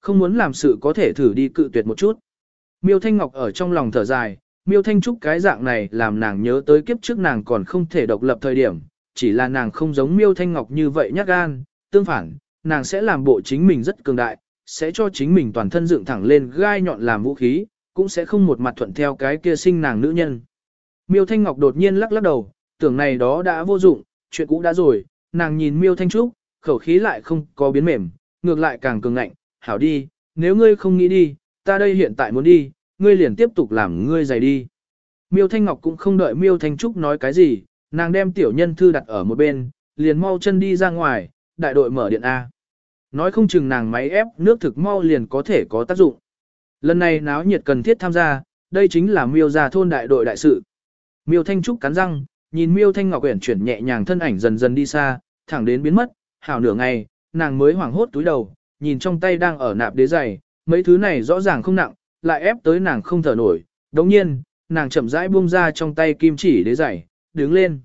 Không muốn làm sự có thể thử đi cự tuyệt một chút. Miêu Thanh Ngọc ở trong lòng thở dài, Miêu Thanh Trúc cái dạng này làm nàng nhớ tới kiếp trước nàng còn không thể độc lập thời điểm, chỉ là nàng không giống Miêu Thanh Ngọc như vậy nhát gan, tương phản, nàng sẽ làm bộ chính mình rất cường đại, sẽ cho chính mình toàn thân dựng thẳng lên gai nhọn làm vũ khí, cũng sẽ không một mặt thuận theo cái kia sinh nàng nữ nhân. Miêu Thanh Ngọc đột nhiên lắc lắc đầu, tưởng này đó đã vô dụng, chuyện cũ đã rồi, nàng nhìn Miêu Thanh Trúc, khẩu khí lại không có biến mềm, ngược lại càng cường ngạnh, hảo đi, nếu ngươi không nghĩ đi, ta đây hiện tại muốn đi, ngươi liền tiếp tục làm ngươi giày đi. Miêu Thanh Ngọc cũng không đợi Miêu Thanh Trúc nói cái gì, nàng đem tiểu nhân thư đặt ở một bên, liền mau chân đi ra ngoài, đại đội mở điện A. Nói không chừng nàng máy ép nước thực mau liền có thể có tác dụng. Lần này náo nhiệt cần thiết tham gia, đây chính là Miêu gia thôn đại đội đại sự. Miêu Thanh Trúc cắn răng, nhìn Miêu Thanh Ngọc uyển chuyển nhẹ nhàng thân ảnh dần dần đi xa, thẳng đến biến mất, hảo nửa ngày, nàng mới hoảng hốt túi đầu, nhìn trong tay đang ở nạp đế giày, mấy thứ này rõ ràng không nặng, lại ép tới nàng không thở nổi. Đồng nhiên, nàng chậm rãi buông ra trong tay kim chỉ đế giày, đứng lên.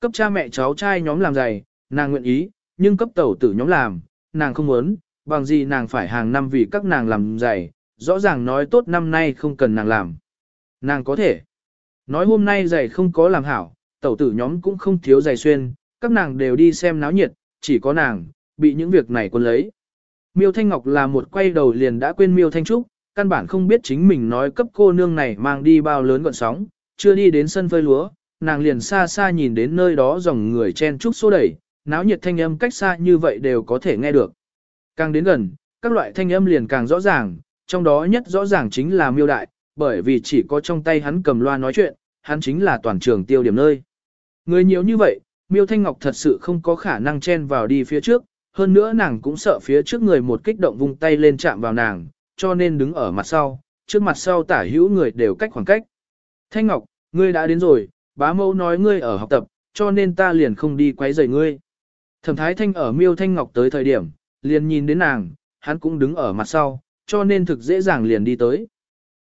Cấp cha mẹ cháu trai nhóm làm giày, nàng nguyện ý, nhưng cấp tẩu tử nhóm làm, nàng không muốn, bằng gì nàng phải hàng năm vì các nàng làm giày, rõ ràng nói tốt năm nay không cần nàng làm. Nàng có thể. Nói hôm nay giày không có làm hảo, tẩu tử nhóm cũng không thiếu giày xuyên, các nàng đều đi xem náo nhiệt, chỉ có nàng, bị những việc này quân lấy. Miêu Thanh Ngọc là một quay đầu liền đã quên Miêu Thanh Trúc, căn bản không biết chính mình nói cấp cô nương này mang đi bao lớn gọn sóng, chưa đi đến sân phơi lúa, nàng liền xa xa nhìn đến nơi đó dòng người chen trúc xô đẩy, náo nhiệt thanh âm cách xa như vậy đều có thể nghe được. Càng đến gần, các loại thanh âm liền càng rõ ràng, trong đó nhất rõ ràng chính là miêu đại, bởi vì chỉ có trong tay hắn cầm loa nói chuyện, hắn chính là toàn trường tiêu điểm nơi. Người nhiều như vậy, miêu thanh ngọc thật sự không có khả năng chen vào đi phía trước, hơn nữa nàng cũng sợ phía trước người một kích động vung tay lên chạm vào nàng, cho nên đứng ở mặt sau, trước mặt sau tả hữu người đều cách khoảng cách. Thanh Ngọc, ngươi đã đến rồi, bá mẫu nói ngươi ở học tập, cho nên ta liền không đi quấy rầy ngươi. Thẩm Thái Thanh ở miêu Thanh Ngọc tới thời điểm, liền nhìn đến nàng, hắn cũng đứng ở mặt sau, cho nên thực dễ dàng liền đi tới.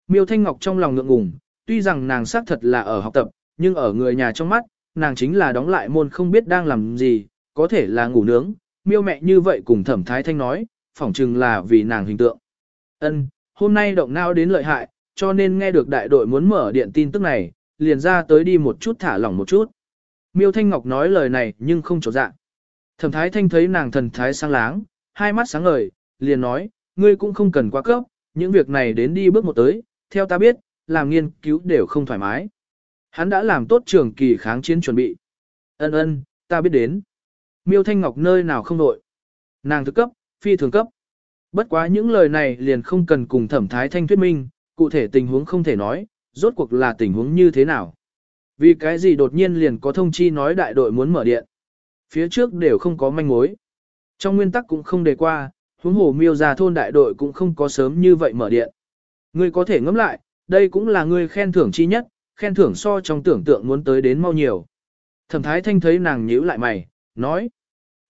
Miêu Thanh Ngọc trong lòng ngượng ngùng, tuy rằng nàng xác thật là ở học tập, nhưng ở người nhà trong mắt, nàng chính là đóng lại môn không biết đang làm gì, có thể là ngủ nướng, miêu mẹ như vậy cùng thẩm thái thanh nói, phỏng chừng là vì nàng hình tượng. Ân, hôm nay động não đến lợi hại, cho nên nghe được đại đội muốn mở điện tin tức này, liền ra tới đi một chút thả lỏng một chút. Miêu Thanh Ngọc nói lời này nhưng không trột dạ. Thẩm Thái Thanh thấy nàng thần thái sáng láng, hai mắt sáng ngời, liền nói, ngươi cũng không cần quá cấp, những việc này đến đi bước một tới, theo ta biết, làm nghiên cứu đều không thoải mái. Hắn đã làm tốt trường kỳ kháng chiến chuẩn bị. Ân ân, ta biết đến. Miêu Thanh Ngọc nơi nào không đội. Nàng thức cấp, phi thường cấp. Bất quá những lời này liền không cần cùng thẩm thái thanh thuyết minh, cụ thể tình huống không thể nói, rốt cuộc là tình huống như thế nào. Vì cái gì đột nhiên liền có thông chi nói đại đội muốn mở điện. Phía trước đều không có manh mối. Trong nguyên tắc cũng không đề qua, huống hồ miêu ra thôn đại đội cũng không có sớm như vậy mở điện. Ngươi có thể ngẫm lại, đây cũng là ngươi khen thưởng chi nhất, khen thưởng so trong tưởng tượng muốn tới đến mau nhiều. Thẩm thái thanh thấy nàng nhíu lại mày, nói.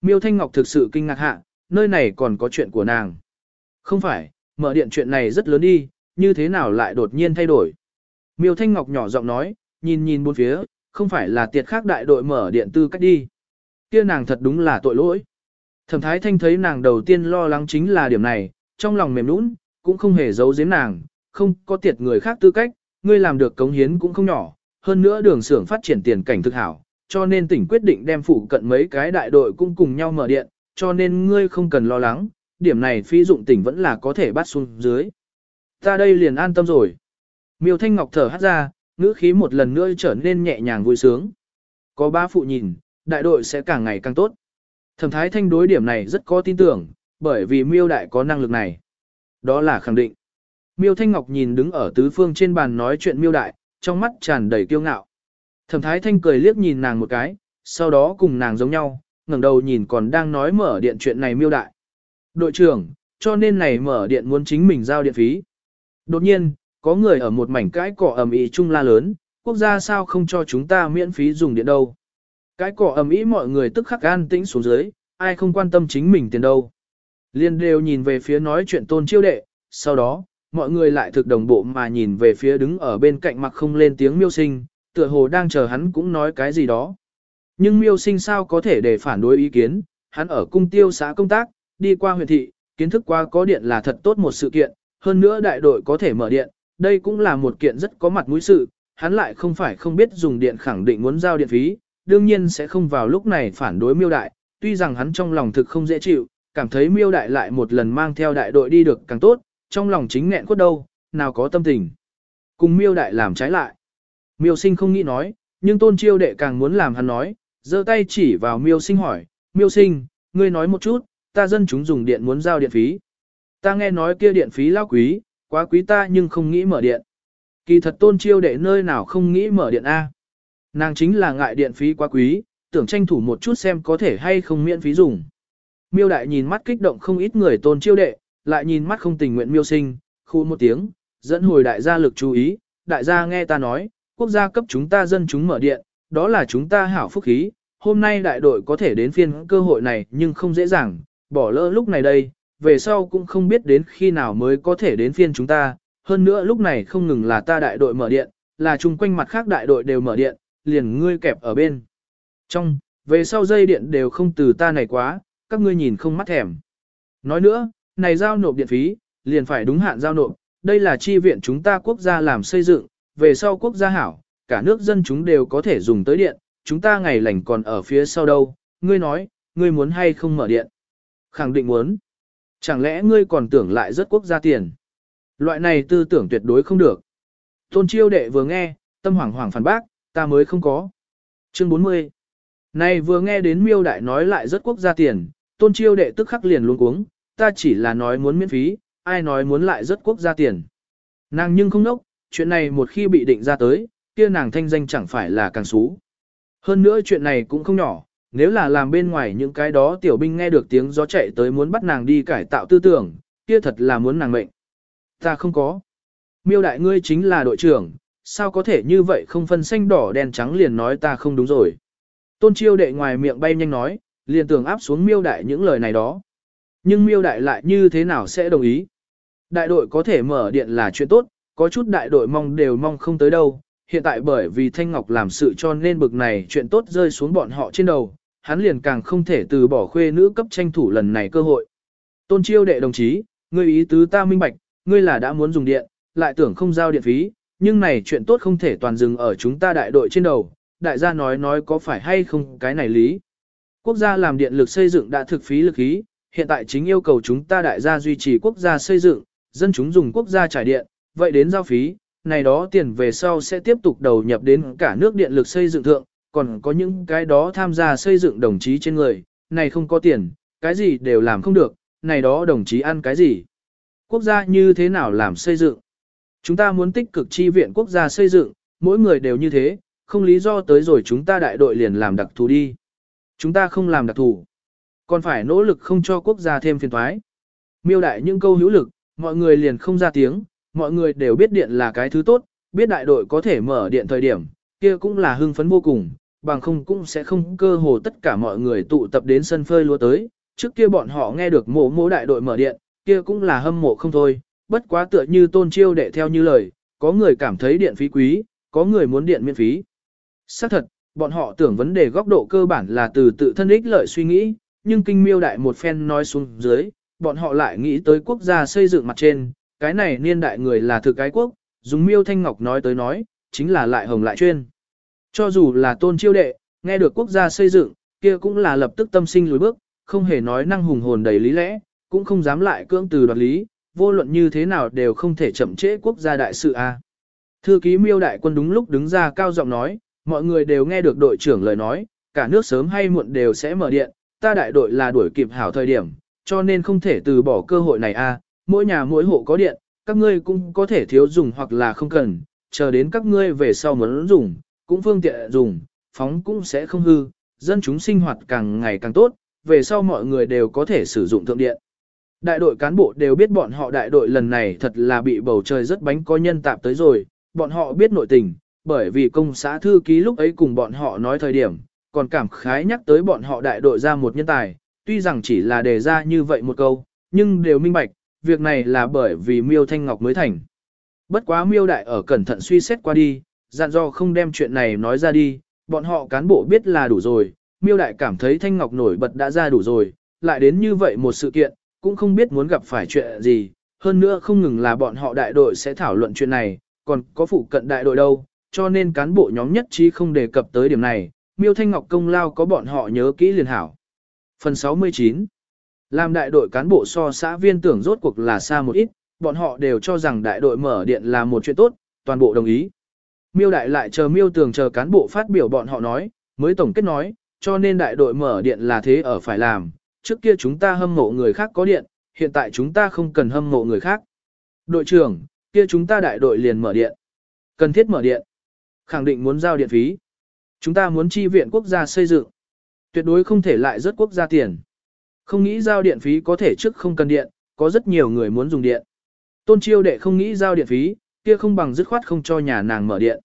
Miêu Thanh Ngọc thực sự kinh ngạc hạ, nơi này còn có chuyện của nàng. Không phải, mở điện chuyện này rất lớn đi, như thế nào lại đột nhiên thay đổi. Miêu Thanh Ngọc nhỏ giọng nói, nhìn nhìn bốn phía, không phải là tiệt khác đại đội mở điện tư cách đi. Kia nàng thật đúng là tội lỗi. Thẩm Thái Thanh thấy nàng đầu tiên lo lắng chính là điểm này, trong lòng mềm nũng, cũng không hề giấu giếm nàng, không có tiệt người khác tư cách, ngươi làm được cống hiến cũng không nhỏ, hơn nữa đường xưởng phát triển tiền cảnh thực hảo, cho nên tỉnh quyết định đem phụ cận mấy cái đại đội cũng cùng nhau mở điện, cho nên ngươi không cần lo lắng, điểm này phi dụng tỉnh vẫn là có thể bắt xuống dưới. Ta đây liền an tâm rồi. Miêu Thanh Ngọc thở hát ra, ngữ khí một lần nữa trở nên nhẹ nhàng vui sướng. Có ba phụ nhìn, đại đội sẽ càng ngày càng tốt. Thẩm thái thanh đối điểm này rất có tin tưởng, bởi vì miêu đại có năng lực này. Đó là khẳng định. Miêu Thanh Ngọc nhìn đứng ở tứ phương trên bàn nói chuyện miêu đại, trong mắt tràn đầy kiêu ngạo. Thẩm Thái Thanh cười liếc nhìn nàng một cái, sau đó cùng nàng giống nhau, ngẩng đầu nhìn còn đang nói mở điện chuyện này miêu đại. Đội trưởng, cho nên này mở điện muốn chính mình giao điện phí. Đột nhiên, có người ở một mảnh cãi cỏ ầm ĩ chung la lớn, quốc gia sao không cho chúng ta miễn phí dùng điện đâu. Cái cỏ ầm ĩ mọi người tức khắc an tĩnh xuống dưới, ai không quan tâm chính mình tiền đâu. Liên đều nhìn về phía nói chuyện tôn chiêu đệ, sau đó, mọi người lại thực đồng bộ mà nhìn về phía đứng ở bên cạnh mặt không lên tiếng miêu sinh, tựa hồ đang chờ hắn cũng nói cái gì đó. Nhưng miêu sinh sao có thể để phản đối ý kiến, hắn ở cung tiêu xã công tác, đi qua huyện thị, kiến thức qua có điện là thật tốt một sự kiện, hơn nữa đại đội có thể mở điện, đây cũng là một kiện rất có mặt mũi sự, hắn lại không phải không biết dùng điện khẳng định muốn giao điện phí, đương nhiên sẽ không vào lúc này phản đối miêu đại, tuy rằng hắn trong lòng thực không dễ chịu, cảm thấy miêu đại lại một lần mang theo đại đội đi được càng tốt, trong lòng chính nghẹn cốt đâu, nào có tâm tình. Cùng miêu đại làm trái lại. Miêu sinh không nghĩ nói, nhưng tôn chiêu đệ càng muốn làm hắn nói, giơ tay chỉ vào miêu sinh hỏi, miêu sinh, ngươi nói một chút, ta dân chúng dùng điện muốn giao điện phí. Ta nghe nói kia điện phí lao quý, quá quý ta nhưng không nghĩ mở điện. Kỳ thật tôn chiêu đệ nơi nào không nghĩ mở điện A. Nàng chính là ngại điện phí quá quý, tưởng tranh thủ một chút xem có thể hay không miễn phí dùng. Miêu đại nhìn mắt kích động không ít người tôn chiêu đệ, lại nhìn mắt không tình nguyện miêu sinh, khu một tiếng, dẫn hồi đại gia lực chú ý, đại gia nghe ta nói, quốc gia cấp chúng ta dân chúng mở điện, đó là chúng ta hảo phúc khí, hôm nay đại đội có thể đến phiên cơ hội này nhưng không dễ dàng, bỏ lỡ lúc này đây, về sau cũng không biết đến khi nào mới có thể đến phiên chúng ta, hơn nữa lúc này không ngừng là ta đại đội mở điện, là chung quanh mặt khác đại đội đều mở điện, liền ngươi kẹp ở bên. Trong, về sau dây điện đều không từ ta này quá, các ngươi nhìn không mắt thèm. Nói nữa, này giao nộp điện phí, liền phải đúng hạn giao nộp, đây là chi viện chúng ta quốc gia làm xây dựng, về sau quốc gia hảo, cả nước dân chúng đều có thể dùng tới điện, chúng ta ngày lành còn ở phía sau đâu, ngươi nói, ngươi muốn hay không mở điện. Khẳng định muốn. Chẳng lẽ ngươi còn tưởng lại rất quốc gia tiền. Loại này tư tưởng tuyệt đối không được. Tôn chiêu đệ vừa nghe, tâm hoảng hoảng phản bác, ta mới không có. Chương 40 Này vừa nghe đến miêu đại nói lại rất quốc gia tiền, tôn chiêu đệ tức khắc liền luôn cuống, ta chỉ là nói muốn miễn phí, ai nói muốn lại rất quốc gia tiền. Nàng nhưng không nốc, chuyện này một khi bị định ra tới, kia nàng thanh danh chẳng phải là càng xú. Hơn nữa chuyện này cũng không nhỏ, nếu là làm bên ngoài những cái đó tiểu binh nghe được tiếng gió chạy tới muốn bắt nàng đi cải tạo tư tưởng, kia thật là muốn nàng mệnh. Ta không có. Miêu đại ngươi chính là đội trưởng, sao có thể như vậy không phân xanh đỏ đen trắng liền nói ta không đúng rồi. Tôn chiêu đệ ngoài miệng bay nhanh nói, liền tưởng áp xuống miêu đại những lời này đó. Nhưng miêu đại lại như thế nào sẽ đồng ý? Đại đội có thể mở điện là chuyện tốt, có chút đại đội mong đều mong không tới đâu. Hiện tại bởi vì Thanh Ngọc làm sự cho nên bực này chuyện tốt rơi xuống bọn họ trên đầu, hắn liền càng không thể từ bỏ khuê nữ cấp tranh thủ lần này cơ hội. Tôn chiêu đệ đồng chí, ngươi ý tứ ta minh bạch, ngươi là đã muốn dùng điện, lại tưởng không giao điện phí, nhưng này chuyện tốt không thể toàn dừng ở chúng ta đại đội trên đầu, đại gia nói nói có phải hay không cái này lý. Quốc gia làm điện lực xây dựng đã thực phí lực ý, hiện tại chính yêu cầu chúng ta đại gia duy trì quốc gia xây dựng, dân chúng dùng quốc gia trải điện, vậy đến giao phí, này đó tiền về sau sẽ tiếp tục đầu nhập đến cả nước điện lực xây dựng thượng, còn có những cái đó tham gia xây dựng đồng chí trên người, này không có tiền, cái gì đều làm không được, này đó đồng chí ăn cái gì. Quốc gia như thế nào làm xây dựng? Chúng ta muốn tích cực chi viện quốc gia xây dựng, mỗi người đều như thế, không lý do tới rồi chúng ta đại đội liền làm đặc thù đi. Chúng ta không làm đặc thù, còn phải nỗ lực không cho quốc gia thêm phiền thoái. Miêu đại những câu hữu lực, mọi người liền không ra tiếng, mọi người đều biết điện là cái thứ tốt, biết đại đội có thể mở điện thời điểm, kia cũng là hưng phấn vô cùng, bằng không cũng sẽ không cơ hồ tất cả mọi người tụ tập đến sân phơi lúa tới. Trước kia bọn họ nghe được mộ mộ đại đội mở điện, kia cũng là hâm mộ không thôi, bất quá tựa như tôn chiêu đệ theo như lời, có người cảm thấy điện phí quý, có người muốn điện miễn phí. Xác thật, bọn họ tưởng vấn đề góc độ cơ bản là từ tự thân ích lợi suy nghĩ, nhưng kinh miêu đại một phen nói xuống dưới, bọn họ lại nghĩ tới quốc gia xây dựng mặt trên, cái này niên đại người là thực cái quốc, dùng miêu thanh ngọc nói tới nói, chính là lại hồng lại chuyên. Cho dù là tôn chiêu đệ, nghe được quốc gia xây dựng, kia cũng là lập tức tâm sinh lùi bước, không hề nói năng hùng hồn đầy lý lẽ, cũng không dám lại cưỡng từ đoạt lý, vô luận như thế nào đều không thể chậm trễ quốc gia đại sự a. Thư ký miêu đại quân đúng lúc đứng ra cao giọng nói, mọi người đều nghe được đội trưởng lời nói, cả nước sớm hay muộn đều sẽ mở điện, ta đại đội là đuổi kịp hảo thời điểm, cho nên không thể từ bỏ cơ hội này a mỗi nhà mỗi hộ có điện, các ngươi cũng có thể thiếu dùng hoặc là không cần, chờ đến các ngươi về sau muốn dùng, cũng phương tiện dùng, phóng cũng sẽ không hư, dân chúng sinh hoạt càng ngày càng tốt, về sau mọi người đều có thể sử dụng thượng điện. Đại đội cán bộ đều biết bọn họ đại đội lần này thật là bị bầu trời rất bánh có nhân tạp tới rồi, bọn họ biết nội tình, bởi vì công xã thư ký lúc ấy cùng bọn họ nói thời điểm, còn cảm khái nhắc tới bọn họ đại đội ra một nhân tài, tuy rằng chỉ là đề ra như vậy một câu, nhưng đều minh bạch, việc này là bởi vì miêu thanh ngọc mới thành. Bất quá miêu đại ở cẩn thận suy xét qua đi, dặn do không đem chuyện này nói ra đi, bọn họ cán bộ biết là đủ rồi, miêu đại cảm thấy thanh ngọc nổi bật đã ra đủ rồi, lại đến như vậy một sự kiện, cũng không biết muốn gặp phải chuyện gì, hơn nữa không ngừng là bọn họ đại đội sẽ thảo luận chuyện này, còn có phụ cận đại đội đâu, cho nên cán bộ nhóm nhất trí không đề cập tới điểm này, miêu thanh ngọc công lao có bọn họ nhớ kỹ liền hảo. Phần 69 làm đại đội cán bộ so xã viên tưởng rốt cuộc là xa một ít, bọn họ đều cho rằng đại đội mở điện là một chuyện tốt, toàn bộ đồng ý. Miêu đại lại chờ miêu tường chờ cán bộ phát biểu bọn họ nói, mới tổng kết nói, cho nên đại đội mở điện là thế ở phải làm, trước kia chúng ta hâm mộ người khác có điện, hiện tại chúng ta không cần hâm mộ người khác. Đội trưởng, kia chúng ta đại đội liền mở điện. Cần thiết mở điện. Khẳng định muốn giao điện phí. Chúng ta muốn chi viện quốc gia xây dựng. Tuyệt đối không thể lại rớt quốc gia tiền. Không nghĩ giao điện phí có thể trước không cần điện, có rất nhiều người muốn dùng điện. Tôn chiêu đệ không nghĩ giao điện phí, kia không bằng dứt khoát không cho nhà nàng mở điện.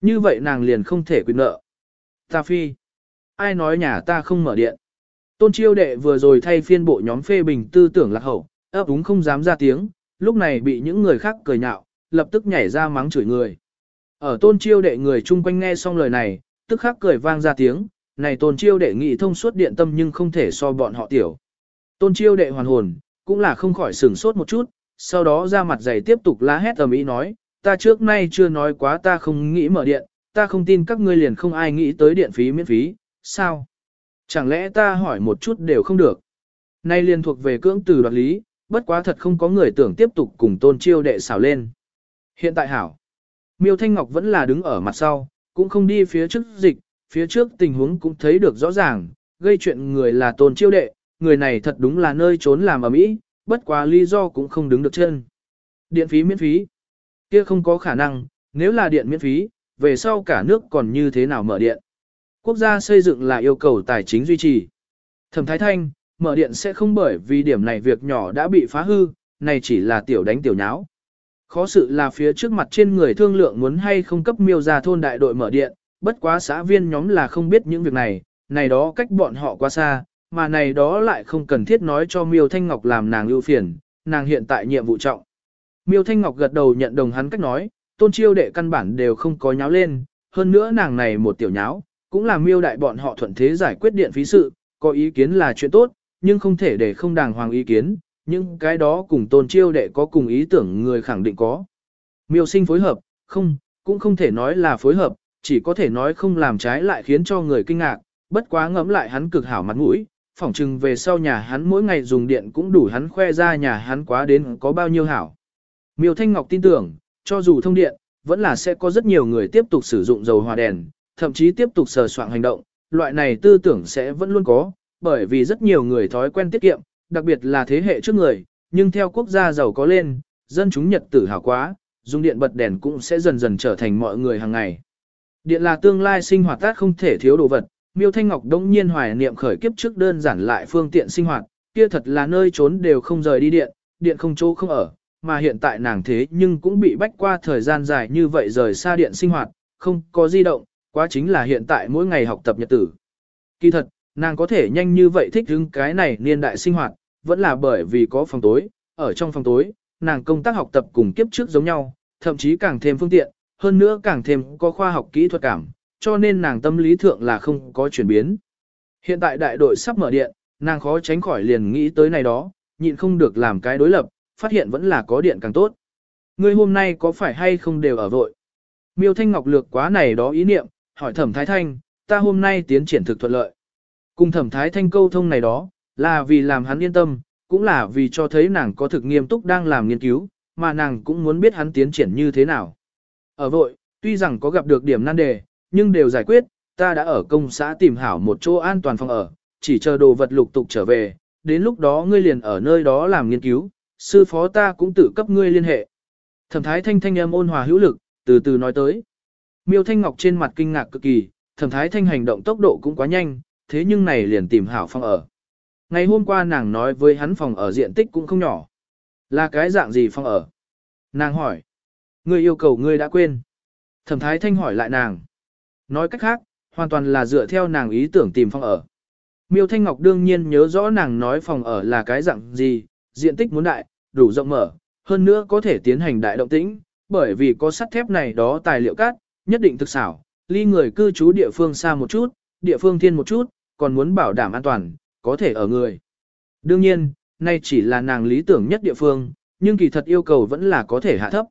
Như vậy nàng liền không thể quyết nợ. Ta phi. Ai nói nhà ta không mở điện. Tôn chiêu đệ vừa rồi thay phiên bộ nhóm phê bình tư tưởng lạc hậu, ấp úng không dám ra tiếng, lúc này bị những người khác cười nhạo, lập tức nhảy ra mắng chửi người. Ở tôn chiêu đệ người chung quanh nghe xong lời này, tức khắc cười vang ra tiếng, này tôn chiêu đệ nghị thông suốt điện tâm nhưng không thể so bọn họ tiểu. Tôn chiêu đệ hoàn hồn, cũng là không khỏi sửng sốt một chút, sau đó ra mặt dày tiếp tục lá hét ầm ĩ nói, ta trước nay chưa nói quá ta không nghĩ mở điện, ta không tin các ngươi liền không ai nghĩ tới điện phí miễn phí, sao? Chẳng lẽ ta hỏi một chút đều không được? Nay liền thuộc về cưỡng từ đoạt lý, bất quá thật không có người tưởng tiếp tục cùng tôn chiêu đệ xảo lên. Hiện tại hảo, Miêu Thanh Ngọc vẫn là đứng ở mặt sau, cũng không đi phía trước dịch, phía trước tình huống cũng thấy được rõ ràng, gây chuyện người là tôn chiêu đệ, người này thật đúng là nơi trốn làm ở mỹ, bất quá lý do cũng không đứng được chân. Điện phí miễn phí, kia không có khả năng, nếu là điện miễn phí, về sau cả nước còn như thế nào mở điện. Quốc gia xây dựng là yêu cầu tài chính duy trì. Thẩm Thái Thanh, mở điện sẽ không bởi vì điểm này việc nhỏ đã bị phá hư, này chỉ là tiểu đánh tiểu nháo. Khó sự là phía trước mặt trên người thương lượng muốn hay không cấp miêu ra thôn đại đội mở điện, bất quá xã viên nhóm là không biết những việc này, này đó cách bọn họ quá xa, mà này đó lại không cần thiết nói cho miêu Thanh Ngọc làm nàng ưu phiền, nàng hiện tại nhiệm vụ trọng. Miêu Thanh Ngọc gật đầu nhận đồng hắn cách nói, tôn chiêu đệ căn bản đều không có nháo lên, hơn nữa nàng này một tiểu nháo, cũng là miêu đại bọn họ thuận thế giải quyết điện phí sự, có ý kiến là chuyện tốt, nhưng không thể để không đàng hoàng ý kiến, nhưng cái đó cùng tôn chiêu đệ có cùng ý tưởng người khẳng định có. Miêu sinh phối hợp, không, cũng không thể nói là phối hợp, chỉ có thể nói không làm trái lại khiến cho người kinh ngạc, bất quá ngẫm lại hắn cực hảo mặt mũi, phỏng chừng về sau nhà hắn mỗi ngày dùng điện cũng đủ hắn khoe ra nhà hắn quá đến có bao nhiêu hảo. Miêu Thanh Ngọc tin tưởng, cho dù thông điện, vẫn là sẽ có rất nhiều người tiếp tục sử dụng dầu hòa đèn, thậm chí tiếp tục sờ soạn hành động, loại này tư tưởng sẽ vẫn luôn có, bởi vì rất nhiều người thói quen tiết kiệm, đặc biệt là thế hệ trước người, nhưng theo quốc gia giàu có lên, dân chúng nhật tử hào quá, dùng điện bật đèn cũng sẽ dần dần trở thành mọi người hàng ngày. Điện là tương lai sinh hoạt tác không thể thiếu đồ vật, Miêu Thanh Ngọc đống nhiên hoài niệm khởi kiếp trước đơn giản lại phương tiện sinh hoạt, kia thật là nơi trốn đều không rời đi điện, điện không chỗ không ở, mà hiện tại nàng thế nhưng cũng bị bách qua thời gian dài như vậy rời xa điện sinh hoạt, không có di động, quá chính là hiện tại mỗi ngày học tập nhật tử. Kỳ thật, nàng có thể nhanh như vậy thích ứng cái này niên đại sinh hoạt, vẫn là bởi vì có phòng tối, ở trong phòng tối, nàng công tác học tập cùng kiếp trước giống nhau, thậm chí càng thêm phương tiện, hơn nữa càng thêm có khoa học kỹ thuật cảm, cho nên nàng tâm lý thượng là không có chuyển biến. Hiện tại đại đội sắp mở điện, nàng khó tránh khỏi liền nghĩ tới này đó, nhịn không được làm cái đối lập, phát hiện vẫn là có điện càng tốt. Ngươi hôm nay có phải hay không đều ở vội? Miêu Thanh Ngọc lược quá này đó ý niệm, hỏi Thẩm Thái Thanh, ta hôm nay tiến triển thực thuận lợi. Cùng Thẩm Thái Thanh câu thông này đó, là vì làm hắn yên tâm, cũng là vì cho thấy nàng có thực nghiêm túc đang làm nghiên cứu, mà nàng cũng muốn biết hắn tiến triển như thế nào. Ở vội, tuy rằng có gặp được điểm nan đề, nhưng đều giải quyết, ta đã ở công xã tìm hảo một chỗ an toàn phòng ở, chỉ chờ đồ vật lục tục trở về, đến lúc đó ngươi liền ở nơi đó làm nghiên cứu, sư phó ta cũng tự cấp ngươi liên hệ. Thẩm thái thanh thanh âm ôn hòa hữu lực, từ từ nói tới. Miêu Thanh Ngọc trên mặt kinh ngạc cực kỳ, thẩm thái thanh hành động tốc độ cũng quá nhanh, thế nhưng này liền tìm hảo phòng ở. Ngày hôm qua nàng nói với hắn phòng ở diện tích cũng không nhỏ. Là cái dạng gì phòng ở? Nàng hỏi. Ngươi yêu cầu ngươi đã quên. Thẩm thái thanh hỏi lại nàng. Nói cách khác, hoàn toàn là dựa theo nàng ý tưởng tìm phòng ở. Miêu Thanh Ngọc đương nhiên nhớ rõ nàng nói phòng ở là cái dạng gì, diện tích muốn đại, đủ rộng mở, hơn nữa có thể tiến hành đại động tĩnh, bởi vì có sắt thép này đó tài liệu cát, nhất định thực xảo, ly người cư trú địa phương xa một chút, địa phương thiên một chút, còn muốn bảo đảm an toàn, có thể ở người. Đương nhiên, nay chỉ là nàng lý tưởng nhất địa phương, nhưng kỳ thật yêu cầu vẫn là có thể hạ thấp.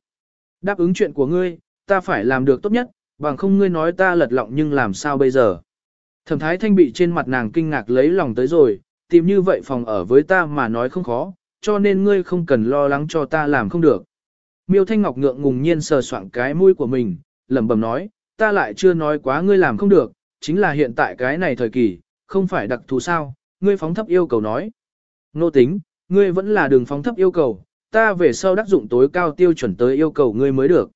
Đáp ứng chuyện của ngươi, ta phải làm được tốt nhất, bằng không ngươi nói ta lật lọng nhưng làm sao bây giờ. Thẩm thái thanh bị trên mặt nàng kinh ngạc lấy lòng tới rồi, tìm như vậy phòng ở với ta mà nói không khó, cho nên ngươi không cần lo lắng cho ta làm không được. Miêu Thanh Ngọc ngượng ngùng nhiên sờ soạng cái mũi của mình, lẩm bẩm nói, ta lại chưa nói quá ngươi làm không được, chính là hiện tại cái này thời kỳ, không phải đặc thù sao, ngươi phóng thấp yêu cầu nói. Nô tính, ngươi vẫn là đường phóng thấp yêu cầu, ta về sau đắc dụng tối cao tiêu chuẩn tới yêu cầu ngươi mới được.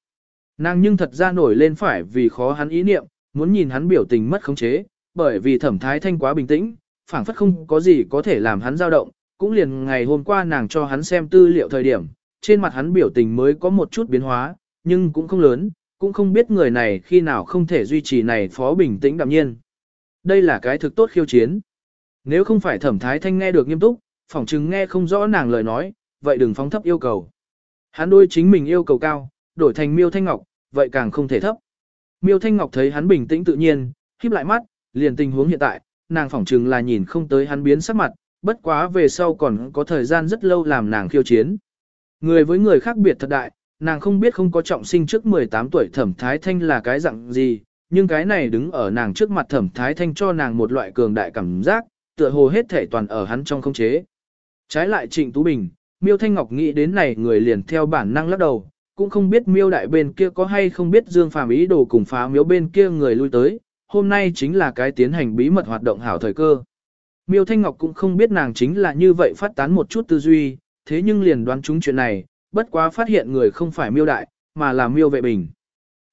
Nàng nhưng thật ra nổi lên phải vì khó hắn ý niệm, muốn nhìn hắn biểu tình mất khống chế, bởi vì thẩm thái thanh quá bình tĩnh, phảng phất không có gì có thể làm hắn dao động, cũng liền ngày hôm qua nàng cho hắn xem tư liệu thời điểm, trên mặt hắn biểu tình mới có một chút biến hóa, nhưng cũng không lớn, cũng không biết người này khi nào không thể duy trì này phó bình tĩnh đạm nhiên. Đây là cái thực tốt khiêu chiến. Nếu không phải thẩm thái thanh nghe được nghiêm túc, phỏng chứng nghe không rõ nàng lời nói, vậy đừng phóng thấp yêu cầu. Hắn đôi chính mình yêu cầu cao, đổi thành miêu thanh ngọc, vậy càng không thể thấp. Miêu thanh ngọc thấy hắn bình tĩnh tự nhiên, híp lại mắt, liền tình huống hiện tại, nàng phỏng chừng là nhìn không tới hắn biến sắc mặt, bất quá về sau còn có thời gian rất lâu làm nàng khiêu chiến. Người với người khác biệt thật đại, nàng không biết không có trọng sinh trước 18 tuổi thẩm thái thanh là cái dạng gì, nhưng cái này đứng ở nàng trước mặt thẩm thái thanh cho nàng một loại cường đại cảm giác, tựa hồ hết thể toàn ở hắn trong không chế. Trái lại trịnh Tú Bình, miêu thanh ngọc nghĩ đến này người liền theo bản năng lắc đầu, cũng không biết miêu đại bên kia có hay không biết dương phàm ý đồ cùng phá miếu bên kia người lui tới, hôm nay chính là cái tiến hành bí mật hoạt động hảo thời cơ. Miêu Thanh Ngọc cũng không biết nàng chính là như vậy phát tán một chút tư duy, thế nhưng liền đoán chúng chuyện này, bất quá phát hiện người không phải miêu đại, mà là miêu vệ bình.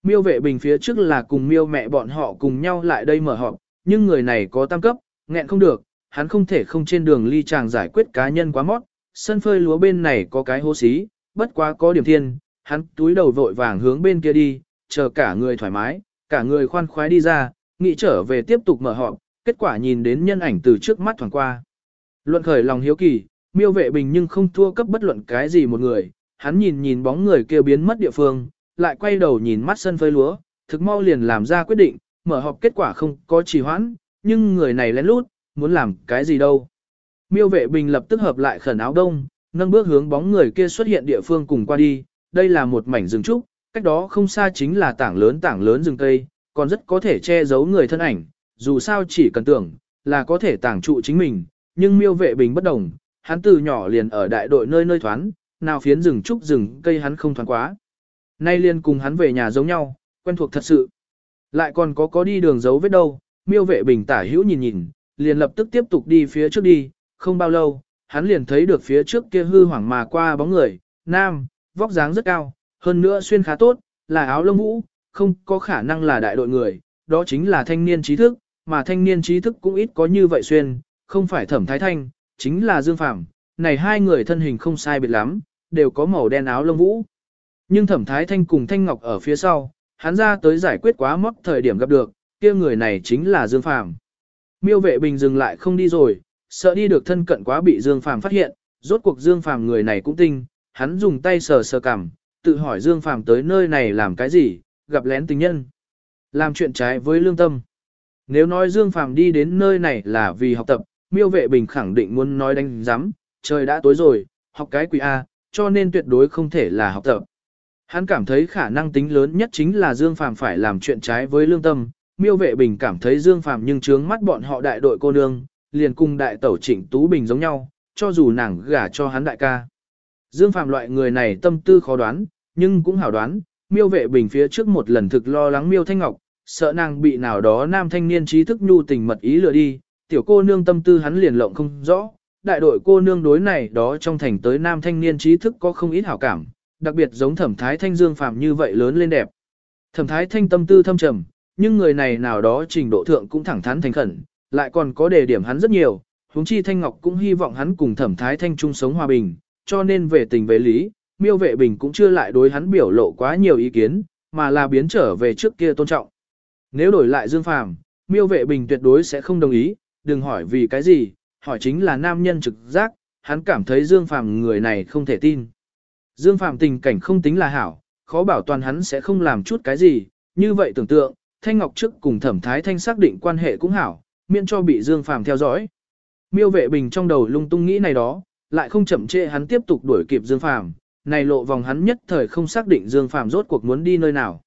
Miêu vệ bình phía trước là cùng miêu mẹ bọn họ cùng nhau lại đây mở họp, nhưng người này có tam cấp, nghẹn không được, hắn không thể không trên đường ly chàng giải quyết cá nhân quá mót, sân phơi lúa bên này có cái hố xí, bất quá có điểm thiên, hắn túi đầu vội vàng hướng bên kia đi, chờ cả người thoải mái, cả người khoan khoái đi ra, nghĩ trở về tiếp tục mở họp, kết quả nhìn đến nhân ảnh từ trước mắt thoảng qua. Luận khởi lòng hiếu kỳ, miêu vệ bình nhưng không thua cấp bất luận cái gì một người, hắn nhìn nhìn bóng người kia biến mất địa phương, lại quay đầu nhìn mắt sân phơi lúa, thực mau liền làm ra quyết định, mở họp kết quả không có trì hoãn, nhưng người này lén lút, muốn làm cái gì đâu. Miêu vệ bình lập tức hợp lại khẩn áo đông, nâng bước hướng bóng người kia xuất hiện địa phương cùng qua đi, đây là một mảnh rừng trúc, cách đó không xa chính là tảng lớn tảng lớn rừng cây, còn rất có thể che giấu người thân ảnh, dù sao chỉ cần tưởng, là có thể tảng trụ chính mình, nhưng miêu vệ bình bất đồng, hắn từ nhỏ liền ở đại đội nơi nơi thoán, nào phiến rừng trúc rừng cây hắn không thoáng quá. Nay liền cùng hắn về nhà giống nhau, quen thuộc thật sự. Lại còn có có đi đường giấu vết đâu, miêu vệ bình tả hữu nhìn nhìn, liền lập tức tiếp tục đi phía trước đi, không bao lâu, hắn liền thấy được phía trước kia hư hoảng mà qua bóng người, nam, vóc dáng rất cao, hơn nữa xuyên khá tốt, là áo lông vũ, không có khả năng là đại đội người, đó chính là thanh niên trí thức, mà thanh niên trí thức cũng ít có như vậy xuyên, không phải thẩm thái thanh, chính là Dương Phạm, này hai người thân hình không sai biệt lắm, đều có màu đen áo lông vũ. Nhưng thẩm thái thanh cùng thanh ngọc ở phía sau, hắn ra tới giải quyết quá móc thời điểm gặp được, kia người này chính là Dương Phạm. Miêu vệ bình dừng lại không đi rồi, sợ đi được thân cận quá bị Dương Phạm phát hiện, rốt cuộc Dương Phạm người này cũng tinh, hắn dùng tay sờ sờ cằm, tự hỏi Dương Phạm tới nơi này làm cái gì, gặp lén tình nhân. Làm chuyện trái với lương tâm. Nếu nói Dương Phàm đi đến nơi này là vì học tập, miêu vệ bình khẳng định muốn nói đánh giám, trời đã tối rồi, học cái quỷ A, cho nên tuyệt đối không thể là học tập. Hắn cảm thấy khả năng tính lớn nhất chính là Dương Phàm phải làm chuyện trái với lương tâm, miêu vệ bình cảm thấy Dương Phàm nhưng trướng mắt bọn họ đại đội cô nương, liền cùng đại tẩu trịnh Tú Bình giống nhau, cho dù nàng gả cho hắn đại ca. Dương phạm loại người này tâm tư khó đoán, nhưng cũng hảo đoán, miêu vệ bình phía trước một lần thực lo lắng miêu thanh ngọc, sợ nàng bị nào đó nam thanh niên trí thức nhu tình mật ý lừa đi, tiểu cô nương tâm tư hắn liền lộng không rõ, đại đội cô nương đối này đó trong thành tới nam thanh niên trí thức có không ít hảo cảm, đặc biệt giống thẩm thái thanh dương phàm như vậy lớn lên đẹp. Thẩm thái thanh tâm tư thâm trầm, nhưng người này nào đó trình độ thượng cũng thẳng thắn thành khẩn, lại còn có đề điểm hắn rất nhiều, huống chi thanh ngọc cũng hy vọng hắn cùng thẩm thái thanh chung sống hòa bình, cho nên về tình về lý, miêu vệ bình cũng chưa lại đối hắn biểu lộ quá nhiều ý kiến, mà là biến trở về trước kia tôn trọng. Nếu đổi lại Dương Phàm, miêu vệ bình tuyệt đối sẽ không đồng ý, đừng hỏi vì cái gì, hỏi chính là nam nhân trực giác, hắn cảm thấy Dương Phàm người này không thể tin. Dương Phàm tình cảnh không tính là hảo, khó bảo toàn hắn sẽ không làm chút cái gì, như vậy tưởng tượng, Thanh Ngọc trước cùng Thẩm Thái Thanh xác định quan hệ cũng hảo, miễn cho bị Dương Phàm theo dõi. Miêu vệ bình trong đầu lung tung nghĩ này đó, lại không chậm trễ hắn tiếp tục đuổi kịp Dương Phàm, này lộ vòng hắn nhất thời không xác định Dương Phàm rốt cuộc muốn đi nơi nào.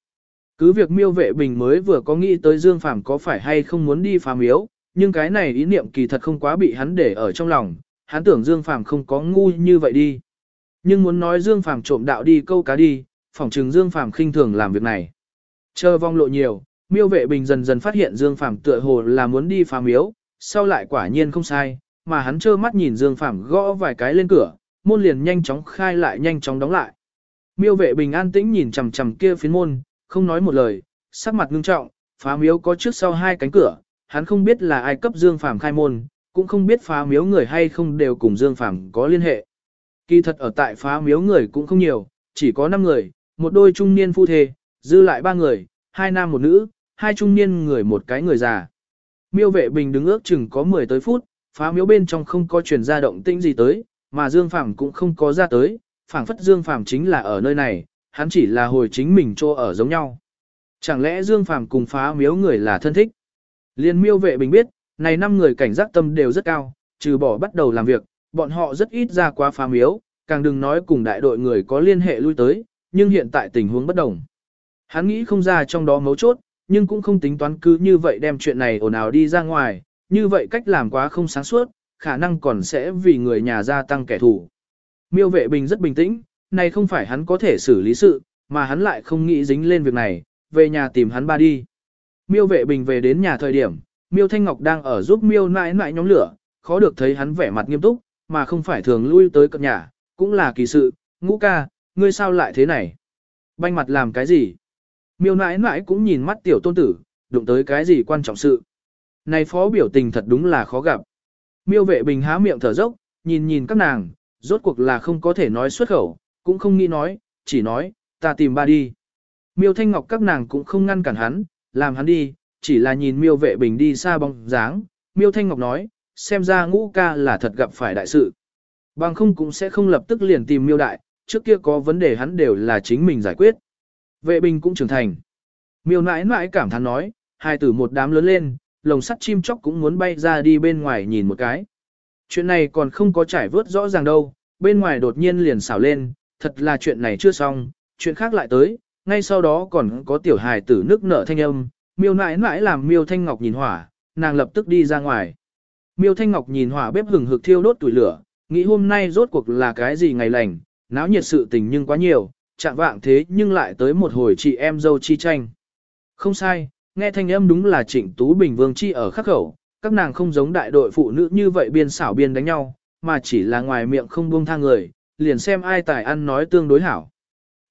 Cứ việc miêu vệ bình mới vừa có nghĩ tới Dương Phàm có phải hay không muốn đi phá miếu, nhưng cái này ý niệm kỳ thật không quá bị hắn để ở trong lòng, hắn tưởng Dương Phàm không có ngu như vậy đi. Nhưng muốn nói Dương Phàm trộm đạo đi câu cá đi, phỏng chừng Dương Phàm khinh thường làm việc này. Chờ vong lộ nhiều, miêu vệ bình dần dần phát hiện Dương Phàm tựa hồ là muốn đi phá miếu, sau lại quả nhiên không sai, mà hắn trơ mắt nhìn Dương Phàm gõ vài cái lên cửa, môn liền nhanh chóng khai lại nhanh chóng đóng lại. Miêu vệ bình an tĩnh nhìn chằm chằm kia phiến môn, không nói một lời, sắc mặt ngưng trọng, phá miếu có trước sau hai cánh cửa, hắn không biết là ai cấp Dương Phàm khai môn, cũng không biết phá miếu người hay không đều cùng Dương Phàm có liên hệ. Kỳ thật ở tại phá miếu người cũng không nhiều, chỉ có 5 người, một đôi trung niên phu thê, dư lại ba người, hai nam một nữ, hai trung niên người một cái người già. Miêu vệ bình đứng ước chừng có 10 tới phút, phá miếu bên trong không có truyền ra động tĩnh gì tới, mà Dương Phàm cũng không có ra tới, phảng phất Dương Phàm chính là ở nơi này, hắn chỉ là hồi chính mình cho ở giống nhau. Chẳng lẽ Dương Phàm cùng phá miếu người là thân thích? Liên miêu vệ bình biết, này năm người cảnh giác tâm đều rất cao, trừ bỏ bắt đầu làm việc, bọn họ rất ít ra quá phá miếu, càng đừng nói cùng đại đội người có liên hệ lui tới, nhưng hiện tại tình huống bất đồng. Hắn nghĩ không ra trong đó mấu chốt, nhưng cũng không tính toán cứ như vậy đem chuyện này ồn ào đi ra ngoài, như vậy cách làm quá không sáng suốt, khả năng còn sẽ vì người nhà gia tăng kẻ thù. Miêu vệ bình rất bình tĩnh, này không phải hắn có thể xử lý sự, mà hắn lại không nghĩ dính lên việc này, về nhà tìm hắn ba đi. Miêu vệ bình về đến nhà thời điểm, Miêu Thanh Ngọc đang ở giúp Miêu nãi nãi nhóm lửa, khó được thấy hắn vẻ mặt nghiêm túc, mà không phải thường lui tới cận nhà, cũng là kỳ sự, ngũ ca, ngươi sao lại thế này? Banh mặt làm cái gì? Miêu nãi nãi cũng nhìn mắt tiểu tôn tử, đụng tới cái gì quan trọng sự. Này phó biểu tình thật đúng là khó gặp. Miêu vệ bình há miệng thở dốc, nhìn nhìn các nàng, rốt cuộc là không có thể nói xuất khẩu, cũng không nghĩ nói, chỉ nói, ta tìm ba đi. Miêu Thanh Ngọc các nàng cũng không ngăn cản hắn, làm hắn đi, chỉ là nhìn miêu vệ bình đi xa bóng dáng. Miêu Thanh Ngọc nói, xem ra ngũ ca là thật gặp phải đại sự. Bằng không cũng sẽ không lập tức liền tìm miêu đại, trước kia có vấn đề hắn đều là chính mình giải quyết. Vệ binh cũng trưởng thành. Miêu nãi nãi cảm thán nói, hai tử một đám lớn lên, lồng sắt chim chóc cũng muốn bay ra đi bên ngoài nhìn một cái. Chuyện này còn không có trải vớt rõ ràng đâu, bên ngoài đột nhiên liền xảo lên, thật là chuyện này chưa xong, chuyện khác lại tới, ngay sau đó còn có tiểu hài tử nước nở thanh âm, miêu nãi nãi làm miêu thanh ngọc nhìn hỏa, nàng lập tức đi ra ngoài. Miêu thanh ngọc nhìn hỏa bếp hừng hực thiêu đốt tuổi lửa, nghĩ hôm nay rốt cuộc là cái gì ngày lành, náo nhiệt sự tình nhưng quá nhiều, chạm vạng thế nhưng lại tới một hồi chị em dâu chi tranh. Không sai, nghe thanh âm đúng là trịnh Tú Bình Vương chi ở khắc khẩu, các nàng không giống đại đội phụ nữ như vậy biên xảo biên đánh nhau, mà chỉ là ngoài miệng không buông tha người, liền xem ai tài ăn nói tương đối hảo.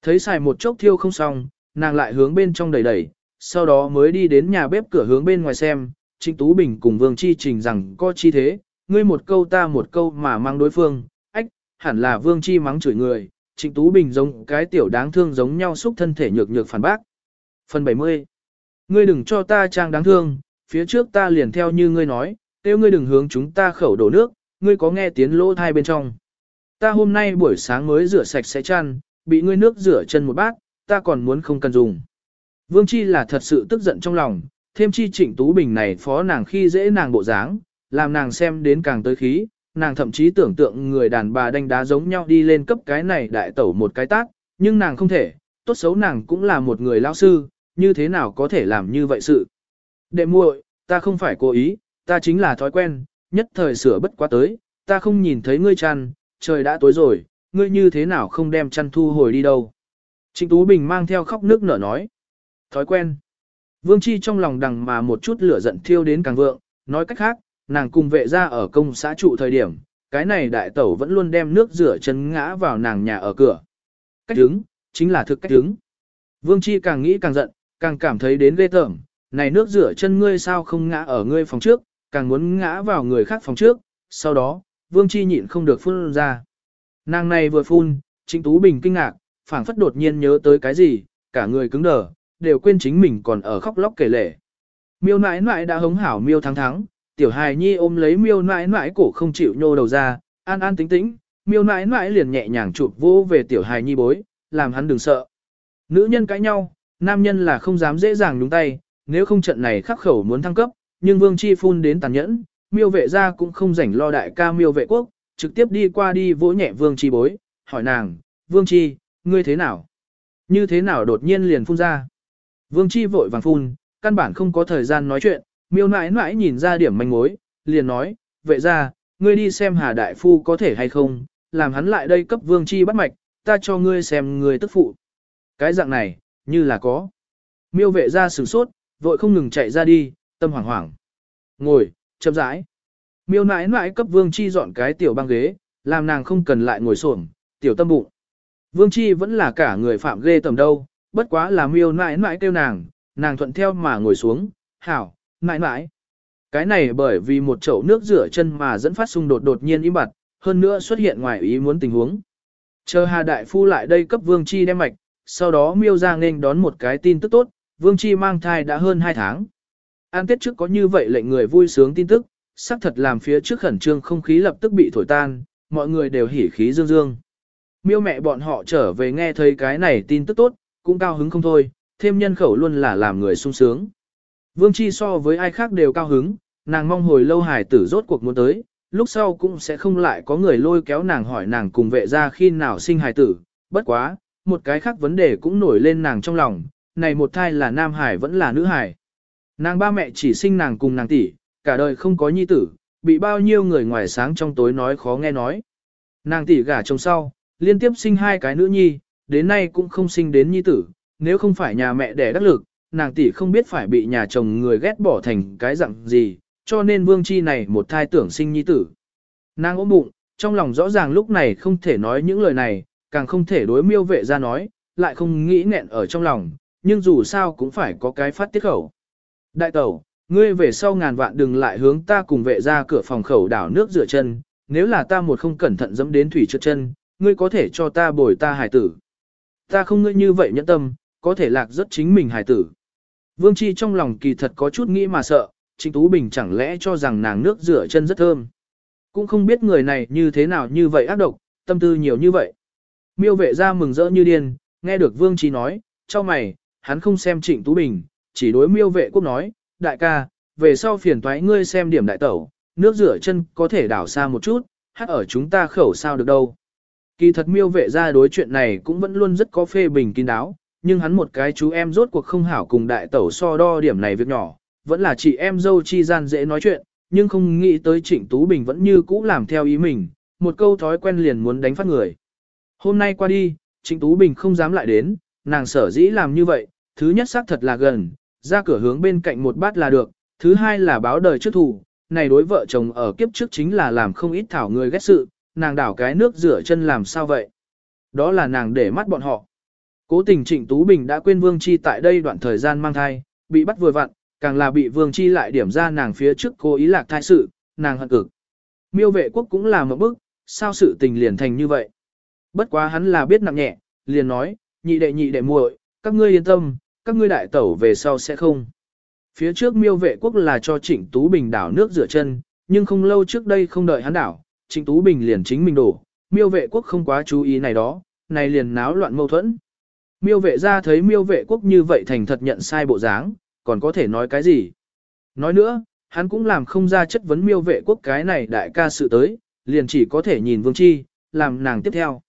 Thấy xài một chốc thiêu không xong, nàng lại hướng bên trong đẩy đẩy, sau đó mới đi đến nhà bếp cửa hướng bên ngoài xem, Trịnh Tú Bình cùng Vương Chi trình rằng có chi thế, ngươi một câu ta một câu mà mang đối phương, ách, hẳn là Vương Chi mắng chửi người, Trịnh Tú Bình giống cái tiểu đáng thương giống nhau xúc thân thể nhược nhược phản bác. Phần 70 Ngươi đừng cho ta trang đáng thương, phía trước ta liền theo như ngươi nói, tiêu ngươi đừng hướng chúng ta khẩu đổ nước, ngươi có nghe tiếng lỗ thai bên trong. Ta hôm nay buổi sáng mới rửa sạch sẽ chăn, bị ngươi nước rửa chân một bát, ta còn muốn không cần dùng. Vương Chi là thật sự tức giận trong lòng, thêm chi trịnh Tú Bình này phó nàng khi dễ nàng bộ dáng, làm nàng xem đến càng tới khí, nàng thậm chí tưởng tượng người đàn bà đánh đá giống nhau đi lên cấp cái này đại tẩu một cái tác, nhưng nàng không thể, tốt xấu nàng cũng là một người lao sư, như thế nào có thể làm như vậy sự. Đệ muội, ta không phải cố ý, ta chính là thói quen, nhất thời sửa bất quá tới, ta không nhìn thấy ngươi chăn, trời đã tối rồi, ngươi như thế nào không đem chăn thu hồi đi đâu. Trịnh Tú Bình mang theo khóc nước nở nói. Thói quen. Vương Chi trong lòng đằng mà một chút lửa giận thiêu đến càng vượng, nói cách khác, nàng cùng vệ ra ở công xã trụ thời điểm, cái này đại tẩu vẫn luôn đem nước rửa chân ngã vào nàng nhà ở cửa. Cách đứng, chính là thực cách đứng. Vương Chi càng nghĩ càng giận, càng cảm thấy đến ghê tởm, này nước rửa chân ngươi sao không ngã ở ngươi phòng trước, càng muốn ngã vào người khác phòng trước, sau đó, Vương Chi nhịn không được phun ra. Nàng này vừa phun, Trịnh Tú Bình kinh ngạc, phảng phất đột nhiên nhớ tới cái gì, cả người cứng đờ, đều quên chính mình còn ở khóc lóc kể lể. Miêu nãi nãi đã hống hảo miêu thắng thắng, tiểu hài nhi ôm lấy miêu nãi nãi cổ không chịu nhô đầu ra, an an tính tĩnh, miêu nãi nãi liền nhẹ nhàng chụp vô về tiểu hài nhi bối, làm hắn đừng sợ. Nữ nhân cãi nhau, nam nhân là không dám dễ dàng nhúng tay, nếu không trận này khắc khẩu muốn thăng cấp, nhưng vương chi phun đến tàn nhẫn, miêu vệ gia cũng không rảnh lo đại ca miêu vệ quốc, trực tiếp đi qua đi vỗ nhẹ Vương Chi bối, hỏi nàng, Vương Chi, ngươi thế nào? Như thế nào đột nhiên liền phun ra? Vương Chi vội vàng phun, căn bản không có thời gian nói chuyện, miêu nãi nãi nhìn ra điểm manh mối, liền nói, vậy ra, ngươi đi xem Hà Đại Phu có thể hay không, làm hắn lại đây cấp Vương Chi bắt mạch, ta cho ngươi xem ngươi tức phụ. Cái dạng này, như là có. Miêu vệ ra sửng sốt, vội không ngừng chạy ra đi, tâm hoảng hoảng. Ngồi, chậm rãi. Miêu nãi nãi cấp Vương Chi dọn cái tiểu băng ghế, làm nàng không cần lại ngồi xổm, tiểu tâm bụng. Vương Chi vẫn là cả người phạm ghê tầm đâu, bất quá là miêu nãi nãi kêu nàng, nàng thuận theo mà ngồi xuống, hảo, mãi mãi Cái này bởi vì một chậu nước rửa chân mà dẫn phát xung đột đột nhiên im bặt, hơn nữa xuất hiện ngoài ý muốn tình huống. Chờ Hà Đại Phu lại đây cấp Vương Chi đem mạch, sau đó miêu ra nên đón một cái tin tức tốt, Vương Chi mang thai đã hơn 2 tháng. An tiết trước có như vậy lệnh người vui sướng tin tức, xác thật làm phía trước khẩn trương không khí lập tức bị thổi tan, mọi người đều hỉ khí dương dương. Miêu mẹ bọn họ trở về nghe thấy cái này tin tức tốt, cũng cao hứng không thôi, thêm nhân khẩu luôn là làm người sung sướng. Vương Chi so với ai khác đều cao hứng, nàng mong hồi lâu hải tử rốt cuộc muốn tới, lúc sau cũng sẽ không lại có người lôi kéo nàng hỏi nàng cùng vệ ra khi nào sinh hải tử, bất quá, một cái khác vấn đề cũng nổi lên nàng trong lòng, này một thai là nam hải vẫn là nữ hải. Nàng ba mẹ chỉ sinh nàng cùng nàng tỷ, cả đời không có nhi tử, bị bao nhiêu người ngoài sáng trong tối nói khó nghe nói. Nàng tỷ gả chồng sau, liên tiếp sinh hai cái nữ nhi, đến nay cũng không sinh đến nhi tử, nếu không phải nhà mẹ đẻ đắc lực, nàng tỷ không biết phải bị nhà chồng người ghét bỏ thành cái dạng gì, cho nên vương chi này một thai tưởng sinh nhi tử. Nàng ôm bụng, trong lòng rõ ràng lúc này không thể nói những lời này, càng không thể đối miêu vệ ra nói, lại không nghĩ nghẹn ở trong lòng, nhưng dù sao cũng phải có cái phát tiết khẩu. Đại tẩu, ngươi về sau ngàn vạn đừng lại hướng ta cùng vệ ra cửa phòng khẩu đảo nước rửa chân, nếu là ta một không cẩn thận dẫm đến thủy trượt chân, ngươi có thể cho ta bồi ta hài tử. Ta không ngươi như vậy nhẫn tâm, có thể lạc rất chính mình hài tử. Vương Chi trong lòng kỳ thật có chút nghĩ mà sợ, Trịnh Tú Bình chẳng lẽ cho rằng nàng nước rửa chân rất thơm. Cũng không biết người này như thế nào như vậy ác độc, tâm tư nhiều như vậy. Miêu vệ ra mừng rỡ như điên, nghe được Vương Chi nói, cho mày, hắn không xem Trịnh Tú Bình, chỉ đối miêu vệ quốc nói, đại ca, về sau phiền toái ngươi xem điểm đại tẩu, nước rửa chân có thể đảo xa một chút, hát ở chúng ta khẩu sao được đâu. Kỳ thật miêu vệ ra đối chuyện này cũng vẫn luôn rất có phê bình kín đáo, nhưng hắn một cái chú em rốt cuộc không hảo cùng đại tẩu so đo điểm này việc nhỏ, vẫn là chị em dâu chi gian dễ nói chuyện, nhưng không nghĩ tới Trịnh Tú Bình vẫn như cũ làm theo ý mình, một câu thói quen liền muốn đánh phát người. Hôm nay qua đi, Trịnh Tú Bình không dám lại đến, nàng sở dĩ làm như vậy, thứ nhất xác thật là gần, ra cửa hướng bên cạnh một bát là được, thứ hai là báo đời trước thủ, này đối vợ chồng ở kiếp trước chính là làm không ít thảo người ghét sự, nàng đảo cái nước rửa chân làm sao vậy? Đó là nàng để mắt bọn họ. Cố tình Trịnh Tú Bình đã quên Vương Chi tại đây đoạn thời gian mang thai, bị bắt vừa vặn, càng là bị Vương Chi lại điểm ra nàng phía trước cố ý lạc thai sự, nàng hận cực. Miêu vệ quốc cũng là một bức, sao sự tình liền thành như vậy? Bất quá hắn là biết nặng nhẹ, liền nói, nhị đệ nhị đệ muội, các ngươi yên tâm, các ngươi đại tẩu về sau sẽ không. Phía trước miêu vệ quốc là cho Trịnh Tú Bình đảo nước rửa chân, nhưng không lâu trước đây không đợi hắn đảo, Trịnh Tú Bình liền chính mình đổ, miêu vệ quốc không quá chú ý này đó, này liền náo loạn mâu thuẫn. Miêu vệ ra thấy miêu vệ quốc như vậy thành thật nhận sai bộ dáng, còn có thể nói cái gì? Nói nữa, hắn cũng làm không ra chất vấn miêu vệ quốc cái này đại ca sự tới, liền chỉ có thể nhìn Vương Chi, làm nàng tiếp theo.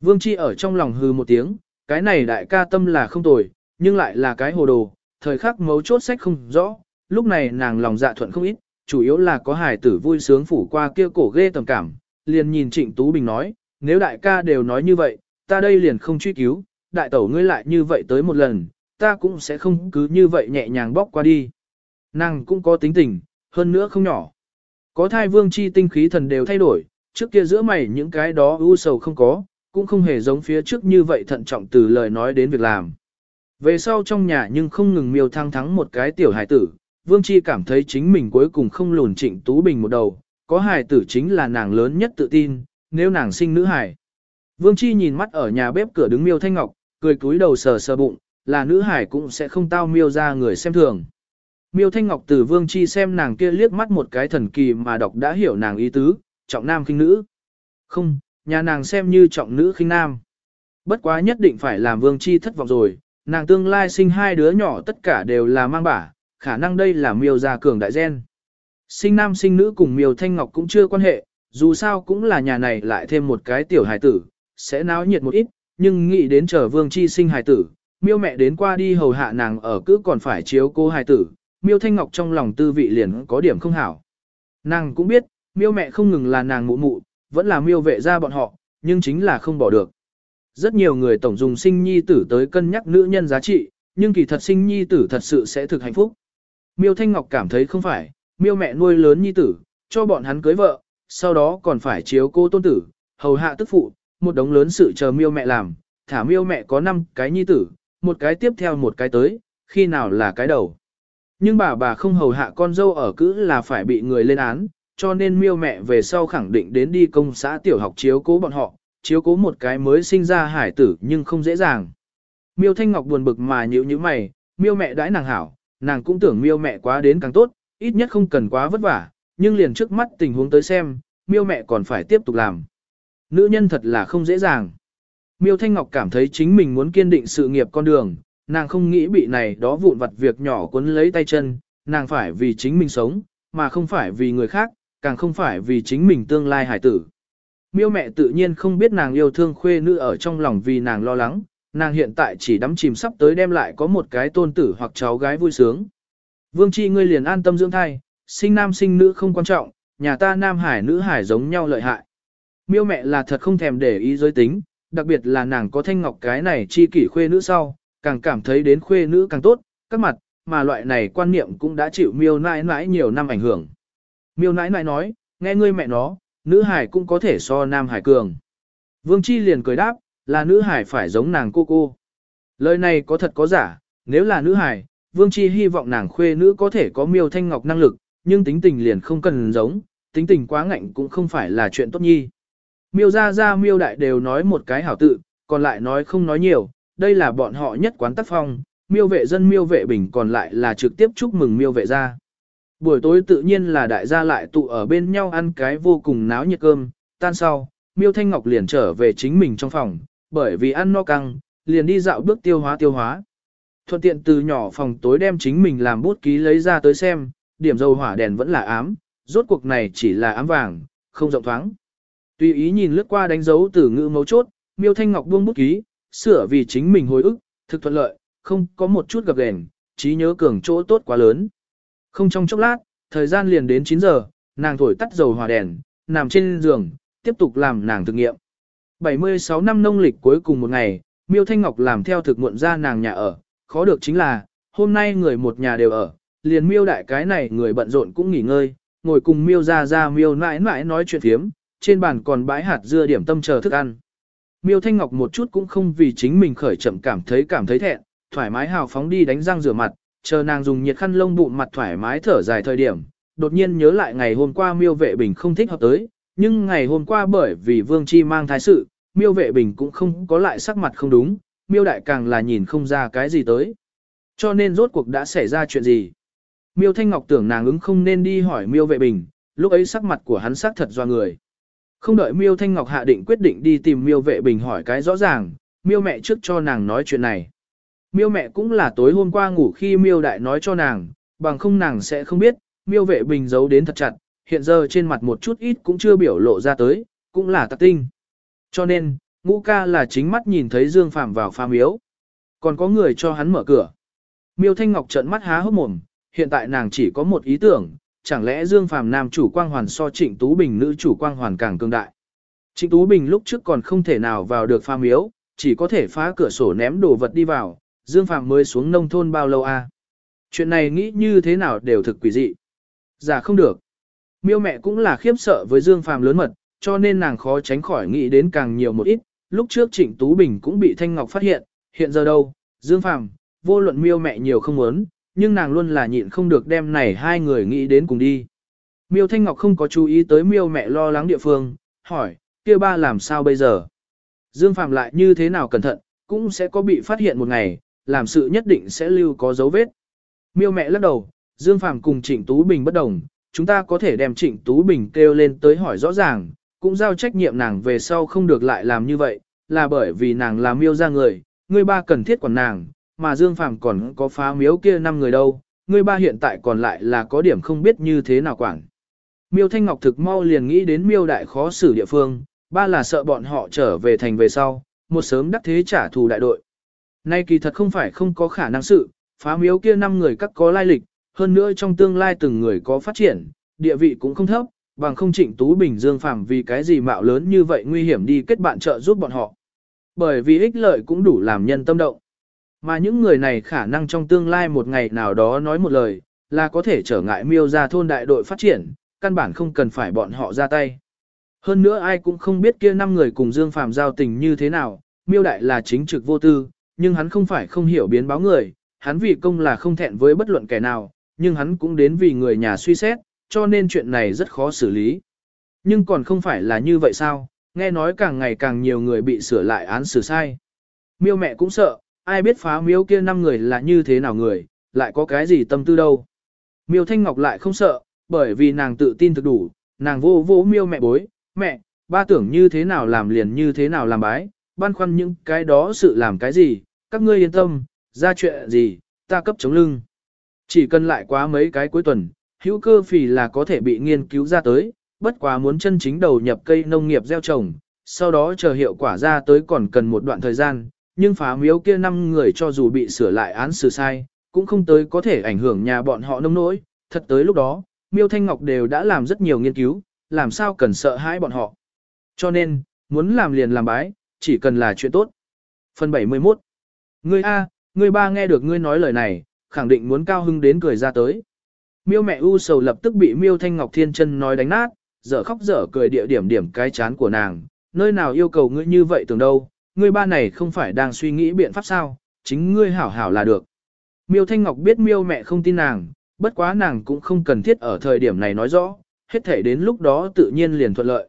Vương Chi ở trong lòng hư một tiếng, cái này đại ca tâm là không tồi, nhưng lại là cái hồ đồ, thời khắc mấu chốt sách không rõ, lúc này nàng lòng dạ thuận không ít, chủ yếu là có hài tử vui sướng phủ qua kia cổ ghê tầm cảm, liền nhìn Trịnh Tú Bình nói, nếu đại ca đều nói như vậy, ta đây liền không truy cứu, đại tẩu ngươi lại như vậy tới một lần, ta cũng sẽ không cứ như vậy nhẹ nhàng bóc qua đi. Nàng cũng có tính tình, hơn nữa không nhỏ. Có thai vương chi tinh khí thần đều thay đổi, trước kia giữa mày những cái đó u sầu không có, cũng không hề giống phía trước như vậy thận trọng từ lời nói đến việc làm. Về sau trong nhà nhưng không ngừng miêu thăng thắng một cái tiểu hải tử, Vương Chi cảm thấy chính mình cuối cùng không lùn trịnh Tú Bình một đầu, có hải tử chính là nàng lớn nhất tự tin, nếu nàng sinh nữ hải. Vương Chi nhìn mắt ở nhà bếp cửa đứng miêu thanh ngọc, cười cúi đầu sờ sờ bụng, là nữ hải cũng sẽ không tao miêu ra người xem thường. Miêu Thanh Ngọc từ Vương Chi xem nàng kia liếc mắt một cái thần kỳ mà đọc đã hiểu nàng ý tứ, trọng nam khinh nữ. Không, nhà nàng xem như trọng nữ khinh nam. Bất quá nhất định phải làm Vương Chi thất vọng rồi, nàng tương lai sinh hai đứa nhỏ tất cả đều là mang bả, khả năng đây là miêu gia cường đại gen. Sinh nam sinh nữ cùng miêu Thanh Ngọc cũng chưa quan hệ, dù sao cũng là nhà này lại thêm một cái tiểu hài tử, sẽ náo nhiệt một ít, nhưng nghĩ đến chờ vương chi sinh hài tử, miêu mẹ đến qua đi hầu hạ nàng ở cứ còn phải chiếu cô hài tử, miêu thanh ngọc trong lòng tư vị liền có điểm không hảo. Nàng cũng biết, miêu mẹ không ngừng là nàng mụ mụ, vẫn là miêu vệ ra bọn họ, nhưng chính là không bỏ được. Rất nhiều người tổng dùng sinh nhi tử tới cân nhắc nữ nhân giá trị, nhưng kỳ thật sinh nhi tử thật sự sẽ thực hạnh phúc. Miêu Thanh Ngọc cảm thấy không phải, miêu mẹ nuôi lớn nhi tử, cho bọn hắn cưới vợ, sau đó còn phải chiếu cô tôn tử, hầu hạ tức phụ, một đống lớn sự chờ miêu mẹ làm, thả miêu mẹ có 5 cái nhi tử, một cái tiếp theo một cái tới, khi nào là cái đầu. Nhưng bà bà không hầu hạ con dâu ở cữ là phải bị người lên án, cho nên miêu mẹ về sau khẳng định đến đi công xã tiểu học chiếu cố bọn họ, chiếu cố một cái mới sinh ra hải tử nhưng không dễ dàng. Miêu Thanh Ngọc buồn bực mà nhíu nhíu mày, miêu mẹ đãi nàng hảo, nàng cũng tưởng miêu mẹ quá đến càng tốt, ít nhất không cần quá vất vả, nhưng liền trước mắt tình huống tới xem, miêu mẹ còn phải tiếp tục làm. Nữ nhân thật là không dễ dàng. Miêu Thanh Ngọc cảm thấy chính mình muốn kiên định sự nghiệp con đường, nàng không nghĩ bị này đó vụn vặt việc nhỏ cuốn lấy tay chân, nàng phải vì chính mình sống, mà không phải vì người khác, càng không phải vì chính mình tương lai hải tử. Miêu mẹ tự nhiên không biết nàng yêu thương khuê nữ ở trong lòng vì nàng lo lắng, nàng hiện tại chỉ đắm chìm sắp tới đem lại có một cái tôn tử hoặc cháu gái vui sướng. Vương Chi ngươi liền an tâm dưỡng thai, sinh nam sinh nữ không quan trọng, nhà ta nam hải nữ hải giống nhau lợi hại. Miêu mẹ là thật không thèm để ý giới tính, đặc biệt là nàng có thanh ngọc cái này chi kỷ khuê nữ sau, càng cảm thấy đến khuê nữ càng tốt, các mặt, mà loại này quan niệm cũng đã chịu miêu nãi nãi nhiều năm ảnh hưởng. Miêu nãi nãi nói, nghe ngươi mẹ nó, nữ hải cũng có thể so nam hải cường. Vương Chi liền cười đáp, là nữ hải phải giống nàng cô cô. Lời này có thật có giả, nếu là nữ hải, Vương Chi hy vọng nàng khuê nữ có thể có miêu thanh ngọc năng lực, nhưng tính tình liền không cần giống, tính tình quá ngạnh cũng không phải là chuyện tốt nhi. Miêu ra ra miêu đại đều nói một cái hảo tự, còn lại nói không nói nhiều, đây là bọn họ nhất quán tác phong, miêu vệ dân miêu vệ bình còn lại là trực tiếp chúc mừng miêu vệ gia. Buổi tối tự nhiên là đại gia lại tụ ở bên nhau ăn cái vô cùng náo nhiệt cơm, tan sau, miêu thanh ngọc liền trở về chính mình trong phòng, bởi vì ăn no căng, liền đi dạo bước tiêu hóa tiêu hóa. Thuận tiện từ nhỏ phòng tối đem chính mình làm bút ký lấy ra tới xem, điểm dầu hỏa đèn vẫn là ám, rốt cuộc này chỉ là ám vàng, không rộng thoáng. Tùy ý nhìn lướt qua đánh dấu từ ngữ mấu chốt, miêu thanh ngọc buông bút ký, sửa vì chính mình hồi ức, thực thuận lợi, không có một chút gặp gền, trí nhớ cường chỗ tốt quá lớn. Không trong chốc lát, thời gian liền đến 9 giờ, nàng thổi tắt dầu hòa đèn, nằm trên giường, tiếp tục làm nàng thực nghiệm. 76 năm nông lịch cuối cùng một ngày, Miêu Thanh Ngọc làm theo thực muộn ra nàng nhà ở, khó được chính là, hôm nay người một nhà đều ở, liền Miêu đại cái này người bận rộn cũng nghỉ ngơi, ngồi cùng Miêu ra ra Miêu mãi mãi nói chuyện phiếm, trên bàn còn bãi hạt dưa điểm tâm chờ thức ăn. Miêu Thanh Ngọc một chút cũng không vì chính mình khởi chậm cảm thấy cảm thấy thẹn, thoải mái hào phóng đi đánh răng rửa mặt, chờ nàng dùng nhiệt khăn lông bụng mặt thoải mái thở dài thời điểm, đột nhiên nhớ lại ngày hôm qua Miêu Vệ Bình không thích hợp tới, nhưng ngày hôm qua bởi vì Vương Chi mang thái sự, Miêu Vệ Bình cũng không có lại sắc mặt không đúng, Miêu Đại càng là nhìn không ra cái gì tới. Cho nên rốt cuộc đã xảy ra chuyện gì? Miêu Thanh Ngọc tưởng nàng ứng không nên đi hỏi Miêu Vệ Bình, lúc ấy sắc mặt của hắn sắc thật do người. Không đợi Miêu Thanh Ngọc hạ định quyết định đi tìm Miêu Vệ Bình hỏi cái rõ ràng, Miêu mẹ trước cho nàng nói chuyện này. Miêu mẹ cũng là tối hôm qua ngủ khi Miêu Đại nói cho nàng, bằng không nàng sẽ không biết, Miêu Vệ Bình giấu đến thật chặt, hiện giờ trên mặt một chút ít cũng chưa biểu lộ ra tới, cũng là tạc tinh. Cho nên, ngũ ca là chính mắt nhìn thấy Dương Phạm vào pha miếu. Còn có người cho hắn mở cửa. Miêu Thanh Ngọc trợn mắt há hốc mồm, hiện tại nàng chỉ có một ý tưởng, chẳng lẽ Dương Phàm nam chủ quang hoàn so Trịnh Tú Bình nữ chủ quang hoàn càng cường đại. Trịnh Tú Bình lúc trước còn không thể nào vào được pha miếu, chỉ có thể phá cửa sổ ném đồ vật đi vào, Dương Phàm mới xuống nông thôn bao lâu a? À? Chuyện này nghĩ như thế nào đều thực quỷ dị. Giả không được. Miêu mẹ cũng là khiếp sợ với Dương Phàm lớn mật, cho nên nàng khó tránh khỏi nghĩ đến càng nhiều một ít. Lúc trước Trịnh Tú Bình cũng bị Thanh Ngọc phát hiện, hiện giờ đâu, Dương Phàm, vô luận miêu mẹ nhiều không muốn, nhưng nàng luôn là nhịn không được đem này hai người nghĩ đến cùng đi. Miêu Thanh Ngọc không có chú ý tới miêu mẹ lo lắng địa phương, hỏi, kia ba làm sao bây giờ? Dương Phạm lại như thế nào cẩn thận, cũng sẽ có bị phát hiện một ngày, làm sự nhất định sẽ lưu có dấu vết. Miêu mẹ lắc đầu, Dương Phạm cùng Trịnh Tú Bình bất đồng, chúng ta có thể đem Trịnh Tú Bình kêu lên tới hỏi rõ ràng, cũng giao trách nhiệm nàng về sau không được lại làm như vậy, là bởi vì nàng là miêu ra người, người ba cần thiết quản nàng, mà Dương Phàm còn có phá miếu kia năm người đâu, ngươi ba hiện tại còn lại là có điểm không biết như thế nào quản. Miêu Thanh Ngọc thực mau liền nghĩ đến miêu đại khó xử địa phương, ba là sợ bọn họ trở về thành về sau, một sớm đắc thế trả thù đại đội. Nay kỳ thật không phải không có khả năng sự, phá miếu kia năm người các có lai lịch, hơn nữa trong tương lai từng người có phát triển, địa vị cũng không thấp, bằng không trịnh Tú Bình Dương Phàm vì cái gì mạo lớn như vậy nguy hiểm đi kết bạn trợ giúp bọn họ. Bởi vì ích lợi cũng đủ làm nhân tâm động. Mà những người này khả năng trong tương lai một ngày nào đó nói một lời, là có thể trở ngại miêu ra thôn đại đội phát triển, căn bản không cần phải bọn họ ra tay. Hơn nữa ai cũng không biết kia năm người cùng Dương Phàm giao tình như thế nào, miêu đại là chính trực vô tư, nhưng hắn không phải không hiểu biến báo người, hắn vì công là không thẹn với bất luận kẻ nào, nhưng hắn cũng đến vì người nhà suy xét, cho nên chuyện này rất khó xử lý. Nhưng còn không phải là như vậy sao, nghe nói càng ngày càng nhiều người bị sửa lại án xử sai. Miêu mẹ cũng sợ, ai biết phá miêu kia năm người là như thế nào người, lại có cái gì tâm tư đâu. Miêu Thanh Ngọc lại không sợ, bởi vì nàng tự tin thực đủ, nàng vô vô miêu mẹ bối, mẹ, ba tưởng như thế nào làm liền như thế nào làm bái, băn khoăn những cái đó sự làm cái gì, các ngươi yên tâm, ra chuyện gì, ta cấp chống lưng. Chỉ cần lại quá mấy cái cuối tuần, hữu cơ phì là có thể bị nghiên cứu ra tới, bất quá muốn chân chính đầu nhập cây nông nghiệp gieo trồng, sau đó chờ hiệu quả ra tới còn cần một đoạn thời gian, nhưng phá miếu kia năm người cho dù bị sửa lại án xử sai, cũng không tới có thể ảnh hưởng nhà bọn họ nông nỗi, thật tới lúc đó, miêu thanh ngọc đều đã làm rất nhiều nghiên cứu, làm sao cần sợ hãi bọn họ. Cho nên, muốn làm liền làm bái, chỉ cần là chuyện tốt. Phần 71 Ngươi A, ngươi ba nghe được ngươi nói lời này, khẳng định muốn cao hưng đến cười ra tới. Miêu mẹ u sầu lập tức bị miêu thanh ngọc thiên chân nói đánh nát, dở khóc dở cười địa điểm điểm cái chán của nàng, nơi nào yêu cầu ngươi như vậy tưởng đâu, ngươi ba này không phải đang suy nghĩ biện pháp sao, chính ngươi hảo hảo là được. Miêu thanh ngọc biết miêu mẹ không tin nàng, bất quá nàng cũng không cần thiết ở thời điểm này nói rõ, hết thể đến lúc đó tự nhiên liền thuận lợi.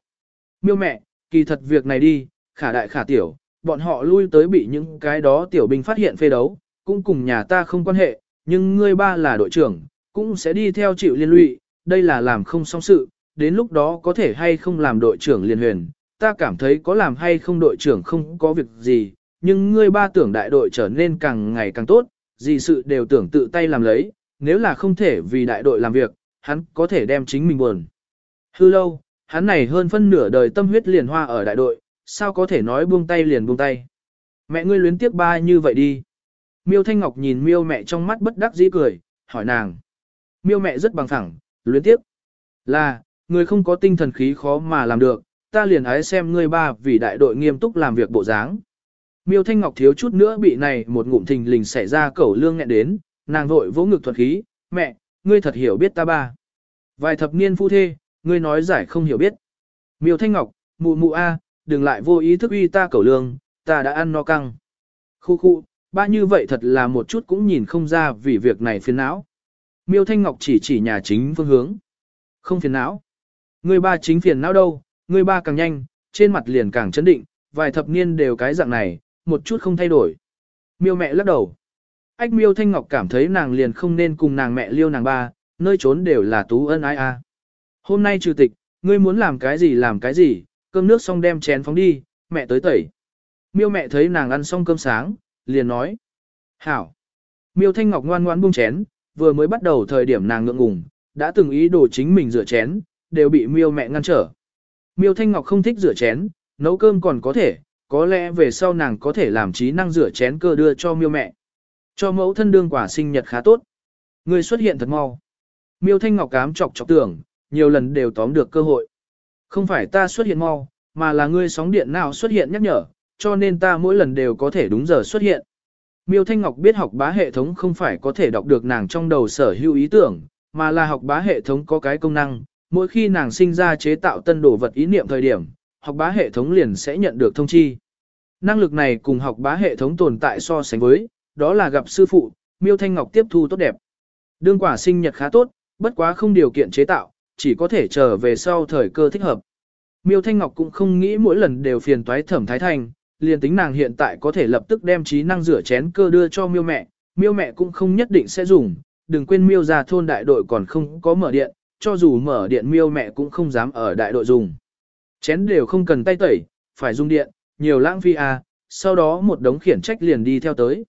Miêu mẹ, kỳ thật việc này đi, khả đại khả tiểu, bọn họ lui tới bị những cái đó tiểu binh phát hiện phê đấu, cũng cùng nhà ta không quan hệ, nhưng ngươi ba là đội trưởng, cũng sẽ đi theo chịu liên lụy, đây là làm không xong sự, đến lúc đó có thể hay không làm đội trưởng liên huyền, ta cảm thấy có làm hay không đội trưởng không có việc gì, nhưng ngươi ba tưởng đại đội trở nên càng ngày càng tốt, gì sự đều tưởng tự tay làm lấy, nếu là không thể vì đại đội làm việc, hắn có thể đem chính mình buồn. Hư lâu, hắn này hơn phân nửa đời tâm huyết liền hoa ở đại đội, sao có thể nói buông tay liền buông tay. Mẹ ngươi luyến tiếc ba như vậy đi. Miêu Thanh Ngọc nhìn miêu mẹ trong mắt bất đắc dĩ cười, hỏi nàng. Miêu mẹ rất bằng thẳng, luyến tiếc. Là, người không có tinh thần khí khó mà làm được, ta liền ái xem ngươi ba vì đại đội nghiêm túc làm việc bộ dáng. Miêu Thanh Ngọc thiếu chút nữa bị này một ngụm thình lình xảy ra cẩu lương nghẹn đến, nàng vội vỗ ngực thuật khí, mẹ, ngươi thật hiểu biết ta ba. Vài thập niên phu thê, ngươi nói giải không hiểu biết. Miêu Thanh Ngọc, mụ mụ a, đừng lại vô ý thức uy ta cẩu lương, ta đã ăn no căng. Khu khu, ba như vậy thật là một chút cũng nhìn không ra vì việc này phiền não. Miêu Thanh Ngọc chỉ chỉ nhà chính phương hướng. Không phiền não. Ngươi ba chính phiền não đâu, ngươi ba càng nhanh, trên mặt liền càng chấn định, vài thập niên đều cái dạng này, một chút không thay đổi. Miêu mẹ lắc đầu. Ách miêu Thanh Ngọc cảm thấy nàng liền không nên cùng nàng mẹ liêu nàng ba, nơi trốn đều là tú ân ai a. Hôm nay trừ tịch, ngươi muốn làm cái gì làm cái gì, cơm nước xong đem chén phóng đi, mẹ tới tẩy. Miêu mẹ thấy nàng ăn xong cơm sáng, liền nói. Hảo. Miêu Thanh Ngọc ngoan ngoan buông chén, vừa mới bắt đầu thời điểm nàng ngượng ngùng, đã từng ý đồ chính mình rửa chén, đều bị miêu mẹ ngăn trở. Miêu Thanh Ngọc không thích rửa chén, nấu cơm còn có thể, có lẽ về sau nàng có thể làm trí năng rửa chén cơ đưa cho miêu mẹ. Cho mẫu thân đương quả sinh nhật khá tốt. Người xuất hiện thật mau. Miêu Thanh Ngọc cám chọc chọc tưởng, nhiều lần đều tóm được cơ hội. Không phải ta xuất hiện mau, mà là ngươi sóng điện nào xuất hiện nhắc nhở, cho nên ta mỗi lần đều có thể đúng giờ xuất hiện. Miêu Thanh Ngọc biết học bá hệ thống không phải có thể đọc được nàng trong đầu sở hữu ý tưởng, mà là học bá hệ thống có cái công năng, mỗi khi nàng sinh ra chế tạo tân đồ vật ý niệm thời điểm, học bá hệ thống liền sẽ nhận được thông chi. Năng lực này cùng học bá hệ thống tồn tại so sánh với, đó là gặp sư phụ, Miêu Thanh Ngọc tiếp thu tốt đẹp. Đương quả sinh nhật khá tốt, bất quá không điều kiện chế tạo, chỉ có thể chờ về sau thời cơ thích hợp. Miêu Thanh Ngọc cũng không nghĩ mỗi lần đều phiền toái thẩm thái thành, liền tính nàng hiện tại có thể lập tức đem trí năng rửa chén cơ đưa cho miêu mẹ, miêu mẹ cũng không nhất định sẽ dùng, đừng quên miêu gia thôn đại đội còn không có mở điện, cho dù mở điện miêu mẹ cũng không dám ở đại đội dùng. Chén đều không cần tay tẩy, phải dùng điện, nhiều lãng phí à, sau đó một đống khiển trách liền đi theo tới.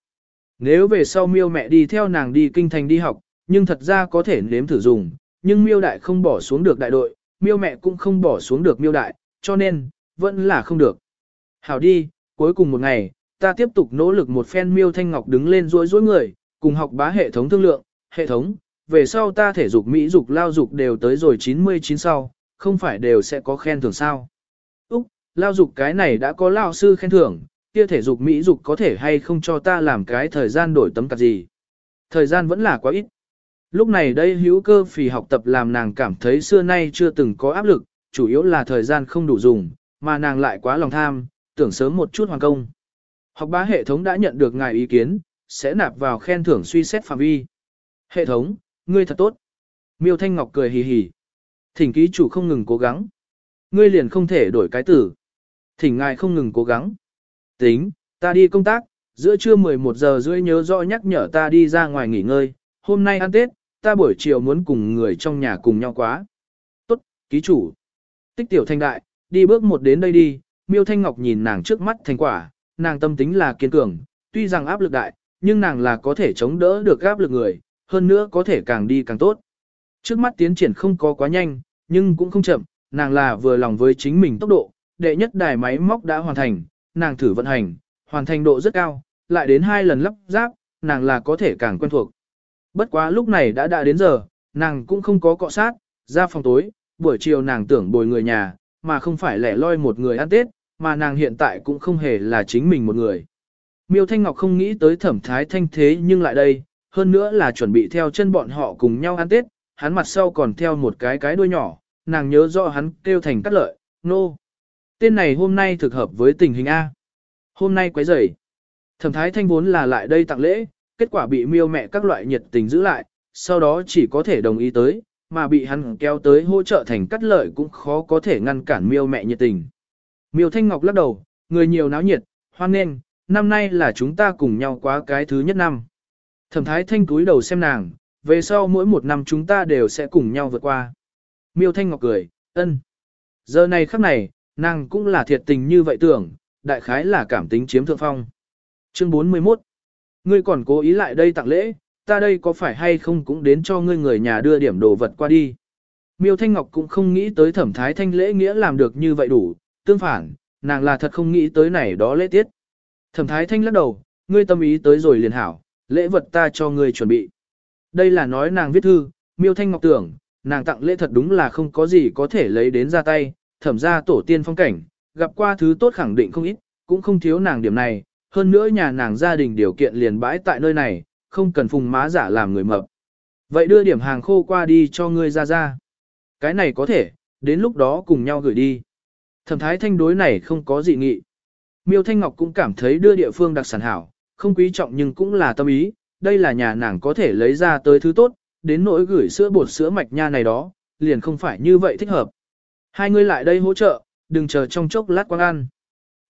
Nếu về sau miêu mẹ đi theo nàng đi kinh thành đi học, nhưng thật ra có thể nếm thử dùng, nhưng miêu đại không bỏ xuống được đại đội, miêu mẹ cũng không bỏ xuống được miêu đại, cho nên, vẫn là không được. Hảo đi, cuối cùng một ngày, ta tiếp tục nỗ lực một phen miêu thanh ngọc đứng lên rối rối người, cùng học bá hệ thống thương lượng, hệ thống, về sau ta thể dục mỹ dục lao dục đều tới rồi 99 sau, không phải đều sẽ có khen thưởng sao. Úc, lao dục cái này đã có lao sư khen thưởng, kia thể dục mỹ dục có thể hay không cho ta làm cái thời gian đổi tấm cặt gì. Thời gian vẫn là quá ít. Lúc này đây hữu cơ phì học tập làm nàng cảm thấy xưa nay chưa từng có áp lực, chủ yếu là thời gian không đủ dùng, mà nàng lại quá lòng tham, tưởng sớm một chút hoàn công. Học bá hệ thống đã nhận được ngài ý kiến, sẽ nạp vào khen thưởng suy xét phạm vi. Hệ thống, ngươi thật tốt. Miêu Thanh Ngọc cười hì hì. Thỉnh ký chủ không ngừng cố gắng. Ngươi liền không thể đổi cái tử. Thỉnh ngài không ngừng cố gắng. Tính, ta đi công tác, giữa trưa 11 giờ rưỡi nhớ rõ nhắc nhở ta đi ra ngoài nghỉ ngơi. Hôm nay ăn Tết, ta buổi chiều muốn cùng người trong nhà cùng nhau quá. Tốt, ký chủ. Tích tiểu thanh đại, đi bước một đến đây đi, miêu thanh ngọc nhìn nàng trước mắt thành quả, nàng tâm tính là kiên cường, tuy rằng áp lực đại, nhưng nàng là có thể chống đỡ được áp lực người, hơn nữa có thể càng đi càng tốt. Trước mắt tiến triển không có quá nhanh, nhưng cũng không chậm, nàng là vừa lòng với chính mình tốc độ, đệ nhất đài máy móc đã hoàn thành, nàng thử vận hành, hoàn thành độ rất cao, lại đến hai lần lắp ráp, nàng là có thể càng quen thuộc. Bất quá lúc này đã đã đến giờ, nàng cũng không có cọ sát, ra phòng tối, buổi chiều nàng tưởng bồi người nhà, mà không phải lẻ loi một người ăn Tết, mà nàng hiện tại cũng không hề là chính mình một người. Miêu Thanh Ngọc không nghĩ tới thẩm thái thanh thế nhưng lại đây, hơn nữa là chuẩn bị theo chân bọn họ cùng nhau ăn Tết, hắn mặt sau còn theo một cái cái đuôi nhỏ, nàng nhớ rõ hắn kêu thành cắt lợi, nô. No. Tên này hôm nay thực hợp với tình hình A. Hôm nay quấy rầy. Thẩm thái thanh vốn là lại đây tặng lễ, kết quả bị miêu mẹ các loại nhiệt tình giữ lại, sau đó chỉ có thể đồng ý tới, mà bị hắn kéo tới hỗ trợ thành cắt lợi cũng khó có thể ngăn cản miêu mẹ nhiệt tình. Miêu Thanh Ngọc lắc đầu, người nhiều náo nhiệt, hoan nghênh, năm nay là chúng ta cùng nhau quá cái thứ nhất năm. Thẩm thái thanh cúi đầu xem nàng, về sau mỗi một năm chúng ta đều sẽ cùng nhau vượt qua. Miêu Thanh Ngọc cười, ân. Giờ này khắc này, nàng cũng là thiệt tình như vậy tưởng, đại khái là cảm tính chiếm thượng phong. Chương 41 Ngươi còn cố ý lại đây tặng lễ, ta đây có phải hay không cũng đến cho ngươi người nhà đưa điểm đồ vật qua đi. Miêu Thanh Ngọc cũng không nghĩ tới thẩm thái thanh lễ nghĩa làm được như vậy đủ, tương phản, nàng là thật không nghĩ tới này đó lễ tiết. Thẩm thái thanh lắc đầu, ngươi tâm ý tới rồi liền hảo, lễ vật ta cho ngươi chuẩn bị. Đây là nói nàng viết thư, miêu thanh ngọc tưởng, nàng tặng lễ thật đúng là không có gì có thể lấy đến ra tay, thẩm ra tổ tiên phong cảnh, gặp qua thứ tốt khẳng định không ít, cũng không thiếu nàng điểm này, hơn nữa nhà nàng gia đình điều kiện liền bãi tại nơi này, không cần phùng má giả làm người mập. Vậy đưa điểm hàng khô qua đi cho ngươi ra ra. Cái này có thể, đến lúc đó cùng nhau gửi đi. Thẩm thái thanh đối này không có dị nghị. Miêu Thanh Ngọc cũng cảm thấy đưa địa phương đặc sản hảo, không quý trọng nhưng cũng là tâm ý, đây là nhà nàng có thể lấy ra tới thứ tốt, đến nỗi gửi sữa bột sữa mạch nha này đó, liền không phải như vậy thích hợp. Hai người lại đây hỗ trợ, đừng chờ trong chốc lát quang ăn.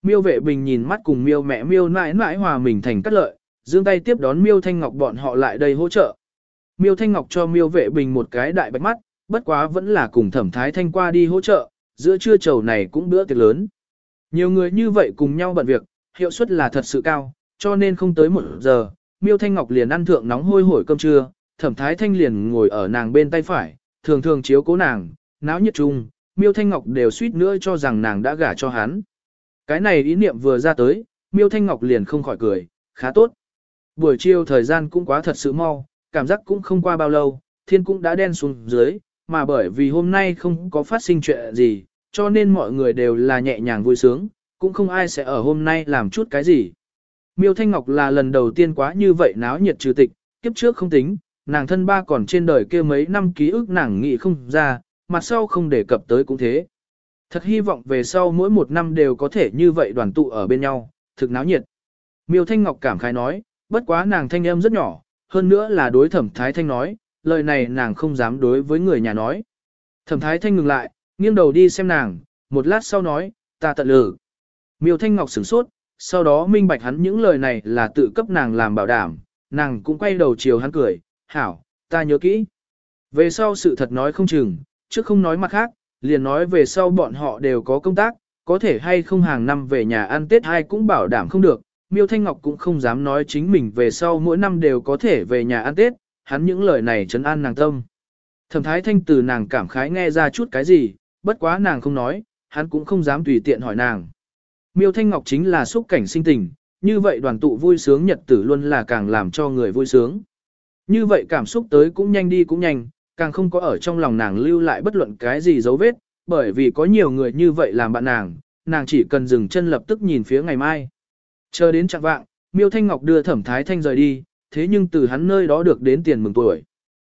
Miêu vệ bình nhìn mắt cùng miêu mẹ miêu nãi nãi hòa mình thành cắt lợi, giương tay tiếp đón miêu thanh ngọc bọn họ lại đây hỗ trợ. Miêu thanh ngọc cho miêu vệ bình một cái đại bạch mắt, bất quá vẫn là cùng thẩm thái thanh qua đi hỗ trợ, giữa trưa trầu này cũng bữa tiệc lớn. Nhiều người như vậy cùng nhau bận việc, hiệu suất là thật sự cao, cho nên không tới một giờ, miêu thanh ngọc liền ăn thượng nóng hôi hổi cơm trưa, thẩm thái thanh liền ngồi ở nàng bên tay phải, thường thường chiếu cố nàng, náo nhiệt chung, miêu thanh ngọc đều suýt nữa cho rằng nàng đã gả cho hắn. Cái này ý niệm vừa ra tới, miêu thanh ngọc liền không khỏi cười, khá tốt. Buổi chiều thời gian cũng quá thật sự mau, cảm giác cũng không qua bao lâu, thiên cũng đã đen xuống dưới, mà bởi vì hôm nay không có phát sinh chuyện gì, cho nên mọi người đều là nhẹ nhàng vui sướng, cũng không ai sẽ ở hôm nay làm chút cái gì. Miêu Thanh Ngọc là lần đầu tiên quá như vậy náo nhiệt trừ tịch, kiếp trước không tính, nàng thân ba còn trên đời kia mấy năm ký ức nàng nghĩ không ra, mặt sau không đề cập tới cũng thế. Thật hy vọng về sau mỗi một năm đều có thể như vậy đoàn tụ ở bên nhau, thực náo nhiệt. Miêu Thanh Ngọc cảm khái nói, bất quá nàng thanh âm rất nhỏ, hơn nữa là đối thẩm thái thanh nói, lời này nàng không dám đối với người nhà nói. Thẩm thái thanh ngừng lại, nghiêng đầu đi xem nàng, một lát sau nói, ta tận lử. Miêu Thanh Ngọc sửng sốt, sau đó minh bạch hắn những lời này là tự cấp nàng làm bảo đảm, nàng cũng quay đầu chiều hắn cười, hảo, ta nhớ kỹ. Về sau sự thật nói không chừng, chứ không nói mặt khác, liền nói về sau bọn họ đều có công tác, có thể hay không hàng năm về nhà ăn Tết hay cũng bảo đảm không được. Miêu Thanh Ngọc cũng không dám nói chính mình về sau mỗi năm đều có thể về nhà ăn Tết, hắn những lời này trấn an nàng tâm. Thẩm Thái Thanh từ nàng cảm khái nghe ra chút cái gì, bất quá nàng không nói, hắn cũng không dám tùy tiện hỏi nàng. Miêu Thanh Ngọc chính là xúc cảnh sinh tình, như vậy đoàn tụ vui sướng nhật tử luôn là càng làm cho người vui sướng. Như vậy cảm xúc tới cũng nhanh đi cũng nhanh, càng không có ở trong lòng nàng lưu lại bất luận cái gì dấu vết, bởi vì có nhiều người như vậy làm bạn nàng, nàng chỉ cần dừng chân lập tức nhìn phía ngày mai. Chờ đến trạng vạng, Miêu Thanh Ngọc đưa Thẩm Thái Thanh rời đi, thế nhưng từ hắn nơi đó được đến tiền mừng tuổi.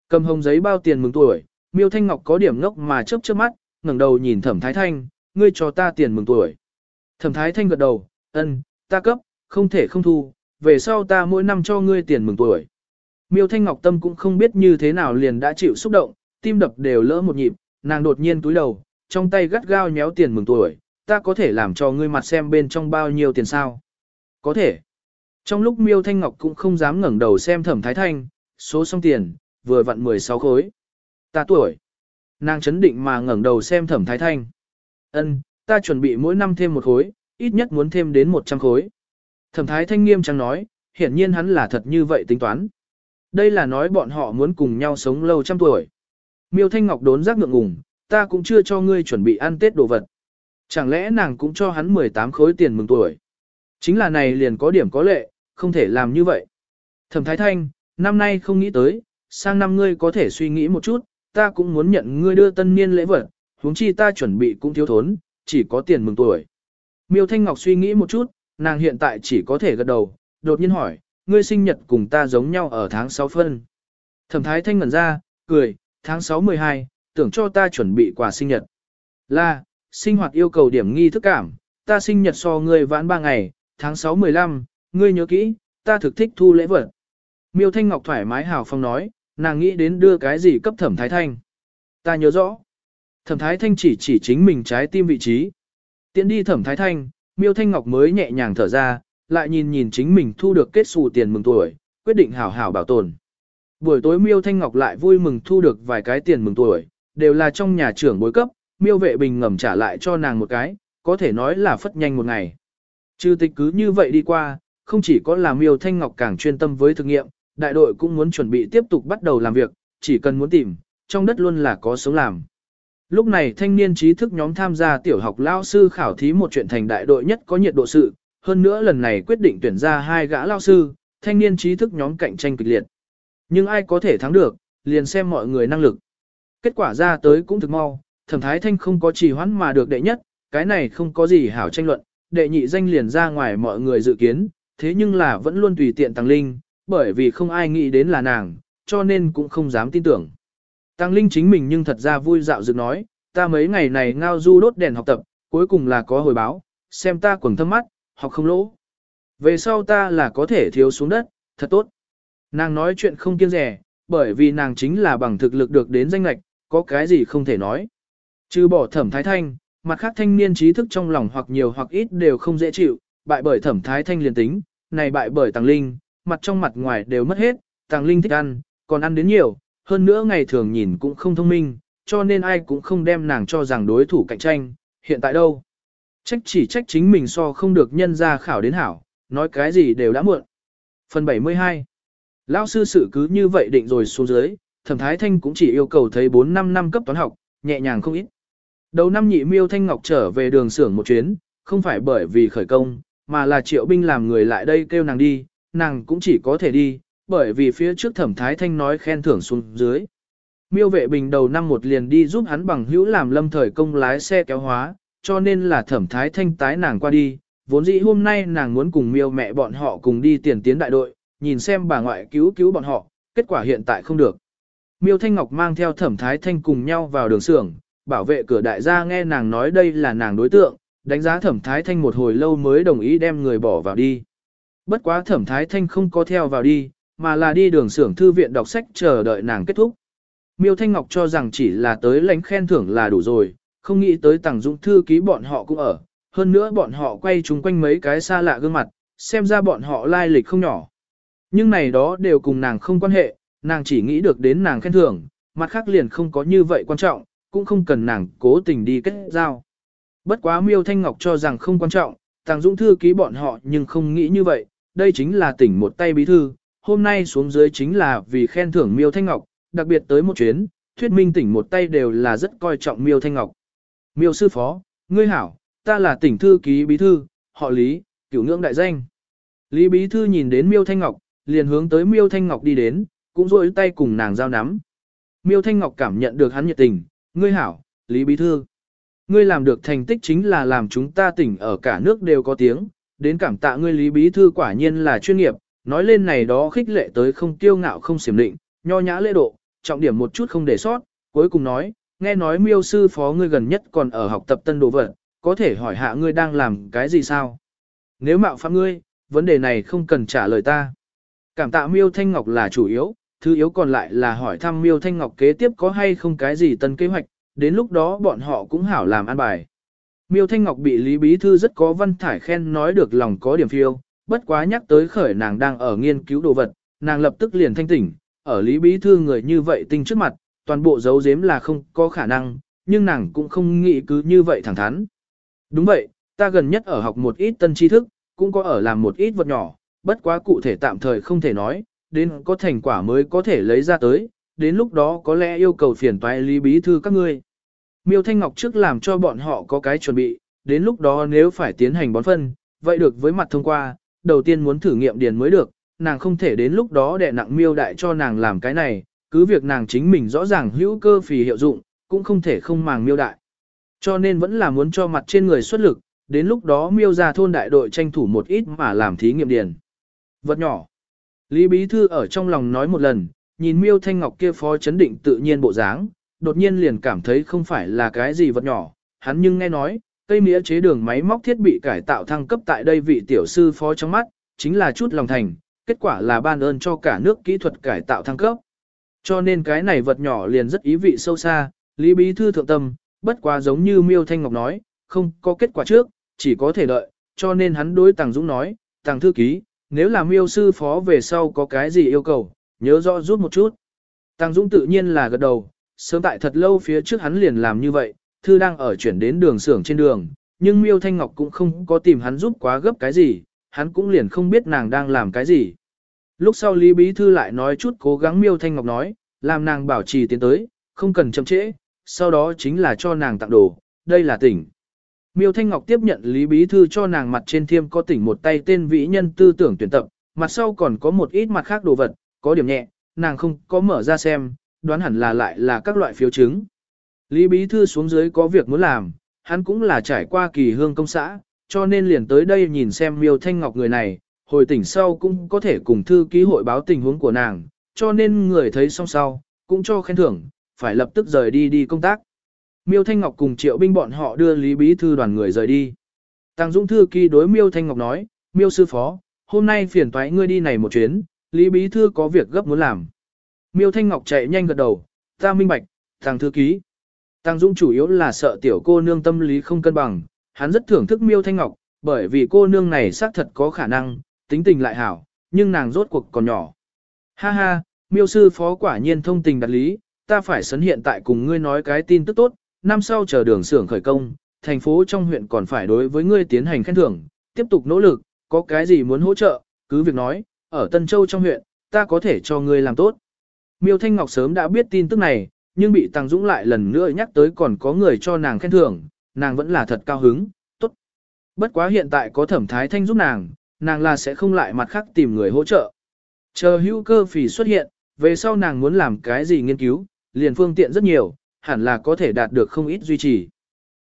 Cầm hồng giấy bao tiền mừng tuổi, Miêu Thanh Ngọc có điểm ngốc mà chớp chớp mắt, ngẩng đầu nhìn Thẩm Thái Thanh, ngươi cho ta tiền mừng tuổi. Thẩm Thái Thanh gật đầu, ân, ta cấp, không thể không thu, về sau ta mỗi năm cho ngươi tiền mừng tuổi. Miêu Thanh Ngọc tâm cũng không biết như thế nào liền đã chịu xúc động, tim đập đều lỡ một nhịp, nàng đột nhiên túi đầu, trong tay gắt gao nhéo tiền mừng tuổi, ta có thể làm cho ngươi mặt xem bên trong bao nhiêu tiền sao? Có thể. Trong lúc Miêu Thanh Ngọc cũng không dám ngẩng đầu xem Thẩm Thái Thanh, số xong tiền, vừa vặn 16 khối. Ta tuổi. Nàng chấn định mà ngẩng đầu xem Thẩm Thái Thanh. Ân, ta chuẩn bị mỗi năm thêm một khối, ít nhất muốn thêm đến 100 khối. Thẩm Thái Thanh nghiêm trang nói, hiển nhiên hắn là thật như vậy tính toán. Đây là nói bọn họ muốn cùng nhau sống lâu trăm tuổi. Miêu Thanh Ngọc đốn giác ngượng ngùng, ta cũng chưa cho ngươi chuẩn bị ăn Tết đồ vật. Chẳng lẽ nàng cũng cho hắn 18 khối tiền mừng tuổi. Chính là này liền có điểm có lệ, không thể làm như vậy. Thẩm Thái Thanh, năm nay không nghĩ tới, sang năm ngươi có thể suy nghĩ một chút, ta cũng muốn nhận ngươi đưa tân niên lễ vật, huống chi ta chuẩn bị cũng thiếu thốn, chỉ có tiền mừng tuổi. Miêu Thanh Ngọc suy nghĩ một chút, nàng hiện tại chỉ có thể gật đầu, đột nhiên hỏi, ngươi sinh nhật cùng ta giống nhau ở tháng 6 phân. Thẩm Thái Thanh ngẩn ra, cười, tháng 6 12, tưởng cho ta chuẩn bị quà sinh nhật. Là, sinh hoạt yêu cầu điểm nghi thức cảm, ta sinh nhật so ngươi vãn 3 ngày, tháng 6 15, ngươi nhớ kỹ, ta thực thích thu lễ vật. Miêu Thanh Ngọc thoải mái hào phong nói, nàng nghĩ đến đưa cái gì cấp Thẩm Thái Thanh. Ta nhớ rõ. Thẩm Thái Thanh chỉ chỉ chính mình trái tim vị trí. Tiến đi Thẩm Thái Thanh, Miêu Thanh Ngọc mới nhẹ nhàng thở ra, lại nhìn nhìn chính mình thu được kết xù tiền mừng tuổi, quyết định hảo hảo bảo tồn. Buổi tối Miêu Thanh Ngọc lại vui mừng thu được vài cái tiền mừng tuổi, đều là trong nhà trưởng bối cấp, Miêu Vệ Bình ngầm trả lại cho nàng một cái, có thể nói là phất nhanh một ngày. Trừ tịch cứ như vậy đi qua, không chỉ có làm Miêu Thanh Ngọc càng chuyên tâm với thực nghiệm, đại đội cũng muốn chuẩn bị tiếp tục bắt đầu làm việc, chỉ cần muốn tìm, trong đất luôn là có sống làm. Lúc này thanh niên trí thức nhóm tham gia tiểu học lao sư khảo thí một chuyện thành đại đội nhất có nhiệt độ sự, hơn nữa lần này quyết định tuyển ra hai gã lao sư, thanh niên trí thức nhóm cạnh tranh kịch liệt. Nhưng ai có thể thắng được, liền xem mọi người năng lực. Kết quả ra tới cũng thực mau, thẩm thái thanh không có trì hoãn mà được đệ nhất, cái này không có gì hảo tranh luận, đệ nhị danh liền ra ngoài mọi người dự kiến, thế nhưng là vẫn luôn tùy tiện tăng linh, bởi vì không ai nghĩ đến là nàng, cho nên cũng không dám tin tưởng. Tăng Linh chính mình nhưng thật ra vui dạo dựng nói, ta mấy ngày này ngao du đốt đèn học tập, cuối cùng là có hồi báo, xem ta quần thâm mắt, học không lỗ. Về sau ta là có thể thiếu xuống đất, thật tốt. Nàng nói chuyện không kiêng rẻ, bởi vì nàng chính là bằng thực lực được đến danh lạch, có cái gì không thể nói. Trừ bỏ thẩm thái thanh, mặt khác thanh niên trí thức trong lòng hoặc nhiều hoặc ít đều không dễ chịu, bại bởi thẩm thái thanh liền tính, này bại bởi tàng linh, mặt trong mặt ngoài đều mất hết, tàng linh thích ăn, còn ăn đến nhiều, hơn nữa ngày thường nhìn cũng không thông minh, cho nên ai cũng không đem nàng cho rằng đối thủ cạnh tranh, hiện tại đâu. Trách chỉ trách chính mình so không được nhân ra khảo đến hảo, nói cái gì đều đã muộn. Phần 72 Lão sư sự cứ như vậy định rồi xuống dưới, thẩm thái thanh cũng chỉ yêu cầu thấy 4-5 năm cấp toán học, nhẹ nhàng không ít. Đầu năm nhị miêu thanh ngọc trở về đường xưởng một chuyến, không phải bởi vì khởi công, mà là triệu binh làm người lại đây kêu nàng đi, nàng cũng chỉ có thể đi, bởi vì phía trước thẩm thái thanh nói khen thưởng xuống dưới. Miêu vệ bình đầu năm một liền đi giúp hắn bằng hữu làm lâm thời công lái xe kéo hóa, cho nên là thẩm thái thanh tái nàng qua đi, vốn dĩ hôm nay nàng muốn cùng miêu mẹ bọn họ cùng đi tiền tiến đại đội, nhìn xem bà ngoại cứu cứu bọn họ, kết quả hiện tại không được. Miêu Thanh Ngọc mang theo thẩm thái thanh cùng nhau vào đường xưởng, bảo vệ cửa đại gia nghe nàng nói đây là nàng đối tượng, đánh giá thẩm thái thanh một hồi lâu mới đồng ý đem người bỏ vào đi. Bất quá thẩm thái thanh không có theo vào đi, mà là đi đường xưởng thư viện đọc sách chờ đợi nàng kết thúc. Miêu Thanh Ngọc cho rằng chỉ là tới lãnh khen thưởng là đủ rồi, không nghĩ tới Tằng Dũng thư ký bọn họ cũng ở, hơn nữa bọn họ quay chung quanh mấy cái xa lạ gương mặt, xem ra bọn họ lai lịch không nhỏ. Nhưng này đó đều cùng nàng không quan hệ, nàng chỉ nghĩ được đến nàng khen thưởng, mặt khác liền không có như vậy quan trọng, cũng không cần nàng cố tình đi kết giao. Bất quá Miêu Thanh Ngọc cho rằng không quan trọng, Tàng Dũng thư ký bọn họ nhưng không nghĩ như vậy, đây chính là tỉnh một tay bí thư, hôm nay xuống dưới chính là vì khen thưởng Miêu Thanh Ngọc, đặc biệt tới một chuyến, thuyết minh tỉnh một tay đều là rất coi trọng Miêu Thanh Ngọc. Miêu sư phó, ngươi hảo, ta là tỉnh thư ký bí thư, họ Lý, cửu ngưỡng đại danh. Lý bí thư nhìn đến Miêu Thanh Ngọc, liền hướng tới Miêu Thanh Ngọc đi đến, cũng rôi tay cùng nàng giao nắm. Miêu Thanh Ngọc cảm nhận được hắn nhiệt tình, ngươi hảo, Lý bí thư. Ngươi làm được thành tích chính là làm chúng ta tỉnh ở cả nước đều có tiếng, đến cảm tạ ngươi Lý bí thư quả nhiên là chuyên nghiệp, nói lên này đó khích lệ tới không tiêu ngạo không xiểm định, nho nhã lễ độ, trọng điểm một chút không để sót, cuối cùng nói, nghe nói miêu sư phó ngươi gần nhất còn ở học tập tân đồ vật, có thể hỏi hạ ngươi đang làm cái gì sao? Nếu mạo phạm ngươi, vấn đề này không cần trả lời ta. Cảm tạ miêu thanh ngọc là chủ yếu, thứ yếu còn lại là hỏi thăm miêu thanh ngọc kế tiếp có hay không cái gì tân kế hoạch, đến lúc đó bọn họ cũng hảo làm an bài. Miêu Thanh Ngọc bị Lý Bí Thư rất có văn thải khen nói được lòng có điểm phiêu, bất quá nhắc tới khởi nàng đang ở nghiên cứu đồ vật, nàng lập tức liền thanh tỉnh, ở Lý Bí Thư người như vậy tinh trước mặt, toàn bộ giấu giếm là không có khả năng, nhưng nàng cũng không nghĩ cứ như vậy thẳng thắn. Đúng vậy, ta gần nhất ở học một ít tân tri thức, cũng có ở làm một ít vật nhỏ, bất quá cụ thể tạm thời không thể nói, đến có thành quả mới có thể lấy ra tới, đến lúc đó có lẽ yêu cầu phiền toái Lý Bí Thư các ngươi. Miêu Thanh Ngọc trước làm cho bọn họ có cái chuẩn bị, đến lúc đó nếu phải tiến hành bón phân, vậy được với mặt thông qua, đầu tiên muốn thử nghiệm điền mới được, nàng không thể đến lúc đó đệ nặng miêu đại cho nàng làm cái này, cứ việc nàng chính mình rõ ràng hữu cơ phì hiệu dụng, cũng không thể không màng miêu đại. Cho nên vẫn là muốn cho mặt trên người xuất lực, đến lúc đó miêu ra thôn đại đội tranh thủ một ít mà làm thí nghiệm điền. Vật nhỏ. Lý Bí Thư ở trong lòng nói một lần, nhìn miêu thanh ngọc kia phó chấn định tự nhiên bộ dáng, đột nhiên liền cảm thấy không phải là cái gì vật nhỏ, hắn nhưng nghe nói, cây mía chế đường máy móc thiết bị cải tạo thăng cấp tại đây vị tiểu sư phó trong mắt, chính là chút lòng thành, kết quả là ban ơn cho cả nước kỹ thuật cải tạo thăng cấp. Cho nên cái này vật nhỏ liền rất ý vị sâu xa, Lý Bí Thư thượng tâm, bất quá giống như Miêu Thanh Ngọc nói, không có kết quả trước, chỉ có thể đợi, cho nên hắn đối Tàng Dũng nói, Tàng Thư Ký, nếu là Miêu Sư Phó về sau có cái gì yêu cầu, nhớ rõ rút một chút. Tàng Dũng tự nhiên là gật đầu, sớm tại thật lâu phía trước hắn liền làm như vậy, Thư đang ở chuyển đến đường xưởng trên đường, nhưng Miêu Thanh Ngọc cũng không có tìm hắn giúp quá gấp cái gì, hắn cũng liền không biết nàng đang làm cái gì. Lúc sau Lý Bí Thư lại nói chút cố gắng Miêu Thanh Ngọc nói, làm nàng bảo trì tiến tới, không cần chậm trễ, sau đó chính là cho nàng tặng đồ, đây là tỉnh. Miêu Thanh Ngọc tiếp nhận Lý Bí Thư cho nàng mặt trên thiêm có tỉnh một tay tên vĩ nhân tư tưởng tuyển tập, mặt sau còn có một ít mặt khác đồ vật, có điểm nhẹ, nàng không có mở ra xem, đoán hẳn là lại là các loại phiếu chứng. Lý Bí Thư xuống dưới có việc muốn làm, hắn cũng là trải qua kỳ hương công xã, cho nên liền tới đây nhìn xem Miêu Thanh Ngọc người này, hồi tỉnh sau cũng có thể cùng thư ký hội báo tình huống của nàng, cho nên người thấy xong sau, cũng cho khen thưởng, phải lập tức rời đi đi công tác. Miêu Thanh Ngọc cùng triệu binh bọn họ đưa Lý Bí Thư đoàn người rời đi. Tăng Dũng Thư ký đối Miêu Thanh Ngọc nói, Miêu Sư Phó, hôm nay phiền toái ngươi đi này một chuyến, Lý Bí Thư có việc gấp muốn làm. Miêu Thanh Ngọc chạy nhanh gật đầu, ta minh bạch, Tăng Thư ký. Tăng Dũng chủ yếu là sợ tiểu cô nương tâm lý không cân bằng, hắn rất thưởng thức Miêu Thanh Ngọc, bởi vì cô nương này xác thật có khả năng, tính tình lại hảo, nhưng nàng rốt cuộc còn nhỏ. Ha ha, miêu sư phó quả nhiên thông tình đặt lý, ta phải sấn hiện tại cùng ngươi nói cái tin tức tốt, năm sau chờ đường xưởng khởi công, thành phố trong huyện còn phải đối với ngươi tiến hành khen thưởng, tiếp tục nỗ lực, có cái gì muốn hỗ trợ, cứ việc nói, ở Tân Châu trong huyện, ta có thể cho ngươi làm tốt. Miêu Thanh Ngọc sớm đã biết tin tức này, nhưng bị Tăng Dũng lại lần nữa nhắc tới còn có người cho nàng khen thưởng, nàng vẫn là thật cao hứng, tốt. Bất quá hiện tại có thẩm thái thanh giúp nàng, nàng là sẽ không lại mặt khác tìm người hỗ trợ. Chờ hữu cơ phỉ xuất hiện, về sau nàng muốn làm cái gì nghiên cứu, liền phương tiện rất nhiều, hẳn là có thể đạt được không ít duy trì.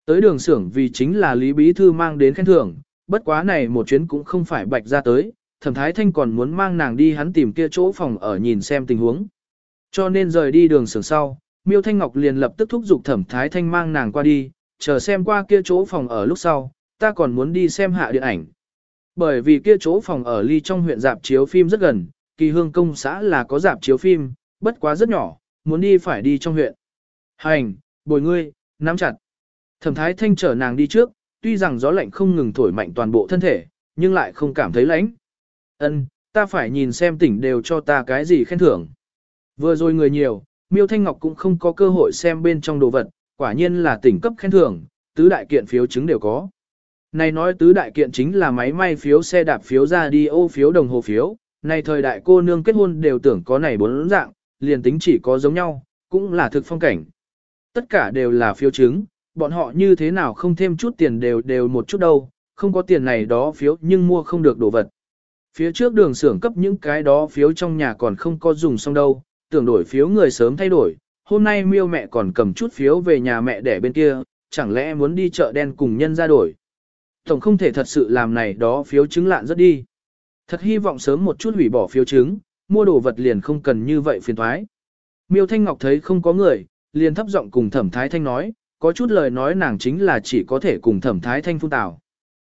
Tới đường xưởng vì chính là Lý Bí Thư mang đến khen thưởng, bất quá này một chuyến cũng không phải bạch ra tới, thẩm thái thanh còn muốn mang nàng đi hắn tìm kia chỗ phòng ở nhìn xem tình huống. Cho nên rời đi đường xưởng sau, Miêu Thanh Ngọc liền lập tức thúc giục thẩm thái thanh mang nàng qua đi, chờ xem qua kia chỗ phòng ở lúc sau, ta còn muốn đi xem hạ điện ảnh. Bởi vì kia chỗ phòng ở ly trong huyện dạp chiếu phim rất gần, kỳ hương công xã là có dạp chiếu phim, bất quá rất nhỏ, muốn đi phải đi trong huyện. Hành, bồi ngươi, nắm chặt. Thẩm thái thanh chở nàng đi trước, tuy rằng gió lạnh không ngừng thổi mạnh toàn bộ thân thể, nhưng lại không cảm thấy lạnh. Ân, ta phải nhìn xem tỉnh đều cho ta cái gì khen thưởng. Vừa rồi người nhiều, Miêu Thanh Ngọc cũng không có cơ hội xem bên trong đồ vật, quả nhiên là tỉnh cấp khen thưởng, tứ đại kiện phiếu chứng đều có. Này nói tứ đại kiện chính là máy may phiếu xe đạp phiếu ra đi ô phiếu đồng hồ phiếu, này thời đại cô nương kết hôn đều tưởng có này bốn dạng, liền tính chỉ có giống nhau, cũng là thực phong cảnh. Tất cả đều là phiếu chứng, bọn họ như thế nào không thêm chút tiền đều đều một chút đâu, không có tiền này đó phiếu nhưng mua không được đồ vật. Phía trước đường xưởng cấp những cái đó phiếu trong nhà còn không có dùng xong đâu, tưởng đổi phiếu người sớm thay đổi, hôm nay miêu mẹ còn cầm chút phiếu về nhà mẹ để bên kia, chẳng lẽ muốn đi chợ đen cùng nhân ra đổi. Tổng không thể thật sự làm này đó phiếu chứng lạn rất đi. Thật hy vọng sớm một chút hủy bỏ phiếu chứng, mua đồ vật liền không cần như vậy phiền thoái. Miêu Thanh Ngọc thấy không có người, liền thấp giọng cùng Thẩm Thái Thanh nói, có chút lời nói nàng chính là chỉ có thể cùng Thẩm Thái Thanh phun tào.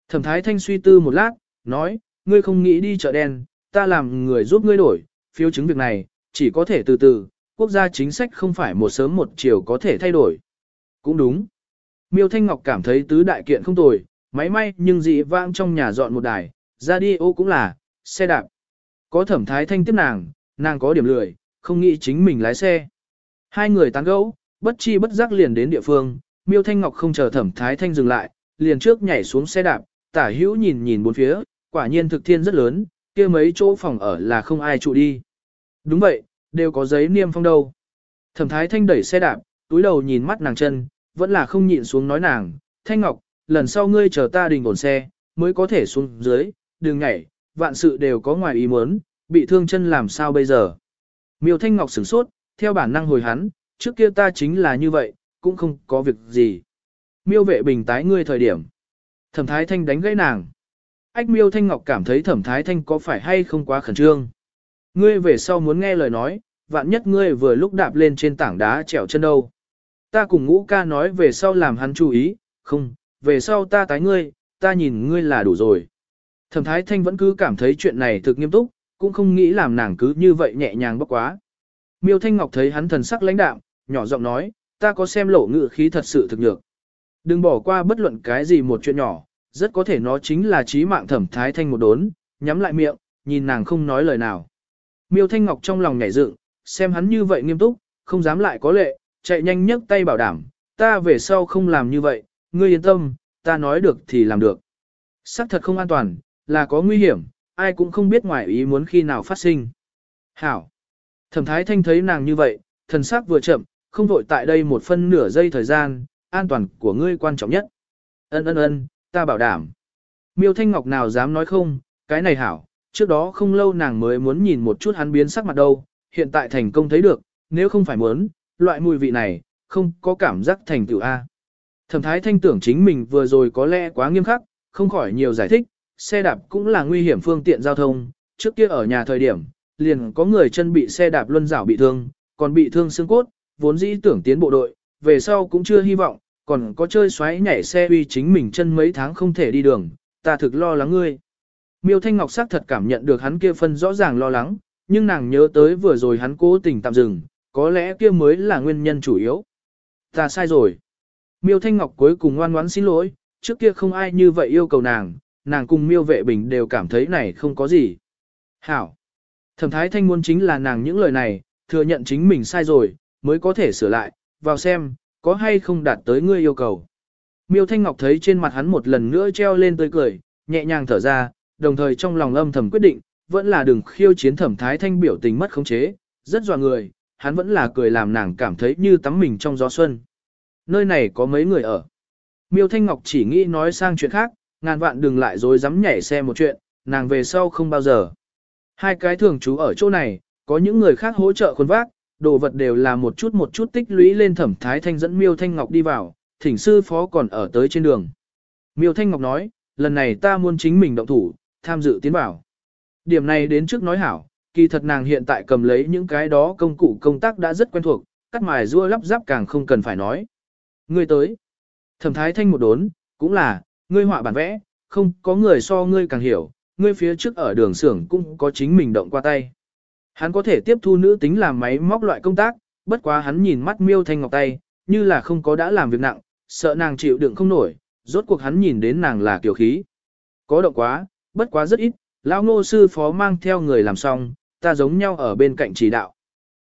Thẩm Thái Thanh suy tư một lát, nói, ngươi không nghĩ đi chợ đen, ta làm người giúp ngươi đổi, phiếu chứng việc này, chỉ có thể từ từ, quốc gia chính sách không phải một sớm một chiều có thể thay đổi. Cũng đúng. Miêu Thanh Ngọc cảm thấy tứ đại kiện không tồi, máy may nhưng dị vãng trong nhà dọn một đài, ra đi ô cũng là, xe đạp. Có thẩm thái thanh tiếp nàng, nàng có điểm lười, không nghĩ chính mình lái xe. Hai người tán gẫu, bất chi bất giác liền đến địa phương, miêu thanh ngọc không chờ thẩm thái thanh dừng lại, liền trước nhảy xuống xe đạp, tả hữu nhìn nhìn bốn phía, quả nhiên thực thiên rất lớn, kia mấy chỗ phòng ở là không ai trụ đi. Đúng vậy, đều có giấy niêm phong đâu. Thẩm thái thanh đẩy xe đạp, túi đầu nhìn mắt nàng chân, vẫn là không nhịn xuống nói nàng, thanh ngọc, lần sau ngươi chờ ta đình ổn xe, mới có thể xuống dưới, đừng nhảy, vạn sự đều có ngoài ý muốn, bị thương chân làm sao bây giờ. Miêu Thanh Ngọc sửng sốt, theo bản năng hồi hắn, trước kia ta chính là như vậy, cũng không có việc gì. Miêu vệ bình tái ngươi thời điểm. Thẩm Thái Thanh đánh gãy nàng. Ách Miêu Thanh Ngọc cảm thấy Thẩm Thái Thanh có phải hay không quá khẩn trương. Ngươi về sau muốn nghe lời nói, vạn nhất ngươi vừa lúc đạp lên trên tảng đá trèo chân đâu. Ta cùng ngũ ca nói về sau làm hắn chú ý, không, về sau ta tái ngươi, ta nhìn ngươi là đủ rồi. Thẩm Thái Thanh vẫn cứ cảm thấy chuyện này thực nghiêm túc, cũng không nghĩ làm nàng cứ như vậy nhẹ nhàng bốc quá. Miêu Thanh Ngọc thấy hắn thần sắc lãnh đạm, nhỏ giọng nói, ta có xem lộ ngự khí thật sự thực nhược. Đừng bỏ qua bất luận cái gì một chuyện nhỏ, rất có thể nó chính là trí mạng Thẩm Thái Thanh một đốn, nhắm lại miệng, nhìn nàng không nói lời nào. Miêu Thanh Ngọc trong lòng nhảy dựng, xem hắn như vậy nghiêm túc, không dám lại có lệ, chạy nhanh nhấc tay bảo đảm, ta về sau không làm như vậy, ngươi yên tâm, ta nói được thì làm được. Sắc thật không an toàn, là có nguy hiểm, ai cũng không biết ngoài ý muốn khi nào phát sinh. Hảo. Thẩm thái thanh thấy nàng như vậy, thần sắc vừa chậm, không vội tại đây một phân nửa giây thời gian, an toàn của ngươi quan trọng nhất. Ân ân ân, ta bảo đảm. Miêu Thanh Ngọc nào dám nói không, cái này hảo, trước đó không lâu nàng mới muốn nhìn một chút hắn biến sắc mặt đâu, hiện tại thành công thấy được, nếu không phải muốn, loại mùi vị này, không có cảm giác thành tựu A. Thẩm thái thanh tưởng chính mình vừa rồi có lẽ quá nghiêm khắc, không khỏi nhiều giải thích, xe đạp cũng là nguy hiểm phương tiện giao thông, trước kia ở nhà thời điểm, liền có người chân bị xe đạp luân rảo bị thương, còn bị thương xương cốt, vốn dĩ tưởng tiến bộ đội, về sau cũng chưa hy vọng, còn có chơi xoáy nhảy xe uy chính mình chân mấy tháng không thể đi đường, ta thực lo lắng ngươi. Miêu Thanh Ngọc xác thật cảm nhận được hắn kia phân rõ ràng lo lắng, nhưng nàng nhớ tới vừa rồi hắn cố tình tạm dừng, có lẽ kia mới là nguyên nhân chủ yếu. Ta sai rồi. Miêu Thanh Ngọc cuối cùng ngoan ngoãn xin lỗi, trước kia không ai như vậy yêu cầu nàng, nàng cùng miêu vệ bình đều cảm thấy này không có gì. Hảo. Thẩm thái thanh muốn chính là nàng những lời này, thừa nhận chính mình sai rồi, mới có thể sửa lại, vào xem, có hay không đạt tới ngươi yêu cầu. Miêu Thanh Ngọc thấy trên mặt hắn một lần nữa treo lên tươi cười, nhẹ nhàng thở ra, đồng thời trong lòng âm thầm quyết định, vẫn là đừng khiêu chiến thẩm thái thanh biểu tình mất khống chế, rất dọa người, hắn vẫn là cười làm nàng cảm thấy như tắm mình trong gió xuân. Nơi này có mấy người ở. Miêu Thanh Ngọc chỉ nghĩ nói sang chuyện khác, ngàn vạn đừng lại dối dám nhảy xe một chuyện, nàng về sau không bao giờ. Hai cái thường trú ở chỗ này, có những người khác hỗ trợ khuôn vác, đồ vật đều là một chút một chút tích lũy lên thẩm thái thanh dẫn miêu thanh ngọc đi vào, thỉnh sư phó còn ở tới trên đường. Miêu thanh ngọc nói, lần này ta muốn chính mình động thủ, tham dự tiến bảo. Điểm này đến trước nói hảo, kỳ thật nàng hiện tại cầm lấy những cái đó công cụ công tác đã rất quen thuộc, cắt mài rua lắp ráp càng không cần phải nói. Ngươi tới. Thẩm thái thanh một đốn, cũng là, ngươi họa bản vẽ, không có người so ngươi càng hiểu, ngươi phía trước ở đường xưởng cũng có chính mình động qua tay. Hắn có thể tiếp thu nữ tính làm máy móc loại công tác, bất quá hắn nhìn mắt miêu thanh ngọc tay, như là không có đã làm việc nặng, sợ nàng chịu đựng không nổi, rốt cuộc hắn nhìn đến nàng là kiểu khí. Có động quá, bất quá rất ít, lão ngô sư phó mang theo người làm xong, ta giống nhau ở bên cạnh chỉ đạo.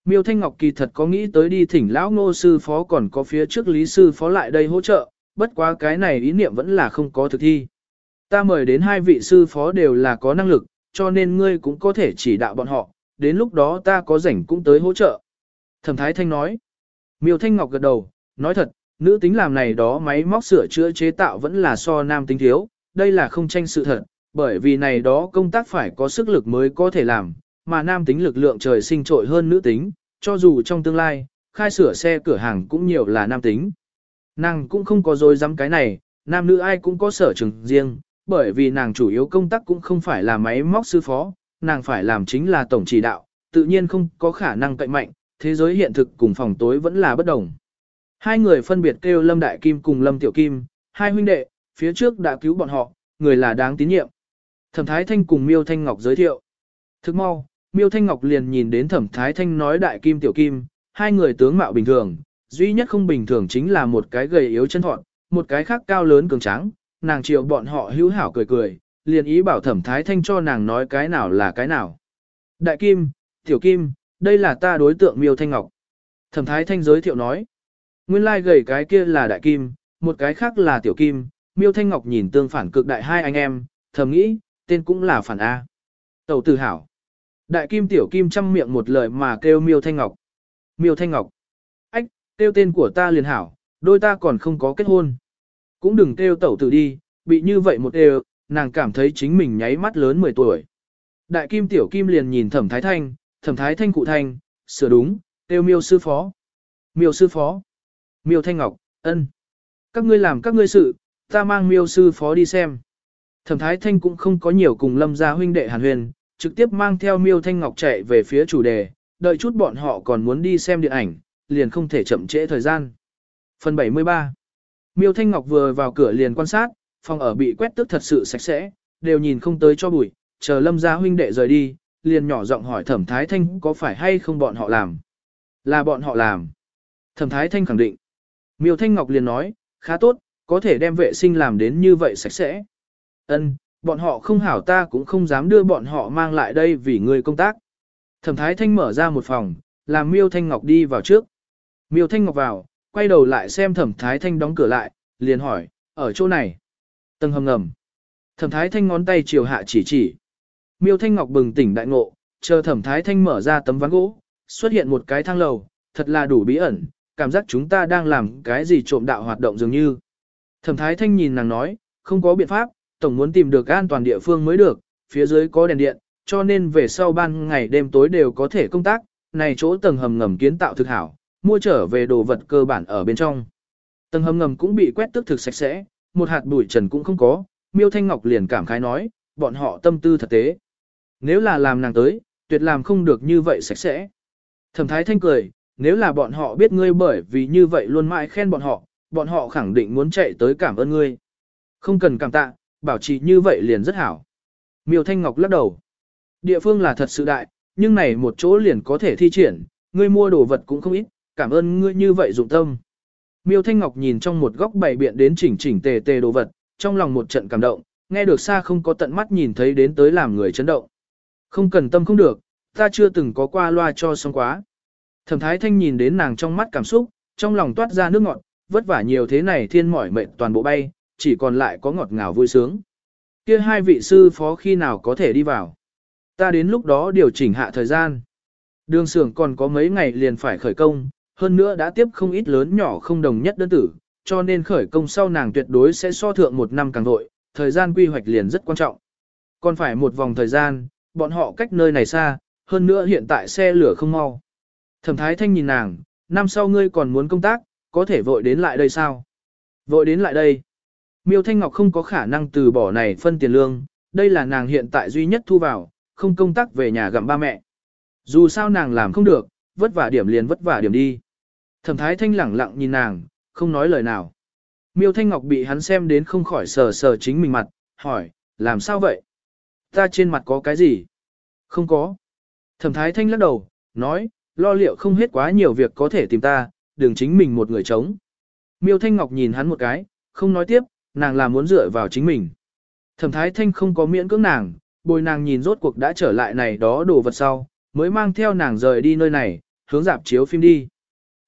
Miêu Thanh Ngọc kỳ thật có nghĩ tới đi thỉnh lão ngô sư phó còn có phía trước lý sư phó lại đây hỗ trợ, bất quá cái này ý niệm vẫn là không có thực thi. Ta mời đến hai vị sư phó đều là có năng lực, cho nên ngươi cũng có thể chỉ đạo bọn họ, đến lúc đó ta có rảnh cũng tới hỗ trợ. Thẩm Thái Thanh nói. Miêu Thanh Ngọc gật đầu, nói thật, nữ tính làm này đó máy móc sửa chữa chế tạo vẫn là so nam tính thiếu, đây là không tranh sự thật, bởi vì này đó công tác phải có sức lực mới có thể làm, mà nam tính lực lượng trời sinh trội hơn nữ tính, cho dù trong tương lai, khai sửa xe cửa hàng cũng nhiều là nam tính. Nàng cũng không có dối dám cái này, nam nữ ai cũng có sở trường riêng, bởi vì nàng chủ yếu công tác cũng không phải là máy móc sư phó, nàng phải làm chính là tổng chỉ đạo, tự nhiên không có khả năng cậy mạnh, thế giới hiện thực cùng phòng tối vẫn là bất đồng. Hai người phân biệt kêu Lâm Đại Kim cùng Lâm Tiểu Kim, hai huynh đệ, phía trước đã cứu bọn họ, người là đáng tín nhiệm. Thẩm Thái Thanh cùng Miêu Thanh Ngọc giới thiệu. Thức mau, Miêu Thanh Ngọc liền nhìn đến Thẩm Thái Thanh nói Đại Kim Tiểu Kim, hai người tướng mạo bình thường, duy nhất không bình thường chính là một cái gầy yếu chân thọn, một cái khác cao lớn cường tráng, nàng chiều bọn họ hữu hảo cười cười, liền ý bảo Thẩm Thái Thanh cho nàng nói cái nào là cái nào. Đại Kim, Tiểu Kim, đây là ta đối tượng Miêu Thanh Ngọc. Thẩm Thái Thanh giới thiệu nói. Nguyên lai like gầy cái kia là Đại Kim, một cái khác là Tiểu Kim, Miêu Thanh Ngọc nhìn tương phản cực đại hai anh em, thầm nghĩ, tên cũng là phản A. Tẩu tử hảo. Đại Kim Tiểu Kim chăm miệng một lời mà kêu Miêu Thanh Ngọc. Miêu Thanh Ngọc. Ách, kêu tên của ta liền hảo, đôi ta còn không có kết hôn. Cũng đừng kêu tẩu tử đi, bị như vậy một đều, nàng cảm thấy chính mình nháy mắt lớn 10 tuổi. Đại Kim Tiểu Kim liền nhìn Thẩm Thái Thanh, Thẩm Thái Thanh cụ thanh, sửa đúng, kêu Miêu sư phó. Miêu sư phó. Miêu Thanh Ngọc, ân. Các ngươi làm các ngươi sự, ta mang Miêu sư phó đi xem. Thẩm Thái Thanh cũng không có nhiều cùng Lâm gia huynh đệ Hàn Huyền, trực tiếp mang theo Miêu Thanh Ngọc chạy về phía chủ đề, đợi chút bọn họ còn muốn đi xem điện ảnh, liền không thể chậm trễ thời gian. Phần 73 Miêu Thanh Ngọc vừa vào cửa liền quan sát, phòng ở bị quét tước thật sự sạch sẽ, đều nhìn không tới cho bụi, chờ Lâm gia huynh đệ rời đi, liền nhỏ giọng hỏi Thẩm Thái Thanh có phải hay không bọn họ làm. Là bọn họ làm. Thẩm Thái Thanh khẳng định. Miêu Thanh Ngọc liền nói, khá tốt, có thể đem vệ sinh làm đến như vậy sạch sẽ. Ân, bọn họ không hảo ta cũng không dám đưa bọn họ mang lại đây vì người công tác. Thẩm Thái Thanh mở ra một phòng, làm Miêu Thanh Ngọc đi vào trước. Miêu Thanh Ngọc vào, quay đầu lại xem Thẩm Thái Thanh đóng cửa lại, liền hỏi, ở chỗ này. Tầng hầm ngầm. Thẩm Thái Thanh ngón tay chiều hạ chỉ chỉ. Miêu Thanh Ngọc bừng tỉnh đại ngộ, chờ Thẩm Thái Thanh mở ra tấm ván gỗ, xuất hiện một cái thang lầu, thật là đủ bí ẩn, cảm giác chúng ta đang làm cái gì trộm đạo hoạt động dường như. Thẩm Thái Thanh nhìn nàng nói, không có biện pháp, tổng muốn tìm được an toàn địa phương mới được, phía dưới có đèn điện, cho nên về sau ban ngày đêm tối đều có thể công tác, này chỗ tầng hầm ngầm kiến tạo thực hảo, mua trở về đồ vật cơ bản ở bên trong. Tầng hầm ngầm cũng bị quét tước thực sạch sẽ, một hạt bụi trần cũng không có, Miêu Thanh Ngọc liền cảm khái nói, bọn họ tâm tư thật tế. Nếu là làm nàng tới, tuyệt làm không được như vậy sạch sẽ. Thẩm Thái Thanh cười, nếu là bọn họ biết ngươi bởi vì như vậy luôn mãi khen bọn họ, bọn họ khẳng định muốn chạy tới cảm ơn ngươi. Không cần cảm tạ, bảo trì như vậy liền rất hảo. Miêu Thanh Ngọc lắc đầu. Địa phương là thật sự đại, nhưng này một chỗ liền có thể thi triển, ngươi mua đồ vật cũng không ít, cảm ơn ngươi như vậy dụng tâm. Miêu Thanh Ngọc nhìn trong một góc bày biện đến chỉnh chỉnh tề tề đồ vật, trong lòng một trận cảm động, nghe được xa không có tận mắt nhìn thấy đến tới làm người chấn động. Không cần tâm không được, ta chưa từng có qua loa cho xong quá. Thẩm Thái Thanh nhìn đến nàng trong mắt cảm xúc, trong lòng toát ra nước ngọt, vất vả nhiều thế này thiên mỏi mệt toàn bộ bay, chỉ còn lại có ngọt ngào vui sướng. Kia hai vị sư phó khi nào có thể đi vào? Ta đến lúc đó điều chỉnh hạ thời gian. Đường xưởng còn có mấy ngày liền phải khởi công, hơn nữa đã tiếp không ít lớn nhỏ không đồng nhất đơn tử, cho nên khởi công sau nàng tuyệt đối sẽ so thượng một năm càng vội, thời gian quy hoạch liền rất quan trọng. Còn phải một vòng thời gian, bọn họ cách nơi này xa, hơn nữa hiện tại xe lửa không mau. Thẩm Thái Thanh nhìn nàng, năm sau ngươi còn muốn công tác, có thể vội đến lại đây sao? Vội đến lại đây. Miêu Thanh Ngọc không có khả năng từ bỏ này phân tiền lương, đây là nàng hiện tại duy nhất thu vào, không công tác về nhà gặm ba mẹ. Dù sao nàng làm không được, vất vả điểm liền vất vả điểm đi. Thẩm Thái Thanh lẳng lặng nhìn nàng, không nói lời nào. Miêu Thanh Ngọc bị hắn xem đến không khỏi sờ sờ chính mình mặt, hỏi, làm sao vậy? Ta trên mặt có cái gì? Không có. Thẩm Thái Thanh lắc đầu, nói, lo liệu không hết quá nhiều việc có thể tìm ta, đừng chính mình một người chống. Miêu Thanh Ngọc nhìn hắn một cái, không nói tiếp, nàng là muốn dựa vào chính mình. Thẩm Thái Thanh không có miễn cưỡng nàng, bồi nàng nhìn rốt cuộc đã trở lại này đó đồ vật sau, mới mang theo nàng rời đi nơi này, hướng dạp chiếu phim đi.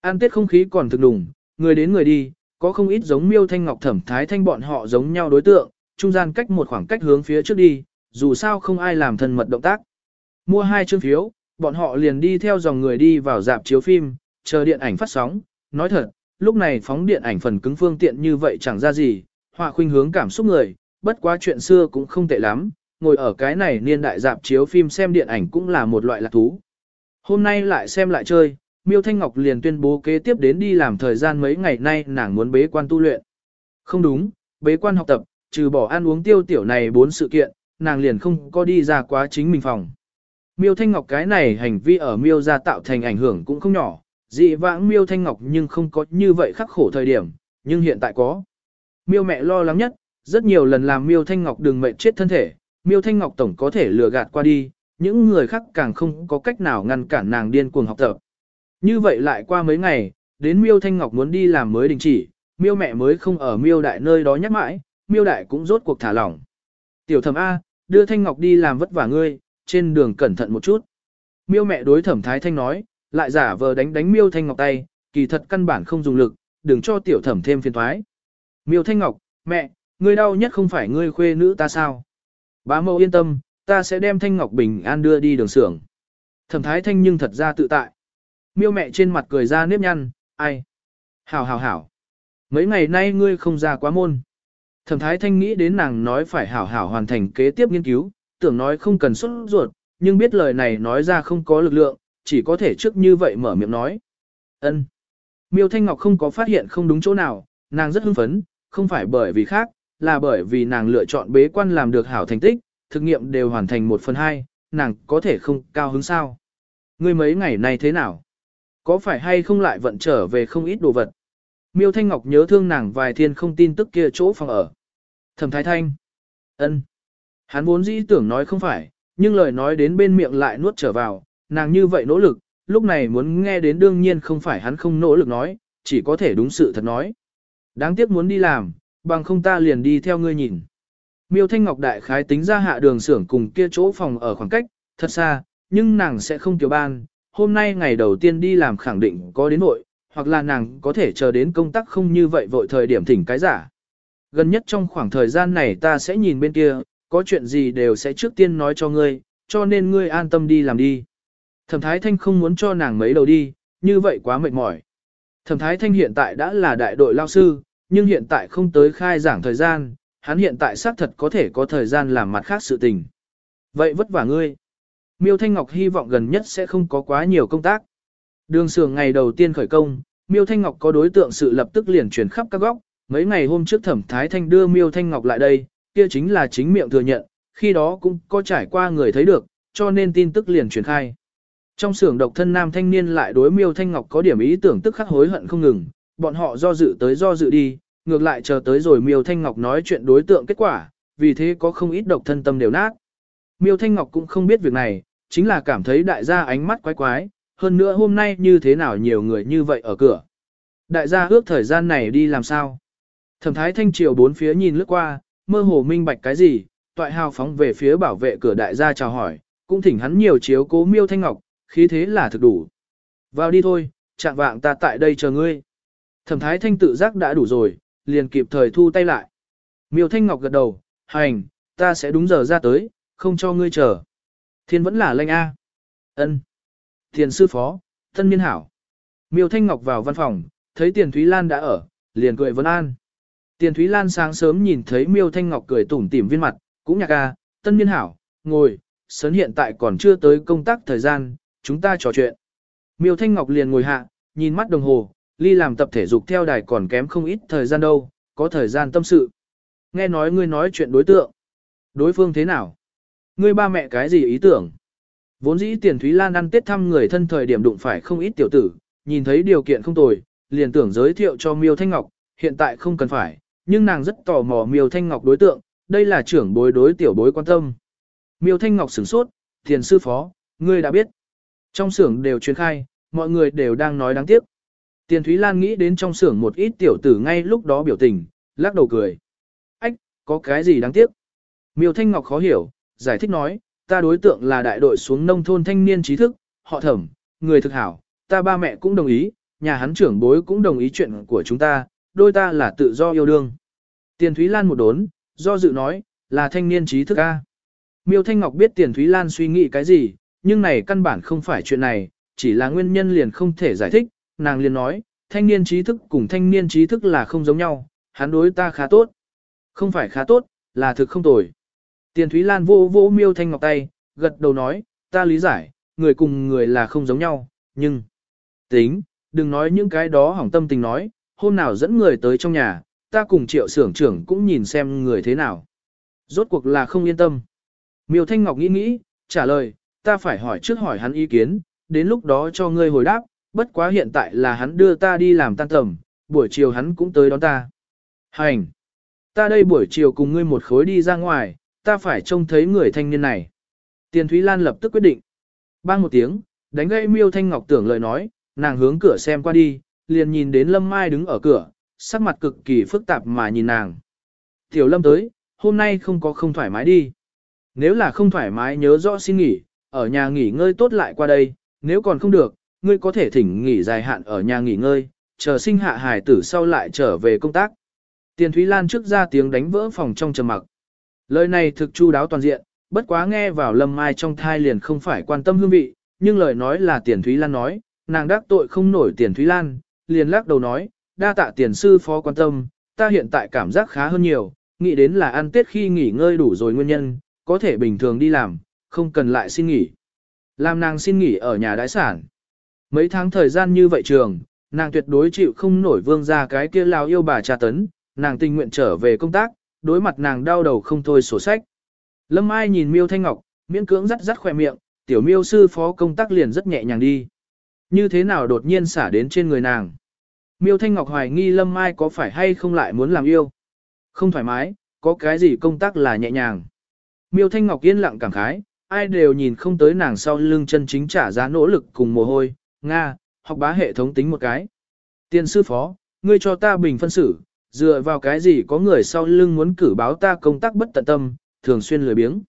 An tiết không khí còn thực đùng, người đến người đi, có không ít giống Miêu Thanh Ngọc Thẩm Thái Thanh bọn họ giống nhau đối tượng, trung gian cách một khoảng cách hướng phía trước đi, dù sao không ai làm thân mật động tác. Mua hai chương phiếu, bọn họ liền đi theo dòng người đi vào dạp chiếu phim, chờ điện ảnh phát sóng, nói thật, lúc này phóng điện ảnh phần cứng phương tiện như vậy chẳng ra gì, họa khuynh hướng cảm xúc người, bất quá chuyện xưa cũng không tệ lắm, ngồi ở cái này niên đại dạp chiếu phim xem điện ảnh cũng là một loại lạc thú. Hôm nay lại xem lại chơi, Miêu Thanh Ngọc liền tuyên bố kế tiếp đến đi làm thời gian mấy ngày nay nàng muốn bế quan tu luyện. Không đúng, bế quan học tập, trừ bỏ ăn uống tiêu tiểu này bốn sự kiện, nàng liền không có đi ra quá chính mình phòng. Miêu Thanh Ngọc cái này hành vi ở Miêu gia tạo thành ảnh hưởng cũng không nhỏ, dị vãng Miêu Thanh Ngọc nhưng không có như vậy khắc khổ thời điểm, nhưng hiện tại có. Miêu mẹ lo lắng nhất, rất nhiều lần làm Miêu Thanh Ngọc đừng mệnh chết thân thể, Miêu Thanh Ngọc tổng có thể lừa gạt qua đi, những người khác càng không có cách nào ngăn cản nàng điên cuồng học tập. Như vậy lại qua mấy ngày, đến Miêu Thanh Ngọc muốn đi làm mới đình chỉ, Miêu mẹ mới không ở Miêu đại nơi đó nhắc mãi, Miêu đại cũng rốt cuộc thả lỏng. Tiểu thẩm A, đưa Thanh Ngọc đi làm vất vả ngươi, trên đường cẩn thận một chút. Miêu mẹ đối thẩm Thái Thanh nói, lại giả vờ đánh đánh Miêu Thanh Ngọc tay, kỳ thật căn bản không dùng lực, đừng cho tiểu thẩm thêm phiền toái. Miêu Thanh Ngọc, mẹ, ngươi đau nhất không phải ngươi khuê nữ ta sao? Bá mẫu yên tâm, ta sẽ đem Thanh Ngọc bình an đưa đi đường xưởng. Thẩm Thái Thanh nhưng thật ra tự tại. Miêu mẹ trên mặt cười ra nếp nhăn, ai? Hảo hảo hảo. Mấy ngày nay ngươi không ra quá môn. Thẩm Thái Thanh nghĩ đến nàng nói phải hảo hảo hoàn thành kế tiếp nghiên cứu, tưởng nói không cần xuất ruột, nhưng biết lời này nói ra không có lực lượng, chỉ có thể trước như vậy mở miệng nói. Ân. Miêu Thanh Ngọc không có phát hiện không đúng chỗ nào, nàng rất hưng phấn, không phải bởi vì khác, là bởi vì nàng lựa chọn bế quan làm được hảo thành tích, thực nghiệm đều hoàn thành một phần hai, nàng có thể không cao hứng sao. Ngươi mấy ngày nay thế nào? Có phải hay không lại vận trở về không ít đồ vật? Miêu Thanh Ngọc nhớ thương nàng vài thiên không tin tức kia chỗ phòng ở. Thẩm Thái Thanh. ân. Hắn vốn dĩ tưởng nói không phải, nhưng lời nói đến bên miệng lại nuốt trở vào, nàng như vậy nỗ lực, lúc này muốn nghe đến đương nhiên không phải hắn không nỗ lực nói, chỉ có thể đúng sự thật nói. Đáng tiếc muốn đi làm, bằng không ta liền đi theo ngươi nhìn. Miêu Thanh Ngọc đại khái tính ra hạ đường xưởng cùng kia chỗ phòng ở khoảng cách, thật xa, nhưng nàng sẽ không kiểu ban, hôm nay ngày đầu tiên đi làm khẳng định có đến nội, hoặc là nàng có thể chờ đến công tác không như vậy vội thời điểm thỉnh cái giả. Gần nhất trong khoảng thời gian này ta sẽ nhìn bên kia, có chuyện gì đều sẽ trước tiên nói cho ngươi, cho nên ngươi an tâm đi làm đi. Thẩm Thái Thanh không muốn cho nàng mấy đầu đi, như vậy quá mệt mỏi. Thẩm Thái Thanh hiện tại đã là đại đội lao sư, nhưng hiện tại không tới khai giảng thời gian, hắn hiện tại xác thật có thể có thời gian làm mặt khác sự tình. Vậy vất vả ngươi. Miêu Thanh Ngọc hy vọng gần nhất sẽ không có quá nhiều công tác. Đường sường ngày đầu tiên khởi công, Miêu Thanh Ngọc có đối tượng sự lập tức liền truyền khắp các góc, mấy ngày hôm trước Thẩm Thái Thanh đưa Miêu Thanh Ngọc lại đây, kia chính là chính miệng thừa nhận, khi đó cũng có trải qua người thấy được, cho nên tin tức liền truyền khai. Trong xưởng độc thân nam thanh niên lại đối Miêu Thanh Ngọc có điểm ý tưởng tức khắc hối hận không ngừng, bọn họ do dự tới do dự đi, ngược lại chờ tới rồi Miêu Thanh Ngọc nói chuyện đối tượng kết quả, vì thế có không ít độc thân tâm đều nát. Miêu Thanh Ngọc cũng không biết việc này, chính là cảm thấy đại gia ánh mắt quái quái, hơn nữa hôm nay như thế nào nhiều người như vậy ở cửa. Đại gia ước thời gian này đi làm sao? Thẩm thái thanh triều bốn phía nhìn lướt qua, mơ hồ minh bạch cái gì, toại hào phóng về phía bảo vệ cửa đại gia chào hỏi, cũng thỉnh hắn nhiều chiếu cố miêu thanh ngọc, khí thế là thực đủ. Vào đi thôi, chạm vạng ta tại đây chờ ngươi. Thẩm thái thanh tự giác đã đủ rồi, liền kịp thời thu tay lại. Miêu thanh ngọc gật đầu, hành, ta sẽ đúng giờ ra tới, không cho ngươi chờ. Thiên vẫn là lanh A. ân Thiền sư phó, thân niên hảo. Miêu thanh ngọc vào văn phòng, thấy tiền Thúy Lan đã ở, liền cười vấn an. Tiền Thúy Lan sáng sớm nhìn thấy Miêu Thanh Ngọc cười tủm tỉm viên mặt, cũng nhạc a, tân niên hảo, ngồi, sớm hiện tại còn chưa tới công tác thời gian, chúng ta trò chuyện. Miêu Thanh Ngọc liền ngồi hạ, nhìn mắt đồng hồ, ly làm tập thể dục theo đài còn kém không ít thời gian đâu, có thời gian tâm sự. Nghe nói ngươi nói chuyện đối tượng. Đối phương thế nào? Ngươi ba mẹ cái gì ý tưởng? Vốn dĩ tiền Thúy Lan ăn tết thăm người thân thời điểm đụng phải không ít tiểu tử, nhìn thấy điều kiện không tồi, liền tưởng giới thiệu cho Miêu Thanh Ngọc, hiện tại không cần phải, nhưng nàng rất tò mò Miêu Thanh Ngọc đối tượng, đây là trưởng bối đối tiểu bối quan tâm. Miêu Thanh Ngọc sửng sốt, tiền sư phó, ngươi đã biết. Trong xưởng đều truyền khai, mọi người đều đang nói đáng tiếc. Tiền Thúy Lan nghĩ đến trong xưởng một ít tiểu tử ngay lúc đó biểu tình, lắc đầu cười. Ách, có cái gì đáng tiếc? Miêu Thanh Ngọc khó hiểu, giải thích nói, ta đối tượng là đại đội xuống nông thôn thanh niên trí thức, họ thẩm, người thực hảo, ta ba mẹ cũng đồng ý, nhà hắn trưởng bối cũng đồng ý chuyện của chúng ta, đôi ta là tự do yêu đương. Tiền Thúy Lan một đốn, do dự nói, là thanh niên trí thức A. Miêu Thanh Ngọc biết Tiền Thúy Lan suy nghĩ cái gì, nhưng này căn bản không phải chuyện này, chỉ là nguyên nhân liền không thể giải thích, nàng liền nói, thanh niên trí thức cùng thanh niên trí thức là không giống nhau, hắn đối ta khá tốt. Không phải khá tốt, là thực không tồi. Tiền Thúy Lan vô vô miêu thanh ngọc tay, gật đầu nói, ta lý giải, người cùng người là không giống nhau, nhưng... Tính, đừng nói những cái đó hỏng tâm tình nói, hôm nào dẫn người tới trong nhà, ta cùng triệu xưởng trưởng cũng nhìn xem người thế nào. Rốt cuộc là không yên tâm. Miêu Thanh Ngọc nghĩ nghĩ, trả lời, ta phải hỏi trước hỏi hắn ý kiến, đến lúc đó cho ngươi hồi đáp, bất quá hiện tại là hắn đưa ta đi làm tan tầm, buổi chiều hắn cũng tới đón ta. Hành! Ta đây buổi chiều cùng ngươi một khối đi ra ngoài, ta phải trông thấy người thanh niên này. Tiền Thúy Lan lập tức quyết định. Bang một tiếng, đánh gãy miêu thanh ngọc tưởng lời nói, nàng hướng cửa xem qua đi, liền nhìn đến Lâm Mai đứng ở cửa, sắc mặt cực kỳ phức tạp mà nhìn nàng. Tiểu Lâm tới, hôm nay không có không thoải mái đi. Nếu là không thoải mái nhớ rõ xin nghỉ, ở nhà nghỉ ngơi tốt lại qua đây, nếu còn không được, ngươi có thể thỉnh nghỉ dài hạn ở nhà nghỉ ngơi, chờ sinh hạ hài tử sau lại trở về công tác. Tiền Thúy Lan trước ra tiếng đánh vỡ phòng trong trầm mặc. Lời này thực chu đáo toàn diện, bất quá nghe vào lâm mai trong thai liền không phải quan tâm hương vị, nhưng lời nói là tiền Thúy Lan nói, nàng đắc tội không nổi tiền Thúy Lan, liền lắc đầu nói, đa tạ tiền sư phó quan tâm, ta hiện tại cảm giác khá hơn nhiều, nghĩ đến là ăn tết khi nghỉ ngơi đủ rồi nguyên nhân, có thể bình thường đi làm, không cần lại xin nghỉ. Làm nàng xin nghỉ ở nhà đái sản. Mấy tháng thời gian như vậy trường, nàng tuyệt đối chịu không nổi vương ra cái kia lao yêu bà trà tấn, nàng tình nguyện trở về công tác, đối mặt nàng đau đầu không thôi sổ sách. Lâm Ai nhìn Miêu Thanh Ngọc, miễn cưỡng rắt rắt khỏe miệng, tiểu Miêu sư phó công tác liền rất nhẹ nhàng đi. Như thế nào đột nhiên xả đến trên người nàng. Miêu Thanh Ngọc hoài nghi Lâm Mai có phải hay không lại muốn làm yêu. Không thoải mái, có cái gì công tác là nhẹ nhàng. Miêu Thanh Ngọc yên lặng cảm khái, ai đều nhìn không tới nàng sau lưng chân chính trả giá nỗ lực cùng mồ hôi, Nga, học bá hệ thống tính một cái. Tiên sư phó, ngươi cho ta bình phân xử, dựa vào cái gì có người sau lưng muốn cử báo ta công tác bất tận tâm, thường xuyên lười biếng.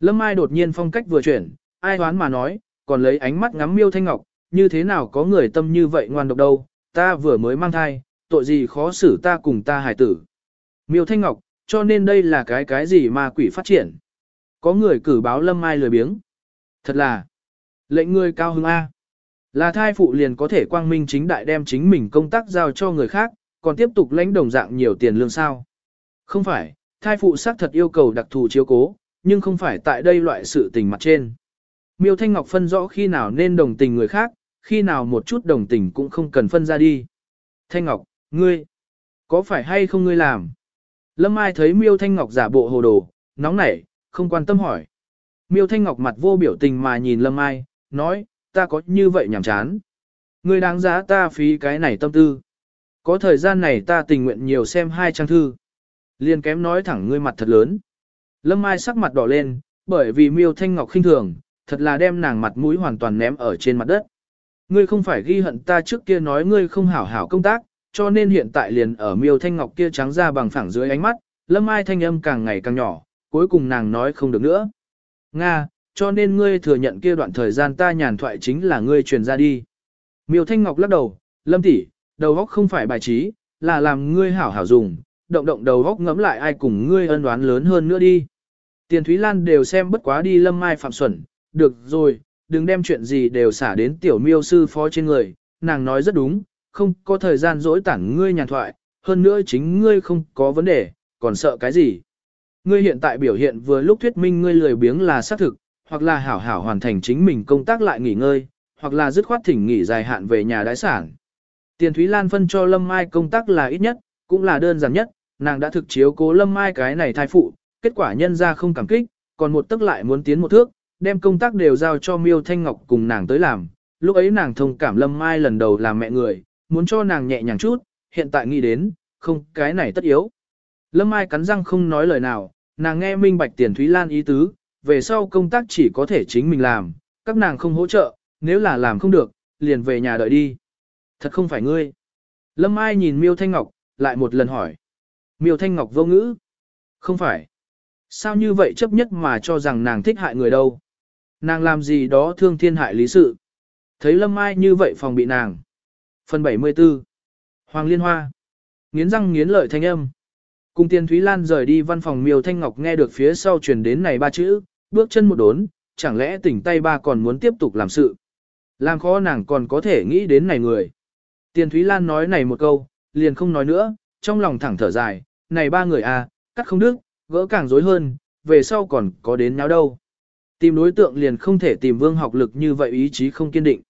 Lâm Mai đột nhiên phong cách vừa chuyển, ai đoán mà nói, còn lấy ánh mắt ngắm miêu thanh ngọc, như thế nào có người tâm như vậy ngoan độc đâu, ta vừa mới mang thai, tội gì khó xử ta cùng ta hải tử. Miêu thanh ngọc, cho nên đây là cái cái gì mà quỷ phát triển. Có người cử báo Lâm Mai lười biếng. Thật là, lệnh người cao hứng A. Là thai phụ liền có thể quang minh chính đại đem chính mình công tác giao cho người khác, còn tiếp tục lãnh đồng dạng nhiều tiền lương sao. Không phải, thai phụ xác thật yêu cầu đặc thù chiếu cố, nhưng không phải tại đây loại sự tình mặt trên. Miêu Thanh Ngọc phân rõ khi nào nên đồng tình người khác, khi nào một chút đồng tình cũng không cần phân ra đi. Thanh Ngọc, ngươi, có phải hay không ngươi làm? Lâm Ai thấy Miêu Thanh Ngọc giả bộ hồ đồ, nóng nảy, không quan tâm hỏi. Miêu Thanh Ngọc mặt vô biểu tình mà nhìn Lâm Ai, nói, ta có như vậy nhảm chán. Ngươi đáng giá ta phí cái này tâm tư. Có thời gian này ta tình nguyện nhiều xem hai trang thư. Liên kém nói thẳng ngươi mặt thật lớn. Lâm Mai sắc mặt đỏ lên, bởi vì miêu thanh ngọc khinh thường, thật là đem nàng mặt mũi hoàn toàn ném ở trên mặt đất. Ngươi không phải ghi hận ta trước kia nói ngươi không hảo hảo công tác, cho nên hiện tại liền ở miêu thanh ngọc kia trắng ra bằng phẳng dưới ánh mắt, lâm mai thanh âm càng ngày càng nhỏ, cuối cùng nàng nói không được nữa. Nga, cho nên ngươi thừa nhận kia đoạn thời gian ta nhàn thoại chính là ngươi truyền ra đi. Miêu thanh ngọc lắc đầu, lâm tỷ, đầu óc không phải bài trí, là làm ngươi hảo hảo dùng, động động đầu óc ngẫm lại ai cùng ngươi ân đoán lớn hơn nữa đi. Tiền Thúy Lan đều xem bất quá đi lâm mai phạm xuẩn, được rồi, đừng đem chuyện gì đều xả đến tiểu miêu sư phó trên người, nàng nói rất đúng, không có thời gian dỗi tản ngươi nhàn thoại, hơn nữa chính ngươi không có vấn đề, còn sợ cái gì. Ngươi hiện tại biểu hiện vừa lúc thuyết minh ngươi lười biếng là xác thực, hoặc là hảo hảo hoàn thành chính mình công tác lại nghỉ ngơi, hoặc là dứt khoát thỉnh nghỉ dài hạn về nhà đái sản. Tiền Thúy Lan phân cho Lâm Mai công tác là ít nhất, cũng là đơn giản nhất, nàng đã thực chiếu cố Lâm Mai cái này thai phụ, kết quả nhân ra không cảm kích, còn một tức lại muốn tiến một thước, đem công tác đều giao cho Miêu Thanh Ngọc cùng nàng tới làm. Lúc ấy nàng thông cảm Lâm Mai lần đầu làm mẹ người, muốn cho nàng nhẹ nhàng chút, hiện tại nghĩ đến, không, cái này tất yếu. Lâm Mai cắn răng không nói lời nào, nàng nghe minh bạch tiền Thúy Lan ý tứ, về sau công tác chỉ có thể chính mình làm, các nàng không hỗ trợ, nếu là làm không được, liền về nhà đợi đi. Thật không phải ngươi. Lâm Ai nhìn Miêu Thanh Ngọc, lại một lần hỏi. Miêu Thanh Ngọc vô ngữ. Không phải. Sao như vậy chấp nhất mà cho rằng nàng thích hại người đâu? Nàng làm gì đó thương thiên hại lý sự. Thấy Lâm Ai như vậy phòng bị nàng. Phần 74. Hoàng Liên Hoa. Nghiến răng nghiến lợi thanh âm. Cùng Tiền Thúy Lan rời đi văn phòng Miêu Thanh Ngọc nghe được phía sau truyền đến này ba chữ, bước chân một đốn, chẳng lẽ tỉnh tay ba còn muốn tiếp tục làm sự. Làm khó nàng còn có thể nghĩ đến này người. Tiền Thúy Lan nói này một câu, liền không nói nữa, trong lòng thẳng thở dài, này ba người à, cắt không đứt, gỡ càng rối hơn, về sau còn có đến nháo đâu. Tìm đối tượng liền không thể tìm vương học lực như vậy ý chí không kiên định.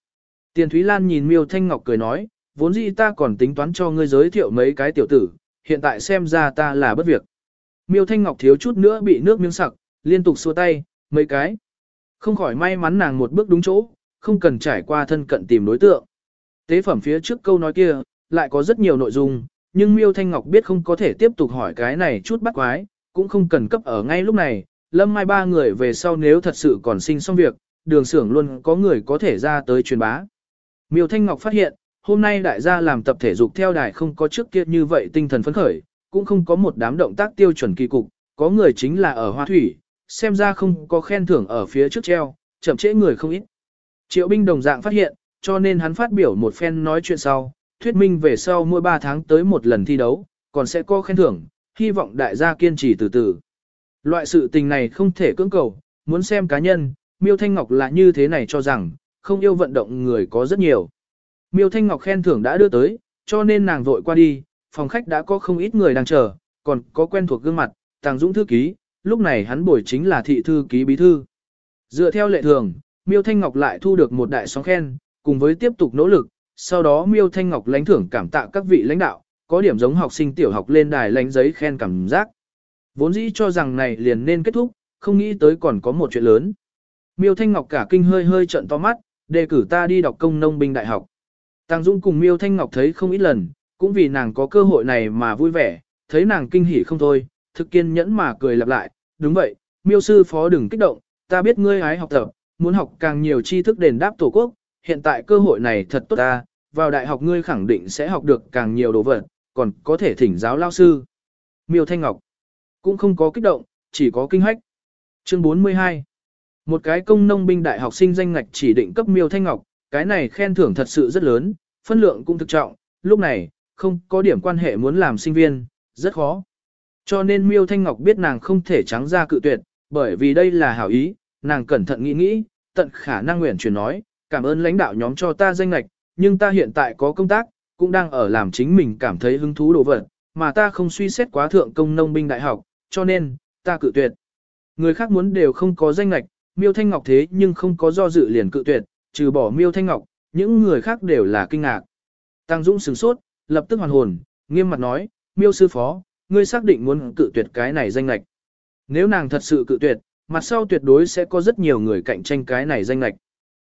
Tiền Thúy Lan nhìn Miêu Thanh Ngọc cười nói, vốn dĩ ta còn tính toán cho ngươi giới thiệu mấy cái tiểu tử, hiện tại xem ra ta là bất việc. Miêu Thanh Ngọc thiếu chút nữa bị nước miếng sặc, liên tục xua tay, mấy cái. Không khỏi may mắn nàng một bước đúng chỗ, không cần trải qua thân cận tìm đối tượng. Tế phẩm phía trước câu nói kia, lại có rất nhiều nội dung, nhưng Miêu Thanh Ngọc biết không có thể tiếp tục hỏi cái này chút bắt quái, cũng không cần cấp ở ngay lúc này, lâm mai ba người về sau nếu thật sự còn sinh xong việc, đường xưởng luôn có người có thể ra tới truyền bá. Miêu Thanh Ngọc phát hiện, hôm nay đại gia làm tập thể dục theo đài không có trước kia như vậy tinh thần phấn khởi, cũng không có một đám động tác tiêu chuẩn kỳ cục, có người chính là ở hoa thủy, xem ra không có khen thưởng ở phía trước treo, chậm trễ người không ít. Triệu binh đồng dạng phát hiện, cho nên hắn phát biểu một phen nói chuyện sau, thuyết minh về sau mỗi 3 tháng tới một lần thi đấu, còn sẽ có khen thưởng, hy vọng đại gia kiên trì từ từ. Loại sự tình này không thể cưỡng cầu, muốn xem cá nhân, Miêu Thanh Ngọc là như thế này cho rằng, không yêu vận động người có rất nhiều. Miêu Thanh Ngọc khen thưởng đã đưa tới, cho nên nàng vội qua đi, phòng khách đã có không ít người đang chờ, còn có quen thuộc gương mặt, Tàng Dũng thư ký, lúc này hắn bồi chính là thị thư ký bí thư. Dựa theo lệ thường, Miêu Thanh Ngọc lại thu được một đại sóng khen, cùng với tiếp tục nỗ lực, sau đó Miêu Thanh Ngọc lãnh thưởng cảm tạ các vị lãnh đạo, có điểm giống học sinh tiểu học lên đài lãnh giấy khen cảm giác. Vốn dĩ cho rằng này liền nên kết thúc, không nghĩ tới còn có một chuyện lớn. Miêu Thanh Ngọc cả kinh hơi hơi trận to mắt, đề cử ta đi đọc công nông binh đại học. Tàng Dung cùng Miêu Thanh Ngọc thấy không ít lần, cũng vì nàng có cơ hội này mà vui vẻ, thấy nàng kinh hỉ không thôi, thực kiên nhẫn mà cười lặp lại, đúng vậy, Miêu sư phó đừng kích động, ta biết ngươi hái học tập, muốn học càng nhiều tri thức đền đáp tổ quốc, hiện tại cơ hội này thật tốt ta, vào đại học ngươi khẳng định sẽ học được càng nhiều đồ vật, còn có thể thỉnh giáo lao sư. Miêu Thanh Ngọc cũng không có kích động, chỉ có kinh hách. Chương 42 Một cái công nông binh đại học sinh danh ngạch chỉ định cấp Miêu Thanh Ngọc, cái này khen thưởng thật sự rất lớn, phân lượng cũng thực trọng, lúc này, không có điểm quan hệ muốn làm sinh viên, rất khó. Cho nên Miêu Thanh Ngọc biết nàng không thể trắng ra cự tuyệt, bởi vì đây là hảo ý, nàng cẩn thận nghĩ nghĩ, tận khả năng nguyện chuyển nói, cảm ơn lãnh đạo nhóm cho ta danh ngạch, nhưng ta hiện tại có công tác, cũng đang ở làm chính mình cảm thấy hứng thú đồ vật, mà ta không suy xét quá thượng công nông binh đại học, cho nên, ta cự tuyệt. Người khác muốn đều không có danh ngạch, Miêu Thanh Ngọc thế nhưng không có do dự liền cự tuyệt, trừ bỏ Miêu Thanh Ngọc, những người khác đều là kinh ngạc. Tăng Dũng sửng sốt, lập tức hoàn hồn, nghiêm mặt nói, Miêu sư phó, ngươi xác định muốn cự tuyệt cái này danh ngạch. Nếu nàng thật sự cự tuyệt, mặt sau tuyệt đối sẽ có rất nhiều người cạnh tranh cái này danh ngạch.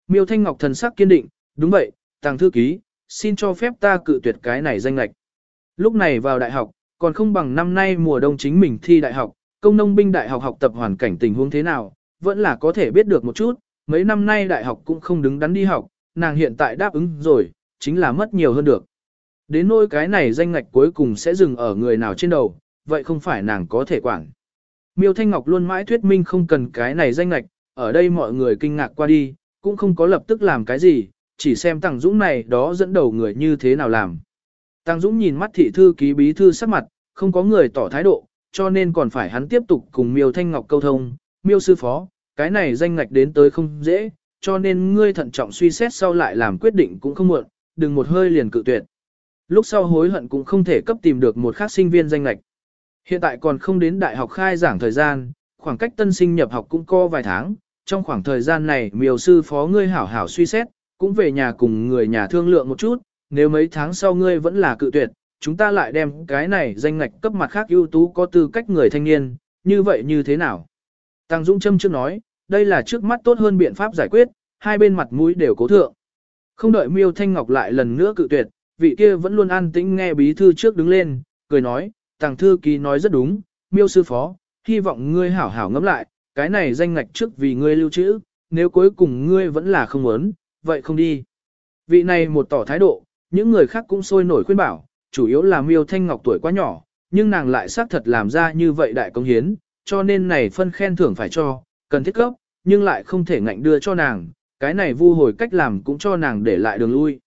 Miêu Thanh Ngọc thần sắc kiên định, đúng vậy, Tăng thư ký, xin cho phép ta cự tuyệt cái này danh ngạch. Lúc này vào đại học, còn không bằng năm nay mùa đông chính mình thi đại học, công nông binh đại học học tập hoàn cảnh tình huống thế nào, vẫn là có thể biết được một chút, mấy năm nay đại học cũng không đứng đắn đi học, nàng hiện tại đáp ứng rồi, chính là mất nhiều hơn được. Đến nỗi cái này danh ngạch cuối cùng sẽ dừng ở người nào trên đầu, vậy không phải nàng có thể quản. Miêu Thanh Ngọc luôn mãi thuyết minh không cần cái này danh ngạch, ở đây mọi người kinh ngạc qua đi, cũng không có lập tức làm cái gì, chỉ xem Tăng Dũng này đó dẫn đầu người như thế nào làm. Tăng Dũng nhìn mắt thị thư ký bí thư sắc mặt, không có người tỏ thái độ, cho nên còn phải hắn tiếp tục cùng Miêu Thanh Ngọc câu thông, Miêu sư phó, cái này danh ngạch đến tới không dễ, cho nên ngươi thận trọng suy xét sau lại làm quyết định cũng không muộn, đừng một hơi liền cự tuyệt. Lúc sau hối hận cũng không thể cấp tìm được một khác sinh viên danh ngạch. Hiện tại còn không đến đại học khai giảng thời gian, khoảng cách tân sinh nhập học cũng có vài tháng, trong khoảng thời gian này miều sư phó ngươi hảo hảo suy xét, cũng về nhà cùng người nhà thương lượng một chút, nếu mấy tháng sau ngươi vẫn là cự tuyệt, chúng ta lại đem cái này danh ngạch cấp mặt khác ưu tú có tư cách người thanh niên, như vậy như thế nào? Tăng Dũng Trâm trước nói, đây là trước mắt tốt hơn biện pháp giải quyết, hai bên mặt mũi đều cố thượng. Không đợi Miêu Thanh Ngọc lại lần nữa cự tuyệt, vị kia vẫn luôn an tĩnh nghe bí thư trước đứng lên, cười nói, tàng thư ký nói rất đúng, Miêu sư phó, hy vọng ngươi hảo hảo ngẫm lại, cái này danh ngạch trước vì ngươi lưu trữ, nếu cuối cùng ngươi vẫn là không muốn, vậy không đi. Vị này một tỏ thái độ, những người khác cũng sôi nổi khuyên bảo, chủ yếu là Miêu Thanh Ngọc tuổi quá nhỏ, nhưng nàng lại xác thật làm ra như vậy đại công hiến, cho nên này phân khen thưởng phải cho, cần thiết cấp, nhưng lại không thể ngạnh đưa cho nàng, cái này vu hồi cách làm cũng cho nàng để lại đường lui.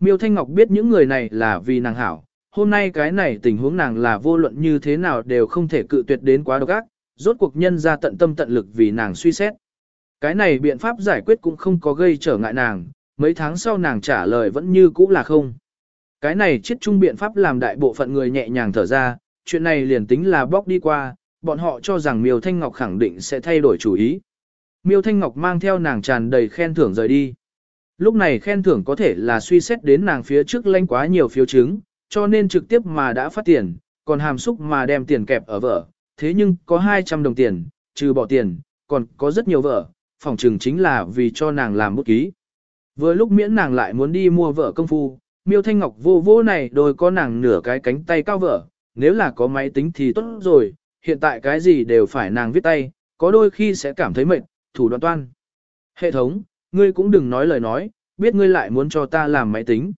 Miêu Thanh Ngọc biết những người này là vì nàng hảo, hôm nay cái này tình huống nàng là vô luận như thế nào đều không thể cự tuyệt đến quá độc ác, rốt cuộc nhân ra tận tâm tận lực vì nàng suy xét. Cái này biện pháp giải quyết cũng không có gây trở ngại nàng, mấy tháng sau nàng trả lời vẫn như cũ là không. Cái này chết chung biện pháp làm đại bộ phận người nhẹ nhàng thở ra, chuyện này liền tính là bóc đi qua, bọn họ cho rằng Miêu Thanh Ngọc khẳng định sẽ thay đổi chủ ý. Miêu Thanh Ngọc mang theo nàng tràn đầy khen thưởng rời đi. Lúc này khen thưởng có thể là suy xét đến nàng phía trước lanh quá nhiều phiếu chứng, cho nên trực tiếp mà đã phát tiền, còn hàm xúc mà đem tiền kẹp ở vợ, thế nhưng có 200 đồng tiền, trừ bỏ tiền, còn có rất nhiều vợ, phòng trừng chính là vì cho nàng làm bút ký. Vừa lúc miễn nàng lại muốn đi mua vợ công phu, miêu thanh ngọc vô vô này đôi có nàng nửa cái cánh tay cao vợ, nếu là có máy tính thì tốt rồi, hiện tại cái gì đều phải nàng viết tay, có đôi khi sẽ cảm thấy mệt, thủ đoạn toan. Hệ thống, ngươi cũng đừng nói lời nói, biết ngươi lại muốn cho ta làm máy tính.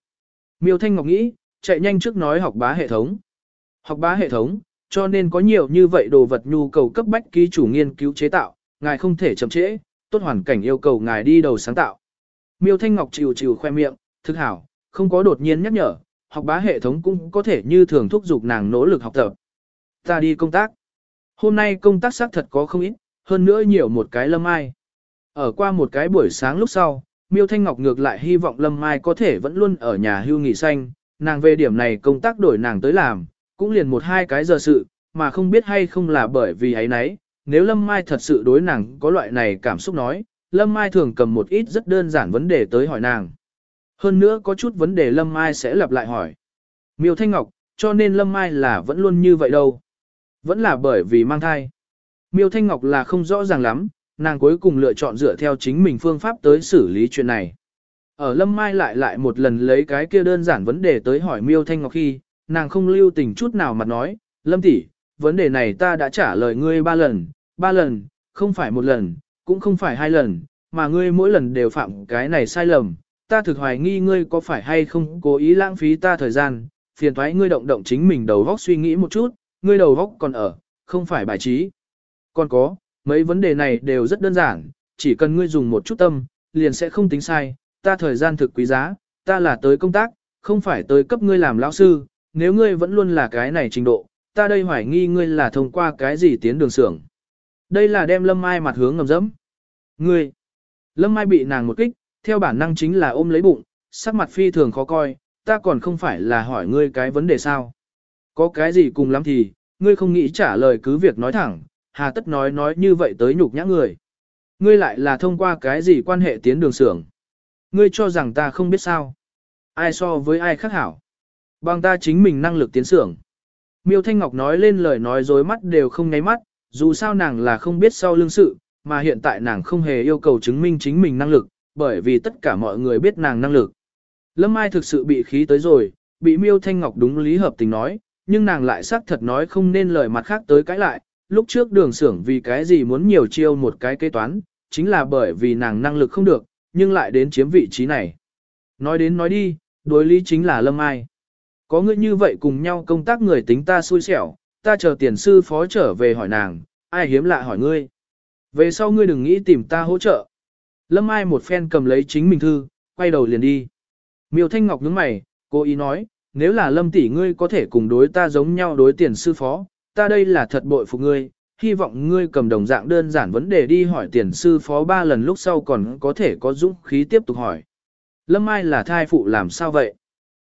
Miêu Thanh Ngọc nghĩ, chạy nhanh trước nói học bá hệ thống. Học bá hệ thống, cho nên có nhiều như vậy đồ vật nhu cầu cấp bách ký chủ nghiên cứu chế tạo, ngài không thể chậm trễ, tốt hoàn cảnh yêu cầu ngài đi đầu sáng tạo. Miêu Thanh Ngọc chịu chịu khoe miệng, thực hảo, không có đột nhiên nhắc nhở, học bá hệ thống cũng có thể như thường thúc giục nàng nỗ lực học tập. Ta đi công tác. Hôm nay công tác xác thật có không ít, hơn nữa nhiều một cái lâm ai. Ở qua một cái buổi sáng lúc sau, Miêu Thanh Ngọc ngược lại hy vọng Lâm Mai có thể vẫn luôn ở nhà hưu nghỉ xanh, nàng về điểm này công tác đổi nàng tới làm, cũng liền một hai cái giờ sự, mà không biết hay không là bởi vì ấy nấy, nếu Lâm Mai thật sự đối nàng có loại này cảm xúc nói, Lâm Mai thường cầm một ít rất đơn giản vấn đề tới hỏi nàng. Hơn nữa có chút vấn đề Lâm Mai sẽ lặp lại hỏi. Miêu Thanh Ngọc, cho nên Lâm Mai là vẫn luôn như vậy đâu. Vẫn là bởi vì mang thai. Miêu Thanh Ngọc là không rõ ràng lắm, nàng cuối cùng lựa chọn dựa theo chính mình phương pháp tới xử lý chuyện này. Ở Lâm Mai lại lại một lần lấy cái kia đơn giản vấn đề tới hỏi Miêu Thanh Ngọc khi, nàng không lưu tình chút nào mà nói, Lâm tỷ, vấn đề này ta đã trả lời ngươi ba lần, ba lần, không phải một lần, cũng không phải hai lần, mà ngươi mỗi lần đều phạm cái này sai lầm, ta thực hoài nghi ngươi có phải hay không cố ý lãng phí ta thời gian, phiền thoái ngươi động động chính mình đầu góc suy nghĩ một chút, ngươi đầu góc còn ở, không phải bài trí. Còn có, mấy vấn đề này đều rất đơn giản, chỉ cần ngươi dùng một chút tâm, liền sẽ không tính sai, ta thời gian thực quý giá, ta là tới công tác, không phải tới cấp ngươi làm lão sư, nếu ngươi vẫn luôn là cái này trình độ, ta đây hoài nghi ngươi là thông qua cái gì tiến đường xưởng. Đây là đem Lâm Mai mặt hướng ngầm dẫm. Ngươi, Lâm Mai bị nàng một kích, theo bản năng chính là ôm lấy bụng, sắc mặt phi thường khó coi, ta còn không phải là hỏi ngươi cái vấn đề sao. Có cái gì cùng lắm thì, ngươi không nghĩ trả lời cứ việc nói thẳng, hà tất nói nói như vậy tới nhục nhã người. Ngươi lại là thông qua cái gì quan hệ tiến đường xưởng. Ngươi cho rằng ta không biết sao. Ai so với ai khác hảo. Bằng ta chính mình năng lực tiến xưởng. Miêu Thanh Ngọc nói lên lời nói dối mắt đều không nháy mắt, dù sao nàng là không biết sau lương sự, mà hiện tại nàng không hề yêu cầu chứng minh chính mình năng lực, bởi vì tất cả mọi người biết nàng năng lực. Lâm Mai thực sự bị khí tới rồi, bị Miêu Thanh Ngọc đúng lý hợp tình nói, nhưng nàng lại xác thật nói không nên lời mặt khác tới cãi lại, lúc trước đường xưởng vì cái gì muốn nhiều chiêu một cái kế toán, chính là bởi vì nàng năng lực không được, nhưng lại đến chiếm vị trí này. Nói đến nói đi, đối lý chính là Lâm Ai. Có người như vậy cùng nhau công tác người tính ta xui xẻo, ta chờ tiền sư phó trở về hỏi nàng, ai hiếm lạ hỏi ngươi. Về sau ngươi đừng nghĩ tìm ta hỗ trợ. Lâm Ai một phen cầm lấy chính mình thư, quay đầu liền đi. Miêu Thanh Ngọc nhướng mày, cô ý nói, nếu là Lâm tỷ ngươi có thể cùng đối ta giống nhau đối tiền sư phó, ta đây là thật bội phục ngươi, hy vọng ngươi cầm đồng dạng đơn giản vấn đề đi hỏi tiền sư phó ba lần lúc sau còn có thể có dũng khí tiếp tục hỏi. Lâm Mai là thai phụ làm sao vậy?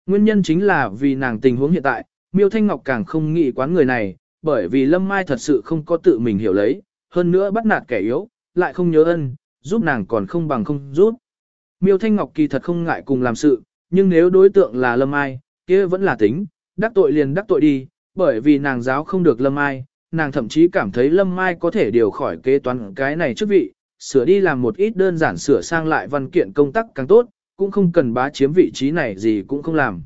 Nguyên nhân chính là vì nàng tình huống hiện tại, Miêu Thanh Ngọc càng không nghĩ quán người này, bởi vì Lâm Mai thật sự không có tự mình hiểu lấy, hơn nữa bắt nạt kẻ yếu, lại không nhớ ân, giúp nàng còn không bằng không giúp. Miêu Thanh Ngọc kỳ thật không ngại cùng làm sự, nhưng nếu đối tượng là Lâm Mai, kia vẫn là tính, đắc tội liền đắc tội đi, bởi vì nàng giáo không được Lâm Mai, nàng thậm chí cảm thấy Lâm Mai có thể điều khỏi kế toán cái này chức vị, sửa đi làm một ít đơn giản sửa sang lại văn kiện công tác càng tốt, cũng không cần bá chiếm vị trí này gì cũng không làm.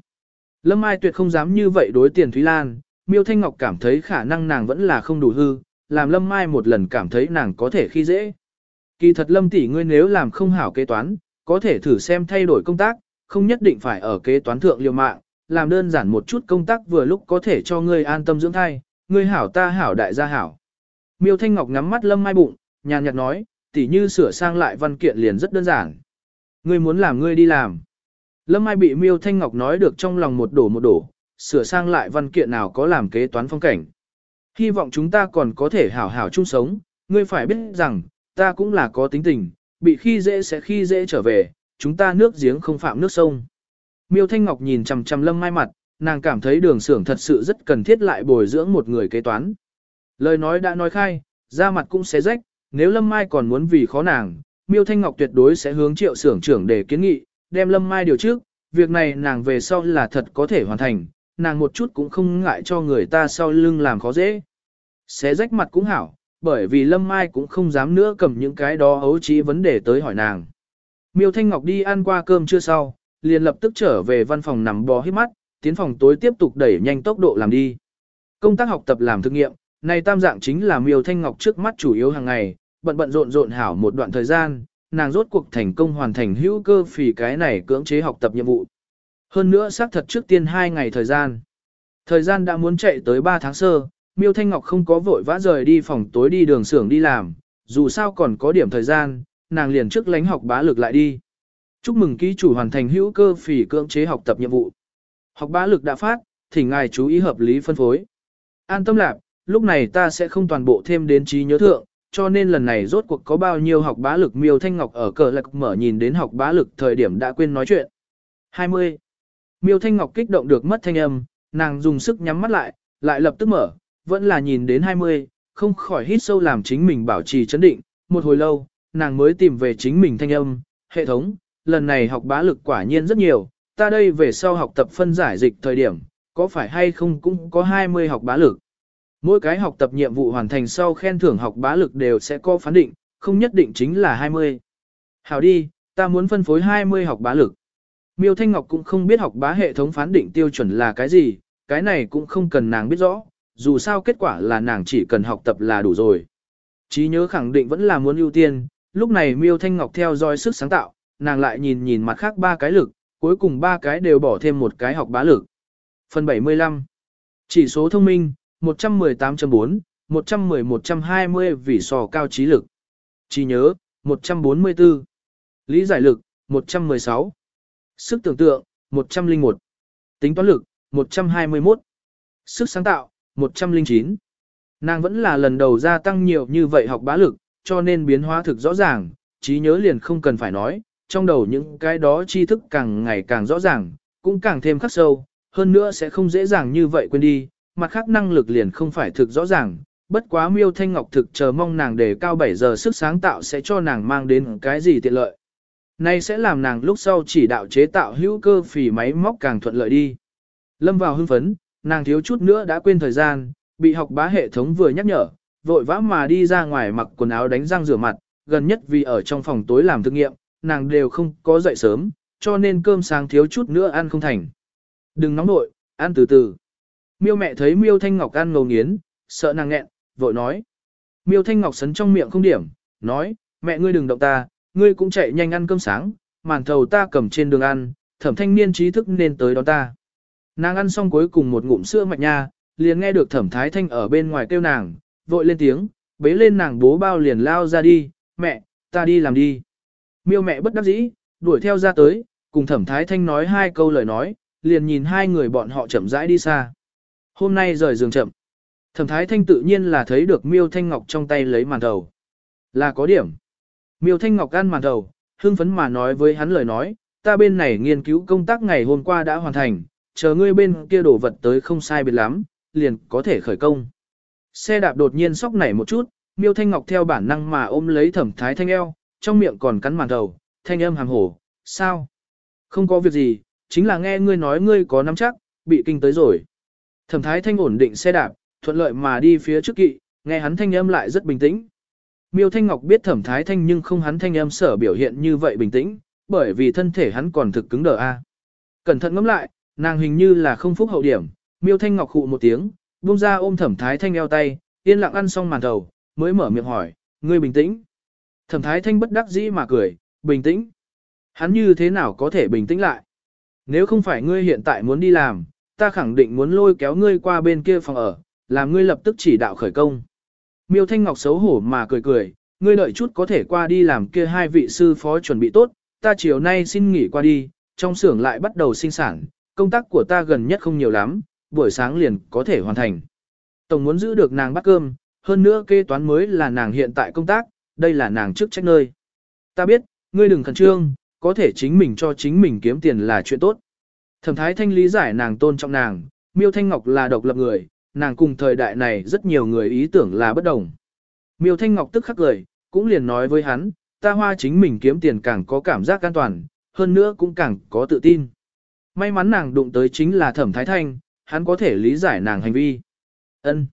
Lâm Mai tuyệt không dám như vậy đối tiền Thúy Lan, Miêu Thanh Ngọc cảm thấy khả năng nàng vẫn là không đủ hư, làm Lâm Mai một lần cảm thấy nàng có thể khi dễ. Kỳ thật Lâm tỷ ngươi nếu làm không hảo kế toán, có thể thử xem thay đổi công tác, không nhất định phải ở kế toán thượng liều mạng, làm đơn giản một chút công tác vừa lúc có thể cho ngươi an tâm dưỡng thai, ngươi hảo ta hảo đại gia hảo. Miêu Thanh Ngọc ngắm mắt Lâm Mai bụng, nhàn nhạt nói, tỉ như sửa sang lại văn kiện liền rất đơn giản. Ngươi muốn làm ngươi đi làm. Lâm Mai bị Miêu Thanh Ngọc nói được trong lòng một đổ một đổ, sửa sang lại văn kiện nào có làm kế toán phong cảnh. Hy vọng chúng ta còn có thể hảo hảo chung sống, ngươi phải biết rằng, ta cũng là có tính tình, bị khi dễ sẽ khi dễ trở về, chúng ta nước giếng không phạm nước sông. Miêu Thanh Ngọc nhìn chằm chằm Lâm Mai mặt, nàng cảm thấy đường xưởng thật sự rất cần thiết lại bồi dưỡng một người kế toán. Lời nói đã nói khai, da mặt cũng sẽ rách, nếu Lâm Mai còn muốn vì khó nàng, Miêu Thanh Ngọc tuyệt đối sẽ hướng triệu xưởng trưởng để kiến nghị, đem Lâm Mai điều trước, việc này nàng về sau là thật có thể hoàn thành, nàng một chút cũng không ngại cho người ta sau lưng làm khó dễ. Xé rách mặt cũng hảo, bởi vì Lâm Mai cũng không dám nữa cầm những cái đó ấu trí vấn đề tới hỏi nàng. Miêu Thanh Ngọc đi ăn qua cơm chưa sau, liền lập tức trở về văn phòng nằm bò hít mắt, tiến phòng tối tiếp tục đẩy nhanh tốc độ làm đi. Công tác học tập làm thực nghiệm, này tam dạng chính là Miêu Thanh Ngọc trước mắt chủ yếu hàng ngày, bận bận rộn rộn hảo một đoạn thời gian, nàng rốt cuộc thành công hoàn thành hữu cơ phì cái này cưỡng chế học tập nhiệm vụ. Hơn nữa xác thật trước tiên 2 ngày thời gian. Thời gian đã muốn chạy tới 3 tháng sơ, Miêu Thanh Ngọc không có vội vã rời đi phòng tối đi đường xưởng đi làm, dù sao còn có điểm thời gian, nàng liền trước lánh học bá lực lại đi. Chúc mừng ký chủ hoàn thành hữu cơ phỉ cưỡng chế học tập nhiệm vụ. Học bá lực đã phát, thỉnh ngài chú ý hợp lý phân phối. An tâm lạc, lúc này ta sẽ không toàn bộ thêm đến trí nhớ thượng, cho nên lần này rốt cuộc có bao nhiêu học bá lực miêu thanh ngọc ở cờ lạc mở nhìn đến học bá lực thời điểm đã quên nói chuyện. 20. Miêu thanh ngọc kích động được mất thanh âm, nàng dùng sức nhắm mắt lại, lại lập tức mở, vẫn là nhìn đến 20, không khỏi hít sâu làm chính mình bảo trì chấn định, một hồi lâu, nàng mới tìm về chính mình thanh âm, hệ thống, lần này học bá lực quả nhiên rất nhiều, ta đây về sau học tập phân giải dịch thời điểm, có phải hay không cũng có 20 học bá lực. Mỗi cái học tập nhiệm vụ hoàn thành sau khen thưởng học bá lực đều sẽ có phán định, không nhất định chính là 20. Hảo đi, ta muốn phân phối 20 học bá lực. Miêu Thanh Ngọc cũng không biết học bá hệ thống phán định tiêu chuẩn là cái gì, cái này cũng không cần nàng biết rõ, dù sao kết quả là nàng chỉ cần học tập là đủ rồi. Chí nhớ khẳng định vẫn là muốn ưu tiên, lúc này Miêu Thanh Ngọc theo dõi sức sáng tạo, nàng lại nhìn nhìn mặt khác ba cái lực, cuối cùng ba cái đều bỏ thêm một cái học bá lực. Phần 75 Chỉ số thông minh, 118.4, 110-120 vì sò cao trí lực. Trí nhớ, 144. Lý giải lực, 116. Sức tưởng tượng, 101. Tính toán lực, 121. Sức sáng tạo, 109. Nàng vẫn là lần đầu gia tăng nhiều như vậy học bá lực, cho nên biến hóa thực rõ ràng, trí nhớ liền không cần phải nói, trong đầu những cái đó tri thức càng ngày càng rõ ràng, cũng càng thêm khắc sâu, hơn nữa sẽ không dễ dàng như vậy quên đi, mặt khác năng lực liền không phải thực rõ ràng, bất quá miêu thanh ngọc thực chờ mong nàng đề cao 7 giờ sức sáng tạo sẽ cho nàng mang đến cái gì tiện lợi. Này sẽ làm nàng lúc sau chỉ đạo chế tạo hữu cơ phỉ máy móc càng thuận lợi đi. Lâm vào hưng phấn, nàng thiếu chút nữa đã quên thời gian, bị học bá hệ thống vừa nhắc nhở, vội vã mà đi ra ngoài mặc quần áo đánh răng rửa mặt, gần nhất vì ở trong phòng tối làm thực nghiệm, nàng đều không có dậy sớm, cho nên cơm sáng thiếu chút nữa ăn không thành. Đừng nóng nội, ăn từ từ. Miêu mẹ thấy Miêu Thanh Ngọc ăn ngầu nghiến, sợ nàng nghẹn, vội nói. Miêu Thanh Ngọc sấn trong miệng không điểm, nói, mẹ ngươi đừng động ta, ngươi cũng chạy nhanh ăn cơm sáng, màn thầu ta cầm trên đường ăn, thẩm thanh niên trí thức nên tới đón ta. Nàng ăn xong cuối cùng một ngụm sữa mạch nha, liền nghe được thẩm thái thanh ở bên ngoài kêu nàng, vội lên tiếng, bế lên nàng bố bao liền lao ra đi, mẹ, ta đi làm đi. Miêu mẹ bất đắc dĩ, đuổi theo ra tới, cùng thẩm thái thanh nói hai câu lời nói, liền nhìn hai người bọn họ chậm rãi đi xa. Hôm nay rời giường chậm. Thẩm thái thanh tự nhiên là thấy được miêu thanh ngọc trong tay lấy màn đầu. Là có điểm. Miêu thanh ngọc ăn màn đầu, hưng phấn mà nói với hắn lời nói, ta bên này nghiên cứu công tác ngày hôm qua đã hoàn thành, chờ ngươi bên kia đổ vật tới không sai biệt lắm, liền có thể khởi công. Xe đạp đột nhiên sóc nảy một chút, miêu thanh ngọc theo bản năng mà ôm lấy thẩm thái thanh eo, trong miệng còn cắn màn đầu, thanh âm hàng hổ, sao? Không có việc gì, chính là nghe ngươi nói ngươi có nắm chắc, bị kinh tới rồi. Thẩm thái thanh ổn định xe đạp, thuận lợi mà đi phía trước kỵ, nghe hắn thanh âm lại rất bình tĩnh. Miêu Thanh Ngọc biết thẩm thái thanh nhưng không hắn thanh âm sở biểu hiện như vậy bình tĩnh, bởi vì thân thể hắn còn thực cứng đờ a. Cẩn thận ngẫm lại, nàng hình như là không phúc hậu điểm, Miêu Thanh Ngọc khụ một tiếng, buông ra ôm thẩm thái thanh eo tay, yên lặng ăn xong màn đầu, mới mở miệng hỏi, ngươi bình tĩnh. Thẩm thái thanh bất đắc dĩ mà cười, bình tĩnh. Hắn như thế nào có thể bình tĩnh lại? Nếu không phải ngươi hiện tại muốn đi làm, ta khẳng định muốn lôi kéo ngươi qua bên kia phòng ở, làm ngươi lập tức chỉ đạo khởi công. Miêu Thanh Ngọc xấu hổ mà cười cười, ngươi đợi chút có thể qua đi làm kia hai vị sư phó chuẩn bị tốt, ta chiều nay xin nghỉ qua đi, trong xưởng lại bắt đầu sinh sản, công tác của ta gần nhất không nhiều lắm, buổi sáng liền có thể hoàn thành. Tổng muốn giữ được nàng bắt cơm, hơn nữa kế toán mới là nàng hiện tại công tác, đây là nàng trước trách nơi. Ta biết, ngươi đừng khẩn trương, có thể chính mình cho chính mình kiếm tiền là chuyện tốt. Thẩm thái thanh lý giải nàng tôn trọng nàng, miêu thanh ngọc là độc lập người, nàng cùng thời đại này rất nhiều người ý tưởng là bất đồng. Miêu thanh ngọc tức khắc cười, cũng liền nói với hắn, ta hoa chính mình kiếm tiền càng có cảm giác an toàn, hơn nữa cũng càng có tự tin. May mắn nàng đụng tới chính là thẩm thái thanh, hắn có thể lý giải nàng hành vi. ân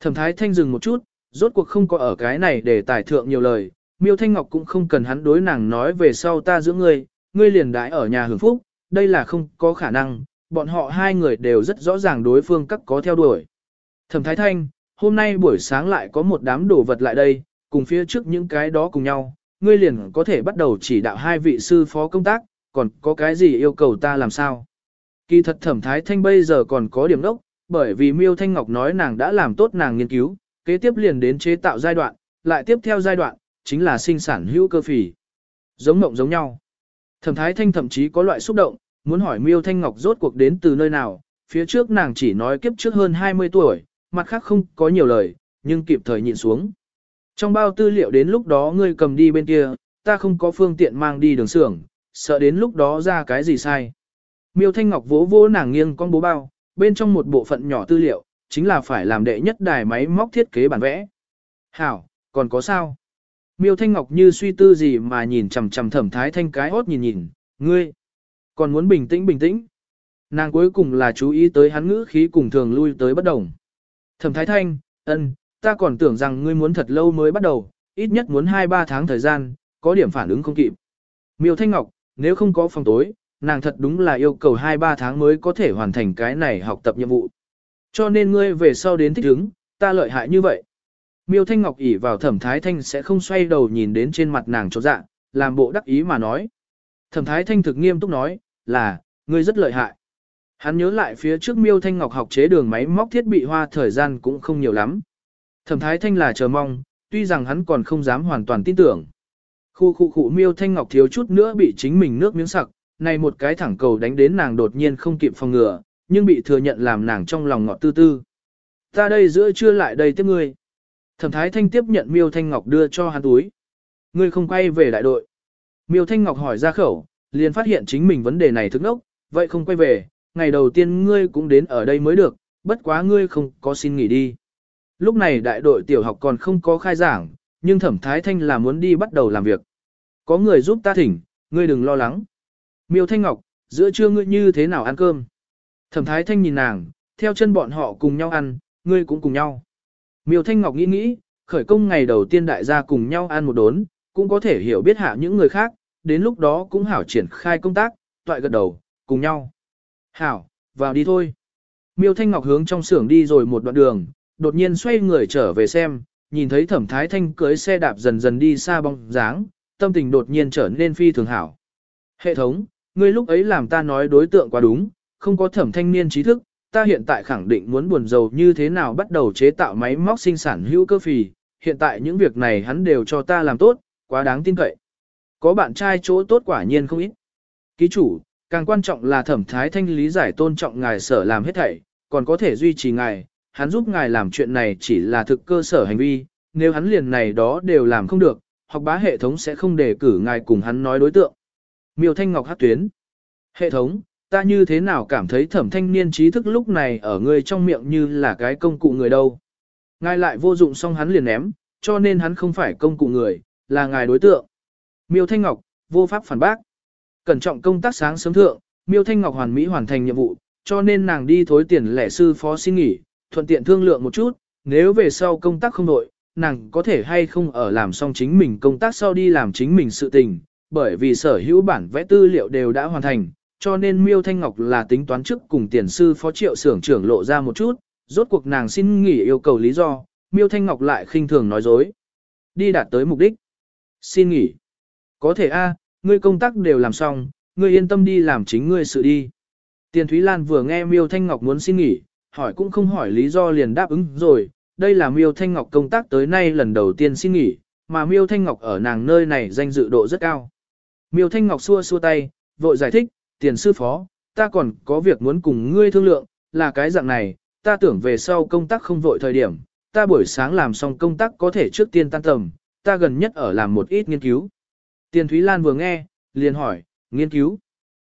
Thẩm thái thanh dừng một chút, rốt cuộc không có ở cái này để tài thượng nhiều lời, miêu thanh ngọc cũng không cần hắn đối nàng nói về sau ta giữ ngươi, ngươi liền đãi ở nhà hưởng phúc, đây là không có khả năng, bọn họ hai người đều rất rõ ràng đối phương các có theo đuổi. Thẩm thái thanh, hôm nay buổi sáng lại có một đám đồ vật lại đây, cùng phía trước những cái đó cùng nhau, ngươi liền có thể bắt đầu chỉ đạo hai vị sư phó công tác, còn có cái gì yêu cầu ta làm sao. Kỳ thật thẩm thái thanh bây giờ còn có điểm đốc, bởi vì miêu thanh ngọc nói nàng đã làm tốt nàng nghiên cứu, kế tiếp liền đến chế tạo giai đoạn, lại tiếp theo giai đoạn, chính là sinh sản hữu cơ phì. Giống mộng giống nhau. Thẩm thái thanh thậm chí có loại xúc động, muốn hỏi miêu thanh ngọc rốt cuộc đến từ nơi nào, phía trước nàng chỉ nói kiếp trước hơn 20 tuổi, mặt khác không có nhiều lời, nhưng kịp thời nhịn xuống. Trong bao tư liệu đến lúc đó ngươi cầm đi bên kia, ta không có phương tiện mang đi đường xưởng, sợ đến lúc đó ra cái gì sai. Miêu Thanh Ngọc vỗ vỗ nàng nghiêng con bố bao, bên trong một bộ phận nhỏ tư liệu, chính là phải làm đệ nhất đài máy móc thiết kế bản vẽ. Hảo, còn có sao? Miêu Thanh Ngọc như suy tư gì mà nhìn chằm chằm thẩm thái thanh cái hốt nhìn nhìn, ngươi, còn muốn bình tĩnh bình tĩnh. Nàng cuối cùng là chú ý tới hắn ngữ khí cùng thường lui tới bất đồng. Thẩm thái thanh, ân, ta còn tưởng rằng ngươi muốn thật lâu mới bắt đầu, ít nhất muốn 2-3 tháng thời gian, có điểm phản ứng không kịp. Miêu Thanh Ngọc, nếu không có phòng tối, nàng thật đúng là yêu cầu 2-3 tháng mới có thể hoàn thành cái này học tập nhiệm vụ. Cho nên ngươi về sau đến thích ứng, ta lợi hại như vậy. Miêu Thanh Ngọc ỉ vào thẩm thái thanh sẽ không xoay đầu nhìn đến trên mặt nàng chỗ dạ, làm bộ đắc ý mà nói. Thẩm thái thanh thực nghiêm túc nói, là, ngươi rất lợi hại. Hắn nhớ lại phía trước Miêu Thanh Ngọc học chế đường máy móc thiết bị hoa thời gian cũng không nhiều lắm. Thẩm thái thanh là chờ mong, tuy rằng hắn còn không dám hoàn toàn tin tưởng. Khu khu khu Miêu Thanh Ngọc thiếu chút nữa bị chính mình nước miếng sặc, này một cái thẳng cầu đánh đến nàng đột nhiên không kịp phòng ngừa, nhưng bị thừa nhận làm nàng trong lòng ngọt tư tư. Ta đây giữa trưa lại đây tiếp ngươi. Thẩm Thái Thanh tiếp nhận Miêu Thanh Ngọc đưa cho hắn túi. Ngươi không quay về đại đội. Miêu Thanh Ngọc hỏi ra khẩu, liền phát hiện chính mình vấn đề này thức nốc, vậy không quay về, ngày đầu tiên ngươi cũng đến ở đây mới được, bất quá ngươi không có xin nghỉ đi. Lúc này đại đội tiểu học còn không có khai giảng, nhưng Thẩm Thái Thanh là muốn đi bắt đầu làm việc. Có người giúp ta thỉnh, ngươi đừng lo lắng. Miêu Thanh Ngọc, giữa trưa ngươi như thế nào ăn cơm? Thẩm Thái Thanh nhìn nàng, theo chân bọn họ cùng nhau ăn, ngươi cũng cùng nhau. Miêu Thanh Ngọc nghĩ nghĩ, khởi công ngày đầu tiên đại gia cùng nhau ăn một đốn, cũng có thể hiểu biết hạ những người khác, đến lúc đó cũng hảo triển khai công tác, toại gật đầu, cùng nhau. Hảo, vào đi thôi. Miêu Thanh Ngọc hướng trong xưởng đi rồi một đoạn đường, đột nhiên xoay người trở về xem, nhìn thấy Thẩm Thái Thanh cưới xe đạp dần dần đi xa bóng dáng, tâm tình đột nhiên trở nên phi thường hảo. Hệ thống, ngươi lúc ấy làm ta nói đối tượng quá đúng, không có thẩm thanh niên trí thức, ta hiện tại khẳng định muốn buồn giàu như thế nào bắt đầu chế tạo máy móc sinh sản hữu cơ phì, hiện tại những việc này hắn đều cho ta làm tốt, quá đáng tin cậy. Có bạn trai chỗ tốt quả nhiên không ít. Ký chủ, càng quan trọng là thẩm thái thanh lý giải tôn trọng ngài sở làm hết thảy, còn có thể duy trì ngài, hắn giúp ngài làm chuyện này chỉ là thực cơ sở hành vi, nếu hắn liền này đó đều làm không được, học bá hệ thống sẽ không đề cử ngài cùng hắn nói đối tượng. Miêu Thanh Ngọc hát tuyến. Hệ thống, ta như thế nào cảm thấy thẩm thanh niên trí thức lúc này ở ngươi trong miệng như là cái công cụ người đâu. Ngài lại vô dụng xong hắn liền ném, cho nên hắn không phải công cụ người, là ngài đối tượng. Miêu Thanh Ngọc, vô pháp phản bác. Cẩn trọng công tác sáng sớm thượng, Miêu Thanh Ngọc hoàn mỹ hoàn thành nhiệm vụ, cho nên nàng đi thối tiền lẻ sư phó xin nghỉ, thuận tiện thương lượng một chút, nếu về sau công tác không nội, nàng có thể hay không ở làm xong chính mình công tác sau đi làm chính mình sự tình, bởi vì sở hữu bản vẽ tư liệu đều đã hoàn thành, cho nên Miêu Thanh Ngọc là tính toán trước cùng tiền sư phó triệu xưởng trưởng lộ ra một chút, rốt cuộc nàng xin nghỉ yêu cầu lý do, Miêu Thanh Ngọc lại khinh thường nói dối. Đi đạt tới mục đích. Xin nghỉ. Có thể a, ngươi công tác đều làm xong, ngươi yên tâm đi làm chính ngươi sự đi. Tiền Thúy Lan vừa nghe Miêu Thanh Ngọc muốn xin nghỉ, hỏi cũng không hỏi lý do liền đáp ứng rồi, đây là Miêu Thanh Ngọc công tác tới nay lần đầu tiên xin nghỉ, mà Miêu Thanh Ngọc ở nàng nơi này danh dự độ rất cao. Miêu Thanh Ngọc xua xua tay, vội giải thích, tiền sư phó, ta còn có việc muốn cùng ngươi thương lượng, là cái dạng này, ta tưởng về sau công tác không vội thời điểm, ta buổi sáng làm xong công tác có thể trước tiên tan tầm, ta gần nhất ở làm một ít nghiên cứu. Tiền Thúy Lan vừa nghe, liền hỏi, nghiên cứu.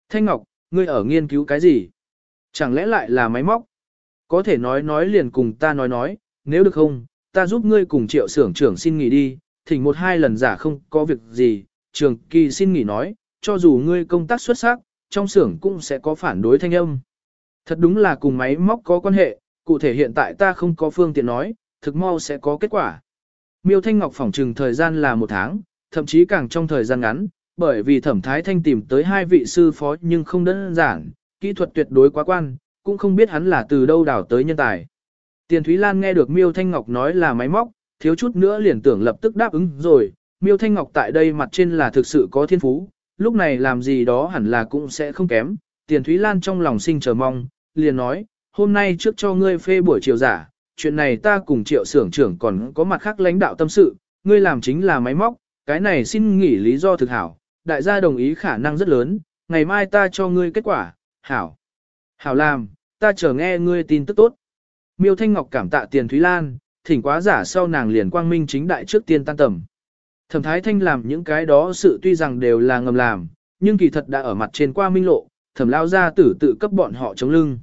Thanh Ngọc, ngươi ở nghiên cứu cái gì? Chẳng lẽ lại là máy móc? Có thể nói nói liền cùng ta nói nói, nếu được không, ta giúp ngươi cùng triệu xưởng trưởng xin nghỉ đi, thỉnh một hai lần giả không có việc gì, trường kỳ xin nghỉ nói, cho dù ngươi công tác xuất sắc, trong xưởng cũng sẽ có phản đối thanh âm. Thật đúng là cùng máy móc có quan hệ, cụ thể hiện tại ta không có phương tiện nói, thực mau sẽ có kết quả. Miêu Thanh Ngọc phỏng trừng thời gian là một tháng, thậm chí càng trong thời gian ngắn, bởi vì thẩm thái thanh tìm tới hai vị sư phó nhưng không đơn giản, kỹ thuật tuyệt đối quá quan, cũng không biết hắn là từ đâu đào tới nhân tài. Tiền Thúy Lan nghe được Miêu Thanh Ngọc nói là máy móc, thiếu chút nữa liền tưởng lập tức đáp ứng rồi, Miêu Thanh Ngọc tại đây mặt trên là thực sự có thiên phú, lúc này làm gì đó hẳn là cũng sẽ không kém. Tiền Thúy Lan trong lòng sinh chờ mong, liền nói, hôm nay trước cho ngươi phê buổi chiều giả, chuyện này ta cùng triệu xưởng trưởng còn có mặt khác lãnh đạo tâm sự, ngươi làm chính là máy móc, cái này xin nghỉ lý do thực hảo, đại gia đồng ý khả năng rất lớn, ngày mai ta cho ngươi kết quả, hảo. Hảo làm, ta chờ nghe ngươi tin tức tốt. Miêu Thanh Ngọc cảm tạ tiền Thúy Lan, thỉnh quá giả sau nàng liền quang minh chính đại trước tiên tan tầm. Thẩm Thái Thanh làm những cái đó sự tuy rằng đều là ngầm làm, nhưng kỳ thật đã ở mặt trên qua minh lộ, thẩm lao gia tử tự cấp bọn họ chống lưng.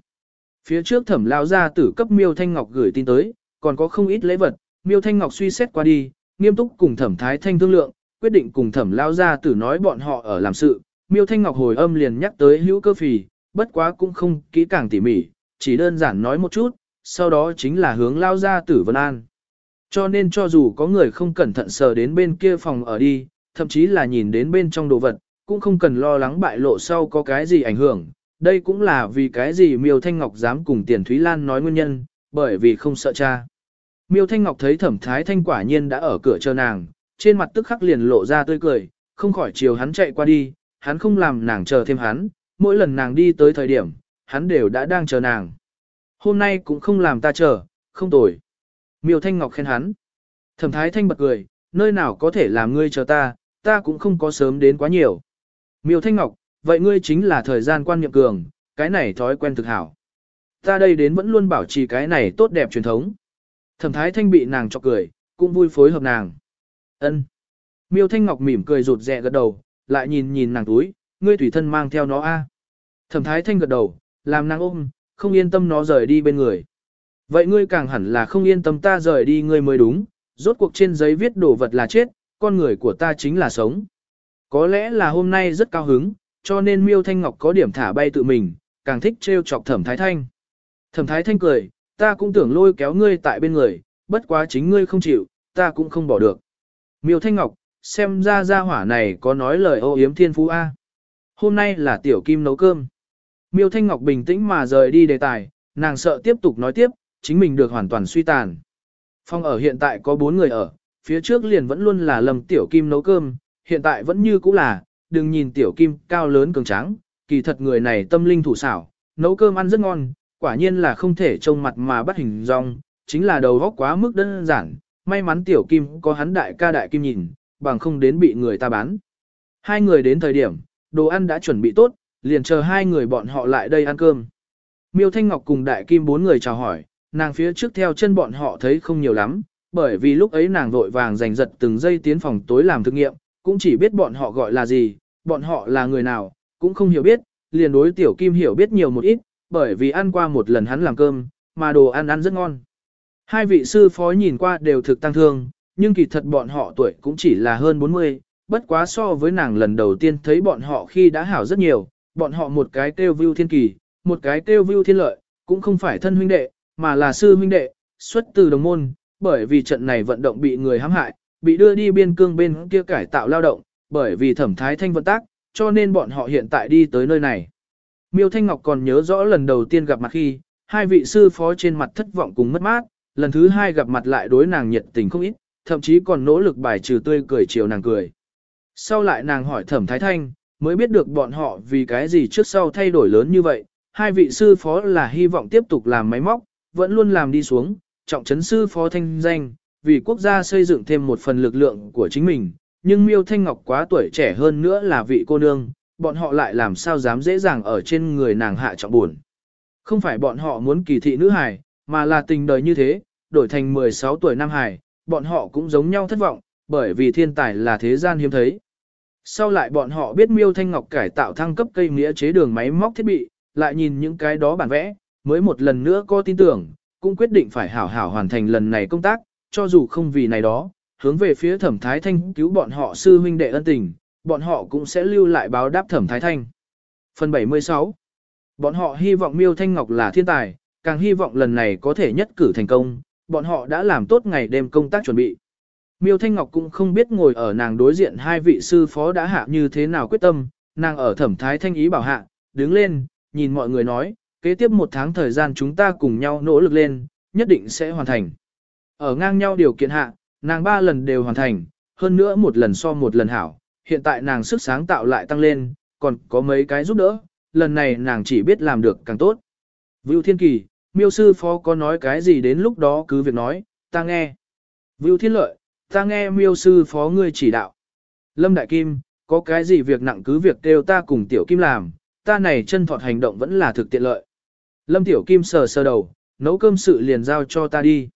Phía trước thẩm lao gia tử cấp Miêu Thanh Ngọc gửi tin tới, còn có không ít lễ vật, Miêu Thanh Ngọc suy xét qua đi, nghiêm túc cùng thẩm Thái Thanh thương lượng, quyết định cùng thẩm lao gia tử nói bọn họ ở làm sự. Miêu Thanh Ngọc hồi âm liền nhắc tới hữu cơ phì, bất quá cũng không kỹ càng tỉ mỉ, chỉ đơn giản nói một chút, sau đó chính là hướng lao gia tử Vân An. Cho nên cho dù có người không cẩn thận sờ đến bên kia phòng ở đi, thậm chí là nhìn đến bên trong đồ vật, cũng không cần lo lắng bại lộ sau có cái gì ảnh hưởng. Đây cũng là vì cái gì Miêu Thanh Ngọc dám cùng Tiền Thúy Lan nói nguyên nhân, bởi vì không sợ cha. Miêu Thanh Ngọc thấy Thẩm Thái Thanh quả nhiên đã ở cửa chờ nàng, trên mặt tức khắc liền lộ ra tươi cười, không khỏi chiều hắn chạy qua đi, hắn không làm nàng chờ thêm hắn, mỗi lần nàng đi tới thời điểm, hắn đều đã đang chờ nàng. Hôm nay cũng không làm ta chờ, không tồi. Miêu Thanh Ngọc khen hắn. Thẩm Thái Thanh bật cười, nơi nào có thể làm ngươi chờ ta, ta cũng không có sớm đến quá nhiều. Miêu Thanh Ngọc, vậy ngươi chính là thời gian quan niệm cường, cái này thói quen thực hảo. Ta đây đến vẫn luôn bảo trì cái này tốt đẹp truyền thống. Thẩm Thái Thanh bị nàng chọc cười, cũng vui phối hợp nàng. Ân. Miêu Thanh Ngọc mỉm cười rụt rè gật đầu, lại nhìn nhìn nàng túi, ngươi tùy thân mang theo nó a. Thẩm Thái Thanh gật đầu, làm nàng ôm, không yên tâm nó rời đi bên người. Vậy ngươi càng hẳn là không yên tâm ta rời đi ngươi mới đúng, rốt cuộc trên giấy viết đồ vật là chết, con người của ta chính là sống. Có lẽ là hôm nay rất cao hứng, cho nên Miêu Thanh Ngọc có điểm thả bay tự mình, càng thích trêu chọc Thẩm Thái Thanh. Thẩm Thái Thanh cười, ta cũng tưởng lôi kéo ngươi tại bên người, bất quá chính ngươi không chịu, ta cũng không bỏ được. Miêu Thanh Ngọc, xem ra gia hỏa này có nói lời ô yếm thiên phú A. Hôm nay là tiểu kim nấu cơm. Miêu Thanh Ngọc bình tĩnh mà rời đi đề tài, nàng sợ tiếp tục nói tiếp, chính mình được hoàn toàn suy tàn. Phòng ở hiện tại có bốn người ở, phía trước liền vẫn luôn là lầm tiểu kim nấu cơm, hiện tại vẫn như cũ là, đừng nhìn tiểu kim cao lớn cường tráng, kỳ thật người này tâm linh thủ xảo, nấu cơm ăn rất ngon, quả nhiên là không thể trông mặt mà bắt hình dong, chính là đầu góc quá mức đơn giản, may mắn tiểu kim có hắn đại ca đại kim nhìn, bằng không đến bị người ta bán. Hai người đến thời điểm, đồ ăn đã chuẩn bị tốt, liền chờ hai người bọn họ lại đây ăn cơm. Miêu Thanh Ngọc cùng đại kim bốn người chào hỏi, nàng phía trước theo chân bọn họ thấy không nhiều lắm, bởi vì lúc ấy nàng vội vàng giành giật từng giây tiến phòng tối làm thực nghiệm, cũng chỉ biết bọn họ gọi là gì, bọn họ là người nào, cũng không hiểu biết, liền đối tiểu kim hiểu biết nhiều một ít, bởi vì ăn qua một lần hắn làm cơm, mà đồ ăn ăn rất ngon. Hai vị sư phó nhìn qua đều thực tăng thương, nhưng kỳ thật bọn họ tuổi cũng chỉ là hơn 40, bất quá so với nàng lần đầu tiên thấy bọn họ khi đã hảo rất nhiều, bọn họ một cái kêu view thiên kỳ, một cái kêu view thiên lợi, cũng không phải thân huynh đệ, mà là sư huynh đệ, xuất từ đồng môn, bởi vì trận này vận động bị người hãm hại, bị đưa đi biên cương bên kia cải tạo lao động, bởi vì thẩm thái thanh vận tác, cho nên bọn họ hiện tại đi tới nơi này. Miêu Thanh Ngọc còn nhớ rõ lần đầu tiên gặp mặt khi, hai vị sư phó trên mặt thất vọng cùng mất mát, lần thứ hai gặp mặt lại đối nàng nhiệt tình không ít, thậm chí còn nỗ lực bài trừ tươi cười chiều nàng cười. Sau lại nàng hỏi thẩm thái thanh, mới biết được bọn họ vì cái gì trước sau thay đổi lớn như vậy, hai vị sư phó là hy vọng tiếp tục làm máy móc, vẫn luôn làm đi xuống, trọng trấn sư phó thanh danh, vì quốc gia xây dựng thêm một phần lực lượng của chính mình, nhưng Miêu Thanh Ngọc quá tuổi trẻ hơn nữa là vị cô nương, bọn họ lại làm sao dám dễ dàng ở trên người nàng hạ trọng buồn. Không phải bọn họ muốn kỳ thị nữ hài, mà là tình đời như thế, đổi thành 16 tuổi nam hài, bọn họ cũng giống nhau thất vọng, bởi vì thiên tài là thế gian hiếm thấy. Sau lại bọn họ biết Miêu Thanh Ngọc cải tạo thăng cấp cây nghĩa chế đường máy móc thiết bị, lại nhìn những cái đó bản vẽ, mới một lần nữa có tin tưởng, cũng quyết định phải hảo hảo hoàn thành lần này công tác, cho dù không vì này đó, hướng về phía thẩm thái thanh cứu bọn họ sư huynh đệ ân tình, bọn họ cũng sẽ lưu lại báo đáp thẩm thái thanh. Phần 76 Bọn họ hy vọng Miêu Thanh Ngọc là thiên tài, càng hy vọng lần này có thể nhất cử thành công, bọn họ đã làm tốt ngày đêm công tác chuẩn bị. Miêu Thanh Ngọc cũng không biết ngồi ở nàng đối diện hai vị sư phó đã hạ như thế nào quyết tâm, nàng ở thẩm thái thanh ý bảo hạ, đứng lên, nhìn mọi người nói, kế tiếp một tháng thời gian chúng ta cùng nhau nỗ lực lên, nhất định sẽ hoàn thành. Ở ngang nhau điều kiện hạ, nàng ba lần đều hoàn thành, hơn nữa một lần so một lần hảo, hiện tại nàng sức sáng tạo lại tăng lên, còn có mấy cái giúp đỡ, lần này nàng chỉ biết làm được càng tốt. Vưu Thiên Kỳ, miêu sư phó có nói cái gì đến lúc đó cứ việc nói, ta nghe. Vưu Thiên Lợi, ta nghe miêu sư phó ngươi chỉ đạo. Lâm Đại Kim, có cái gì việc nặng cứ việc kêu ta cùng Tiểu Kim làm, ta này chân thọt hành động vẫn là thực tiện lợi. Lâm Tiểu Kim sờ sờ đầu, nấu cơm sự liền giao cho ta đi.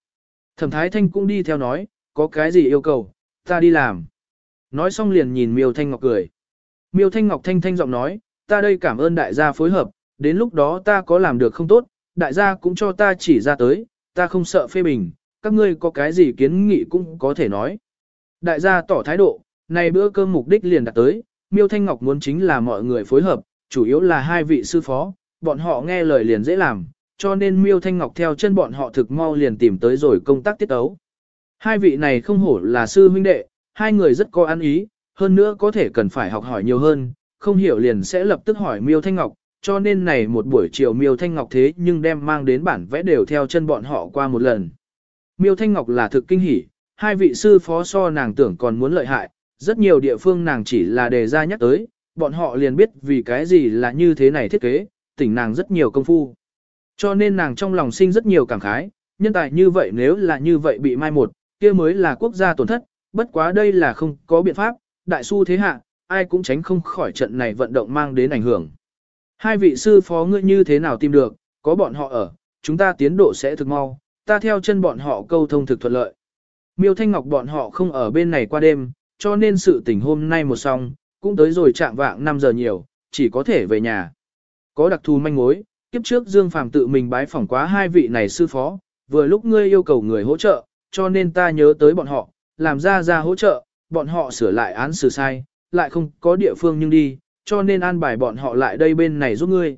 Thẩm Thái Thanh cũng đi theo nói, có cái gì yêu cầu, ta đi làm. Nói xong liền nhìn Miêu Thanh Ngọc cười. Miêu Thanh Ngọc thanh thanh giọng nói, ta đây cảm ơn đại gia phối hợp, đến lúc đó ta có làm được không tốt, đại gia cũng cho ta chỉ ra tới, ta không sợ phê bình, các ngươi có cái gì kiến nghị cũng có thể nói. Đại gia tỏ thái độ, này bữa cơm mục đích liền đặt tới, Miêu Thanh Ngọc muốn chính là mọi người phối hợp, chủ yếu là hai vị sư phó, bọn họ nghe lời liền dễ làm, cho nên Miêu Thanh Ngọc theo chân bọn họ thực mau liền tìm tới rồi công tác tiết tấu. Hai vị này không hổ là sư huynh đệ, hai người rất có ăn ý, hơn nữa có thể cần phải học hỏi nhiều hơn, không hiểu liền sẽ lập tức hỏi Miêu Thanh Ngọc, cho nên này một buổi chiều Miêu Thanh Ngọc thế nhưng đem mang đến bản vẽ đều theo chân bọn họ qua một lần. Miêu Thanh Ngọc là thực kinh hỉ, hai vị sư phó so nàng tưởng còn muốn lợi hại, rất nhiều địa phương nàng chỉ là đề ra nhắc tới, bọn họ liền biết vì cái gì là như thế này thiết kế, tỉnh nàng rất nhiều công phu. Cho nên nàng trong lòng sinh rất nhiều cảm khái, nhân tài như vậy nếu là như vậy bị mai một, kia mới là quốc gia tổn thất, bất quá đây là không có biện pháp, đại su thế hạ, ai cũng tránh không khỏi trận này vận động mang đến ảnh hưởng. Hai vị sư phó ngươi như thế nào tìm được, có bọn họ ở, chúng ta tiến độ sẽ thực mau, ta theo chân bọn họ câu thông thực thuận lợi. Miêu Thanh Ngọc bọn họ không ở bên này qua đêm, cho nên sự tình hôm nay một xong, cũng tới rồi chạm vạng 5 giờ nhiều, chỉ có thể về nhà. Có đặc thù manh mối, kiếp trước Dương Phàm tự mình bái phỏng quá hai vị này sư phó, vừa lúc ngươi yêu cầu người hỗ trợ, cho nên ta nhớ tới bọn họ, làm ra ra hỗ trợ, bọn họ sửa lại án xử sai, lại không có địa phương nhưng đi, cho nên an bài bọn họ lại đây bên này giúp ngươi.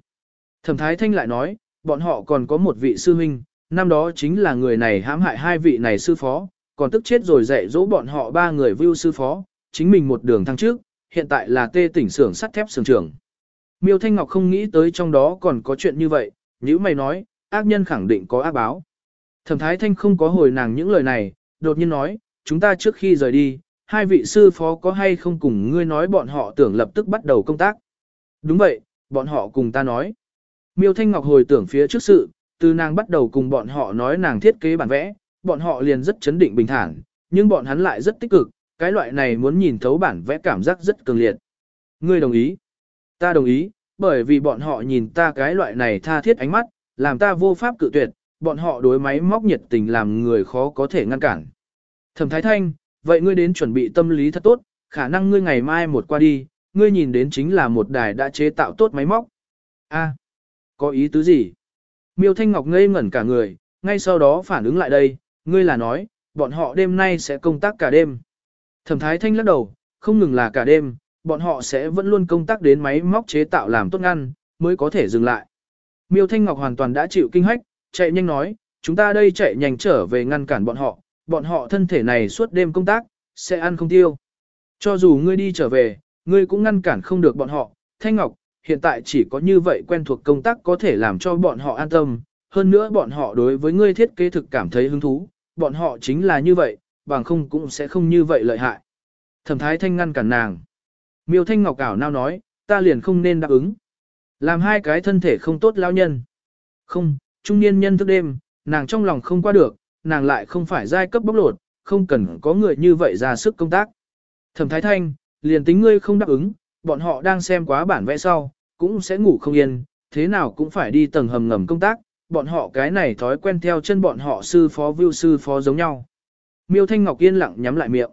Thẩm Thái Thanh lại nói, bọn họ còn có một vị sư huynh, năm đó chính là người này hãm hại hai vị này sư phó, còn tức chết rồi dạy dỗ bọn họ ba người vưu sư phó, chính mình một đường thăng trước, hiện tại là tê tỉnh xưởng sắt thép xưởng trưởng. Miêu Thanh Ngọc không nghĩ tới trong đó còn có chuyện như vậy, nếu mày nói, ác nhân khẳng định có ác báo. Thẩm Thái Thanh không có hồi nàng những lời này, đột nhiên nói, chúng ta trước khi rời đi, hai vị sư phó có hay không cùng ngươi nói bọn họ tưởng lập tức bắt đầu công tác. Đúng vậy, bọn họ cùng ta nói. Miêu Thanh Ngọc hồi tưởng phía trước sự, từ nàng bắt đầu cùng bọn họ nói nàng thiết kế bản vẽ, bọn họ liền rất chấn định bình thản, nhưng bọn hắn lại rất tích cực, cái loại này muốn nhìn thấu bản vẽ cảm giác rất cường liệt. Ngươi đồng ý? Ta đồng ý, bởi vì bọn họ nhìn ta cái loại này tha thiết ánh mắt, làm ta vô pháp cự tuyệt, bọn họ đối máy móc nhiệt tình làm người khó có thể ngăn cản. Thẩm Thái Thanh, vậy ngươi đến chuẩn bị tâm lý thật tốt, khả năng ngươi ngày mai một qua đi, ngươi nhìn đến chính là một đài đã chế tạo tốt máy móc. A, có ý tứ gì? Miêu Thanh Ngọc ngây ngẩn cả người, ngay sau đó phản ứng lại đây, ngươi là nói, bọn họ đêm nay sẽ công tác cả đêm. Thẩm Thái Thanh lắc đầu, không ngừng là cả đêm, bọn họ sẽ vẫn luôn công tác đến máy móc chế tạo làm tốt ngăn, mới có thể dừng lại. Miêu Thanh Ngọc hoàn toàn đã chịu kinh hách, chạy nhanh nói, chúng ta đây chạy nhanh trở về ngăn cản bọn họ, bọn họ thân thể này suốt đêm công tác, sẽ ăn không tiêu. Cho dù ngươi đi trở về, ngươi cũng ngăn cản không được bọn họ. Thanh Ngọc, hiện tại chỉ có như vậy quen thuộc công tác có thể làm cho bọn họ an tâm, hơn nữa bọn họ đối với ngươi thiết kế thực cảm thấy hứng thú, bọn họ chính là như vậy, bằng không cũng sẽ không như vậy lợi hại. Thẩm Thái Thanh ngăn cản nàng. Miêu Thanh Ngọc ảo nao nói, ta liền không nên đáp ứng. Làm hai cái thân thể không tốt lao nhân. Không, trung niên nhân thức đêm, nàng trong lòng không qua được, nàng lại không phải giai cấp bóc lột, không cần có người như vậy ra sức công tác. Thẩm Thái Thanh, liền tính ngươi không đáp ứng, bọn họ đang xem quá bản vẽ sau, cũng sẽ ngủ không yên, thế nào cũng phải đi tầng hầm ngầm công tác, bọn họ cái này thói quen theo chân bọn họ sư phó view sư phó giống nhau. Miêu Thanh Ngọc yên lặng nhắm lại miệng.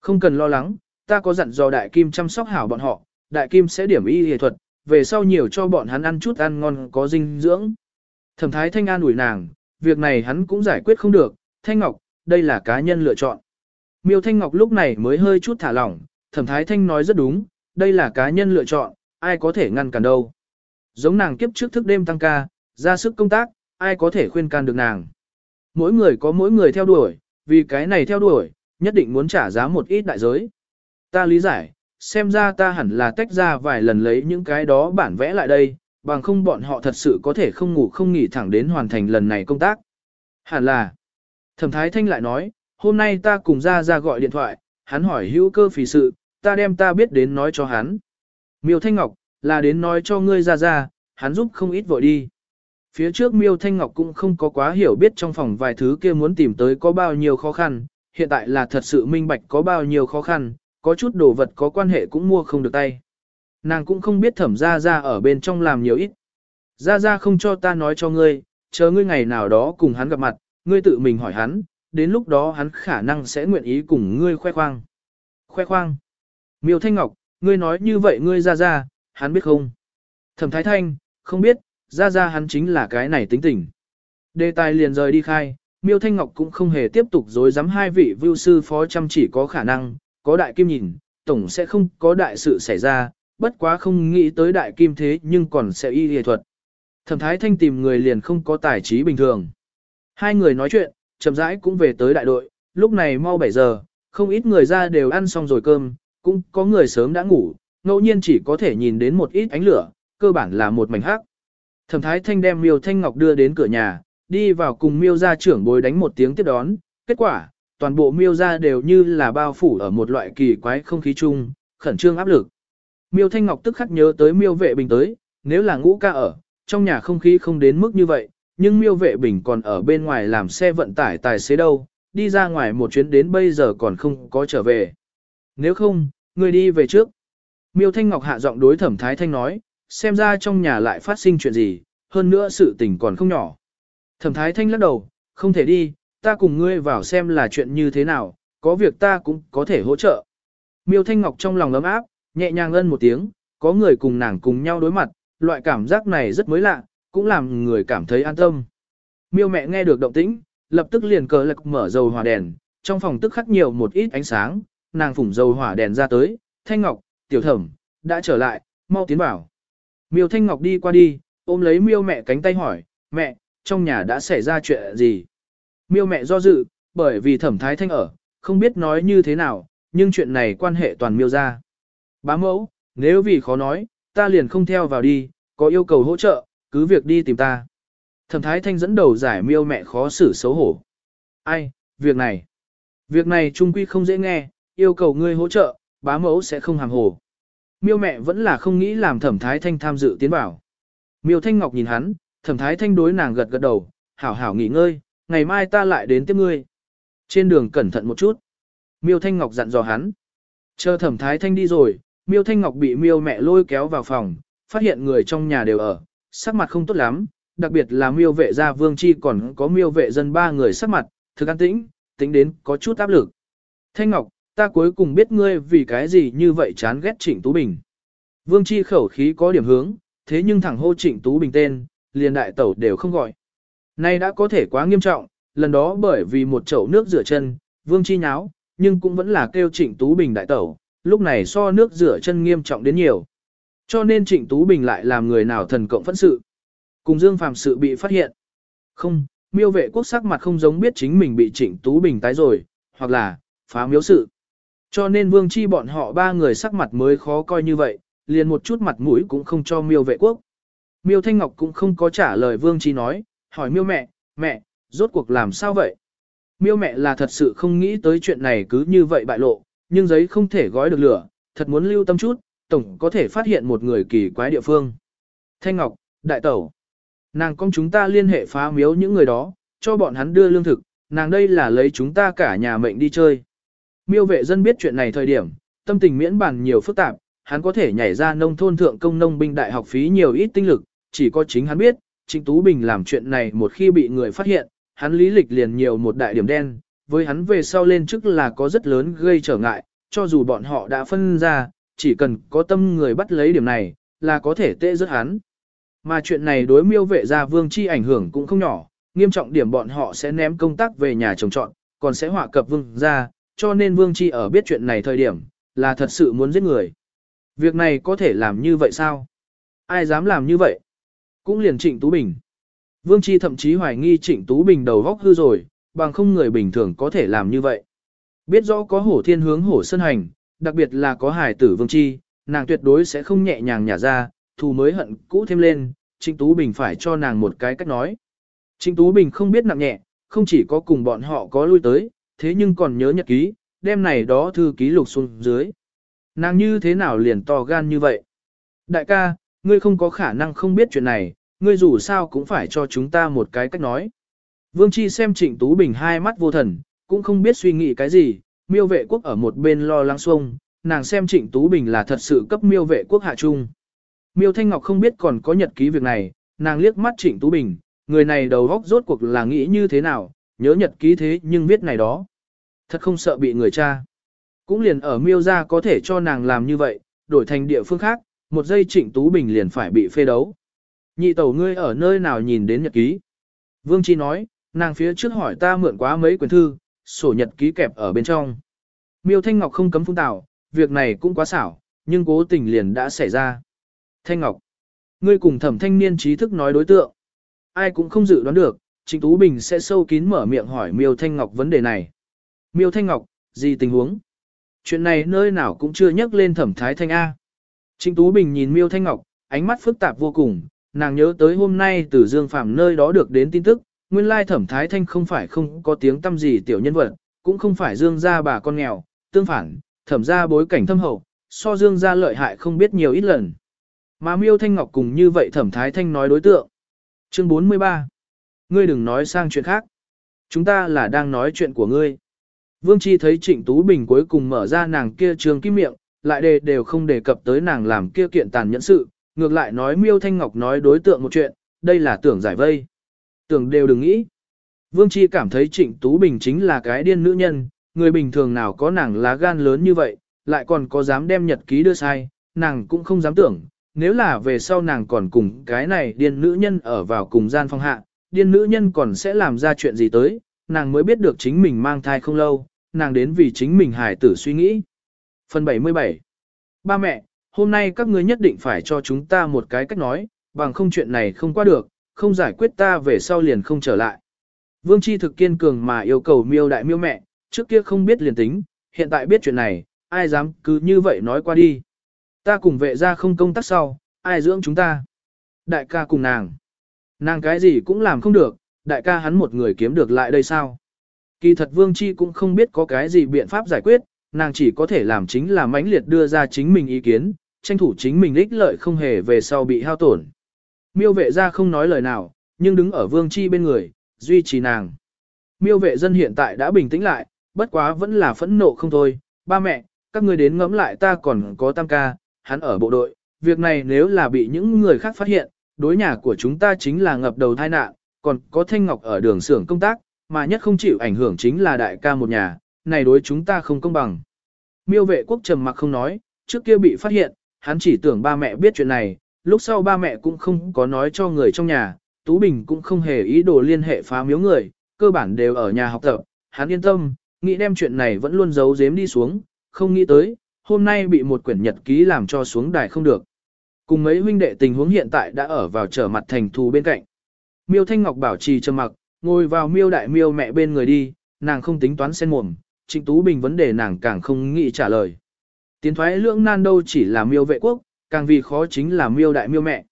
Không cần lo lắng, ta có dặn dò đại kim chăm sóc hảo bọn họ, đại kim sẽ điểm y y thuật, về sau nhiều cho bọn hắn ăn chút ăn ngon có dinh dưỡng. Thẩm thái thanh an ủi nàng, việc này hắn cũng giải quyết không được, thanh ngọc, đây là cá nhân lựa chọn. Miêu thanh ngọc lúc này mới hơi chút thả lỏng, thẩm thái thanh nói rất đúng, đây là cá nhân lựa chọn, ai có thể ngăn cản đâu. Giống nàng kiếp trước thức đêm tăng ca, ra sức công tác, ai có thể khuyên can được nàng. Mỗi người có mỗi người theo đuổi, vì cái này theo đuổi, nhất định muốn trả giá một ít đại giới. Ta lý giải, xem ra ta hẳn là tách ra vài lần lấy những cái đó bản vẽ lại đây, bằng không bọn họ thật sự có thể không ngủ không nghỉ thẳng đến hoàn thành lần này công tác. Hẳn là, thẩm thái thanh lại nói, hôm nay ta cùng ra ra gọi điện thoại, hắn hỏi hữu cơ phì sự, ta đem ta biết đến nói cho hắn. Miêu Thanh Ngọc, là đến nói cho ngươi ra ra, hắn giúp không ít vội đi. Phía trước Miêu Thanh Ngọc cũng không có quá hiểu biết trong phòng vài thứ kia muốn tìm tới có bao nhiêu khó khăn, hiện tại là thật sự minh bạch có bao nhiêu khó khăn, có chút đồ vật có quan hệ cũng mua không được tay. Nàng cũng không biết thẩm ra ra ở bên trong làm nhiều ít. Ra ra không cho ta nói cho ngươi, chờ ngươi ngày nào đó cùng hắn gặp mặt, ngươi tự mình hỏi hắn, đến lúc đó hắn khả năng sẽ nguyện ý cùng ngươi khoe khoang. Khoe khoang. Miêu Thanh Ngọc, ngươi nói như vậy ngươi ra ra, hắn biết không? Thẩm Thái Thanh, không biết, ra ra hắn chính là cái này tính tình. Đề tài liền rời đi khai, Miêu Thanh Ngọc cũng không hề tiếp tục dối dám hai vị vưu sư phó chăm chỉ có khả năng, có đại kim nhìn, tổng sẽ không có đại sự xảy ra, bất quá không nghĩ tới đại kim thế nhưng còn sẽ y y thuật. Thẩm Thái Thanh tìm người liền không có tài trí bình thường. Hai người nói chuyện, chậm rãi cũng về tới đại đội, lúc này mau 7 giờ, không ít người ra đều ăn xong rồi cơm, cũng có người sớm đã ngủ, ngẫu nhiên chỉ có thể nhìn đến một ít ánh lửa, cơ bản là một mảnh hắc. Thẩm Thái Thanh đem Miêu Thanh Ngọc đưa đến cửa nhà, đi vào cùng Miêu gia trưởng bối đánh một tiếng tiếp đón, kết quả, toàn bộ Miêu gia đều như là bao phủ ở một loại kỳ quái không khí chung, khẩn trương áp lực. Miêu Thanh Ngọc tức khắc nhớ tới Miêu Vệ Bình tới, nếu là ngũ ca ở, trong nhà không khí không đến mức như vậy, nhưng Miêu Vệ Bình còn ở bên ngoài làm xe vận tải tài xế đâu, đi ra ngoài một chuyến đến bây giờ còn không có trở về. Nếu không, người đi về trước. Miêu Thanh Ngọc hạ giọng đối Thẩm Thái Thanh nói, xem ra trong nhà lại phát sinh chuyện gì, hơn nữa sự tình còn không nhỏ. Thẩm Thái Thanh lắc đầu, không thể đi, ta cùng ngươi vào xem là chuyện như thế nào, có việc ta cũng có thể hỗ trợ. Miêu Thanh Ngọc trong lòng ấm áp, nhẹ nhàng ân một tiếng, có người cùng nàng cùng nhau đối mặt, loại cảm giác này rất mới lạ, cũng làm người cảm thấy an tâm. Miêu mẹ nghe được động tĩnh, lập tức liền cờ lạc mở dầu hỏa đèn, trong phòng tức khắc nhiều một ít ánh sáng, nàng phủng dầu hỏa đèn ra tới, Thanh Ngọc, tiểu thẩm, đã trở lại, mau tiến vào. Miêu Thanh Ngọc đi qua đi, ôm lấy miêu mẹ cánh tay hỏi, mẹ, trong nhà đã xảy ra chuyện gì? Miêu mẹ do dự, bởi vì thẩm thái thanh ở, không biết nói như thế nào, nhưng chuyện này quan hệ toàn miêu ra. Bá mẫu, nếu vì khó nói, ta liền không theo vào đi, có yêu cầu hỗ trợ, cứ việc đi tìm ta. Thẩm thái thanh dẫn đầu giải miêu mẹ khó xử xấu hổ. Ai, việc này, việc này trung quy không dễ nghe, yêu cầu ngươi hỗ trợ, bá mẫu sẽ không hàng hồ. Miêu mẹ vẫn là không nghĩ làm thẩm thái thanh tham dự tiến bảo. Miêu thanh ngọc nhìn hắn, thẩm thái thanh đối nàng gật gật đầu, hảo hảo nghỉ ngơi, ngày mai ta lại đến tiếp ngươi. Trên đường cẩn thận một chút. Miêu thanh ngọc dặn dò hắn. Chờ thẩm thái thanh đi rồi, miêu thanh ngọc bị miêu mẹ lôi kéo vào phòng, phát hiện người trong nhà đều ở, sắc mặt không tốt lắm, đặc biệt là miêu vệ gia vương chi còn có miêu vệ dân ba người sắc mặt, thực an tĩnh, tính đến có chút áp lực. Thanh Ngọc, ta cuối cùng biết ngươi vì cái gì như vậy chán ghét Trịnh Tú Bình. Vương Chi khẩu khí có điểm hướng, thế nhưng thẳng hô Trịnh Tú Bình tên, liền đại tẩu đều không gọi. Nay đã có thể quá nghiêm trọng, lần đó bởi vì một chậu nước rửa chân, Vương Chi nháo, nhưng cũng vẫn là kêu Trịnh Tú Bình đại tẩu, lúc này so nước rửa chân nghiêm trọng đến nhiều. Cho nên Trịnh Tú Bình lại làm người nào thần cộng phẫn sự. Cùng Dương Phàm sự bị phát hiện. Không, miêu vệ quốc sắc mặt không giống biết chính mình bị Trịnh Tú Bình tái rồi, hoặc là, phá miếu sự. Cho nên vương chi bọn họ ba người sắc mặt mới khó coi như vậy, liền một chút mặt mũi cũng không cho miêu vệ quốc. Miêu Thanh Ngọc cũng không có trả lời vương chi nói, hỏi miêu mẹ, mẹ, rốt cuộc làm sao vậy? Miêu mẹ là thật sự không nghĩ tới chuyện này cứ như vậy bại lộ, nhưng giấy không thể gói được lửa, thật muốn lưu tâm chút, tổng có thể phát hiện một người kỳ quái địa phương. Thanh Ngọc, đại tẩu, nàng công chúng ta liên hệ phá miếu những người đó, cho bọn hắn đưa lương thực, nàng đây là lấy chúng ta cả nhà mệnh đi chơi. Miêu vệ dân biết chuyện này thời điểm, tâm tình miễn bàn nhiều phức tạp, hắn có thể nhảy ra nông thôn thượng công nông binh đại học phí nhiều ít tinh lực, chỉ có chính hắn biết, Trịnh Tú Bình làm chuyện này một khi bị người phát hiện, hắn lý lịch liền nhiều một đại điểm đen, với hắn về sau lên chức là có rất lớn gây trở ngại, cho dù bọn họ đã phân ra, chỉ cần có tâm người bắt lấy điểm này, là có thể tệ rất hắn. Mà chuyện này đối miêu vệ gia vương chi ảnh hưởng cũng không nhỏ, nghiêm trọng điểm bọn họ sẽ ném công tác về nhà trồng trọn, còn sẽ họa cập vương ra, cho nên vương chi ở biết chuyện này thời điểm, là thật sự muốn giết người. Việc này có thể làm như vậy sao? Ai dám làm như vậy? Cũng liền trịnh Tú Bình. Vương Chi thậm chí hoài nghi trịnh Tú Bình đầu góc hư rồi, bằng không người bình thường có thể làm như vậy. Biết rõ có hổ thiên hướng hổ sân hành, đặc biệt là có hài tử Vương Chi, nàng tuyệt đối sẽ không nhẹ nhàng nhả ra, thù mới hận cũ thêm lên, trịnh Tú Bình phải cho nàng một cái cách nói. Trịnh Tú Bình không biết nặng nhẹ, không chỉ có cùng bọn họ có lui tới, thế nhưng còn nhớ nhật ký, đêm này đó thư ký lục xuống dưới. Nàng như thế nào liền to gan như vậy? Đại ca, ngươi không có khả năng không biết chuyện này, ngươi dù sao cũng phải cho chúng ta một cái cách nói. Vương Chi xem Trịnh Tú Bình hai mắt vô thần, cũng không biết suy nghĩ cái gì, miêu vệ quốc ở một bên lo lắng xuông, nàng xem Trịnh Tú Bình là thật sự cấp miêu vệ quốc hạ trung. Miêu Thanh Ngọc không biết còn có nhật ký việc này, nàng liếc mắt Trịnh Tú Bình, người này đầu góc rốt cuộc là nghĩ như thế nào, nhớ nhật ký thế nhưng viết này đó. Thật không sợ bị người cha. Cũng liền ở miêu ra có thể cho nàng làm như vậy, đổi thành địa phương khác, một giây trịnh Tú Bình liền phải bị phê đấu. Nhị tẩu ngươi ở nơi nào nhìn đến nhật ký? Vương Chi nói, nàng phía trước hỏi ta mượn quá mấy quyển thư, sổ nhật ký kẹp ở bên trong. Miêu Thanh Ngọc không cấm phung tạo, việc này cũng quá xảo, nhưng cố tình liền đã xảy ra. Thanh Ngọc, ngươi cùng thẩm thanh niên trí thức nói đối tượng. Ai cũng không dự đoán được, Trịnh Tú Bình sẽ sâu kín mở miệng hỏi Miêu Thanh Ngọc vấn đề này. Miêu Thanh Ngọc, gì tình huống? Chuyện này nơi nào cũng chưa nhắc lên thẩm thái thanh A. Trịnh Tú Bình nhìn Miêu Thanh Ngọc, ánh mắt phức tạp vô cùng, nàng nhớ tới hôm nay từ Dương Phạm nơi đó được đến tin tức, nguyên lai thẩm thái thanh không phải không có tiếng tâm gì tiểu nhân vật, cũng không phải Dương gia bà con nghèo, tương phản, thẩm gia bối cảnh thâm hậu, so Dương gia lợi hại không biết nhiều ít lần. Mà Miêu Thanh Ngọc cùng như vậy thẩm thái thanh nói đối tượng. Chương 43 Ngươi đừng nói sang chuyện khác. Chúng ta là đang nói chuyện của ngươi. Vương Chi thấy Trịnh Tú Bình cuối cùng mở ra nàng kia trường kim miệng, lại đề đều không đề cập tới nàng làm kia kiện tàn nhẫn sự, ngược lại nói Miêu Thanh Ngọc nói đối tượng một chuyện, đây là tưởng giải vây. Tưởng đều đừng nghĩ. Vương Chi cảm thấy Trịnh Tú Bình chính là cái điên nữ nhân, người bình thường nào có nàng lá gan lớn như vậy, lại còn có dám đem nhật ký đưa sai, nàng cũng không dám tưởng, nếu là về sau nàng còn cùng cái này điên nữ nhân ở vào cùng gian phong hạ, điên nữ nhân còn sẽ làm ra chuyện gì tới, nàng mới biết được chính mình mang thai không lâu, nàng đến vì chính mình hài tử suy nghĩ. Phần 77 Ba mẹ, hôm nay các ngươi nhất định phải cho chúng ta một cái cách nói, bằng không chuyện này không qua được, không giải quyết ta về sau liền không trở lại. Vương Chi thực kiên cường mà yêu cầu miêu đại miêu mẹ, trước kia không biết liền tính, hiện tại biết chuyện này, ai dám cứ như vậy nói qua đi. Ta cùng vệ ra không công tác sau, ai dưỡng chúng ta? Đại ca cùng nàng. Nàng cái gì cũng làm không được, đại ca hắn một người kiếm được lại đây sao? Kỳ thật Vương Chi cũng không biết có cái gì biện pháp giải quyết, nàng chỉ có thể làm chính là mãnh liệt đưa ra chính mình ý kiến, tranh thủ chính mình ích lợi không hề về sau bị hao tổn. Miêu vệ ra không nói lời nào, nhưng đứng ở Vương Chi bên người, duy trì nàng. Miêu vệ dân hiện tại đã bình tĩnh lại, bất quá vẫn là phẫn nộ không thôi. Ba mẹ, các người đến ngẫm lại ta còn có tam ca, hắn ở bộ đội. Việc này nếu là bị những người khác phát hiện, đối nhà của chúng ta chính là ngập đầu tai nạn, còn có Thanh Ngọc ở đường xưởng công tác, mà nhất không chịu ảnh hưởng chính là đại ca một nhà, này đối chúng ta không công bằng. Miêu vệ quốc trầm mặc không nói, trước kia bị phát hiện, hắn chỉ tưởng ba mẹ biết chuyện này, lúc sau ba mẹ cũng không có nói cho người trong nhà, Tú Bình cũng không hề ý đồ liên hệ phá miếu người, cơ bản đều ở nhà học tập, hắn yên tâm, nghĩ đem chuyện này vẫn luôn giấu giếm đi xuống, không nghĩ tới, hôm nay bị một quyển nhật ký làm cho xuống đài không được. Cùng mấy huynh đệ tình huống hiện tại đã ở vào trở mặt thành thù bên cạnh. Miêu Thanh Ngọc bảo trì trầm mặc, ngồi vào miêu đại miêu mẹ bên người đi, nàng không tính toán xen mồm, Trịnh Tú Bình vấn đề nàng càng không nghĩ trả lời. Tiến thoái lưỡng nan đâu chỉ là miêu vệ quốc, càng vì khó chính là miêu đại miêu mẹ.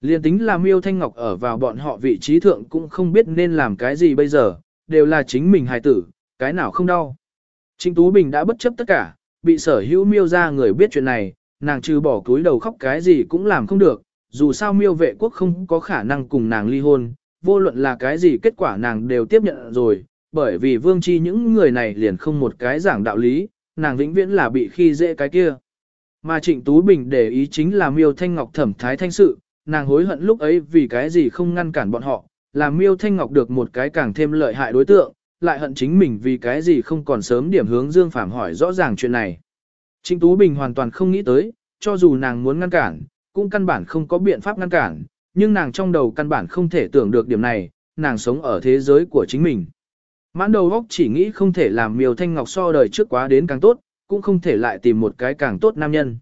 Liên tính là miêu thanh ngọc ở vào bọn họ vị trí thượng cũng không biết nên làm cái gì bây giờ, đều là chính mình hài tử, cái nào không đau. Trịnh Tú Bình đã bất chấp tất cả, bị sở hữu miêu ra người biết chuyện này, nàng trừ bỏ túi đầu khóc cái gì cũng làm không được, dù sao miêu vệ quốc không có khả năng cùng nàng ly hôn, vô luận là cái gì kết quả nàng đều tiếp nhận rồi, bởi vì vương chi những người này liền không một cái giảng đạo lý, nàng vĩnh viễn là bị khi dễ cái kia. Mà Trịnh Tú Bình để ý chính là miêu thanh ngọc thẩm thái thanh sự, nàng hối hận lúc ấy vì cái gì không ngăn cản bọn họ, làm miêu thanh ngọc được một cái càng thêm lợi hại đối tượng, lại hận chính mình vì cái gì không còn sớm điểm hướng Dương Phạm hỏi rõ ràng chuyện này. Trịnh Tú Bình hoàn toàn không nghĩ tới, cho dù nàng muốn ngăn cản, cũng căn bản không có biện pháp ngăn cản, nhưng nàng trong đầu căn bản không thể tưởng được điểm này, nàng sống ở thế giới của chính mình. Mãn đầu góc chỉ nghĩ không thể làm miêu thanh ngọc so đời trước quá đến càng tốt, cũng không thể lại tìm một cái càng tốt nam nhân.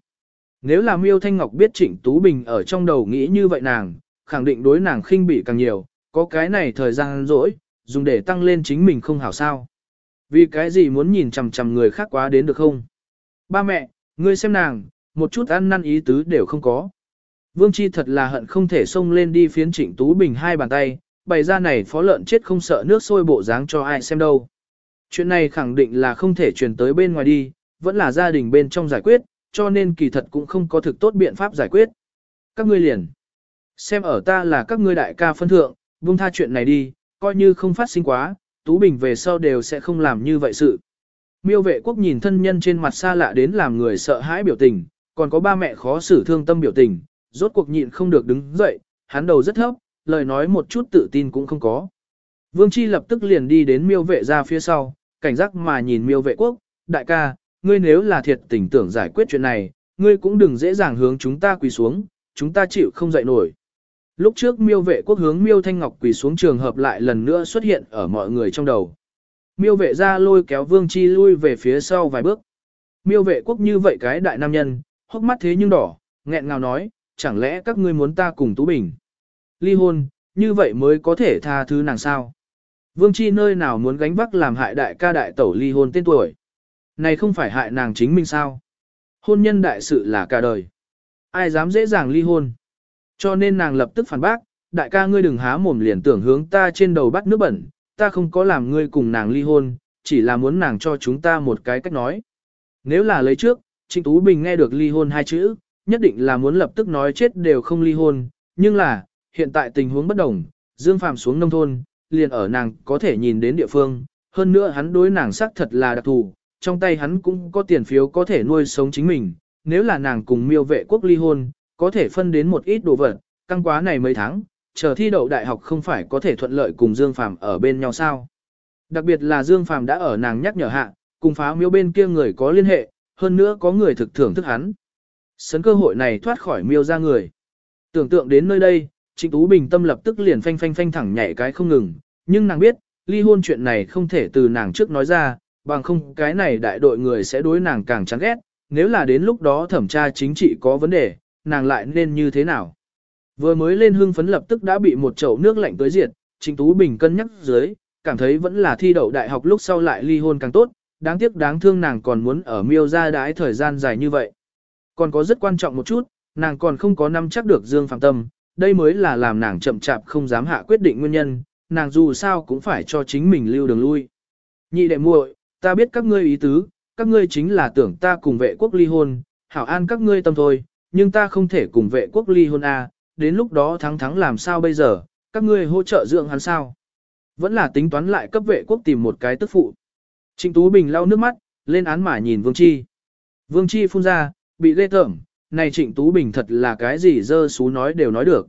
Nếu là miêu thanh ngọc biết trịnh Tú Bình ở trong đầu nghĩ như vậy nàng, khẳng định đối nàng khinh bỉ càng nhiều, có cái này thời gian rỗi, dùng để tăng lên chính mình không hảo sao. Vì cái gì muốn nhìn chằm chằm người khác quá đến được không? Ba mẹ, ngươi xem nàng, một chút ăn năn ý tứ đều không có. Vương Chi thật là hận không thể xông lên đi phiến trịnh Tú Bình hai bàn tay, bày ra này phó lợn chết không sợ nước sôi bộ dáng cho ai xem đâu. Chuyện này khẳng định là không thể truyền tới bên ngoài đi, vẫn là gia đình bên trong giải quyết, cho nên kỳ thật cũng không có thực tốt biện pháp giải quyết. Các ngươi liền. Xem ở ta là các ngươi đại ca phân thượng, buông tha chuyện này đi, coi như không phát sinh quá, Tú Bình về sau đều sẽ không làm như vậy sự. Miêu vệ quốc nhìn thân nhân trên mặt xa lạ đến làm người sợ hãi biểu tình, còn có ba mẹ khó xử thương tâm biểu tình, rốt cuộc nhịn không được đứng dậy, hắn đầu rất thấp, lời nói một chút tự tin cũng không có. Vương Chi lập tức liền đi đến miêu vệ ra phía sau, cảnh giác mà nhìn miêu vệ quốc, đại ca, ngươi nếu là thiệt tình tưởng giải quyết chuyện này, ngươi cũng đừng dễ dàng hướng chúng ta quỳ xuống, chúng ta chịu không dậy nổi. Lúc trước miêu vệ quốc hướng miêu thanh ngọc quỳ xuống trường hợp lại lần nữa xuất hiện ở mọi người trong đầu. Miêu vệ ra lôi kéo vương chi lui về phía sau vài bước. Miêu vệ quốc như vậy cái đại nam nhân, hốc mắt thế nhưng đỏ, nghẹn ngào nói, chẳng lẽ các ngươi muốn ta cùng Tú Bình. Ly hôn, như vậy mới có thể tha thứ nàng sao. Vương chi nơi nào muốn gánh vác làm hại đại ca đại tẩu ly hôn tên tuổi. Này không phải hại nàng chính mình sao. Hôn nhân đại sự là cả đời. Ai dám dễ dàng ly hôn. Cho nên nàng lập tức phản bác, đại ca ngươi đừng há mồm liền tưởng hướng ta trên đầu bắt nước bẩn, ta không có làm ngươi cùng nàng ly hôn, chỉ là muốn nàng cho chúng ta một cái cách nói. Nếu là lấy trước, Trịnh Tú Bình nghe được ly hôn hai chữ, nhất định là muốn lập tức nói chết đều không ly hôn, nhưng là, hiện tại tình huống bất đồng, Dương Phạm xuống nông thôn, liền ở nàng có thể nhìn đến địa phương, hơn nữa hắn đối nàng xác thật là đặc thù, trong tay hắn cũng có tiền phiếu có thể nuôi sống chính mình, nếu là nàng cùng miêu vệ quốc ly hôn, có thể phân đến một ít đồ vật, căng quá này mấy tháng, chờ thi đậu đại học không phải có thể thuận lợi cùng Dương Phàm ở bên nhau sao. Đặc biệt là Dương Phàm đã ở nàng nhắc nhở hạ, cùng phá miêu bên kia người có liên hệ, hơn nữa có người thực thưởng thức hắn. Sấn cơ hội này thoát khỏi miêu ra người. Tưởng tượng đến nơi đây, Trịnh Tú Bình tâm lập tức liền phanh phanh phanh thẳng nhảy cái không ngừng, nhưng nàng biết, ly hôn chuyện này không thể từ nàng trước nói ra, bằng không cái này đại đội người sẽ đối nàng càng chán ghét, nếu là đến lúc đó thẩm tra chính trị có vấn đề, nàng lại nên như thế nào. Vừa mới lên hương phấn lập tức đã bị một chậu nước lạnh tới diệt, Trịnh Tú Bình cân nhắc dưới, cảm thấy vẫn là thi đậu đại học lúc sau lại ly hôn càng tốt, đáng tiếc đáng thương nàng còn muốn ở miêu ra đái thời gian dài như vậy. Còn có rất quan trọng một chút, nàng còn không có năm chắc được Dương Phạm Tâm, đây mới là làm nàng chậm chạp không dám hạ quyết định nguyên nhân, nàng dù sao cũng phải cho chính mình lưu đường lui. Nhị đệ muội, ta biết các ngươi ý tứ, các ngươi chính là tưởng ta cùng vệ quốc ly hôn, hảo an các ngươi tâm thôi, nhưng ta không thể cùng vệ quốc ly hôn a, à, đến lúc đó thắng thắng làm sao bây giờ, các ngươi hỗ trợ dưỡng hắn sao? Vẫn là tính toán lại cấp vệ quốc tìm một cái tức phụ. Trịnh Tú Bình lau nước mắt, lên án mà nhìn Vương Chi. Vương Chi phun ra, bị ghê tởm, này Trịnh Tú Bình thật là cái gì dơ xú nói đều nói được.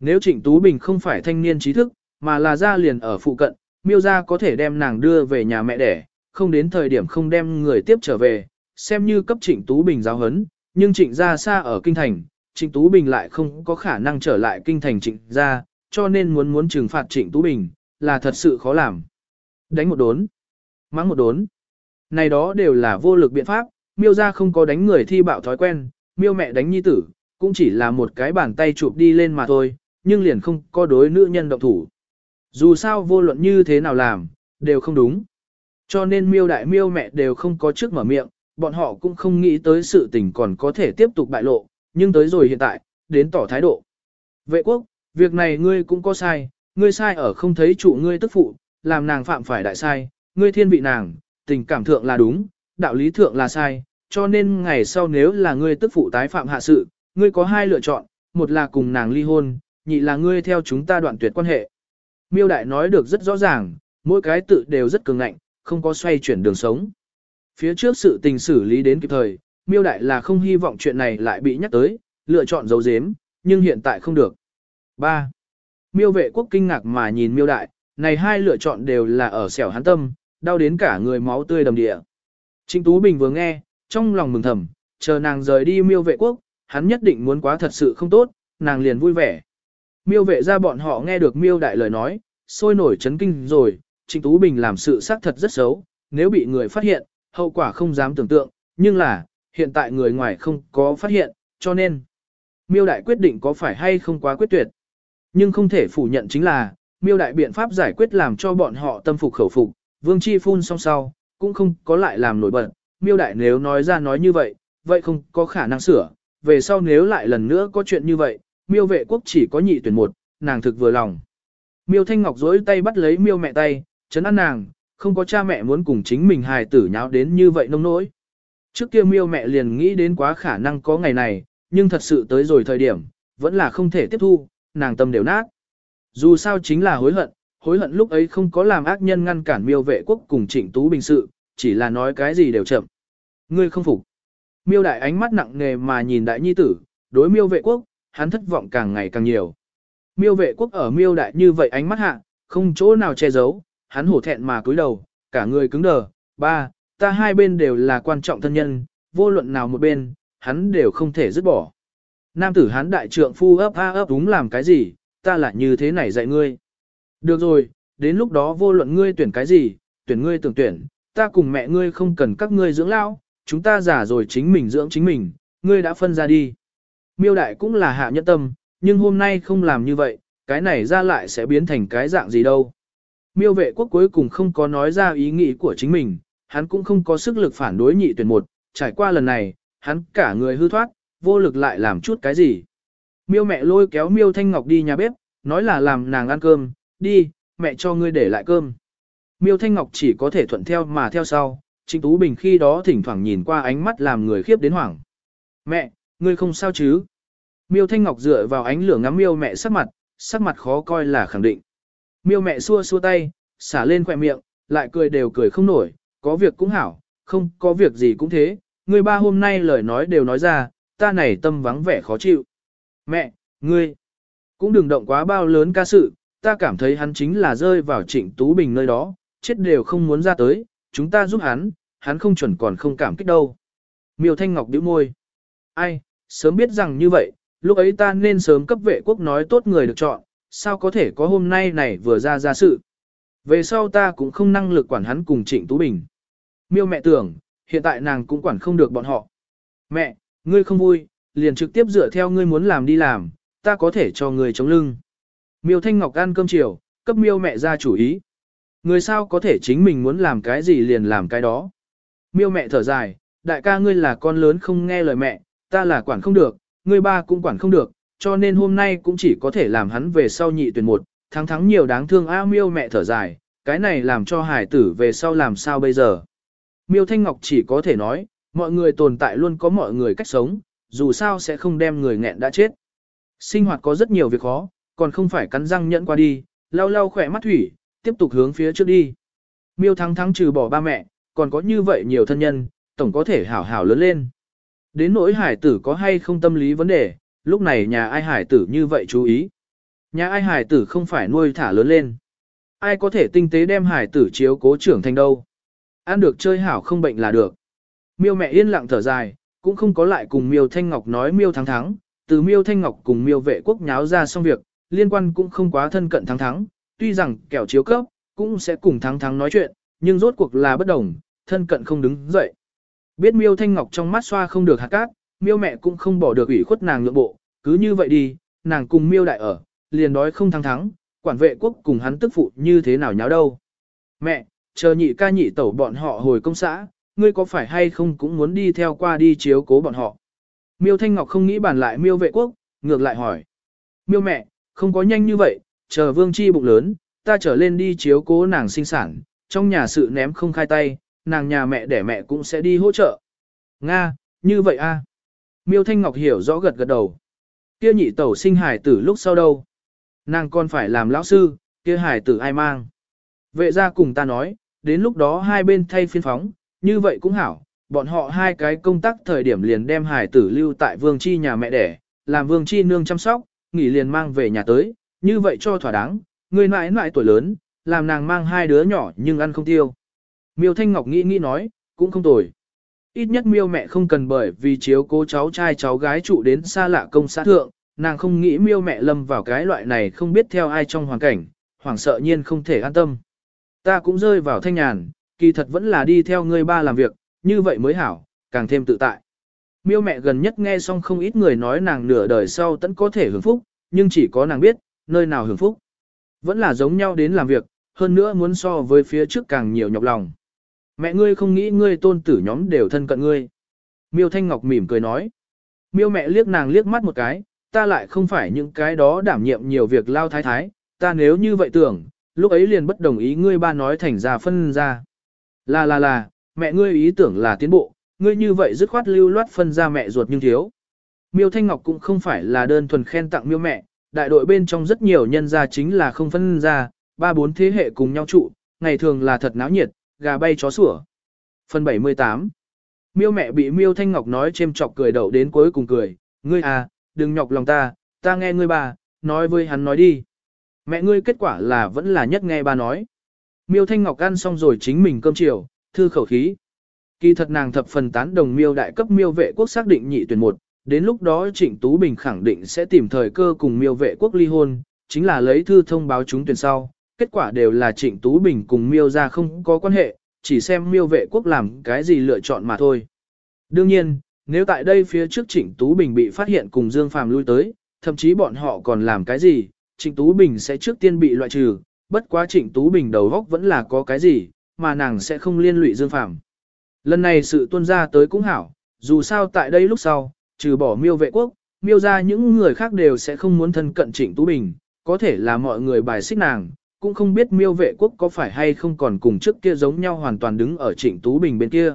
Nếu Trịnh Tú Bình không phải thanh niên trí thức, mà là ra liền ở phụ cận, miêu ra có thể đem nàng đưa về nhà mẹ đẻ, không đến thời điểm không đem người tiếp trở về, xem như cấp Trịnh Tú Bình giáo hấn, nhưng Trịnh gia xa ở kinh thành, Trịnh Tú Bình lại không có khả năng trở lại kinh thành Trịnh gia, cho nên muốn muốn trừng phạt Trịnh Tú Bình, là thật sự khó làm. Đánh một đốn, mắng một đốn. Này đó đều là vô lực biện pháp, miêu gia không có đánh người thi bạo thói quen, miêu mẹ đánh nhi tử, cũng chỉ là một cái bàn tay chụp đi lên mà thôi, nhưng liền không có đối nữ nhân động thủ. Dù sao vô luận như thế nào làm, đều không đúng. Cho nên miêu đại miêu mẹ đều không có trước mở miệng, bọn họ cũng không nghĩ tới sự tình còn có thể tiếp tục bại lộ, nhưng tới rồi hiện tại, đến tỏ thái độ. Vệ quốc, việc này ngươi cũng có sai, ngươi sai ở không thấy chủ ngươi tức phụ, làm nàng phạm phải đại sai, ngươi thiên vị nàng, tình cảm thượng là đúng, đạo lý thượng là sai, cho nên ngày sau nếu là ngươi tức phụ tái phạm hạ sự, ngươi có hai lựa chọn, một là cùng nàng ly hôn, nhị là ngươi theo chúng ta đoạn tuyệt quan hệ. Miêu đại nói được rất rõ ràng, mỗi cái tự đều rất cường ngạnh, không có xoay chuyển đường sống. Phía trước sự tình xử lý đến kịp thời, miêu đại là không hy vọng chuyện này lại bị nhắc tới, lựa chọn giấu giếm, nhưng hiện tại không được. 3. Miêu vệ quốc kinh ngạc mà nhìn miêu đại, này hai lựa chọn đều là ở xẻo hắn tâm, đau đến cả người máu tươi đầm địa. Trịnh Tú Bình vừa nghe, trong lòng mừng thầm, chờ nàng rời đi miêu vệ quốc, hắn nhất định muốn quá thật sự không tốt, nàng liền vui vẻ. Miêu vệ ra bọn họ nghe được miêu đại lời nói, sôi nổi chấn kinh rồi, Trịnh Tú Bình làm sự xác thật rất xấu, nếu bị người phát hiện, hậu quả không dám tưởng tượng, nhưng là, hiện tại người ngoài không có phát hiện, cho nên, miêu đại quyết định có phải hay không quá quyết tuyệt. Nhưng không thể phủ nhận chính là, miêu đại biện pháp giải quyết làm cho bọn họ tâm phục khẩu phục, vương chi phun song sau, cũng không có lại làm nổi bật, miêu đại nếu nói ra nói như vậy, vậy không có khả năng sửa, về sau nếu lại lần nữa có chuyện như vậy, miêu vệ quốc chỉ có nhị tuyển một, nàng thực vừa lòng. Miêu Thanh Ngọc dối tay bắt lấy miêu mẹ tay, chấn an nàng, không có cha mẹ muốn cùng chính mình hài tử nháo đến như vậy nông nỗi. Trước kia miêu mẹ liền nghĩ đến quá khả năng có ngày này, nhưng thật sự tới rồi thời điểm, vẫn là không thể tiếp thu, nàng tâm đều nát. Dù sao chính là hối hận, hối hận lúc ấy không có làm ác nhân ngăn cản miêu vệ quốc cùng trịnh tú bình sự, chỉ là nói cái gì đều chậm. Ngươi không phục. Miêu đại ánh mắt nặng nề mà nhìn đại nhi tử, đối miêu vệ quốc, hắn thất vọng càng ngày càng nhiều. Miêu vệ quốc ở miêu đại như vậy ánh mắt hạ, không chỗ nào che giấu, hắn hổ thẹn mà cúi đầu, cả người cứng đờ, ba, ta hai bên đều là quan trọng thân nhân, vô luận nào một bên, hắn đều không thể dứt bỏ. Nam tử hắn đại trượng phu ấp a ấp đúng làm cái gì, ta lại như thế này dạy ngươi. Được rồi, đến lúc đó vô luận ngươi tuyển cái gì, tuyển ngươi tưởng tuyển, ta cùng mẹ ngươi không cần các ngươi dưỡng lão, chúng ta già rồi chính mình dưỡng chính mình, ngươi đã phân ra đi. Miêu đại cũng là hạ nhẫn tâm, nhưng hôm nay không làm như vậy, cái này ra lại sẽ biến thành cái dạng gì đâu. Miêu vệ quốc cuối cùng không có nói ra ý nghĩ của chính mình, hắn cũng không có sức lực phản đối nhị tuyển một, trải qua lần này, hắn cả người hư thoát, vô lực lại làm chút cái gì. Miêu mẹ lôi kéo miêu thanh ngọc đi nhà bếp, nói là làm nàng ăn cơm, đi, mẹ cho ngươi để lại cơm. Miêu thanh ngọc chỉ có thể thuận theo mà theo sau, Trịnh Tú Bình khi đó thỉnh thoảng nhìn qua ánh mắt làm người khiếp đến hoảng. Mẹ, ngươi không sao chứ? Miêu Thanh Ngọc dựa vào ánh lửa ngắm miêu mẹ sắc mặt, sắc mặt khó coi là khẳng định. Miêu mẹ xua xua tay, xả lên khỏe miệng, lại cười đều cười không nổi, có việc cũng hảo, không có việc gì cũng thế, người ba hôm nay lời nói đều nói ra, ta này tâm vắng vẻ khó chịu. Mẹ, ngươi, cũng đừng động quá bao lớn ca sự, ta cảm thấy hắn chính là rơi vào trịnh Tú Bình nơi đó, chết đều không muốn ra tới, chúng ta giúp hắn, hắn không chuẩn còn không cảm kích đâu. Miêu Thanh Ngọc bĩu môi. Ai, sớm biết rằng như vậy, lúc ấy ta nên sớm cấp vệ quốc nói tốt người được chọn, sao có thể có hôm nay này vừa ra ra sự. Về sau ta cũng không năng lực quản hắn cùng Trịnh Tú Bình. Miêu mẹ tưởng, hiện tại nàng cũng quản không được bọn họ. Mẹ, ngươi không vui, liền trực tiếp dựa theo ngươi muốn làm đi làm, ta có thể cho ngươi chống lưng. Miêu Thanh Ngọc ăn cơm chiều, cấp miêu mẹ ra chủ ý. Người sao có thể chính mình muốn làm cái gì liền làm cái đó. Miêu mẹ thở dài, đại ca ngươi là con lớn không nghe lời mẹ, ta là quản không được, ngươi ba cũng quản không được, cho nên hôm nay cũng chỉ có thể làm hắn về sau nhị tuyển một, thắng thắng nhiều đáng thương a miêu mẹ thở dài, cái này làm cho hải tử về sau làm sao bây giờ. Miêu Thanh Ngọc chỉ có thể nói, mọi người tồn tại luôn có mọi người cách sống, dù sao sẽ không đem người nghẹn đã chết. Sinh hoạt có rất nhiều việc khó, còn không phải cắn răng nhẫn qua đi, lau lau khỏe mắt thủy, tiếp tục hướng phía trước đi. Miêu thắng thắng trừ bỏ ba mẹ, còn có như vậy nhiều thân nhân, tổng có thể hảo hảo lớn lên. Đến nỗi hải tử có hay không tâm lý vấn đề, lúc này nhà ai hải tử như vậy chú ý. Nhà ai hải tử không phải nuôi thả lớn lên. Ai có thể tinh tế đem hải tử chiếu cố trưởng thành đâu. Ăn được chơi hảo không bệnh là được. Miêu mẹ yên lặng thở dài, cũng không có lại cùng Miêu Thanh Ngọc nói Miêu thắng thắng, từ Miêu Thanh Ngọc cùng Miêu vệ quốc nháo ra xong việc, liên quan cũng không quá thân cận thắng thắng, tuy rằng kẻo chiếu cấp, cũng sẽ cùng thắng thắng nói chuyện, nhưng rốt cuộc là bất đồng, thân cận không đứng dậy. Biết miêu thanh ngọc trong mắt xoa không được hạt cát, miêu mẹ cũng không bỏ được ủy khuất nàng nhượng bộ, cứ như vậy đi, nàng cùng miêu đại ở, liền đói không thắng thắng, quản vệ quốc cùng hắn tức phụ như thế nào nháo đâu. Mẹ, chờ nhị ca nhị tẩu bọn họ hồi công xã, ngươi có phải hay không cũng muốn đi theo qua đi chiếu cố bọn họ. Miêu Thanh Ngọc không nghĩ bàn lại miêu vệ quốc, ngược lại hỏi. Miêu mẹ, không có nhanh như vậy, chờ vương chi bụng lớn, ta trở lên đi chiếu cố nàng sinh sản, trong nhà sự ném không khai tay, nàng nhà mẹ để mẹ cũng sẽ đi hỗ trợ. Nga, như vậy a. Miêu Thanh Ngọc hiểu rõ gật gật đầu. Kia nhị tẩu sinh hải tử lúc sau đâu? Nàng còn phải làm lão sư, kia hải tử ai mang? Vệ ra cùng ta nói, đến lúc đó hai bên thay phiên phóng, như vậy cũng hảo. Bọn họ hai cái công tác thời điểm liền đem hải tử lưu tại vương chi nhà mẹ đẻ, làm vương chi nương chăm sóc, nghỉ liền mang về nhà tới, như vậy cho thỏa đáng, người mãi mãi tuổi lớn, làm nàng mang hai đứa nhỏ nhưng ăn không tiêu. Miêu Thanh Ngọc nghĩ nghĩ nói, cũng không tồi. Ít nhất miêu mẹ không cần bởi vì chiếu cố cháu trai cháu gái trụ đến xa lạ công xã thượng, nàng không nghĩ miêu mẹ lâm vào cái loại này không biết theo ai trong hoàn cảnh, hoảng sợ nhiên không thể an tâm. Ta cũng rơi vào thanh nhàn, kỳ thật vẫn là đi theo ngươi ba làm việc, như vậy mới hảo, càng thêm tự tại. Miêu mẹ gần nhất nghe xong không ít người nói nàng nửa đời sau tẫn có thể hưởng phúc, nhưng chỉ có nàng biết, nơi nào hưởng phúc. Vẫn là giống nhau đến làm việc, hơn nữa muốn so với phía trước càng nhiều nhọc lòng. Mẹ ngươi không nghĩ ngươi tôn tử nhóm đều thân cận ngươi. Miêu Thanh Ngọc mỉm cười nói. Miêu mẹ liếc nàng liếc mắt một cái, ta lại không phải những cái đó đảm nhiệm nhiều việc lao thái thái, ta nếu như vậy tưởng, lúc ấy liền bất đồng ý ngươi ba nói thành ra phân ra. Là là là, mẹ ngươi ý tưởng là tiến bộ, ngươi như vậy dứt khoát lưu loát phân ra mẹ ruột nhưng thiếu. Miêu Thanh Ngọc cũng không phải là đơn thuần khen tặng miêu mẹ, đại đội bên trong rất nhiều nhân gia chính là không phân ra, ba bốn thế hệ cùng nhau trụ, ngày thường là thật náo nhiệt, gà bay chó sủa. Phần 78 Miêu mẹ bị Miêu Thanh Ngọc nói chêm chọc cười đậu đến cuối cùng cười, ngươi à, đừng nhọc lòng ta, ta nghe ngươi bà, nói với hắn nói đi. Mẹ ngươi kết quả là vẫn là nhất nghe bà nói. Miêu Thanh Ngọc ăn xong rồi chính mình cơm chiều, thư khẩu khí. Kỳ thật nàng thập phần tán đồng miêu đại cấp miêu vệ quốc xác định nhị tuyển một, đến lúc đó Trịnh Tú Bình khẳng định sẽ tìm thời cơ cùng miêu vệ quốc ly hôn, chính là lấy thư thông báo chúng tuyển sau, kết quả đều là Trịnh Tú Bình cùng miêu ra không có quan hệ, chỉ xem miêu vệ quốc làm cái gì lựa chọn mà thôi. Đương nhiên, nếu tại đây phía trước Trịnh Tú Bình bị phát hiện cùng Dương Phàm lui tới, thậm chí bọn họ còn làm cái gì, Trịnh Tú Bình sẽ trước tiên bị loại trừ, bất quá Trịnh Tú Bình đầu góc vẫn là có cái gì, mà nàng sẽ không liên lụy Dương Phàm. Lần này sự tuân ra tới cũng hảo, dù sao tại đây lúc sau, trừ bỏ miêu vệ quốc, miêu ra những người khác đều sẽ không muốn thân cận Trịnh Tú Bình, có thể là mọi người bài xích nàng, cũng không biết miêu vệ quốc có phải hay không còn cùng trước kia giống nhau hoàn toàn đứng ở Trịnh Tú Bình bên kia.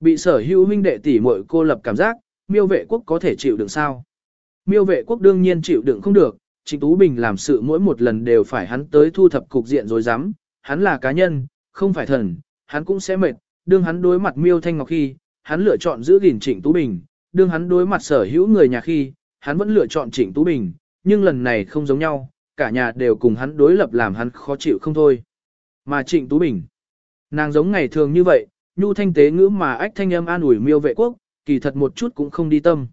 Bị sở hữu huynh đệ tỷ muội cô lập cảm giác, miêu vệ quốc có thể chịu đựng sao? Miêu vệ quốc đương nhiên chịu đựng không được, Trịnh Tú Bình làm sự mỗi một lần đều phải hắn tới thu thập cục diện rồi dám, hắn là cá nhân, không phải thần, hắn cũng sẽ mệt, đương hắn đối mặt Miêu Thanh Ngọc khi, hắn lựa chọn giữ gìn Trịnh Tú Bình, đương hắn đối mặt sở hữu người nhà khi, hắn vẫn lựa chọn Trịnh Tú Bình, nhưng lần này không giống nhau, cả nhà đều cùng hắn đối lập làm hắn khó chịu không thôi. Mà Trịnh Tú Bình, nàng giống ngày thường như vậy, nhu thanh tế ngữ mà ách thanh âm an ủi miêu vệ quốc, kỳ thật một chút cũng không đi tâm.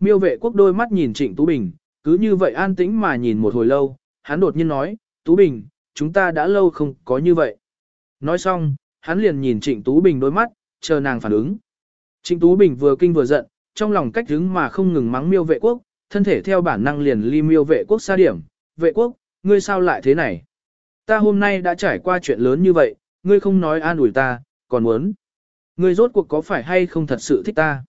Miêu vệ quốc đôi mắt nhìn Trịnh Tú Bình, cứ như vậy an tĩnh mà nhìn một hồi lâu, hắn đột nhiên nói, Tú Bình, chúng ta đã lâu không có như vậy. Nói xong, hắn liền nhìn Trịnh Tú Bình đôi mắt, chờ nàng phản ứng. Trịnh Tú Bình vừa kinh vừa giận, trong lòng cách đứng mà không ngừng mắng miêu vệ quốc, thân thể theo bản năng liền ly miêu vệ quốc xa điểm. Vệ quốc, ngươi sao lại thế này? Ta hôm nay đã trải qua chuyện lớn như vậy, ngươi không nói an ủi ta, còn muốn. Ngươi rốt cuộc có phải hay không thật sự thích ta?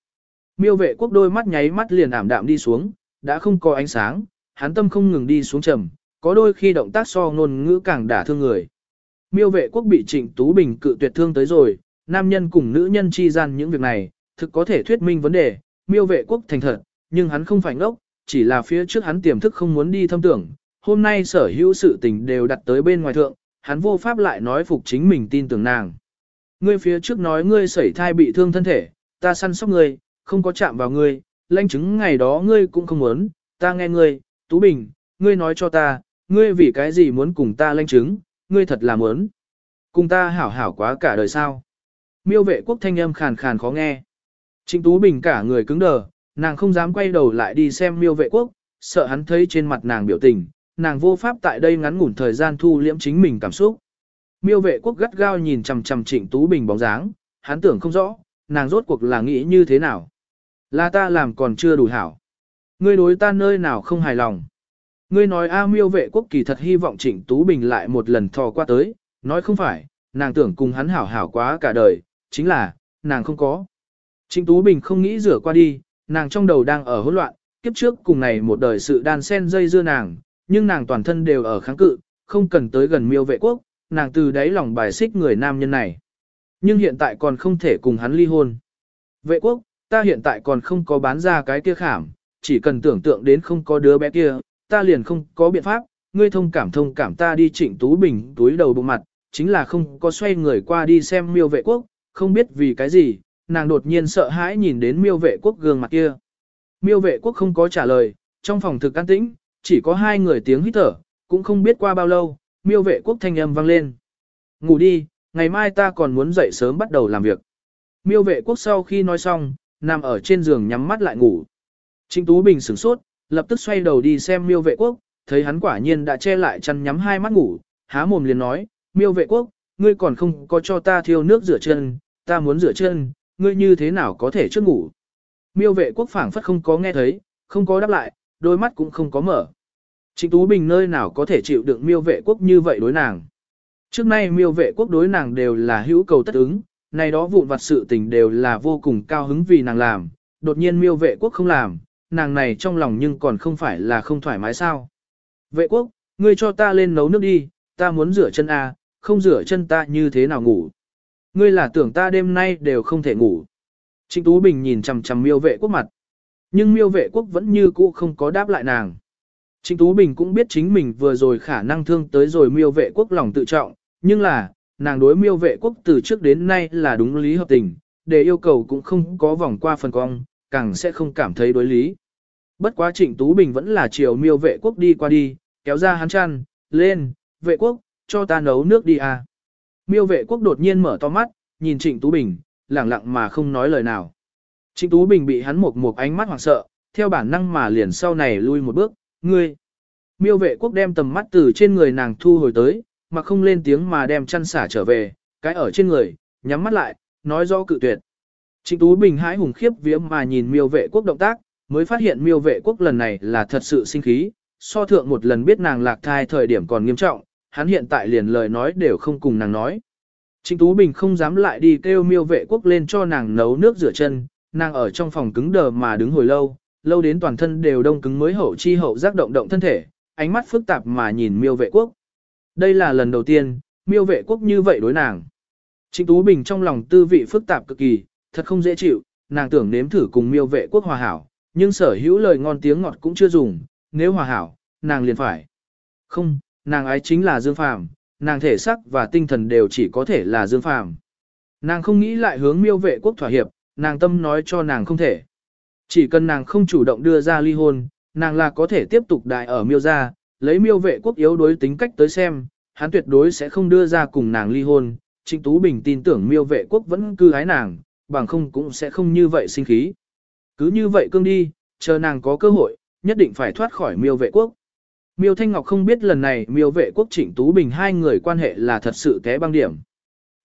Miêu vệ quốc đôi mắt nháy mắt liền ảm đạm đi xuống, đã không có ánh sáng, hắn tâm không ngừng đi xuống trầm, có đôi khi động tác so ngôn ngữ càng đả thương người. Miêu vệ quốc bị Trịnh Tú Bình cự tuyệt thương tới rồi, nam nhân cùng nữ nhân chi gian những việc này, thực có thể thuyết minh vấn đề, miêu vệ quốc thành thật, nhưng hắn không phải ngốc, chỉ là phía trước hắn tiềm thức không muốn đi thâm tưởng, hôm nay sở hữu sự tình đều đặt tới bên ngoài thượng, hắn vô pháp lại nói phục chính mình tin tưởng nàng. Ngươi phía trước nói ngươi sẩy thai bị thương thân thể, ta săn sóc ngươi, không có chạm vào ngươi, lãnh chứng ngày đó ngươi cũng không muốn, ta nghe ngươi, Tú Bình, ngươi nói cho ta, ngươi vì cái gì muốn cùng ta lãnh chứng, ngươi thật là muốn. Cùng ta hảo hảo quá cả đời sao. Miêu vệ quốc thanh âm khàn khàn khó nghe. Trịnh Tú Bình cả người cứng đờ, nàng không dám quay đầu lại đi xem miêu vệ quốc, sợ hắn thấy trên mặt nàng biểu tình, nàng vô pháp tại đây ngắn ngủn thời gian thu liễm chính mình cảm xúc. Miêu vệ quốc gắt gao nhìn chằm chằm Trịnh Tú Bình bóng dáng, hắn tưởng không rõ, nàng rốt cuộc là nghĩ như thế nào. Là ta làm còn chưa đủ hảo. Ngươi đối ta nơi nào không hài lòng. Ngươi nói A miêu vệ quốc kỳ thật hy vọng Trịnh Tú Bình lại một lần thò qua tới, nói không phải, nàng tưởng cùng hắn hảo hảo quá cả đời, chính là, nàng không có. Trịnh Tú Bình không nghĩ rửa qua đi, nàng trong đầu đang ở hỗn loạn, kiếp trước cùng này một đời sự đan sen dây dưa nàng, nhưng nàng toàn thân đều ở kháng cự, không cần tới gần miêu vệ quốc, nàng từ đáy lòng bài xích người nam nhân này. Nhưng hiện tại còn không thể cùng hắn ly hôn. Vệ quốc, ta hiện tại còn không có bán ra cái kia khảm, chỉ cần tưởng tượng đến không có đứa bé kia, ta liền không có biện pháp, ngươi thông cảm thông cảm ta đi trịnh Tú Bình túi đầu bụng mặt, chính là không có xoay người qua đi xem miêu vệ quốc, không biết vì cái gì, nàng đột nhiên sợ hãi nhìn đến miêu vệ quốc gương mặt kia. Miêu vệ quốc không có trả lời, trong phòng thực an tĩnh, chỉ có hai người tiếng hít thở, cũng không biết qua bao lâu, miêu vệ quốc thanh âm vang lên. Ngủ đi, ngày mai ta còn muốn dậy sớm bắt đầu làm việc. Miêu vệ quốc sau khi nói xong, nằm ở trên giường nhắm mắt lại ngủ. Trịnh Tú Bình sửng sốt, lập tức xoay đầu đi xem miêu vệ quốc, thấy hắn quả nhiên đã che lại chăn nhắm hai mắt ngủ, há mồm liền nói, miêu vệ quốc, ngươi còn không có cho ta thiêu nước rửa chân, ta muốn rửa chân, ngươi như thế nào có thể trước ngủ. Miêu vệ quốc phảng phất không có nghe thấy, không có đáp lại, đôi mắt cũng không có mở. Trịnh Tú Bình nơi nào có thể chịu đựng miêu vệ quốc như vậy đối nàng. Trước nay miêu vệ quốc đối nàng đều là hữu cầu tất ứng, này đó vụn vặt sự tình đều là vô cùng cao hứng vì nàng làm, đột nhiên miêu vệ quốc không làm, nàng này trong lòng nhưng còn không phải là không thoải mái sao. Vệ quốc, ngươi cho ta lên nấu nước đi, ta muốn rửa chân à, không rửa chân ta như thế nào ngủ. Ngươi là tưởng ta đêm nay đều không thể ngủ. Trịnh Tú Bình nhìn chằm chằm miêu vệ quốc mặt. Nhưng miêu vệ quốc vẫn như cũ không có đáp lại nàng. Trịnh Tú Bình cũng biết chính mình vừa rồi khả năng thương tới rồi miêu vệ quốc lòng tự trọng, nhưng là, nàng đối miêu vệ quốc từ trước đến nay là đúng lý hợp tình, để yêu cầu cũng không có vòng qua phần cong, càng sẽ không cảm thấy đối lý. Bất quá Trịnh Tú Bình vẫn là chiều miêu vệ quốc đi qua đi, kéo ra hắn chăn, lên, vệ quốc, cho ta nấu nước đi à. Miêu vệ quốc đột nhiên mở to mắt, nhìn Trịnh Tú Bình, lẳng lặng mà không nói lời nào. Trịnh Tú Bình bị hắn một một ánh mắt hoảng sợ, theo bản năng mà liền sau này lui một bước, ngươi. Miêu vệ quốc đem tầm mắt từ trên người nàng thu hồi tới, mà không lên tiếng mà đem chăn xả trở về, cái ở trên người, nhắm mắt lại, nói rõ cự tuyệt. Trịnh Tú Bình hãi hùng khiếp vía mà nhìn miêu vệ quốc động tác, mới phát hiện miêu vệ quốc lần này là thật sự sinh khí, so thượng một lần biết nàng lạc thai thời điểm còn nghiêm trọng, hắn hiện tại liền lời nói đều không cùng nàng nói. Trịnh Tú Bình không dám lại đi kêu miêu vệ quốc lên cho nàng nấu nước rửa chân, nàng ở trong phòng cứng đờ mà đứng hồi lâu, lâu đến toàn thân đều đông cứng mới hậu chi hậu giác động động thân thể, ánh mắt phức tạp mà nhìn miêu vệ quốc. Đây là lần đầu tiên, miêu vệ quốc như vậy đối nàng. Trịnh Tú Bình trong lòng tư vị phức tạp cực kỳ, thật không dễ chịu, nàng tưởng nếm thử cùng miêu vệ quốc hòa hảo, nhưng sở hữu lời ngon tiếng ngọt cũng chưa dùng, nếu hòa hảo, nàng liền phải. Không, nàng ái chính là Dương Phàm, nàng thể sắc và tinh thần đều chỉ có thể là Dương Phàm. Nàng không nghĩ lại hướng miêu vệ quốc thỏa hiệp, nàng tâm nói cho nàng không thể. Chỉ cần nàng không chủ động đưa ra ly hôn, nàng là có thể tiếp tục đại ở miêu gia, lấy miêu vệ quốc yếu đối tính cách tới xem, hắn tuyệt đối sẽ không đưa ra cùng nàng ly hôn. Trịnh Tú Bình tin tưởng miêu vệ quốc vẫn cư ái nàng, bằng không cũng sẽ không như vậy sinh khí. Cứ như vậy cương đi, chờ nàng có cơ hội, nhất định phải thoát khỏi miêu vệ quốc. Miêu Thanh Ngọc không biết lần này miêu vệ quốc trịnh Tú Bình hai người quan hệ là thật sự té băng điểm.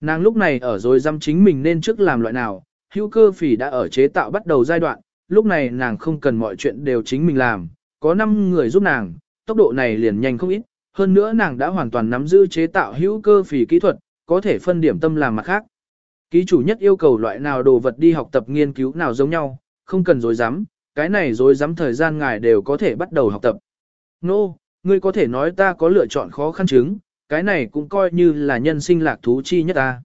Nàng lúc này ở rồi dăm chính mình nên trước làm loại nào, hữu cơ phỉ đã ở chế tạo bắt đầu giai đoạn, lúc này nàng không cần mọi chuyện đều chính mình làm, có 5 người giúp nàng, tốc độ này liền nhanh không ít, hơn nữa nàng đã hoàn toàn nắm giữ chế tạo hữu cơ phỉ kỹ thuật, có thể phân điểm tâm làm mặt khác. Ký chủ nhất yêu cầu loại nào đồ vật đi học tập nghiên cứu nào giống nhau, không cần dối dám, cái này dối dám thời gian ngài đều có thể bắt đầu học tập. Nô, no, ngươi có thể nói ta có lựa chọn khó khăn chứng, cái này cũng coi như là nhân sinh lạc thú chi nhất ta.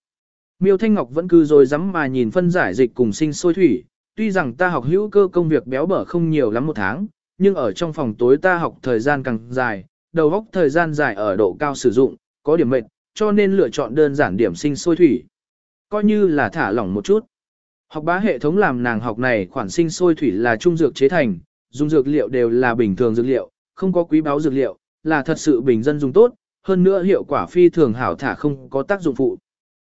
Miêu Thanh Ngọc vẫn cứ rồi dám mà nhìn phân giải dịch cùng sinh sôi thủy, tuy rằng ta học hữu cơ công việc béo bở không nhiều lắm một tháng, nhưng ở trong phòng tối ta học thời gian càng dài, đầu óc thời gian dài ở độ cao sử dụng, có điểm mệt, cho nên lựa chọn đơn giản điểm sinh sôi thủy. Coi như là thả lỏng một chút. Học bá hệ thống làm nàng học này khoản sinh sôi thủy là trung dược chế thành, dùng dược liệu đều là bình thường dược liệu, không có quý báo dược liệu, là thật sự bình dân dùng tốt, hơn nữa hiệu quả phi thường hảo thả không có tác dụng phụ.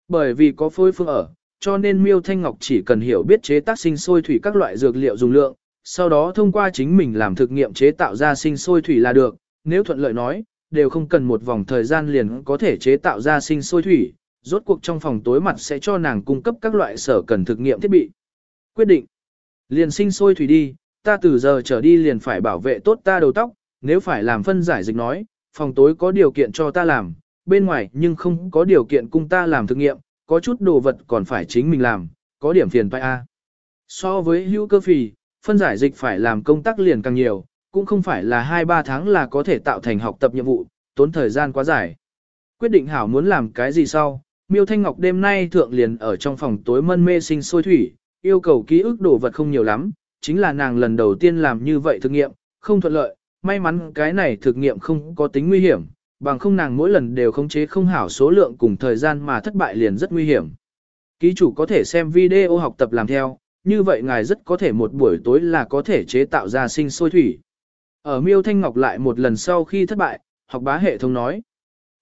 Bởi vì có phôi phương ở, cho nên Miêu Thanh Ngọc chỉ cần hiểu biết chế tác sinh sôi thủy các loại dược liệu dùng lượng, sau đó thông qua chính mình làm thực nghiệm chế tạo ra sinh sôi thủy là được, nếu thuận lợi nói, đều không cần một vòng thời gian liền có thể chế tạo ra sinh sôi thủy, rốt cuộc trong phòng tối mặt sẽ cho nàng cung cấp các loại sở cần thực nghiệm thiết bị. Quyết định, liền sinh sôi thủy đi, ta từ giờ trở đi liền phải bảo vệ tốt ta đầu tóc, nếu phải làm phân giải dịch nói, phòng tối có điều kiện cho ta làm, bên ngoài nhưng không có điều kiện cung ta làm thực nghiệm, có chút đồ vật còn phải chính mình làm, có điểm phiền phải a. So với hữu cơ phì, phân giải dịch phải làm công tác liền càng nhiều, cũng không phải là 2-3 tháng là có thể tạo thành học tập nhiệm vụ, tốn thời gian quá dài. Quyết định hảo muốn làm cái gì sau, Miêu Thanh Ngọc đêm nay thượng liền ở trong phòng tối mân mê sinh sôi thủy, yêu cầu ký ức đồ vật không nhiều lắm, chính là nàng lần đầu tiên làm như vậy thực nghiệm, không thuận lợi, may mắn cái này thực nghiệm không có tính nguy hiểm, bằng không nàng mỗi lần đều khống chế không hảo số lượng cùng thời gian mà thất bại liền rất nguy hiểm. Ký chủ có thể xem video học tập làm theo, như vậy ngài rất có thể một buổi tối là có thể chế tạo ra sinh sôi thủy. Ở Miêu Thanh Ngọc lại một lần sau khi thất bại, học bá hệ thống nói.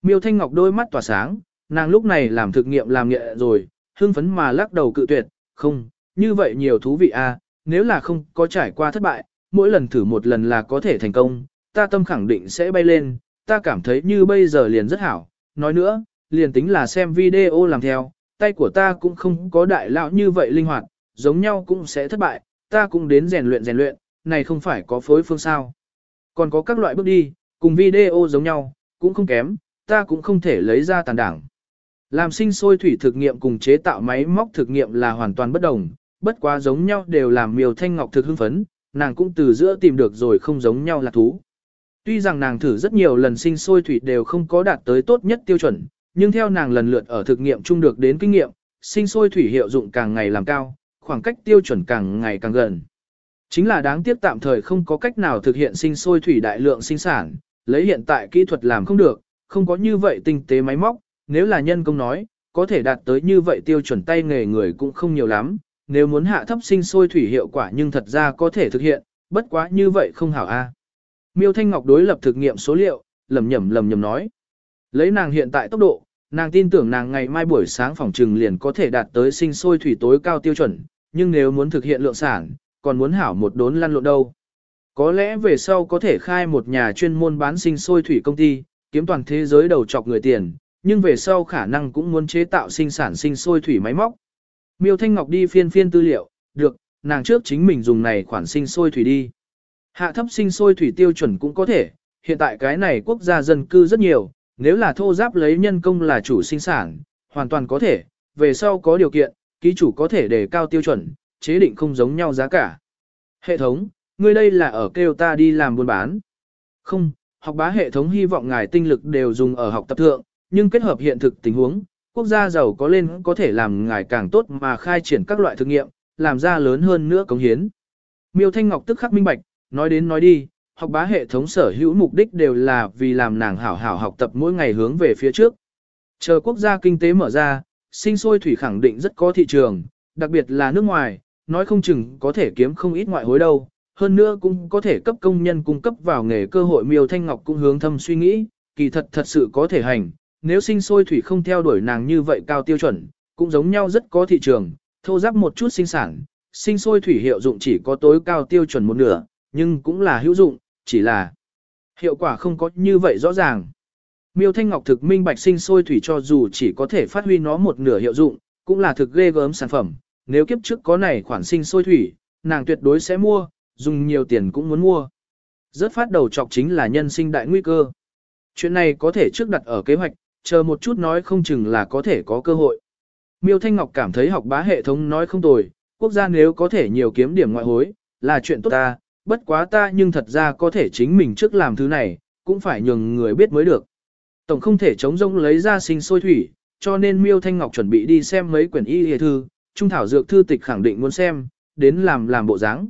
Miêu Thanh Ngọc đôi mắt tỏa sáng, nàng lúc này làm thực nghiệm làm nghệ rồi, hưng phấn mà lắc đầu cự tuyệt, không, như vậy nhiều thú vị a, nếu là không có trải qua thất bại, mỗi lần thử một lần là có thể thành công, ta tâm khẳng định sẽ bay lên, ta cảm thấy như bây giờ liền rất hảo, nói nữa, liền tính là xem video làm theo, tay của ta cũng không có đại lão như vậy linh hoạt, giống nhau cũng sẽ thất bại, ta cũng đến rèn luyện rèn luyện, này không phải có phối phương sao. Còn có các loại bước đi, cùng video giống nhau, cũng không kém, ta cũng không thể lấy ra tàn đảng. Làm sinh sôi thủy thực nghiệm cùng chế tạo máy móc thực nghiệm là hoàn toàn bất đồng, bất quá giống nhau đều làm miều thanh ngọc thực hưng phấn, nàng cũng từ giữa tìm được rồi không giống nhau là thú. Tuy rằng nàng thử rất nhiều lần sinh sôi thủy đều không có đạt tới tốt nhất tiêu chuẩn, nhưng theo nàng lần lượt ở thực nghiệm chung được đến kinh nghiệm, sinh sôi thủy hiệu dụng càng ngày làm cao, khoảng cách tiêu chuẩn càng ngày càng gần. Chính là đáng tiếc tạm thời không có cách nào thực hiện sinh sôi thủy đại lượng sinh sản, lấy hiện tại kỹ thuật làm không được, không có như vậy tinh tế máy móc, nếu là nhân công nói, có thể đạt tới như vậy tiêu chuẩn tay nghề người cũng không nhiều lắm, nếu muốn hạ thấp sinh sôi thủy hiệu quả nhưng thật ra có thể thực hiện, bất quá như vậy không hảo a. Miêu Thanh Ngọc đối lập thực nghiệm số liệu, lầm nhầm lầm nhầm nói. Lấy nàng hiện tại tốc độ, nàng tin tưởng nàng ngày mai buổi sáng phòng trừng liền có thể đạt tới sinh sôi thủy tối cao tiêu chuẩn, nhưng nếu muốn thực hiện lượng sản, còn muốn hảo một đốn lăn lộn đâu. Có lẽ về sau có thể khai một nhà chuyên môn bán sinh sôi thủy công ty, kiếm toàn thế giới đầu chọc người tiền, nhưng về sau khả năng cũng muốn chế tạo sinh sản sinh sôi thủy máy móc. Miêu Thanh Ngọc đi phiên phiên tư liệu, được, nàng trước chính mình dùng này khoản sinh sôi thủy đi. Hạ thấp sinh sôi thủy tiêu chuẩn cũng có thể, hiện tại cái này quốc gia dân cư rất nhiều, nếu là thô giáp lấy nhân công là chủ sinh sản, hoàn toàn có thể, về sau có điều kiện, ký chủ có thể đề cao tiêu chuẩn, chế định không giống nhau giá cả. Hệ thống, ngươi đây là ở kêu ta đi làm buôn bán. Không, học bá hệ thống hy vọng ngài tinh lực đều dùng ở học tập thượng, nhưng kết hợp hiện thực tình huống, quốc gia giàu có lên có thể làm ngài càng tốt mà khai triển các loại thực nghiệm, làm ra lớn hơn nữa cống hiến. Miêu Thanh Ngọc tức khắc minh bạch, nói đến nói đi, học bá hệ thống sở hữu mục đích đều là vì làm nàng hảo hảo học tập mỗi ngày hướng về phía trước. Chờ quốc gia kinh tế mở ra, sinh sôi thủy khẳng định rất có thị trường, đặc biệt là nước ngoài, nói không chừng có thể kiếm không ít ngoại hối đâu. Hơn nữa cũng có thể cấp công nhân cung cấp vào nghề cơ hội miêu thanh ngọc cũng hướng thâm suy nghĩ, kỳ thật thật sự có thể hành, nếu sinh sôi thủy không theo đuổi nàng như vậy cao tiêu chuẩn, cũng giống nhau rất có thị trường, thô giáp một chút sinh sản, sinh sôi thủy hiệu dụng chỉ có tối cao tiêu chuẩn một nửa, nhưng cũng là hữu dụng, chỉ là hiệu quả không có như vậy rõ ràng. Miêu Thanh Ngọc thực minh bạch sinh sôi thủy cho dù chỉ có thể phát huy nó một nửa hiệu dụng, cũng là thực ghê gớm sản phẩm, nếu kiếp trước có này khoản sinh sôi thủy, nàng tuyệt đối sẽ mua, dùng nhiều tiền cũng muốn mua. Rớt phát đầu chọc chính là nhân sinh đại nguy cơ. Chuyện này có thể trước đặt ở kế hoạch, chờ một chút nói không chừng là có thể có cơ hội. Miêu Thanh Ngọc cảm thấy học bá hệ thống nói không tồi, quốc gia nếu có thể nhiều kiếm điểm ngoại hối, là chuyện tốt ta, bất quá ta nhưng thật ra có thể chính mình trước làm thứ này, cũng phải nhường người biết mới được. Tổng không thể chống rông lấy ra sinh sôi thủy, cho nên Miêu Thanh Ngọc chuẩn bị đi xem mấy quyển y hề thư, trung thảo dược thư tịch khẳng định muốn xem, đến làm làm bộ dáng.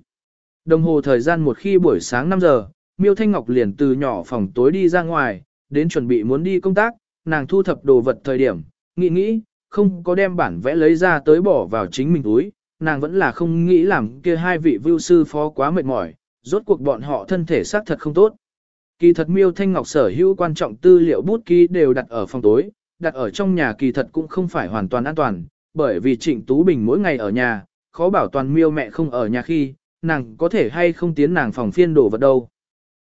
Đồng hồ thời gian một khi buổi sáng 5 giờ, Miêu Thanh Ngọc liền từ nhỏ phòng tối đi ra ngoài, đến chuẩn bị muốn đi công tác, nàng thu thập đồ vật thời điểm, nghĩ nghĩ, không có đem bản vẽ lấy ra tới bỏ vào chính mình túi, nàng vẫn là không nghĩ làm kia hai vị vưu sư phó quá mệt mỏi, rốt cuộc bọn họ thân thể xác thật không tốt. Kỳ thật miêu thanh ngọc sở hữu quan trọng tư liệu bút ký đều đặt ở phòng tối, đặt ở trong nhà kỳ thật cũng không phải hoàn toàn an toàn, bởi vì Trịnh Tú Bình mỗi ngày ở nhà, khó bảo toàn miêu mẹ không ở nhà khi, nàng có thể hay không tiến nàng phòng phiên đồ vật đâu.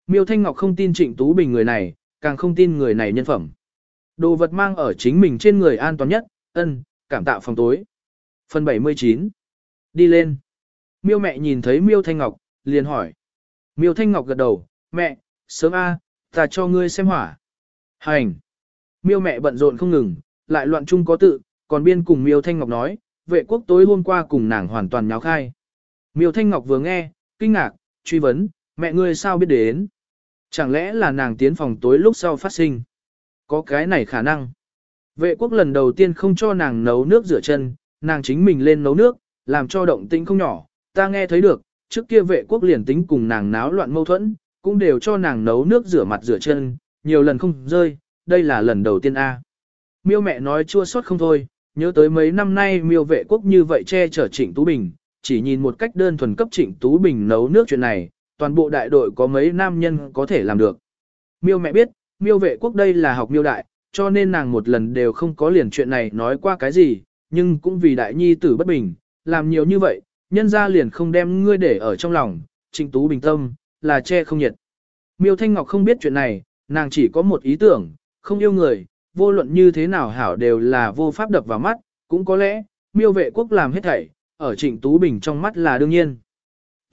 Miêu Thanh Ngọc không tin Trịnh Tú Bình người này, càng không tin người này nhân phẩm. Đồ vật mang ở chính mình trên người an toàn nhất, ân, cảm tạ phòng tối. Phần 79 Đi lên. Miêu mẹ nhìn thấy Miêu Thanh Ngọc, liền hỏi. Miêu Thanh Ngọc gật đầu, mẹ, sớm a, ta cho ngươi xem hỏa. Hành. Miêu mẹ bận rộn không ngừng, lại loạn chung có tự, còn biên cùng Miêu Thanh Ngọc nói, vệ quốc tối hôm qua cùng nàng hoàn toàn nháo khai. Miêu Thanh Ngọc vừa nghe, kinh ngạc, truy vấn, mẹ ngươi sao biết đến? Chẳng lẽ là nàng tiến phòng tối lúc sau phát sinh? Có cái này khả năng. Vệ quốc lần đầu tiên không cho nàng nấu nước rửa chân, nàng chính mình lên nấu nước, làm cho động tĩnh không nhỏ, ta nghe thấy được, trước kia vệ quốc liền tính cùng nàng náo loạn mâu thuẫn, cũng đều cho nàng nấu nước rửa mặt rửa chân, nhiều lần không rơi, đây là lần đầu tiên A. Miêu mẹ nói chua xót không thôi, nhớ tới mấy năm nay miêu vệ quốc như vậy che chở Trịnh Tú Bình, chỉ nhìn một cách đơn thuần cấp Trịnh Tú Bình nấu nước chuyện này, toàn bộ đại đội có mấy nam nhân có thể làm được. Miêu mẹ biết, miêu vệ quốc đây là học miêu đại, cho nên nàng một lần đều không có liền chuyện này nói qua cái gì, nhưng cũng vì đại nhi tử bất bình, làm nhiều như vậy, nhân ra liền không đem ngươi để ở trong lòng, trịnh tú bình tâm, là che không nhiệt. Miêu Thanh Ngọc không biết chuyện này, nàng chỉ có một ý tưởng, không yêu người, vô luận như thế nào hảo đều là vô pháp đập vào mắt, cũng có lẽ, miêu vệ quốc làm hết thảy, ở trịnh Tú Bình trong mắt là đương nhiên.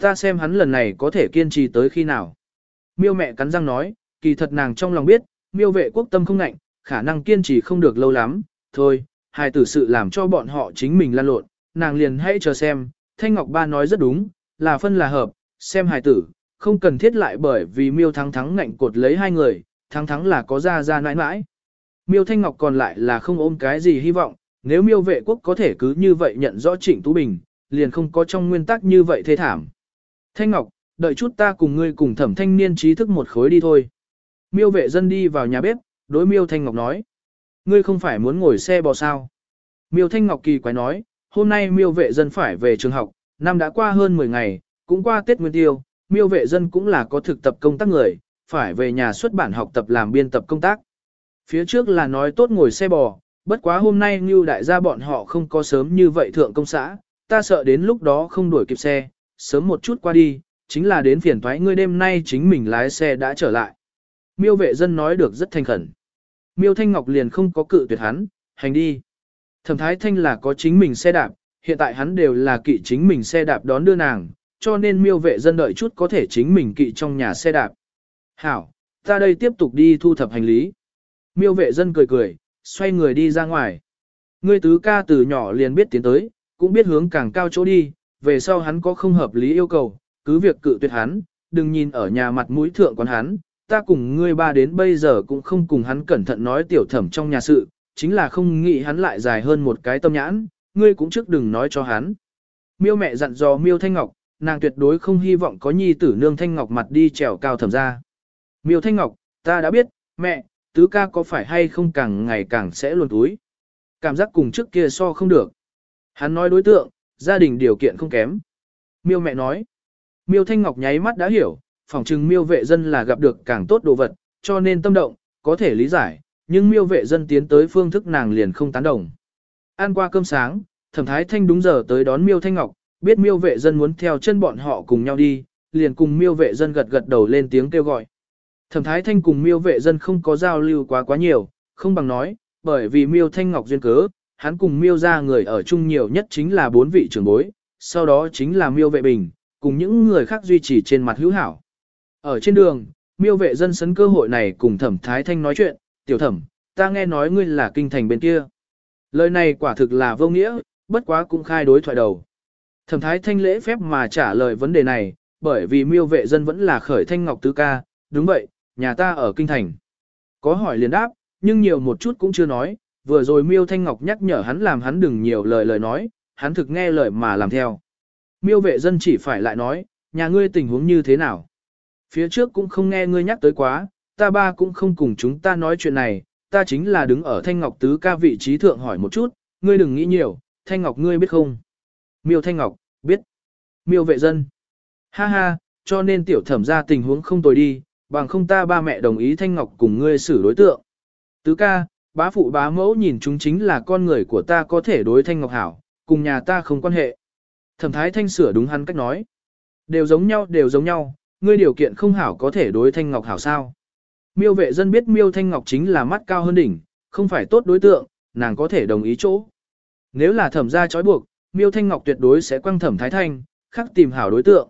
Ta xem hắn lần này có thể kiên trì tới khi nào. Miêu mẹ cắn răng nói, kỳ thật nàng trong lòng biết, miêu vệ quốc tâm không ngạnh, khả năng kiên trì không được lâu lắm, thôi, hài tử sự làm cho bọn họ chính mình lan lộn, nàng liền hãy chờ xem, Thanh Ngọc Ba nói rất đúng, là phân là hợp, xem hài tử, không cần thiết lại bởi vì miêu thắng thắng ngạnh cột lấy hai người, thắng thắng là có ra ra nãi nãi. Miêu Thanh Ngọc còn lại là không ôm cái gì hy vọng, nếu miêu vệ quốc có thể cứ như vậy nhận rõ Trịnh Tú Bình, liền không có trong nguyên tắc như vậy thế thảm. Thanh Ngọc, đợi chút ta cùng ngươi cùng thẩm thanh niên trí thức một khối đi thôi. Miêu vệ dân đi vào nhà bếp, đối miêu Thanh Ngọc nói. Ngươi không phải muốn ngồi xe bò sao. Miêu Thanh Ngọc kỳ quái nói, hôm nay miêu vệ dân phải về trường học, năm đã qua hơn 10 ngày, cũng qua Tết Nguyên Tiêu, miêu vệ dân cũng là có thực tập công tác người, phải về nhà xuất bản học tập làm biên tập công tác. Phía trước là nói tốt ngồi xe bò, bất quá hôm nay như đại gia bọn họ không có sớm như vậy thượng công xã, ta sợ đến lúc đó không đuổi kịp xe, sớm một chút qua đi, chính là đến phiền thoái ngươi đêm nay chính mình lái xe đã trở lại. Miêu vệ dân nói được rất thanh khẩn. Miêu Thanh Ngọc liền không có cự tuyệt hắn, hành đi. Thẩm Thái Thanh là có chính mình xe đạp, hiện tại hắn đều là kỵ chính mình xe đạp đón đưa nàng, cho nên miêu vệ dân đợi chút có thể chính mình kỵ trong nhà xe đạp. Hảo, ta đây tiếp tục đi thu thập hành lý. Miêu vệ dân cười cười, xoay người đi ra ngoài. Ngươi tứ ca từ nhỏ liền biết tiến tới, cũng biết hướng càng cao chỗ đi, về sau hắn có không hợp lý yêu cầu, cứ việc cự tuyệt hắn, đừng nhìn ở nhà mặt mũi thượng quán hắn, ta cùng ngươi ba đến bây giờ cũng không cùng hắn cẩn thận nói tiểu thẩm trong nhà sự, chính là không nghĩ hắn lại dài hơn một cái tâm nhãn, ngươi cũng trước đừng nói cho hắn. Miêu mẹ dặn dò Miêu Thanh Ngọc, nàng tuyệt đối không hy vọng có nhi tử nương Thanh Ngọc mặt đi trèo cao thẩm ra. Miêu Thanh Ngọc, ta đã biết, mẹ, tứ ca có phải hay không càng ngày càng sẽ luồn túi. Cảm giác cùng trước kia so không được. Hắn nói đối tượng, gia đình điều kiện không kém. Miêu mẹ nói. Miêu Thanh Ngọc nháy mắt đã hiểu, phỏng chừng miêu vệ dân là gặp được càng tốt đồ vật, cho nên tâm động, có thể lý giải, nhưng miêu vệ dân tiến tới phương thức nàng liền không tán đồng. Ăn qua cơm sáng, thẩm thái thanh đúng giờ tới đón miêu Thanh Ngọc, biết miêu vệ dân muốn theo chân bọn họ cùng nhau đi, liền cùng miêu vệ dân gật gật đầu lên tiếng kêu gọi. Thẩm Thái Thanh cùng miêu vệ dân không có giao lưu quá quá nhiều, không bằng nói, bởi vì miêu Thanh Ngọc duyên cớ, hắn cùng miêu ra người ở chung nhiều nhất chính là bốn vị trưởng bối, sau đó chính là miêu vệ bình, cùng những người khác duy trì trên mặt hữu hảo. Ở trên đường, miêu vệ dân sấn cơ hội này cùng thẩm Thái Thanh nói chuyện, tiểu thẩm, ta nghe nói ngươi là kinh thành bên kia. Lời này quả thực là vô nghĩa, bất quá cũng khai đối thoại đầu. Thẩm Thái Thanh lễ phép mà trả lời vấn đề này, bởi vì miêu vệ dân vẫn là khởi thanh ngọc tứ ca, đúng vậy, nhà ta ở kinh thành. Có hỏi liền đáp, nhưng nhiều một chút cũng chưa nói, vừa rồi miêu thanh ngọc nhắc nhở hắn làm hắn đừng nhiều lời lời nói, hắn thực nghe lời mà làm theo. Miêu vệ dân chỉ phải lại nói, nhà ngươi tình huống như thế nào. Phía trước cũng không nghe ngươi nhắc tới quá, ta ba cũng không cùng chúng ta nói chuyện này, ta chính là đứng ở thanh ngọc tứ ca vị trí thượng hỏi một chút, ngươi đừng nghĩ nhiều, thanh ngọc ngươi biết không. Miêu thanh ngọc, biết. Miêu vệ dân. Ha ha, cho nên tiểu thẩm ra tình huống không tồi đi, bằng không ta ba mẹ đồng ý Thanh Ngọc cùng ngươi xử đối tượng. Tứ ca, bá phụ bá mẫu nhìn chúng chính là con người của ta có thể đối Thanh Ngọc hảo, cùng nhà ta không quan hệ. Thẩm thái Thanh sửa đúng hắn cách nói. Đều giống nhau đều giống nhau, ngươi điều kiện không hảo có thể đối Thanh Ngọc hảo sao. Miêu vệ dân biết Miêu Thanh Ngọc chính là mắt cao hơn đỉnh, không phải tốt đối tượng, nàng có thể đồng ý chỗ. Nếu là thẩm gia trói buộc, Miêu Thanh Ngọc tuyệt đối sẽ quăng thẩm thái thanh, khắc tìm hảo đối tượng.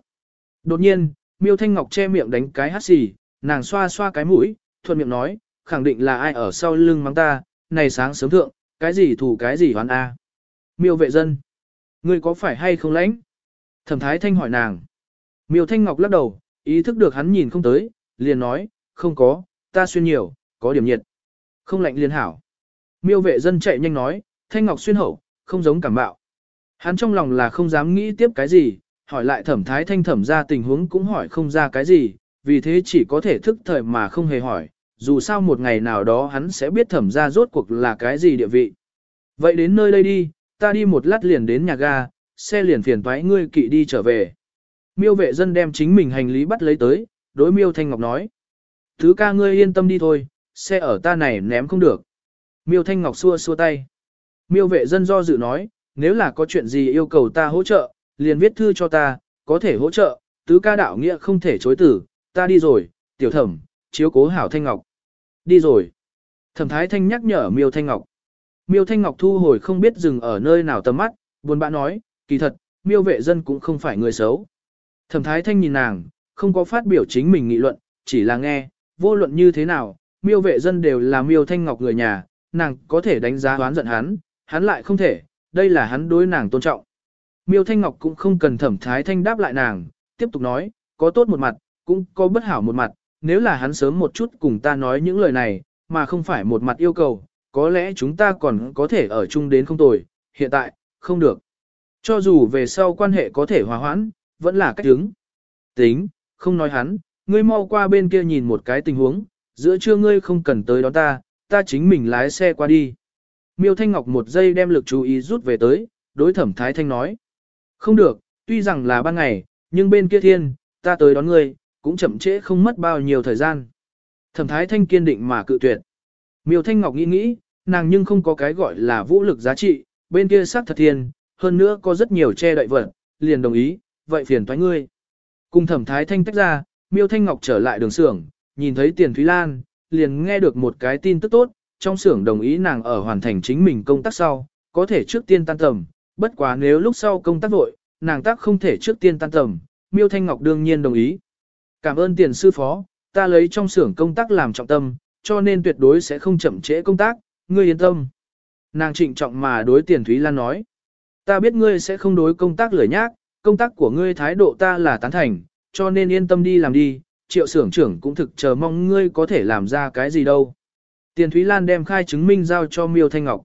Đột nhiên, Miêu Thanh Ngọc che miệng đánh cái hát xì, nàng xoa xoa cái mũi, thuận miệng nói, khẳng định là ai ở sau lưng mắng ta, này sáng sớm thượng, cái gì thủ cái gì hoán a. Miêu vệ dân, ngươi có phải hay không lãnh? Thẩm Thái Thanh hỏi nàng. Miêu Thanh Ngọc lắc đầu, ý thức được hắn nhìn không tới, liền nói, không có, ta xuyên nhiều, có điểm nhiệt. Không lạnh liền hảo. Miêu vệ dân chạy nhanh nói, Thanh Ngọc xuyên hậu, không giống cảm bạo. Hắn trong lòng là không dám nghĩ tiếp cái gì, hỏi lại thẩm thái thanh thẩm ra tình huống cũng hỏi không ra cái gì, vì thế chỉ có thể thức thời mà không hề hỏi, dù sao một ngày nào đó hắn sẽ biết thẩm ra rốt cuộc là cái gì địa vị. Vậy đến nơi đây đi, ta đi một lát liền đến nhà ga, xe liền phiền toái ngươi kỵ đi trở về. Miêu vệ dân đem chính mình hành lý bắt lấy tới, đối miêu thanh ngọc nói. Thứ ca ngươi yên tâm đi thôi, xe ở ta này ném không được. Miêu thanh ngọc xua xua tay. Miêu vệ dân do dự nói, nếu là có chuyện gì yêu cầu ta hỗ trợ, liền viết thư cho ta, có thể hỗ trợ, tứ ca đạo nghĩa không thể chối tử, ta đi rồi, tiểu thẩm, chiếu cố hảo Thanh Ngọc. Đi rồi. Thẩm Thái Thanh nhắc nhở Miêu Thanh Ngọc. Miêu Thanh Ngọc thu hồi không biết dừng ở nơi nào tầm mắt, buồn bã nói, kỳ thật, Miêu vệ dân cũng không phải người xấu. Thẩm Thái Thanh nhìn nàng, không có phát biểu chính mình nghị luận, chỉ là nghe, vô luận như thế nào, Miêu vệ dân đều là Miêu Thanh Ngọc người nhà, nàng có thể đánh giá oán giận hắn, hắn lại không thể, đây là hắn đối nàng tôn trọng. Miêu Thanh Ngọc cũng không cần Thẩm Thái Thanh đáp lại nàng, tiếp tục nói, có tốt một mặt, cũng có bất hảo một mặt, nếu là hắn sớm một chút cùng ta nói những lời này, mà không phải một mặt yêu cầu, có lẽ chúng ta còn có thể ở chung đến không tồi, hiện tại, không được. Cho dù về sau quan hệ có thể hòa hoãn, vẫn là cách hướng. Tính, không nói hắn, ngươi mau qua bên kia nhìn một cái tình huống, giữa trưa ngươi không cần tới đó ta, ta chính mình lái xe qua đi. Miêu Thanh Ngọc một giây đem lực chú ý rút về tới, đối thẩm Thái Thanh nói. Không được, tuy rằng là ban ngày, nhưng bên kia thiên, ta tới đón ngươi, cũng chậm trễ không mất bao nhiêu thời gian. Thẩm Thái Thanh kiên định mà cự tuyệt. Miêu Thanh Ngọc nghĩ nghĩ, nàng nhưng không có cái gọi là vũ lực giá trị, bên kia sắc thật thiên, hơn nữa có rất nhiều che đậy vật, liền đồng ý, vậy phiền toái ngươi. Cùng Thẩm Thái Thanh tách ra, Miêu Thanh Ngọc trở lại đường xưởng, nhìn thấy Tiền Thúy Lan, liền nghe được một cái tin tức tốt, trong xưởng đồng ý nàng ở hoàn thành chính mình công tác sau, có thể trước tiên tan tầm, bất quá nếu lúc sau công tác vội, nàng tác không thể trước tiên tan tầm, Miêu Thanh Ngọc đương nhiên đồng ý. Cảm ơn tiền sư phó, ta lấy trong xưởng công tác làm trọng tâm, cho nên tuyệt đối sẽ không chậm trễ công tác, ngươi yên tâm. Nàng trịnh trọng mà đối tiền Thúy Lan nói. Ta biết ngươi sẽ không đối công tác lười nhác, công tác của ngươi thái độ ta là tán thành, cho nên yên tâm đi làm đi, triệu xưởng trưởng cũng thực chờ mong ngươi có thể làm ra cái gì đâu. Tiền Thúy Lan đem khai chứng minh giao cho Miêu Thanh Ngọc.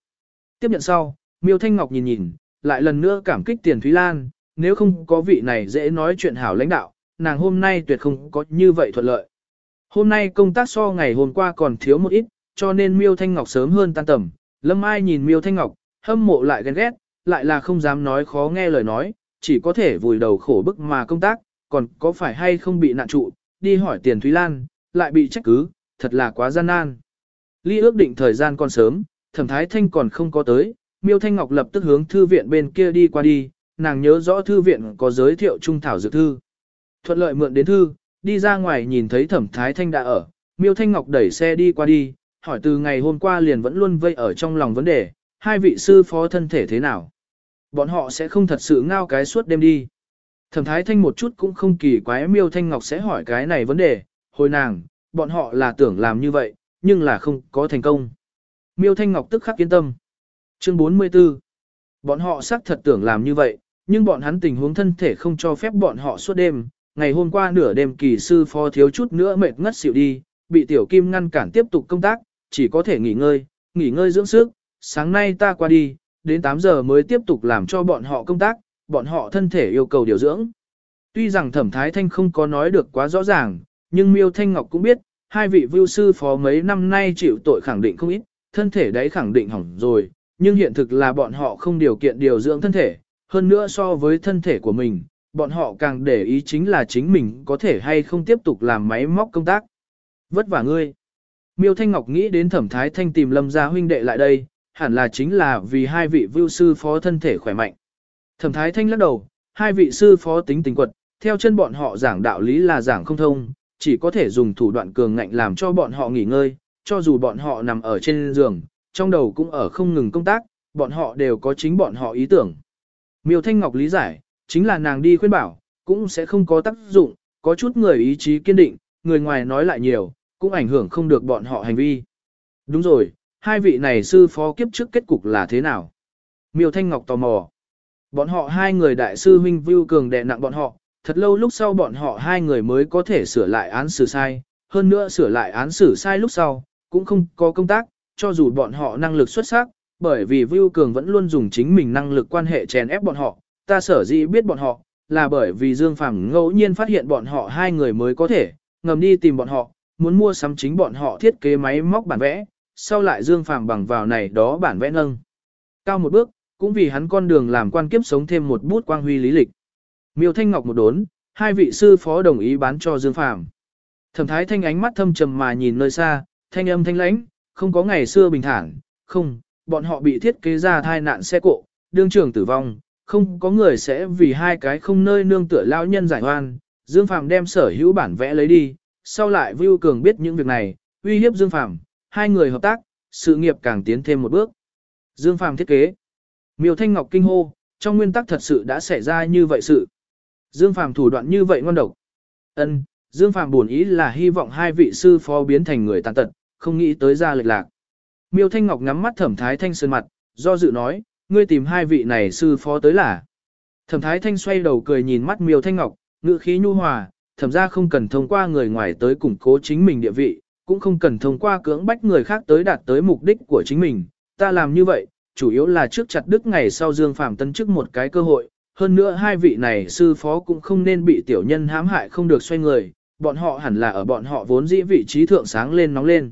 Tiếp nhận sau, Miêu Thanh Ngọc nhìn nhìn, lại lần nữa cảm kích Tiền Thúy Lan, nếu không có vị này dễ nói chuyện hảo lãnh đạo, nàng hôm nay tuyệt không có như vậy thuận lợi. Hôm nay công tác so ngày hôm qua còn thiếu một ít, cho nên Miêu Thanh Ngọc sớm hơn tan tầm. Lâm Ai nhìn Miêu Thanh Ngọc, hâm mộ lại ghen ghét, lại là không dám nói khó nghe lời nói, chỉ có thể vùi đầu khổ bức mà công tác, còn có phải hay không bị nạn trụ, đi hỏi tiền Thúy Lan, lại bị trách cứ, thật là quá gian nan. Ly ước định thời gian còn sớm, thẩm thái thanh còn không có tới, Miêu Thanh Ngọc lập tức hướng thư viện bên kia đi qua đi, nàng nhớ rõ thư viện có giới thiệu trung thảo dược thư. Thuận lợi mượn đến thư, đi ra ngoài nhìn thấy thẩm thái thanh đã ở, Miêu Thanh Ngọc đẩy xe đi qua đi, hỏi từ ngày hôm qua liền vẫn luôn vây ở trong lòng vấn đề, hai vị sư phó thân thể thế nào. Bọn họ sẽ không thật sự ngao cái suốt đêm đi. Thẩm thái thanh một chút cũng không kỳ quái Miêu Thanh Ngọc sẽ hỏi cái này vấn đề, hồi nàng, bọn họ là tưởng làm như vậy, nhưng là không có thành công. Miêu Thanh Ngọc tức khắc yên tâm. Chương 44 Bọn họ xác thật tưởng làm như vậy, nhưng bọn hắn tình huống thân thể không cho phép bọn họ suốt đêm. Ngày hôm qua nửa đêm kỳ sư phó thiếu chút nữa mệt ngất xỉu đi, bị tiểu kim ngăn cản tiếp tục công tác, chỉ có thể nghỉ ngơi, nghỉ ngơi dưỡng sức. Sáng nay ta qua đi, đến 8 giờ mới tiếp tục làm cho bọn họ công tác, bọn họ thân thể yêu cầu điều dưỡng. Tuy rằng thẩm thái thanh không có nói được quá rõ ràng, nhưng miêu thanh ngọc cũng biết, hai vị vưu sư phó mấy năm nay chịu tội khẳng định không ít, thân thể đấy khẳng định hỏng rồi, nhưng hiện thực là bọn họ không điều kiện điều dưỡng thân thể, hơn nữa so với thân thể của mình, bọn họ càng để ý chính là chính mình có thể hay không tiếp tục làm máy móc công tác. Vất vả ngươi. Miêu Thanh Ngọc nghĩ đến thẩm thái thanh tìm lâm gia huynh đệ lại đây, hẳn là chính là vì hai vị vưu sư phó thân thể khỏe mạnh. Thẩm thái thanh lắc đầu, hai vị sư phó tính tình quật, theo chân bọn họ giảng đạo lý là giảng không thông, chỉ có thể dùng thủ đoạn cường ngạnh làm cho bọn họ nghỉ ngơi, cho dù bọn họ nằm ở trên giường, trong đầu cũng ở không ngừng công tác, bọn họ đều có chính bọn họ ý tưởng. Miêu Thanh Ngọc lý giải, chính là nàng đi khuyên bảo, cũng sẽ không có tác dụng, có chút người ý chí kiên định, người ngoài nói lại nhiều, cũng ảnh hưởng không được bọn họ hành vi. Đúng rồi, hai vị này sư phó kiếp trước kết cục là thế nào? Miêu Thanh Ngọc tò mò. Bọn họ hai người đại sư huynh Vưu Cường đè nặng bọn họ, thật lâu lúc sau bọn họ hai người mới có thể sửa lại án xử sai, hơn nữa sửa lại án xử sai lúc sau, cũng không có công tác, cho dù bọn họ năng lực xuất sắc, bởi vì Vưu Cường vẫn luôn dùng chính mình năng lực quan hệ chèn ép bọn họ, ta sở dĩ biết bọn họ, là bởi vì Dương Phàm ngẫu nhiên phát hiện bọn họ hai người mới có thể, ngầm đi tìm bọn họ, muốn mua sắm chính bọn họ thiết kế máy móc bản vẽ, sau lại Dương Phàm bằng vào này đó bản vẽ nâng. Cao một bước, cũng vì hắn con đường làm quan kiếp sống thêm một bút quang huy lý lịch. Miêu Thanh Ngọc một đốn, hai vị sư phó đồng ý bán cho Dương Phàm. Thẩm Thái Thanh ánh mắt thâm trầm mà nhìn nơi xa, thanh âm thanh lãnh, không có ngày xưa bình thản, không, bọn họ bị thiết kế ra thai nạn xe cộ, đương trường tử vong, không có người sẽ vì hai cái không nơi nương tựa lao nhân giải oan. Dương phàm đem sở hữu bản vẽ lấy đi, sau lại Vưu Cường biết những việc này, uy hiếp Dương phàm hai người hợp tác, sự nghiệp càng tiến thêm một bước. Dương phàm thiết kế. Miêu Thanh Ngọc kinh hô, trong nguyên tắc thật sự đã xảy ra như vậy sự. Dương phàm thủ đoạn như vậy ngon độc. Ân, Dương phàm buồn ý là hy vọng hai vị sư phó biến thành người tàn tật, không nghĩ tới ra lệch lạc. Miêu Thanh Ngọc ngắm mắt Thẩm Thái Thanh sơn mặt, do dự nói, ngươi tìm hai vị này sư phó tới là. Thẩm Thái Thanh xoay đầu cười nhìn mắt Miêu Thanh Ngọc, ngữ khí nhu hòa, thẩm ra không cần thông qua người ngoài tới củng cố chính mình địa vị, cũng không cần thông qua cưỡng bách người khác tới đạt tới mục đích của chính mình. Ta làm như vậy, chủ yếu là trước chặt đức ngày sau Dương Phạm tân chức một cái cơ hội, hơn nữa hai vị này sư phó cũng không nên bị tiểu nhân hãm hại không được xoay người, bọn họ hẳn là ở bọn họ vốn dĩ vị trí thượng sáng lên nóng lên.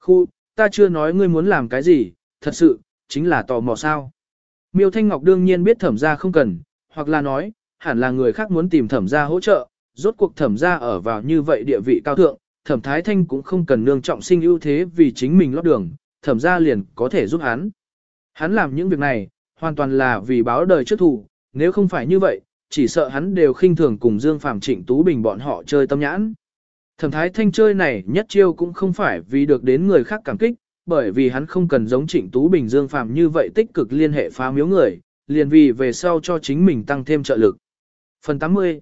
Khu, ta chưa nói ngươi muốn làm cái gì, thật sự, chính là tò mò sao. Miêu Thanh Ngọc đương nhiên biết thẩm gia không cần, hoặc là nói, hẳn là người khác muốn tìm thẩm gia hỗ trợ, rốt cuộc thẩm gia ở vào như vậy địa vị cao thượng, thẩm thái thanh cũng không cần nương trọng sinh ưu thế vì chính mình lót đường, thẩm gia liền có thể giúp hắn. Hắn làm những việc này, hoàn toàn là vì báo đời trước thủ, nếu không phải như vậy, chỉ sợ hắn đều khinh thường cùng Dương Phạm Trịnh Tú Bình bọn họ chơi tâm nhãn. Thẩm thái thanh chơi này nhất chiêu cũng không phải vì được đến người khác cảm kích, bởi vì hắn không cần giống Trịnh Tú Bình Dương Phạm như vậy tích cực liên hệ phá miếu người, liền vì về sau cho chính mình tăng thêm trợ lực. Phần 80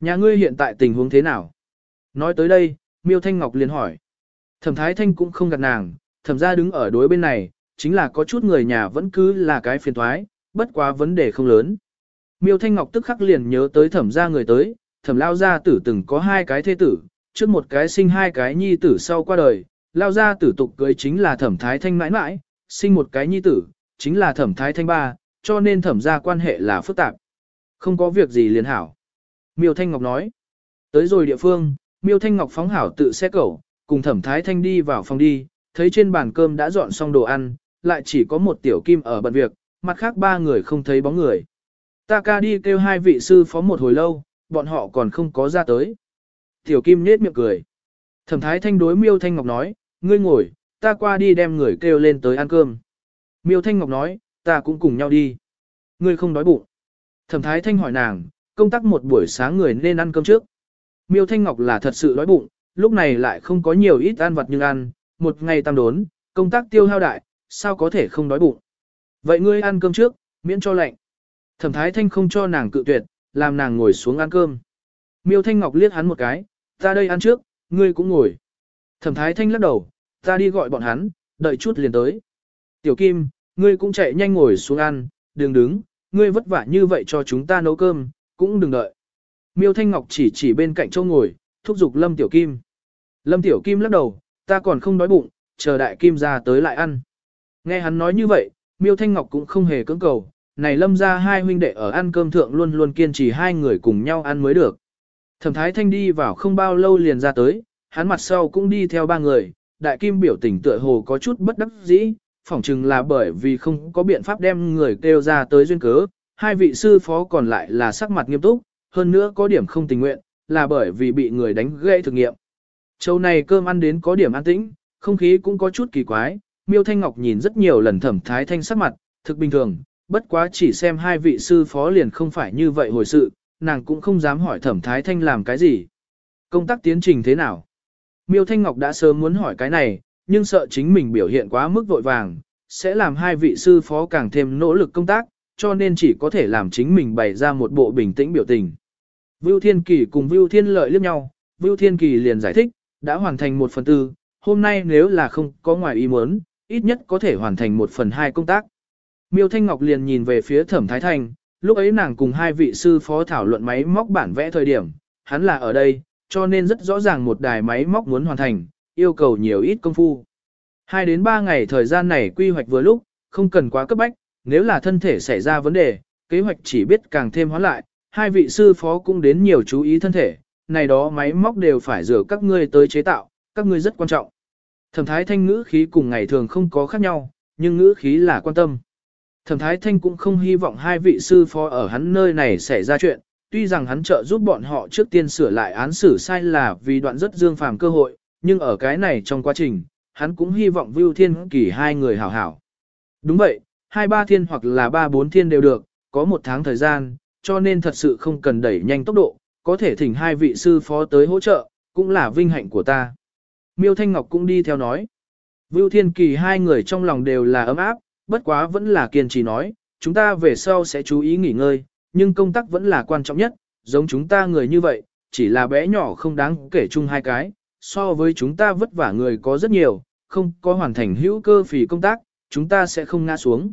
Nhà ngươi hiện tại tình huống thế nào? Nói tới đây, Miêu Thanh Ngọc liền hỏi. Thẩm Thái Thanh cũng không gạt nàng, thẩm ra đứng ở đối bên này, chính là có chút người nhà vẫn cứ là cái phiền thoái, bất quá vấn đề không lớn. Miêu Thanh Ngọc tức khắc liền nhớ tới thẩm ra người tới, thẩm lao gia tử từng có hai cái thế tử, trước một cái sinh hai cái nhi tử sau qua đời, lao gia tử tục cưới chính là thẩm thái thanh mãi mãi, sinh một cái nhi tử, chính là thẩm thái thanh ba, cho nên thẩm ra quan hệ là phức tạp. Không có việc gì liền hảo. Miêu Thanh Ngọc nói. Tới rồi địa phương, Miêu Thanh Ngọc phóng hảo tự xe cẩu, cùng thẩm thái thanh đi vào phòng đi, thấy trên bàn cơm đã dọn xong đồ ăn, lại chỉ có một tiểu kim ở bận việc, mặt khác ba người không thấy bóng người. Ta ca đi kêu hai vị sư phó một hồi lâu, bọn họ còn không có ra tới. Tiểu kim nết miệng cười. Thẩm thái thanh đối miêu thanh ngọc nói, ngươi ngồi, ta qua đi đem người kêu lên tới ăn cơm. Miêu thanh ngọc nói, ta cũng cùng nhau đi. Ngươi không đói bụng. Thẩm thái thanh hỏi nàng, công tác một buổi sáng người nên ăn cơm trước. Miêu thanh ngọc là thật sự đói bụng, lúc này lại không có nhiều ít ăn vặt nhưng ăn, một ngày tam đốn, công tác tiêu hao đại, sao có thể không đói bụng. Vậy ngươi ăn cơm trước, miễn cho lạnh. Thẩm thái thanh không cho nàng cự tuyệt, làm nàng ngồi xuống ăn cơm. Miêu thanh ngọc liếc hắn một cái, ta đây ăn trước, ngươi cũng ngồi. Thẩm thái thanh lắc đầu, ta đi gọi bọn hắn, đợi chút liền tới. Tiểu Kim, ngươi cũng chạy nhanh ngồi xuống ăn, đừng đứng, ngươi vất vả như vậy cho chúng ta nấu cơm, cũng đừng đợi. Miêu Thanh Ngọc chỉ chỉ bên cạnh châu ngồi, thúc giục Lâm Tiểu Kim. Lâm Tiểu Kim lắc đầu, ta còn không đói bụng, chờ đại Kim ra tới lại ăn. Nghe hắn nói như vậy, Miêu Thanh Ngọc cũng không hề cưỡng cầu, này Lâm ra hai huynh đệ ở ăn cơm thượng luôn luôn kiên trì hai người cùng nhau ăn mới được. Thẩm Thái Thanh đi vào không bao lâu liền ra tới, hắn mặt sau cũng đi theo ba người, đại kim biểu tình tựa hồ có chút bất đắc dĩ, phỏng chừng là bởi vì không có biện pháp đem người kêu ra tới duyên cớ, hai vị sư phó còn lại là sắc mặt nghiêm túc, hơn nữa có điểm không tình nguyện, là bởi vì bị người đánh gãy thực nghiệm. Châu này cơm ăn đến có điểm an tĩnh, không khí cũng có chút kỳ quái, Miêu Thanh Ngọc nhìn rất nhiều lần thẩm thái thanh sắc mặt, thực bình thường, bất quá chỉ xem hai vị sư phó liền không phải như vậy hồi sự, nàng cũng không dám hỏi thẩm thái thanh làm cái gì. Công tác tiến trình thế nào? Miêu Thanh Ngọc đã sớm muốn hỏi cái này, nhưng sợ chính mình biểu hiện quá mức vội vàng, sẽ làm hai vị sư phó càng thêm nỗ lực công tác, cho nên chỉ có thể làm chính mình bày ra một bộ bình tĩnh biểu tình. Vưu Thiên Kỳ cùng Vưu Thiên Lợi liếc nhau, Vưu Thiên Kỳ liền giải thích, đã hoàn thành một phần tư, hôm nay nếu là không có ngoài ý muốn, ít nhất có thể hoàn thành một phần hai công tác. Miêu Thanh Ngọc liền nhìn về phía Thẩm Thái Thành. lúc ấy nàng cùng hai vị sư phó thảo luận máy móc bản vẽ thời điểm, hắn là ở đây, cho nên rất rõ ràng một đài máy móc muốn hoàn thành, yêu cầu nhiều ít công phu. Hai đến ba ngày thời gian này quy hoạch vừa lúc, không cần quá cấp bách, nếu là thân thể xảy ra vấn đề, kế hoạch chỉ biết càng thêm hóa lại, hai vị sư phó cũng đến nhiều chú ý thân thể, này đó máy móc đều phải rửa các ngươi tới chế tạo, các ngươi rất quan trọng. Thẩm thái thanh ngữ khí cùng ngày thường không có khác nhau, nhưng ngữ khí là quan tâm. Thẩm thái thanh cũng không hy vọng hai vị sư phó ở hắn nơi này xảy ra chuyện, tuy rằng hắn trợ giúp bọn họ trước tiên sửa lại án xử sai là vì đoạn rất dương phàm cơ hội, nhưng ở cái này trong quá trình, hắn cũng hy vọng Vưu Thiên Kỳ hai người hảo hảo. Đúng vậy, hai ba thiên hoặc là ba bốn thiên đều được, có một tháng thời gian, cho nên thật sự không cần đẩy nhanh tốc độ, có thể thỉnh hai vị sư phó tới hỗ trợ, cũng là vinh hạnh của ta. Miêu Thanh Ngọc cũng đi theo nói. Vưu Thiên Kỳ hai người trong lòng đều là ấm áp, bất quá vẫn là kiên trì nói, chúng ta về sau sẽ chú ý nghỉ ngơi, nhưng công tác vẫn là quan trọng nhất, giống chúng ta người như vậy, chỉ là bé nhỏ không đáng kể chung hai cái, so với chúng ta vất vả người có rất nhiều, không có hoàn thành hữu cơ phì công tác, chúng ta sẽ không ngã xuống.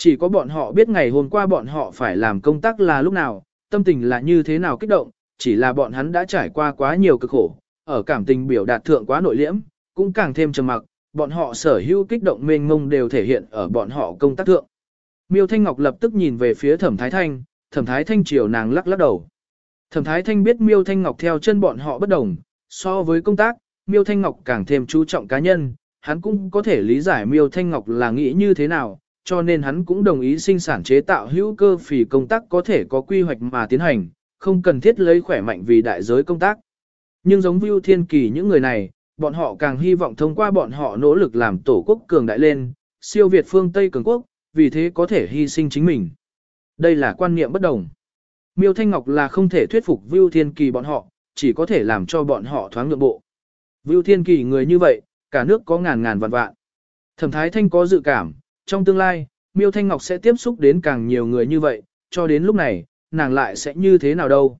Chỉ có bọn họ biết ngày hôm qua bọn họ phải làm công tác là lúc nào, tâm tình là như thế nào kích động, chỉ là bọn hắn đã trải qua quá nhiều cực khổ, ở cảm tình biểu đạt thượng quá nội liễm, cũng càng thêm trầm mặc, bọn họ sở hữu kích động mênh mông đều thể hiện ở bọn họ công tác thượng. Miêu Thanh Ngọc lập tức nhìn về phía Thẩm Thái Thanh, Thẩm Thái Thanh chiều nàng lắc lắc đầu. Thẩm Thái Thanh biết Miêu Thanh Ngọc theo chân bọn họ bất đồng, so với công tác, Miêu Thanh Ngọc càng thêm chú trọng cá nhân, hắn cũng có thể lý giải Miêu Thanh Ngọc là nghĩ như thế nào, cho nên hắn cũng đồng ý sinh sản chế tạo hữu cơ phì công tác có thể có quy hoạch mà tiến hành, không cần thiết lấy khỏe mạnh vì đại giới công tác. Nhưng giống Vưu Thiên Kỳ những người này, bọn họ càng hy vọng thông qua bọn họ nỗ lực làm tổ quốc cường đại lên, siêu Việt phương Tây cường quốc, vì thế có thể hy sinh chính mình. Đây là quan niệm bất đồng. Miêu Thanh Ngọc là không thể thuyết phục Vưu Thiên Kỳ bọn họ, chỉ có thể làm cho bọn họ thoáng nhượng bộ. Vưu Thiên Kỳ người như vậy, cả nước có ngàn ngàn vạn vạn. Thẩm Thái Thanh có dự cảm, trong tương lai, Miêu Thanh Ngọc sẽ tiếp xúc đến càng nhiều người như vậy, cho đến lúc này, nàng lại sẽ như thế nào đâu.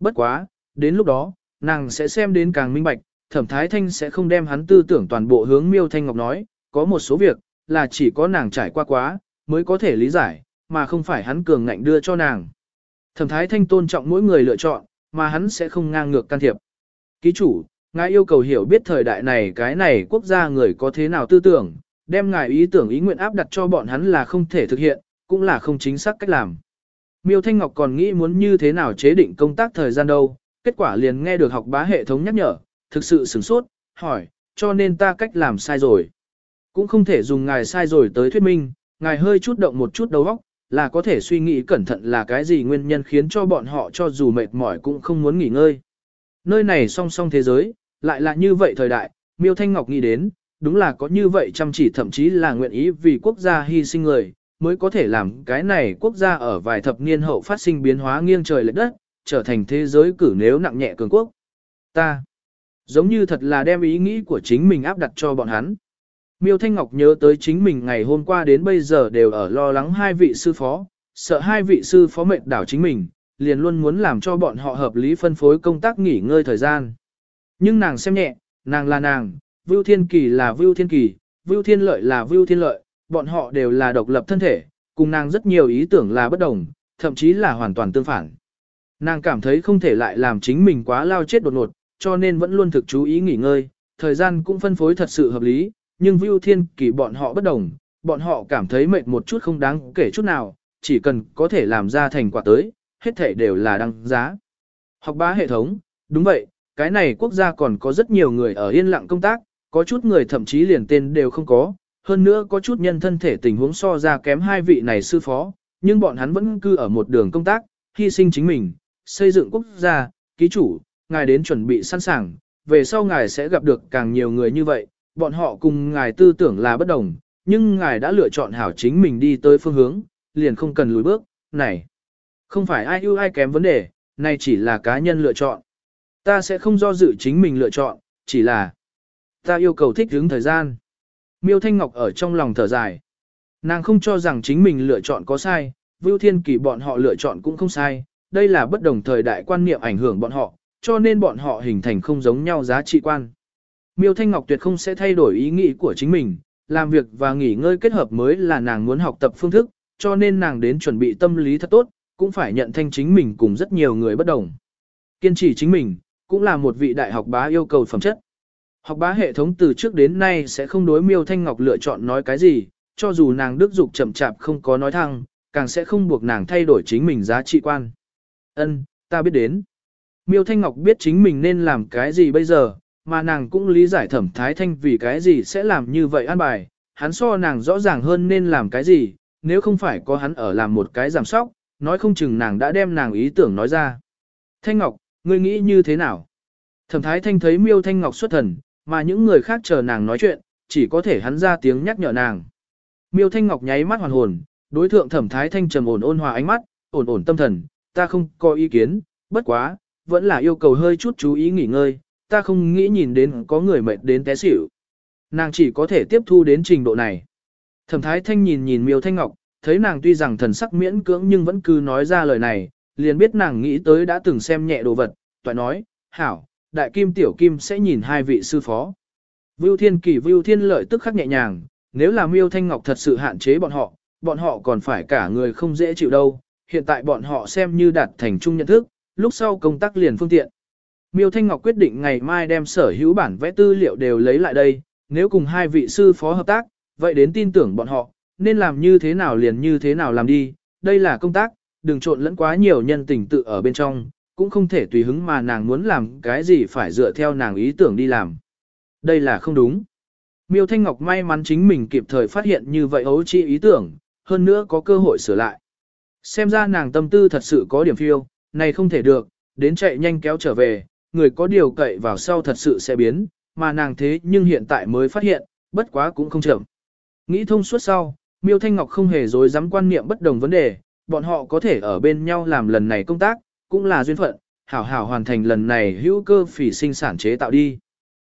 Bất quá, đến lúc đó, nàng sẽ xem đến càng minh bạch, Thẩm Thái Thanh sẽ không đem hắn tư tưởng toàn bộ hướng Miêu Thanh Ngọc nói, có một số việc, là chỉ có nàng trải qua quá, mới có thể lý giải, mà không phải hắn cường ngạnh đưa cho nàng. Thẩm Thái Thanh tôn trọng mỗi người lựa chọn, mà hắn sẽ không ngang ngược can thiệp. Ký chủ, ngài yêu cầu hiểu biết thời đại này cái này quốc gia người có thế nào tư tưởng, đem ngài ý tưởng ý nguyện áp đặt cho bọn hắn là không thể thực hiện, cũng là không chính xác cách làm. Miêu Thanh Ngọc còn nghĩ muốn như thế nào chế định công tác thời gian đâu, kết quả liền nghe được học bá hệ thống nhắc nhở, thực sự sửng sốt, hỏi, cho nên ta cách làm sai rồi. Cũng không thể dùng ngài sai rồi tới thuyết minh, ngài hơi chút động một chút đầu óc, là có thể suy nghĩ cẩn thận là cái gì nguyên nhân khiến cho bọn họ cho dù mệt mỏi cũng không muốn nghỉ ngơi. Nơi này song song thế giới, lại là như vậy thời đại, Miêu Thanh Ngọc nghĩ đến, đúng là có như vậy chăm chỉ thậm chí là nguyện ý vì quốc gia hy sinh người, mới có thể làm cái này quốc gia ở vài thập niên hậu phát sinh biến hóa nghiêng trời lệch đất, trở thành thế giới cử nếu nặng nhẹ cường quốc. Ta, giống như thật là đem ý nghĩ của chính mình áp đặt cho bọn hắn. Miêu Thanh Ngọc nhớ tới chính mình ngày hôm qua đến bây giờ đều ở lo lắng hai vị sư phó, sợ hai vị sư phó mệt đảo chính mình, liền luôn muốn làm cho bọn họ hợp lý phân phối công tác nghỉ ngơi thời gian. Nhưng nàng xem nhẹ, nàng là nàng, Vưu Thiên Kỳ là Vưu Thiên Kỳ, Vưu Thiên Lợi là Vưu Thiên Lợi, bọn họ đều là độc lập thân thể, cùng nàng rất nhiều ý tưởng là bất đồng, thậm chí là hoàn toàn tương phản. Nàng cảm thấy không thể lại làm chính mình quá lao chết đột ngột, cho nên vẫn luôn thực chú ý nghỉ ngơi, thời gian cũng phân phối thật sự hợp lý, nhưng Vưu Thiên Kỳ bọn họ bất đồng, bọn họ cảm thấy mệt một chút không đáng kể chút nào, chỉ cần có thể làm ra thành quả tới, hết thể đều là đăng giá. Học bá hệ thống, đúng vậy, cái này quốc gia còn có rất nhiều người ở yên lặng công tác, có chút người thậm chí liền tên đều không có, hơn nữa có chút nhân thân thể tình huống so ra kém hai vị này sư phó, nhưng bọn hắn vẫn cư ở một đường công tác, hy sinh chính mình, xây dựng quốc gia, ký chủ, ngài đến chuẩn bị sẵn sàng, về sau ngài sẽ gặp được càng nhiều người như vậy, bọn họ cùng ngài tư tưởng là bất đồng, nhưng ngài đã lựa chọn hảo chính mình đi tới phương hướng, liền không cần lùi bước, này. Không phải ai ưu ai kém vấn đề, này chỉ là cá nhân lựa chọn. Ta sẽ không do dự chính mình lựa chọn, chỉ là ta yêu cầu thích ứng thời gian. Miêu Thanh Ngọc ở trong lòng thở dài. Nàng không cho rằng chính mình lựa chọn có sai, Vưu Thiên Kỳ bọn họ lựa chọn cũng không sai, đây là bất đồng thời đại quan niệm ảnh hưởng bọn họ, cho nên bọn họ hình thành không giống nhau giá trị quan. Miêu Thanh Ngọc tuyệt không sẽ thay đổi ý nghĩ của chính mình, làm việc và nghỉ ngơi kết hợp mới là nàng muốn học tập phương thức, cho nên nàng đến chuẩn bị tâm lý thật tốt, cũng phải nhận thanh chính mình cùng rất nhiều người bất đồng. Kiên trì chính mình, cũng là một vị đại học bá yêu cầu phẩm chất. Học bá hệ thống từ trước đến nay sẽ không đối Miêu Thanh Ngọc lựa chọn nói cái gì, cho dù nàng đức dục chậm chạp không có nói thăng, càng sẽ không buộc nàng thay đổi chính mình giá trị quan. Ân, ta biết đến. Miêu Thanh Ngọc biết chính mình nên làm cái gì bây giờ, mà nàng cũng lý giải thẩm thái thanh vì cái gì sẽ làm như vậy an bài, hắn so nàng rõ ràng hơn nên làm cái gì, nếu không phải có hắn ở làm một cái giảm sóc, nói không chừng nàng đã đem nàng ý tưởng nói ra. Thanh Ngọc, ngươi nghĩ như thế nào? Thẩm thái thanh thấy miêu Thanh Ngọc xuất thần, mà những người khác chờ nàng nói chuyện, chỉ có thể hắn ra tiếng nhắc nhở nàng. Miêu Thanh Ngọc nháy mắt hoàn hồn, đối thượng Thẩm Thái Thanh trầm ổn ôn hòa ánh mắt, ổn ổn tâm thần, ta không có ý kiến, bất quá, vẫn là yêu cầu hơi chút chú ý nghỉ ngơi, ta không nghĩ nhìn đến có người mệt đến té xỉu. Nàng chỉ có thể tiếp thu đến trình độ này. Thẩm Thái Thanh nhìn nhìn Miêu Thanh Ngọc, thấy nàng tuy rằng thần sắc miễn cưỡng nhưng vẫn cứ nói ra lời này, liền biết nàng nghĩ tới đã từng xem nhẹ đồ vật, toại nói, hảo, đại kim tiểu kim sẽ nhìn hai vị sư phó. Vưu Thiên Kỳ Vưu Thiên Lợi tức khắc nhẹ nhàng, nếu là Miêu Thanh Ngọc thật sự hạn chế bọn họ, bọn họ còn phải cả người không dễ chịu đâu, hiện tại bọn họ xem như đạt thành chung nhận thức, lúc sau công tác liền phương tiện. Miêu Thanh Ngọc quyết định ngày mai đem sở hữu bản vẽ tư liệu đều lấy lại đây, nếu cùng hai vị sư phó hợp tác, vậy đến tin tưởng bọn họ, nên làm như thế nào liền như thế nào làm đi, đây là công tác, đừng trộn lẫn quá nhiều nhân tình tự ở bên trong, cũng không thể tùy hứng mà nàng muốn làm cái gì phải dựa theo nàng ý tưởng đi làm. Đây là không đúng. Miêu Thanh Ngọc may mắn chính mình kịp thời phát hiện như vậy ấu chi ý tưởng, hơn nữa có cơ hội sửa lại. Xem ra nàng tâm tư thật sự có điểm phiêu, này không thể được, đến chạy nhanh kéo trở về, người có điều cậy vào sau thật sự sẽ biến, mà nàng thế nhưng hiện tại mới phát hiện, bất quá cũng không chậm. Nghĩ thông suốt sau, Miêu Thanh Ngọc không hề dối dám quan niệm bất đồng vấn đề, bọn họ có thể ở bên nhau làm lần này công tác, cũng là duyên phận, hảo hảo hoàn thành lần này hữu cơ phỉ sinh sản chế tạo đi.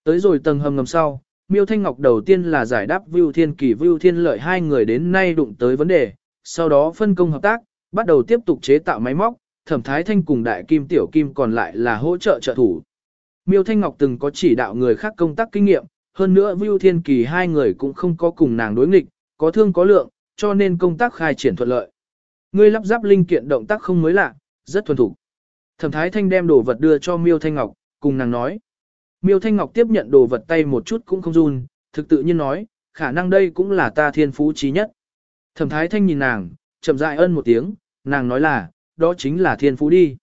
Tới rồi tầng hầm ngầm sau, Miêu Thanh Ngọc đầu tiên là giải đáp Vưu Thiên Kỳ Vưu Thiên Lợi hai người đến nay đụng tới vấn đề, sau đó phân công hợp tác, bắt đầu tiếp tục chế tạo máy móc, Thẩm Thái Thanh cùng Đại Kim Tiểu Kim còn lại là hỗ trợ trợ thủ. Miêu Thanh Ngọc từng có chỉ đạo người khác công tác kinh nghiệm, hơn nữa Vưu Thiên Kỳ hai người cũng không có cùng nàng đối nghịch, có thương có lượng, cho nên công tác khai triển thuận lợi. người lắp ráp linh kiện động tác không mới lạ, rất thuần thục. Thẩm Thái Thanh đem đồ vật đưa cho Miêu Thanh Ngọc, cùng nàng nói. Miêu Thanh Ngọc tiếp nhận đồ vật tay một chút cũng không run, thực tự nhiên nói, khả năng đây cũng là ta thiên phú trí nhất. Thẩm Thái Thanh nhìn nàng, chậm rãi ân một tiếng, nàng nói là, đó chính là thiên phú đi.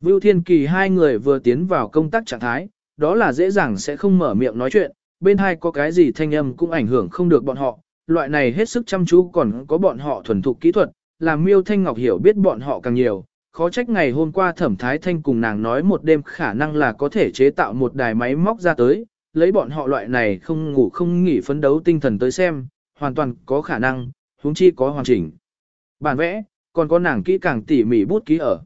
Vưu Thiên Kỳ hai người vừa tiến vào công tác trạng thái, đó là dễ dàng sẽ không mở miệng nói chuyện, bên hai có cái gì thanh âm cũng ảnh hưởng không được bọn họ, loại này hết sức chăm chú còn có bọn họ thuần thục kỹ thuật, làm Miêu Thanh Ngọc hiểu biết bọn họ càng nhiều, khó trách ngày hôm qua Thẩm Thái Thanh cùng nàng nói một đêm khả năng là có thể chế tạo một đài máy móc ra tới, lấy bọn họ loại này không ngủ không nghỉ phấn đấu tinh thần tới xem, hoàn toàn có khả năng, huống chi có hoàn chỉnh. Bản vẽ, còn có nàng kỹ càng tỉ mỉ bút ký ở.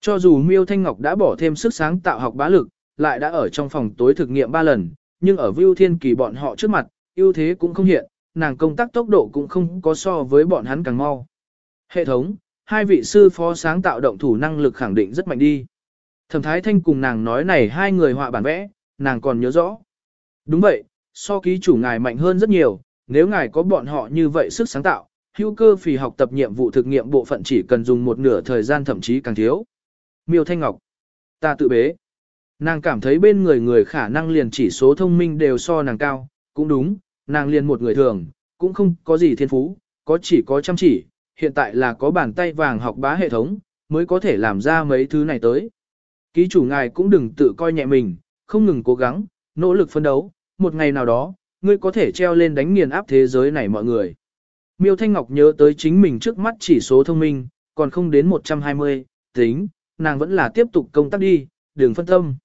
Cho dù Miêu Thanh Ngọc đã bỏ thêm sức sáng tạo học bá lực, lại đã ở trong phòng tối thực nghiệm 3 lần, nhưng ở Vưu Thiên Kỳ bọn họ trước mặt, ưu thế cũng không hiện, nàng công tác tốc độ cũng không có so với bọn hắn càng mau. Hệ thống, hai vị sư phó sáng tạo động thủ năng lực khẳng định rất mạnh đi. Thẩm Thái Thanh cùng nàng nói này hai người họa bản vẽ, nàng còn nhớ rõ. Đúng vậy, so ký chủ ngài mạnh hơn rất nhiều, nếu ngài có bọn họ như vậy sức sáng tạo, hữu cơ phì học tập nhiệm vụ thực nghiệm bộ phận chỉ cần dùng một nửa thời gian thậm chí càng thiếu. Miêu Thanh Ngọc, ta tự bế. Nàng cảm thấy bên người người khả năng liền chỉ số thông minh đều so nàng cao, cũng đúng, nàng liền một người thường, cũng không có gì thiên phú, có chỉ có chăm chỉ, hiện tại là có bàn tay vàng học bá hệ thống, mới có thể làm ra mấy thứ này tới. Ký chủ ngài cũng đừng tự coi nhẹ mình, không ngừng cố gắng, nỗ lực phấn đấu, một ngày nào đó, ngươi có thể treo lên đánh nghiền áp thế giới này mọi người. Miêu Thanh Ngọc nhớ tới chính mình trước mắt chỉ số thông minh, còn không đến 120, tính, nàng vẫn là tiếp tục công tác đi, đừng phân tâm.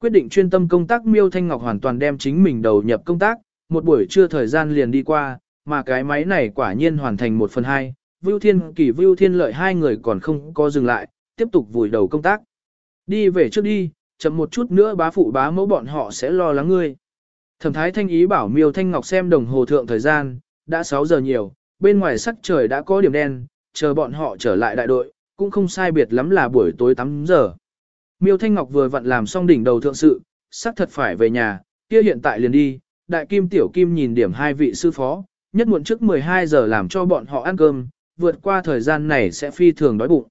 Quyết định chuyên tâm công tác Miêu Thanh Ngọc hoàn toàn đem chính mình đầu nhập công tác, một buổi trưa thời gian liền đi qua, mà cái máy này quả nhiên hoàn thành một phần hai. Vưu Thiên Kỳ Vưu Thiên Lợi hai người còn không có dừng lại, tiếp tục vùi đầu công tác. Đi về trước đi, chậm một chút nữa bá phụ bá mẫu bọn họ sẽ lo lắng ngươi. Thẩm thái thanh ý bảo Miêu Thanh Ngọc xem đồng hồ thượng thời gian, đã 6 giờ nhiều, bên ngoài sắc trời đã có điểm đen, chờ bọn họ trở lại đại đội, cũng không sai biệt lắm là buổi tối 8 giờ. Miêu Thanh Ngọc vừa vặn làm xong đỉnh đầu thượng sự, sắc thật phải về nhà, kia hiện tại liền đi, đại kim tiểu kim nhìn điểm hai vị sư phó, nhất muộn trước 12 giờ làm cho bọn họ ăn cơm, vượt qua thời gian này sẽ phi thường đói bụng.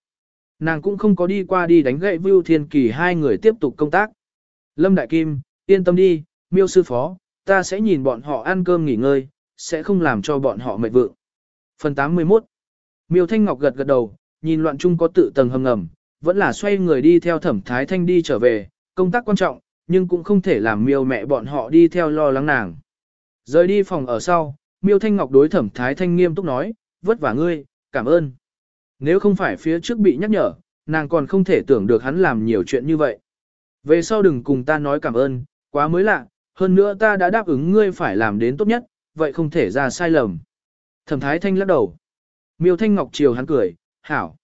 Nàng cũng không có đi qua đi đánh gậy Vưu Thiên Kỳ hai người tiếp tục công tác. Lâm Đại Kim, yên tâm đi, miêu sư phó, ta sẽ nhìn bọn họ ăn cơm nghỉ ngơi, sẽ không làm cho bọn họ mệt vượng. Phần 81 Miêu Thanh Ngọc gật gật đầu, nhìn loạn chung có tự tầng hầm ngầm, vẫn là xoay người đi theo thẩm thái thanh đi trở về, công tác quan trọng, nhưng cũng không thể làm miêu mẹ bọn họ đi theo lo lắng nàng. Rời đi phòng ở sau, miêu thanh ngọc đối thẩm thái thanh nghiêm túc nói, vất vả ngươi, cảm ơn. Nếu không phải phía trước bị nhắc nhở, nàng còn không thể tưởng được hắn làm nhiều chuyện như vậy. Về sau đừng cùng ta nói cảm ơn, quá mới lạ, hơn nữa ta đã đáp ứng ngươi phải làm đến tốt nhất, vậy không thể ra sai lầm. Thẩm Thái Thanh lắc đầu. Miêu Thanh Ngọc chiều hắn cười, hảo.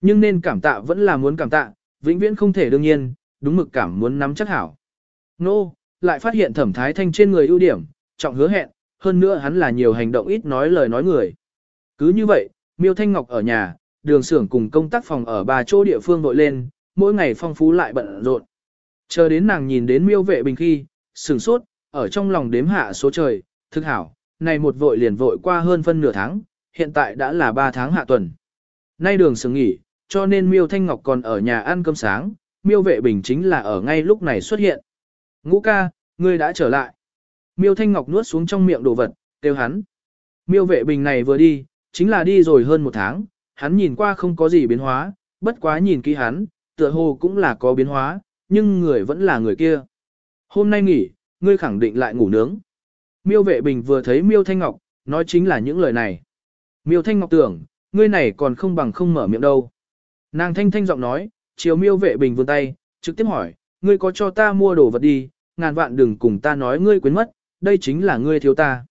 Nhưng nên cảm tạ vẫn là muốn cảm tạ, vĩnh viễn không thể đương nhiên, đúng mực cảm muốn nắm chắc hảo. Nô, lại phát hiện Thẩm Thái Thanh trên người ưu điểm, trọng hứa hẹn, hơn nữa hắn là nhiều hành động ít nói lời nói người. Cứ như vậy, Miêu Thanh Ngọc ở nhà, đường xưởng cùng công tác phòng ở ba chỗ địa phương vội lên, mỗi ngày phong phú lại bận rộn. Chờ đến nàng nhìn đến Miêu Vệ Bình khi, sửng sốt, ở trong lòng đếm hạ số trời, thức hảo, này một vội liền vội qua hơn phân nửa tháng, hiện tại đã là 3 tháng hạ tuần. Nay đường sướng nghỉ, cho nên Miêu Thanh Ngọc còn ở nhà ăn cơm sáng, Miêu Vệ Bình chính là ở ngay lúc này xuất hiện. Ngũ ca, ngươi đã trở lại. Miêu Thanh Ngọc nuốt xuống trong miệng đồ vật, kêu hắn. Miêu Vệ Bình này vừa đi, chính là đi rồi hơn một tháng, hắn nhìn qua không có gì biến hóa, bất quá nhìn kỹ hắn, tựa hồ cũng là có biến hóa, nhưng người vẫn là người kia. Hôm nay nghỉ, ngươi khẳng định lại ngủ nướng. Miêu vệ bình vừa thấy miêu thanh ngọc, nói chính là những lời này. Miêu thanh ngọc tưởng, ngươi này còn không bằng không mở miệng đâu. Nàng thanh thanh giọng nói, chiều miêu vệ bình vươn tay, trực tiếp hỏi, ngươi có cho ta mua đồ vật đi, ngàn vạn đừng cùng ta nói ngươi quên mất, đây chính là ngươi thiếu ta.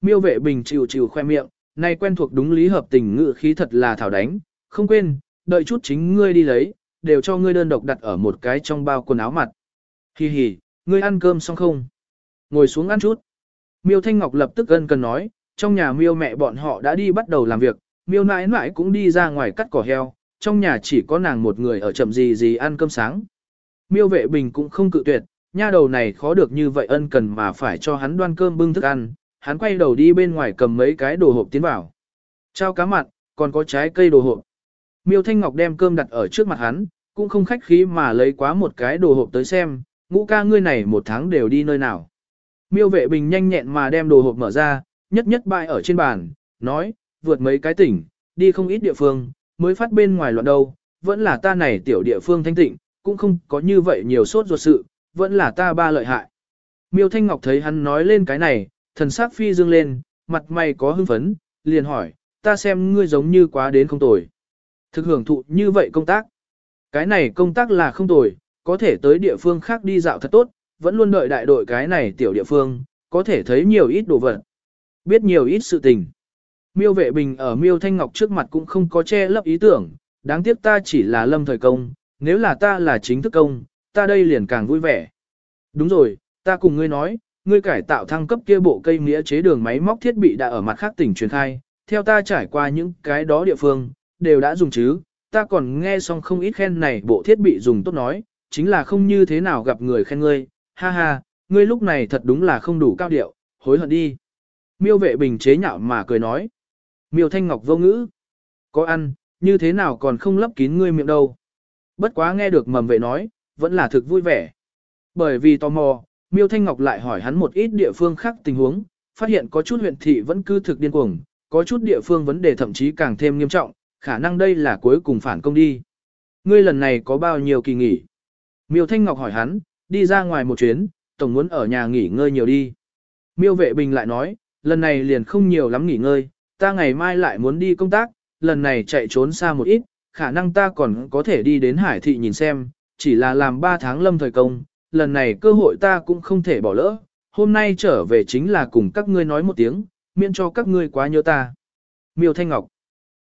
Miêu vệ bình chịu chịu khoe miệng, nay quen thuộc đúng lý hợp tình ngự khí thật là thảo đánh, không quên, đợi chút chính ngươi đi lấy, đều cho ngươi đơn độc đặt ở một cái trong bao quần áo mặt. Hi hi, ngươi ăn cơm xong không? Ngồi xuống ăn chút. Miêu Thanh Ngọc lập tức ân cần nói, trong nhà miêu mẹ bọn họ đã đi bắt đầu làm việc, miêu nãi nãi cũng đi ra ngoài cắt cỏ heo, trong nhà chỉ có nàng một người ở chậm gì gì ăn cơm sáng. Miêu vệ bình cũng không cự tuyệt, nha đầu này khó được như vậy ân cần mà phải cho hắn đoan cơm bưng thức ăn, hắn quay đầu đi bên ngoài cầm mấy cái đồ hộp tiến vào. Trao cá mặn, còn có trái cây đồ hộp. Miêu Thanh Ngọc đem cơm đặt ở trước mặt hắn, cũng không khách khí mà lấy quá một cái đồ hộp tới xem, ngũ ca ngươi này một tháng đều đi nơi nào. Miêu vệ bình nhanh nhẹn mà đem đồ hộp mở ra, nhất nhất bại ở trên bàn, nói, vượt mấy cái tỉnh, đi không ít địa phương, mới phát bên ngoài loạn đâu, vẫn là ta này tiểu địa phương thanh tịnh, cũng không có như vậy nhiều sốt ruột sự, vẫn là ta ba lợi hại. Miêu Thanh Ngọc thấy hắn nói lên cái này, thần sắc phi dương lên, mặt mày có hưng phấn, liền hỏi, ta xem ngươi giống như quá đến không tồi. Thực hưởng thụ như vậy công tác. Cái này công tác là không tồi, có thể tới địa phương khác đi dạo thật tốt, vẫn luôn đợi đại đội cái này tiểu địa phương, có thể thấy nhiều ít đồ vật, biết nhiều ít sự tình. Miêu vệ bình ở miêu thanh ngọc trước mặt cũng không có che lấp ý tưởng, đáng tiếc ta chỉ là lâm thời công, nếu là ta là chính thức công, ta đây liền càng vui vẻ. Đúng rồi, ta cùng ngươi nói, ngươi cải tạo thăng cấp kia bộ cây nghĩa chế đường máy móc thiết bị đã ở mặt khác tỉnh truyền khai, theo ta trải qua những cái đó địa phương, đều đã dùng chứ, ta còn nghe xong không ít khen này bộ thiết bị dùng tốt nói, chính là không như thế nào gặp người khen ngươi, ha ha, ngươi lúc này thật đúng là không đủ cao điệu, hối hận đi. Miêu vệ bình chế nhạo mà cười nói. Miêu thanh ngọc vô ngữ. Có ăn, như thế nào còn không lấp kín ngươi miệng đâu. Bất quá nghe được mầm vệ nói, vẫn là thực vui vẻ. Bởi vì tò mò, Miêu Thanh Ngọc lại hỏi hắn một ít địa phương khác tình huống, phát hiện có chút huyện thị vẫn cư thực điên cuồng, có chút địa phương vấn đề thậm chí càng thêm nghiêm trọng, khả năng đây là cuối cùng phản công đi. Ngươi lần này có bao nhiêu kỳ nghỉ? Miêu Thanh Ngọc hỏi hắn, đi ra ngoài một chuyến, tổng muốn ở nhà nghỉ ngơi nhiều đi. Miêu vệ bình lại nói, lần này liền không nhiều lắm nghỉ ngơi, ta ngày mai lại muốn đi công tác, lần này chạy trốn xa một ít, khả năng ta còn có thể đi đến hải thị nhìn xem, chỉ là làm 3 tháng lâm thời công, lần này cơ hội ta cũng không thể bỏ lỡ, hôm nay trở về chính là cùng các ngươi nói một tiếng, miễn cho các ngươi quá nhớ ta. Miêu Thanh Ngọc,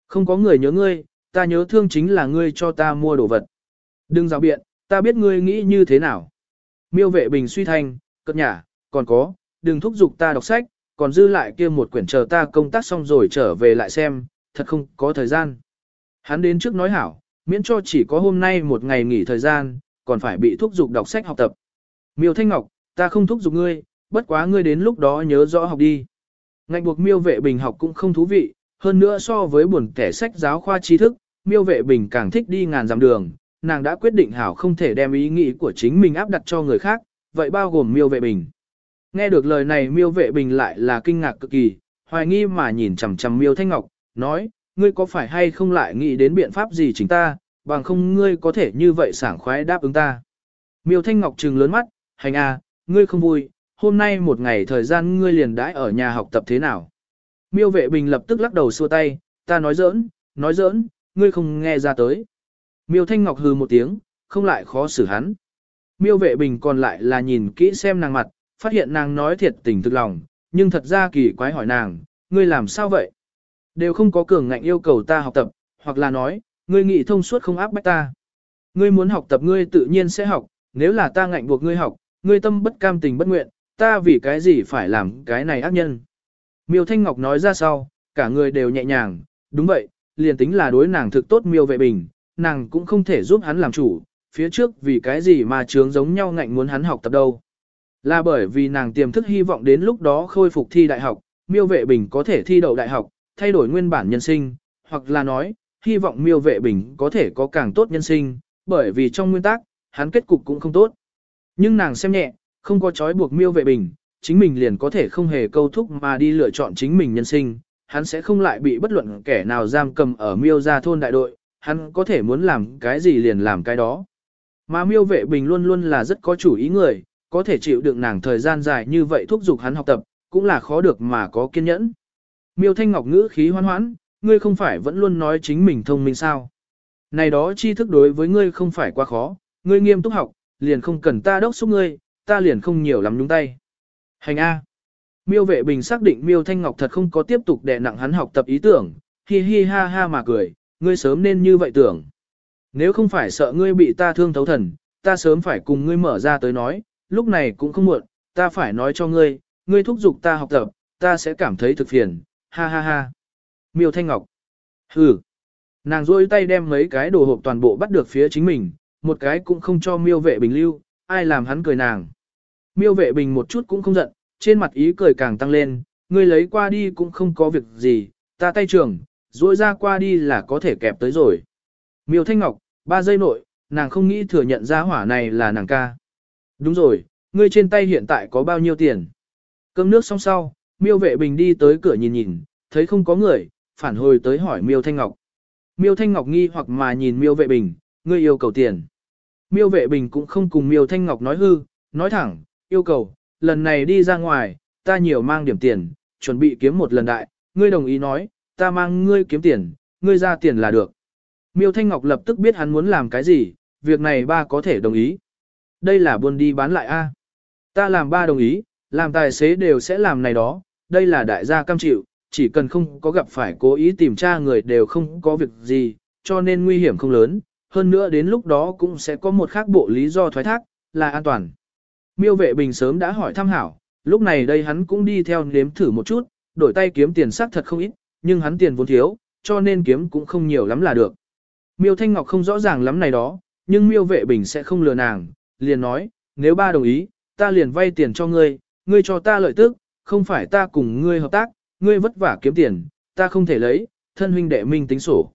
không có người nhớ ngươi, ta nhớ thương chính là ngươi cho ta mua đồ vật. Đừng rào biện, ta biết ngươi nghĩ như thế nào. Miêu vệ bình suy thanh, cất nhả, còn có, đừng thúc giục ta đọc sách, còn dư lại kia một quyển chờ ta công tác xong rồi trở về lại xem, thật không có thời gian. Hắn đến trước nói hảo, miễn cho chỉ có hôm nay một ngày nghỉ thời gian, còn phải bị thúc giục đọc sách học tập. Miêu Thanh Ngọc, ta không thúc giục ngươi, bất quá ngươi đến lúc đó nhớ rõ học đi. Ngạnh buộc miêu vệ bình học cũng không thú vị, hơn nữa so với buồn kẻ sách giáo khoa tri thức, miêu vệ bình càng thích đi ngàn dặm đường, nàng đã quyết định hảo không thể đem ý nghĩ của chính mình áp đặt cho người khác, vậy bao gồm miêu vệ bình. Nghe được lời này miêu vệ bình lại là kinh ngạc cực kỳ, hoài nghi mà nhìn chằm chằm miêu thanh ngọc, nói, ngươi có phải hay không lại nghĩ đến biện pháp gì chính ta, bằng không ngươi có thể như vậy sảng khoái đáp ứng ta. Miêu thanh ngọc trừng lớn mắt, hành a, ngươi không vui, hôm nay một ngày thời gian ngươi liền đãi ở nhà học tập thế nào. Miêu vệ bình lập tức lắc đầu xua tay, ta nói giỡn, nói giỡn, ngươi không nghe ra tới. Miêu Thanh Ngọc hừ một tiếng, không lại khó xử hắn. Miêu vệ bình còn lại là nhìn kỹ xem nàng mặt, phát hiện nàng nói thiệt tình thực lòng, nhưng thật ra kỳ quái hỏi nàng, ngươi làm sao vậy? Đều không có cường ngạnh yêu cầu ta học tập, hoặc là nói, ngươi nghĩ thông suốt không áp bách ta. Ngươi muốn học tập ngươi tự nhiên sẽ học, nếu là ta ngạnh buộc ngươi học, ngươi tâm bất cam tình bất nguyện, ta vì cái gì phải làm cái này ác nhân. Miêu Thanh Ngọc nói ra sau, cả người đều nhẹ nhàng, đúng vậy, liền tính là đối nàng thực tốt miêu vệ bình, nàng cũng không thể giúp hắn làm chủ, phía trước vì cái gì mà trướng giống nhau ngạnh muốn hắn học tập đâu. Là bởi vì nàng tiềm thức hy vọng đến lúc đó khôi phục thi đại học, miêu vệ bình có thể thi đậu đại học, thay đổi nguyên bản nhân sinh, hoặc là nói, hy vọng miêu vệ bình có thể có càng tốt nhân sinh, bởi vì trong nguyên tắc, hắn kết cục cũng không tốt. Nhưng nàng xem nhẹ, không có trói buộc miêu vệ bình, chính mình liền có thể không hề câu thúc mà đi lựa chọn chính mình nhân sinh, hắn sẽ không lại bị bất luận kẻ nào giam cầm ở miêu gia thôn đại đội, hắn có thể muốn làm cái gì liền làm cái đó. Mà miêu vệ bình luôn luôn là rất có chủ ý người, có thể chịu đựng nàng thời gian dài như vậy thúc giục hắn học tập, cũng là khó được mà có kiên nhẫn. Miêu Thanh Ngọc ngữ khí hoan hoãn, ngươi không phải vẫn luôn nói chính mình thông minh sao. Này đó tri thức đối với ngươi không phải quá khó, ngươi nghiêm túc học, liền không cần ta đốc xúc ngươi, ta liền không nhiều lắm nhúng tay. Hành A. Miêu vệ bình xác định miêu thanh ngọc thật không có tiếp tục đè nặng hắn học tập ý tưởng, hi hi ha ha mà cười, ngươi sớm nên như vậy tưởng. Nếu không phải sợ ngươi bị ta thương thấu thần, ta sớm phải cùng ngươi mở ra tới nói, lúc này cũng không muộn, ta phải nói cho ngươi, ngươi thúc giục ta học tập, ta sẽ cảm thấy thực phiền, ha ha ha. Miêu Thanh Ngọc. Hừ. Nàng rôi tay đem mấy cái đồ hộp toàn bộ bắt được phía chính mình, một cái cũng không cho miêu vệ bình lưu, ai làm hắn cười nàng. Miêu vệ bình một chút cũng không giận, trên mặt ý cười càng tăng lên, ngươi lấy qua đi cũng không có việc gì, ta tay trường, rỗi ra qua đi là có thể kẹp tới rồi. Miêu Thanh Ngọc, ba giây nội, nàng không nghĩ thừa nhận ra hỏa này là nàng ca. Đúng rồi, ngươi trên tay hiện tại có bao nhiêu tiền? Cơm nước xong sau, miêu vệ bình đi tới cửa nhìn nhìn, thấy không có người, phản hồi tới hỏi miêu Thanh Ngọc. Miêu Thanh Ngọc nghi hoặc mà nhìn miêu vệ bình, ngươi yêu cầu tiền. Miêu vệ bình cũng không cùng miêu Thanh Ngọc nói hư, nói thẳng, yêu cầu, lần này đi ra ngoài, ta nhiều mang điểm tiền, chuẩn bị kiếm một lần đại, ngươi đồng ý nói, ta mang ngươi kiếm tiền, ngươi ra tiền là được. Miêu Thanh Ngọc lập tức biết hắn muốn làm cái gì, việc này ba có thể đồng ý. Đây là buôn đi bán lại a. Ta làm ba đồng ý, làm tài xế đều sẽ làm này đó, đây là đại gia cam chịu, chỉ cần không có gặp phải cố ý tìm tra người đều không có việc gì, cho nên nguy hiểm không lớn, hơn nữa đến lúc đó cũng sẽ có một khác bộ lý do thoái thác, là an toàn. Miêu vệ bình sớm đã hỏi thăm hảo, lúc này đây hắn cũng đi theo nếm thử một chút, đổi tay kiếm tiền sắc thật không ít, nhưng hắn tiền vốn thiếu, cho nên kiếm cũng không nhiều lắm là được. Miêu Thanh Ngọc không rõ ràng lắm này đó, nhưng miêu vệ bình sẽ không lừa nàng, liền nói, nếu ba đồng ý, ta liền vay tiền cho ngươi, ngươi cho ta lợi tức, không phải ta cùng ngươi hợp tác, ngươi vất vả kiếm tiền, ta không thể lấy, thân huynh đệ minh tính sổ.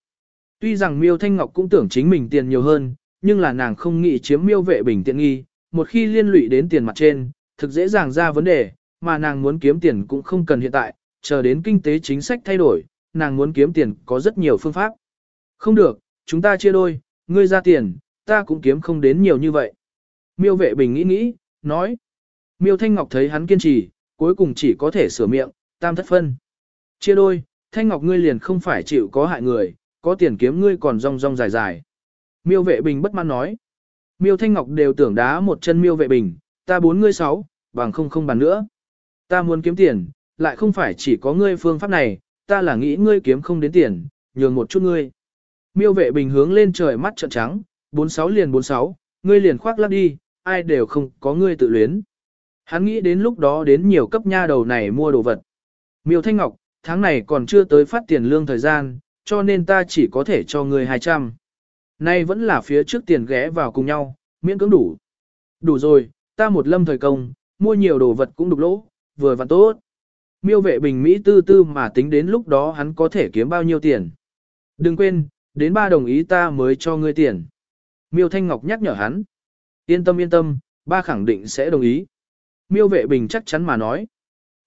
Tuy rằng miêu Thanh Ngọc cũng tưởng chính mình tiền nhiều hơn, nhưng là nàng không nghĩ chiếm miêu vệ bình tiện nghi, một khi liên lụy đến tiền mặt trên, thực dễ dàng ra vấn đề, mà nàng muốn kiếm tiền cũng không cần hiện tại, chờ đến kinh tế chính sách thay đổi, nàng muốn kiếm tiền có rất nhiều phương pháp. Không được, chúng ta chia đôi, ngươi ra tiền, ta cũng kiếm không đến nhiều như vậy. Miêu vệ bình nghĩ nghĩ, nói. Miêu Thanh Ngọc thấy hắn kiên trì, cuối cùng chỉ có thể sửa miệng, tam thất phân. Chia đôi, Thanh Ngọc ngươi liền không phải chịu có hại người, có tiền kiếm ngươi còn rong rong dài dài. Miêu vệ bình bất mãn nói. Miêu Thanh Ngọc đều tưởng đá một chân miêu vệ bình, ta bốn ngươi sáu, bằng không không bàn nữa. Ta muốn kiếm tiền, lại không phải chỉ có ngươi phương pháp này, ta là nghĩ ngươi kiếm không đến tiền, nhường một chút ngươi. Miêu vệ bình hướng lên trời mắt trợn trắng, bốn sáu liền bốn sáu, ngươi liền khoác lắc đi, ai đều không có ngươi tự luyến. Hắn nghĩ đến lúc đó đến nhiều cấp nha đầu này mua đồ vật. Miêu Thanh Ngọc, tháng này còn chưa tới phát tiền lương thời gian, cho nên ta chỉ có thể cho ngươi 200. Nay vẫn là phía trước tiền ghé vào cùng nhau, miễn cưỡng đủ. Đủ rồi, ta một lâm thời công, mua nhiều đồ vật cũng đục lỗ, vừa và tốt. Miêu vệ bình Mỹ tư tư mà tính đến lúc đó hắn có thể kiếm bao nhiêu tiền. Đừng quên, đến ba đồng ý ta mới cho ngươi tiền. Miêu Thanh Ngọc nhắc nhở hắn. Yên tâm yên tâm, ba khẳng định sẽ đồng ý. Miêu vệ bình chắc chắn mà nói.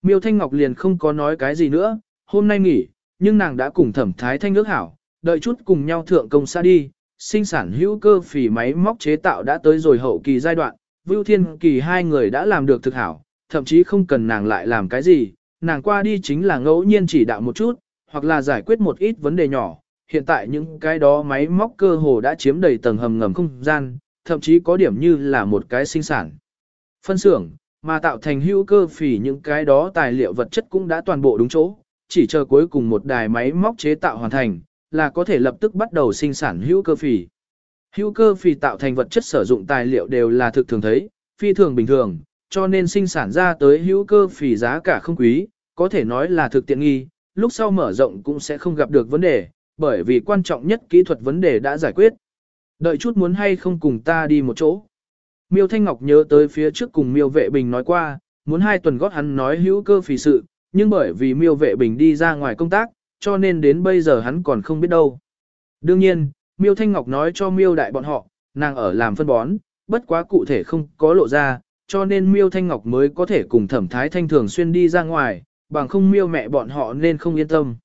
Miêu Thanh Ngọc liền không có nói cái gì nữa, hôm nay nghỉ, nhưng nàng đã cùng thẩm thái thanh ước hảo, đợi chút cùng nhau thượng công xa đi, sinh sản hữu cơ phỉ máy móc chế tạo đã tới rồi hậu kỳ giai đoạn, Vưu Thiên Kỳ hai người đã làm được thực hảo, thậm chí không cần nàng lại làm cái gì, nàng qua đi chính là ngẫu nhiên chỉ đạo một chút, hoặc là giải quyết một ít vấn đề nhỏ. Hiện tại những cái đó máy móc cơ hồ đã chiếm đầy tầng hầm ngầm không gian, thậm chí có điểm như là một cái sinh sản. Phân xưởng, mà tạo thành hữu cơ phỉ những cái đó tài liệu vật chất cũng đã toàn bộ đúng chỗ, chỉ chờ cuối cùng một đài máy móc chế tạo hoàn thành, là có thể lập tức bắt đầu sinh sản hữu cơ phỉ Hữu cơ phỉ tạo thành vật chất sử dụng tài liệu đều là thực thường thấy, phi thường bình thường, cho nên sinh sản ra tới hữu cơ phỉ giá cả không quý, có thể nói là thực tiện nghi, lúc sau mở rộng cũng sẽ không gặp được vấn đề, bởi vì quan trọng nhất kỹ thuật vấn đề đã giải quyết. Đợi chút muốn hay không cùng ta đi một chỗ. Miêu Thanh Ngọc nhớ tới phía trước cùng Miêu Vệ Bình nói qua, muốn hai tuần gót hắn nói hữu cơ phì sự, nhưng bởi vì Miêu Vệ Bình đi ra ngoài công tác, cho nên đến bây giờ hắn còn không biết đâu. Đương nhiên, Miêu Thanh Ngọc nói cho Miêu đại bọn họ, nàng ở làm phân bón, bất quá cụ thể không có lộ ra, cho nên Miêu Thanh Ngọc mới có thể cùng Thẩm Thái Thanh thường xuyên đi ra ngoài, bằng không Miêu mẹ bọn họ nên không yên tâm.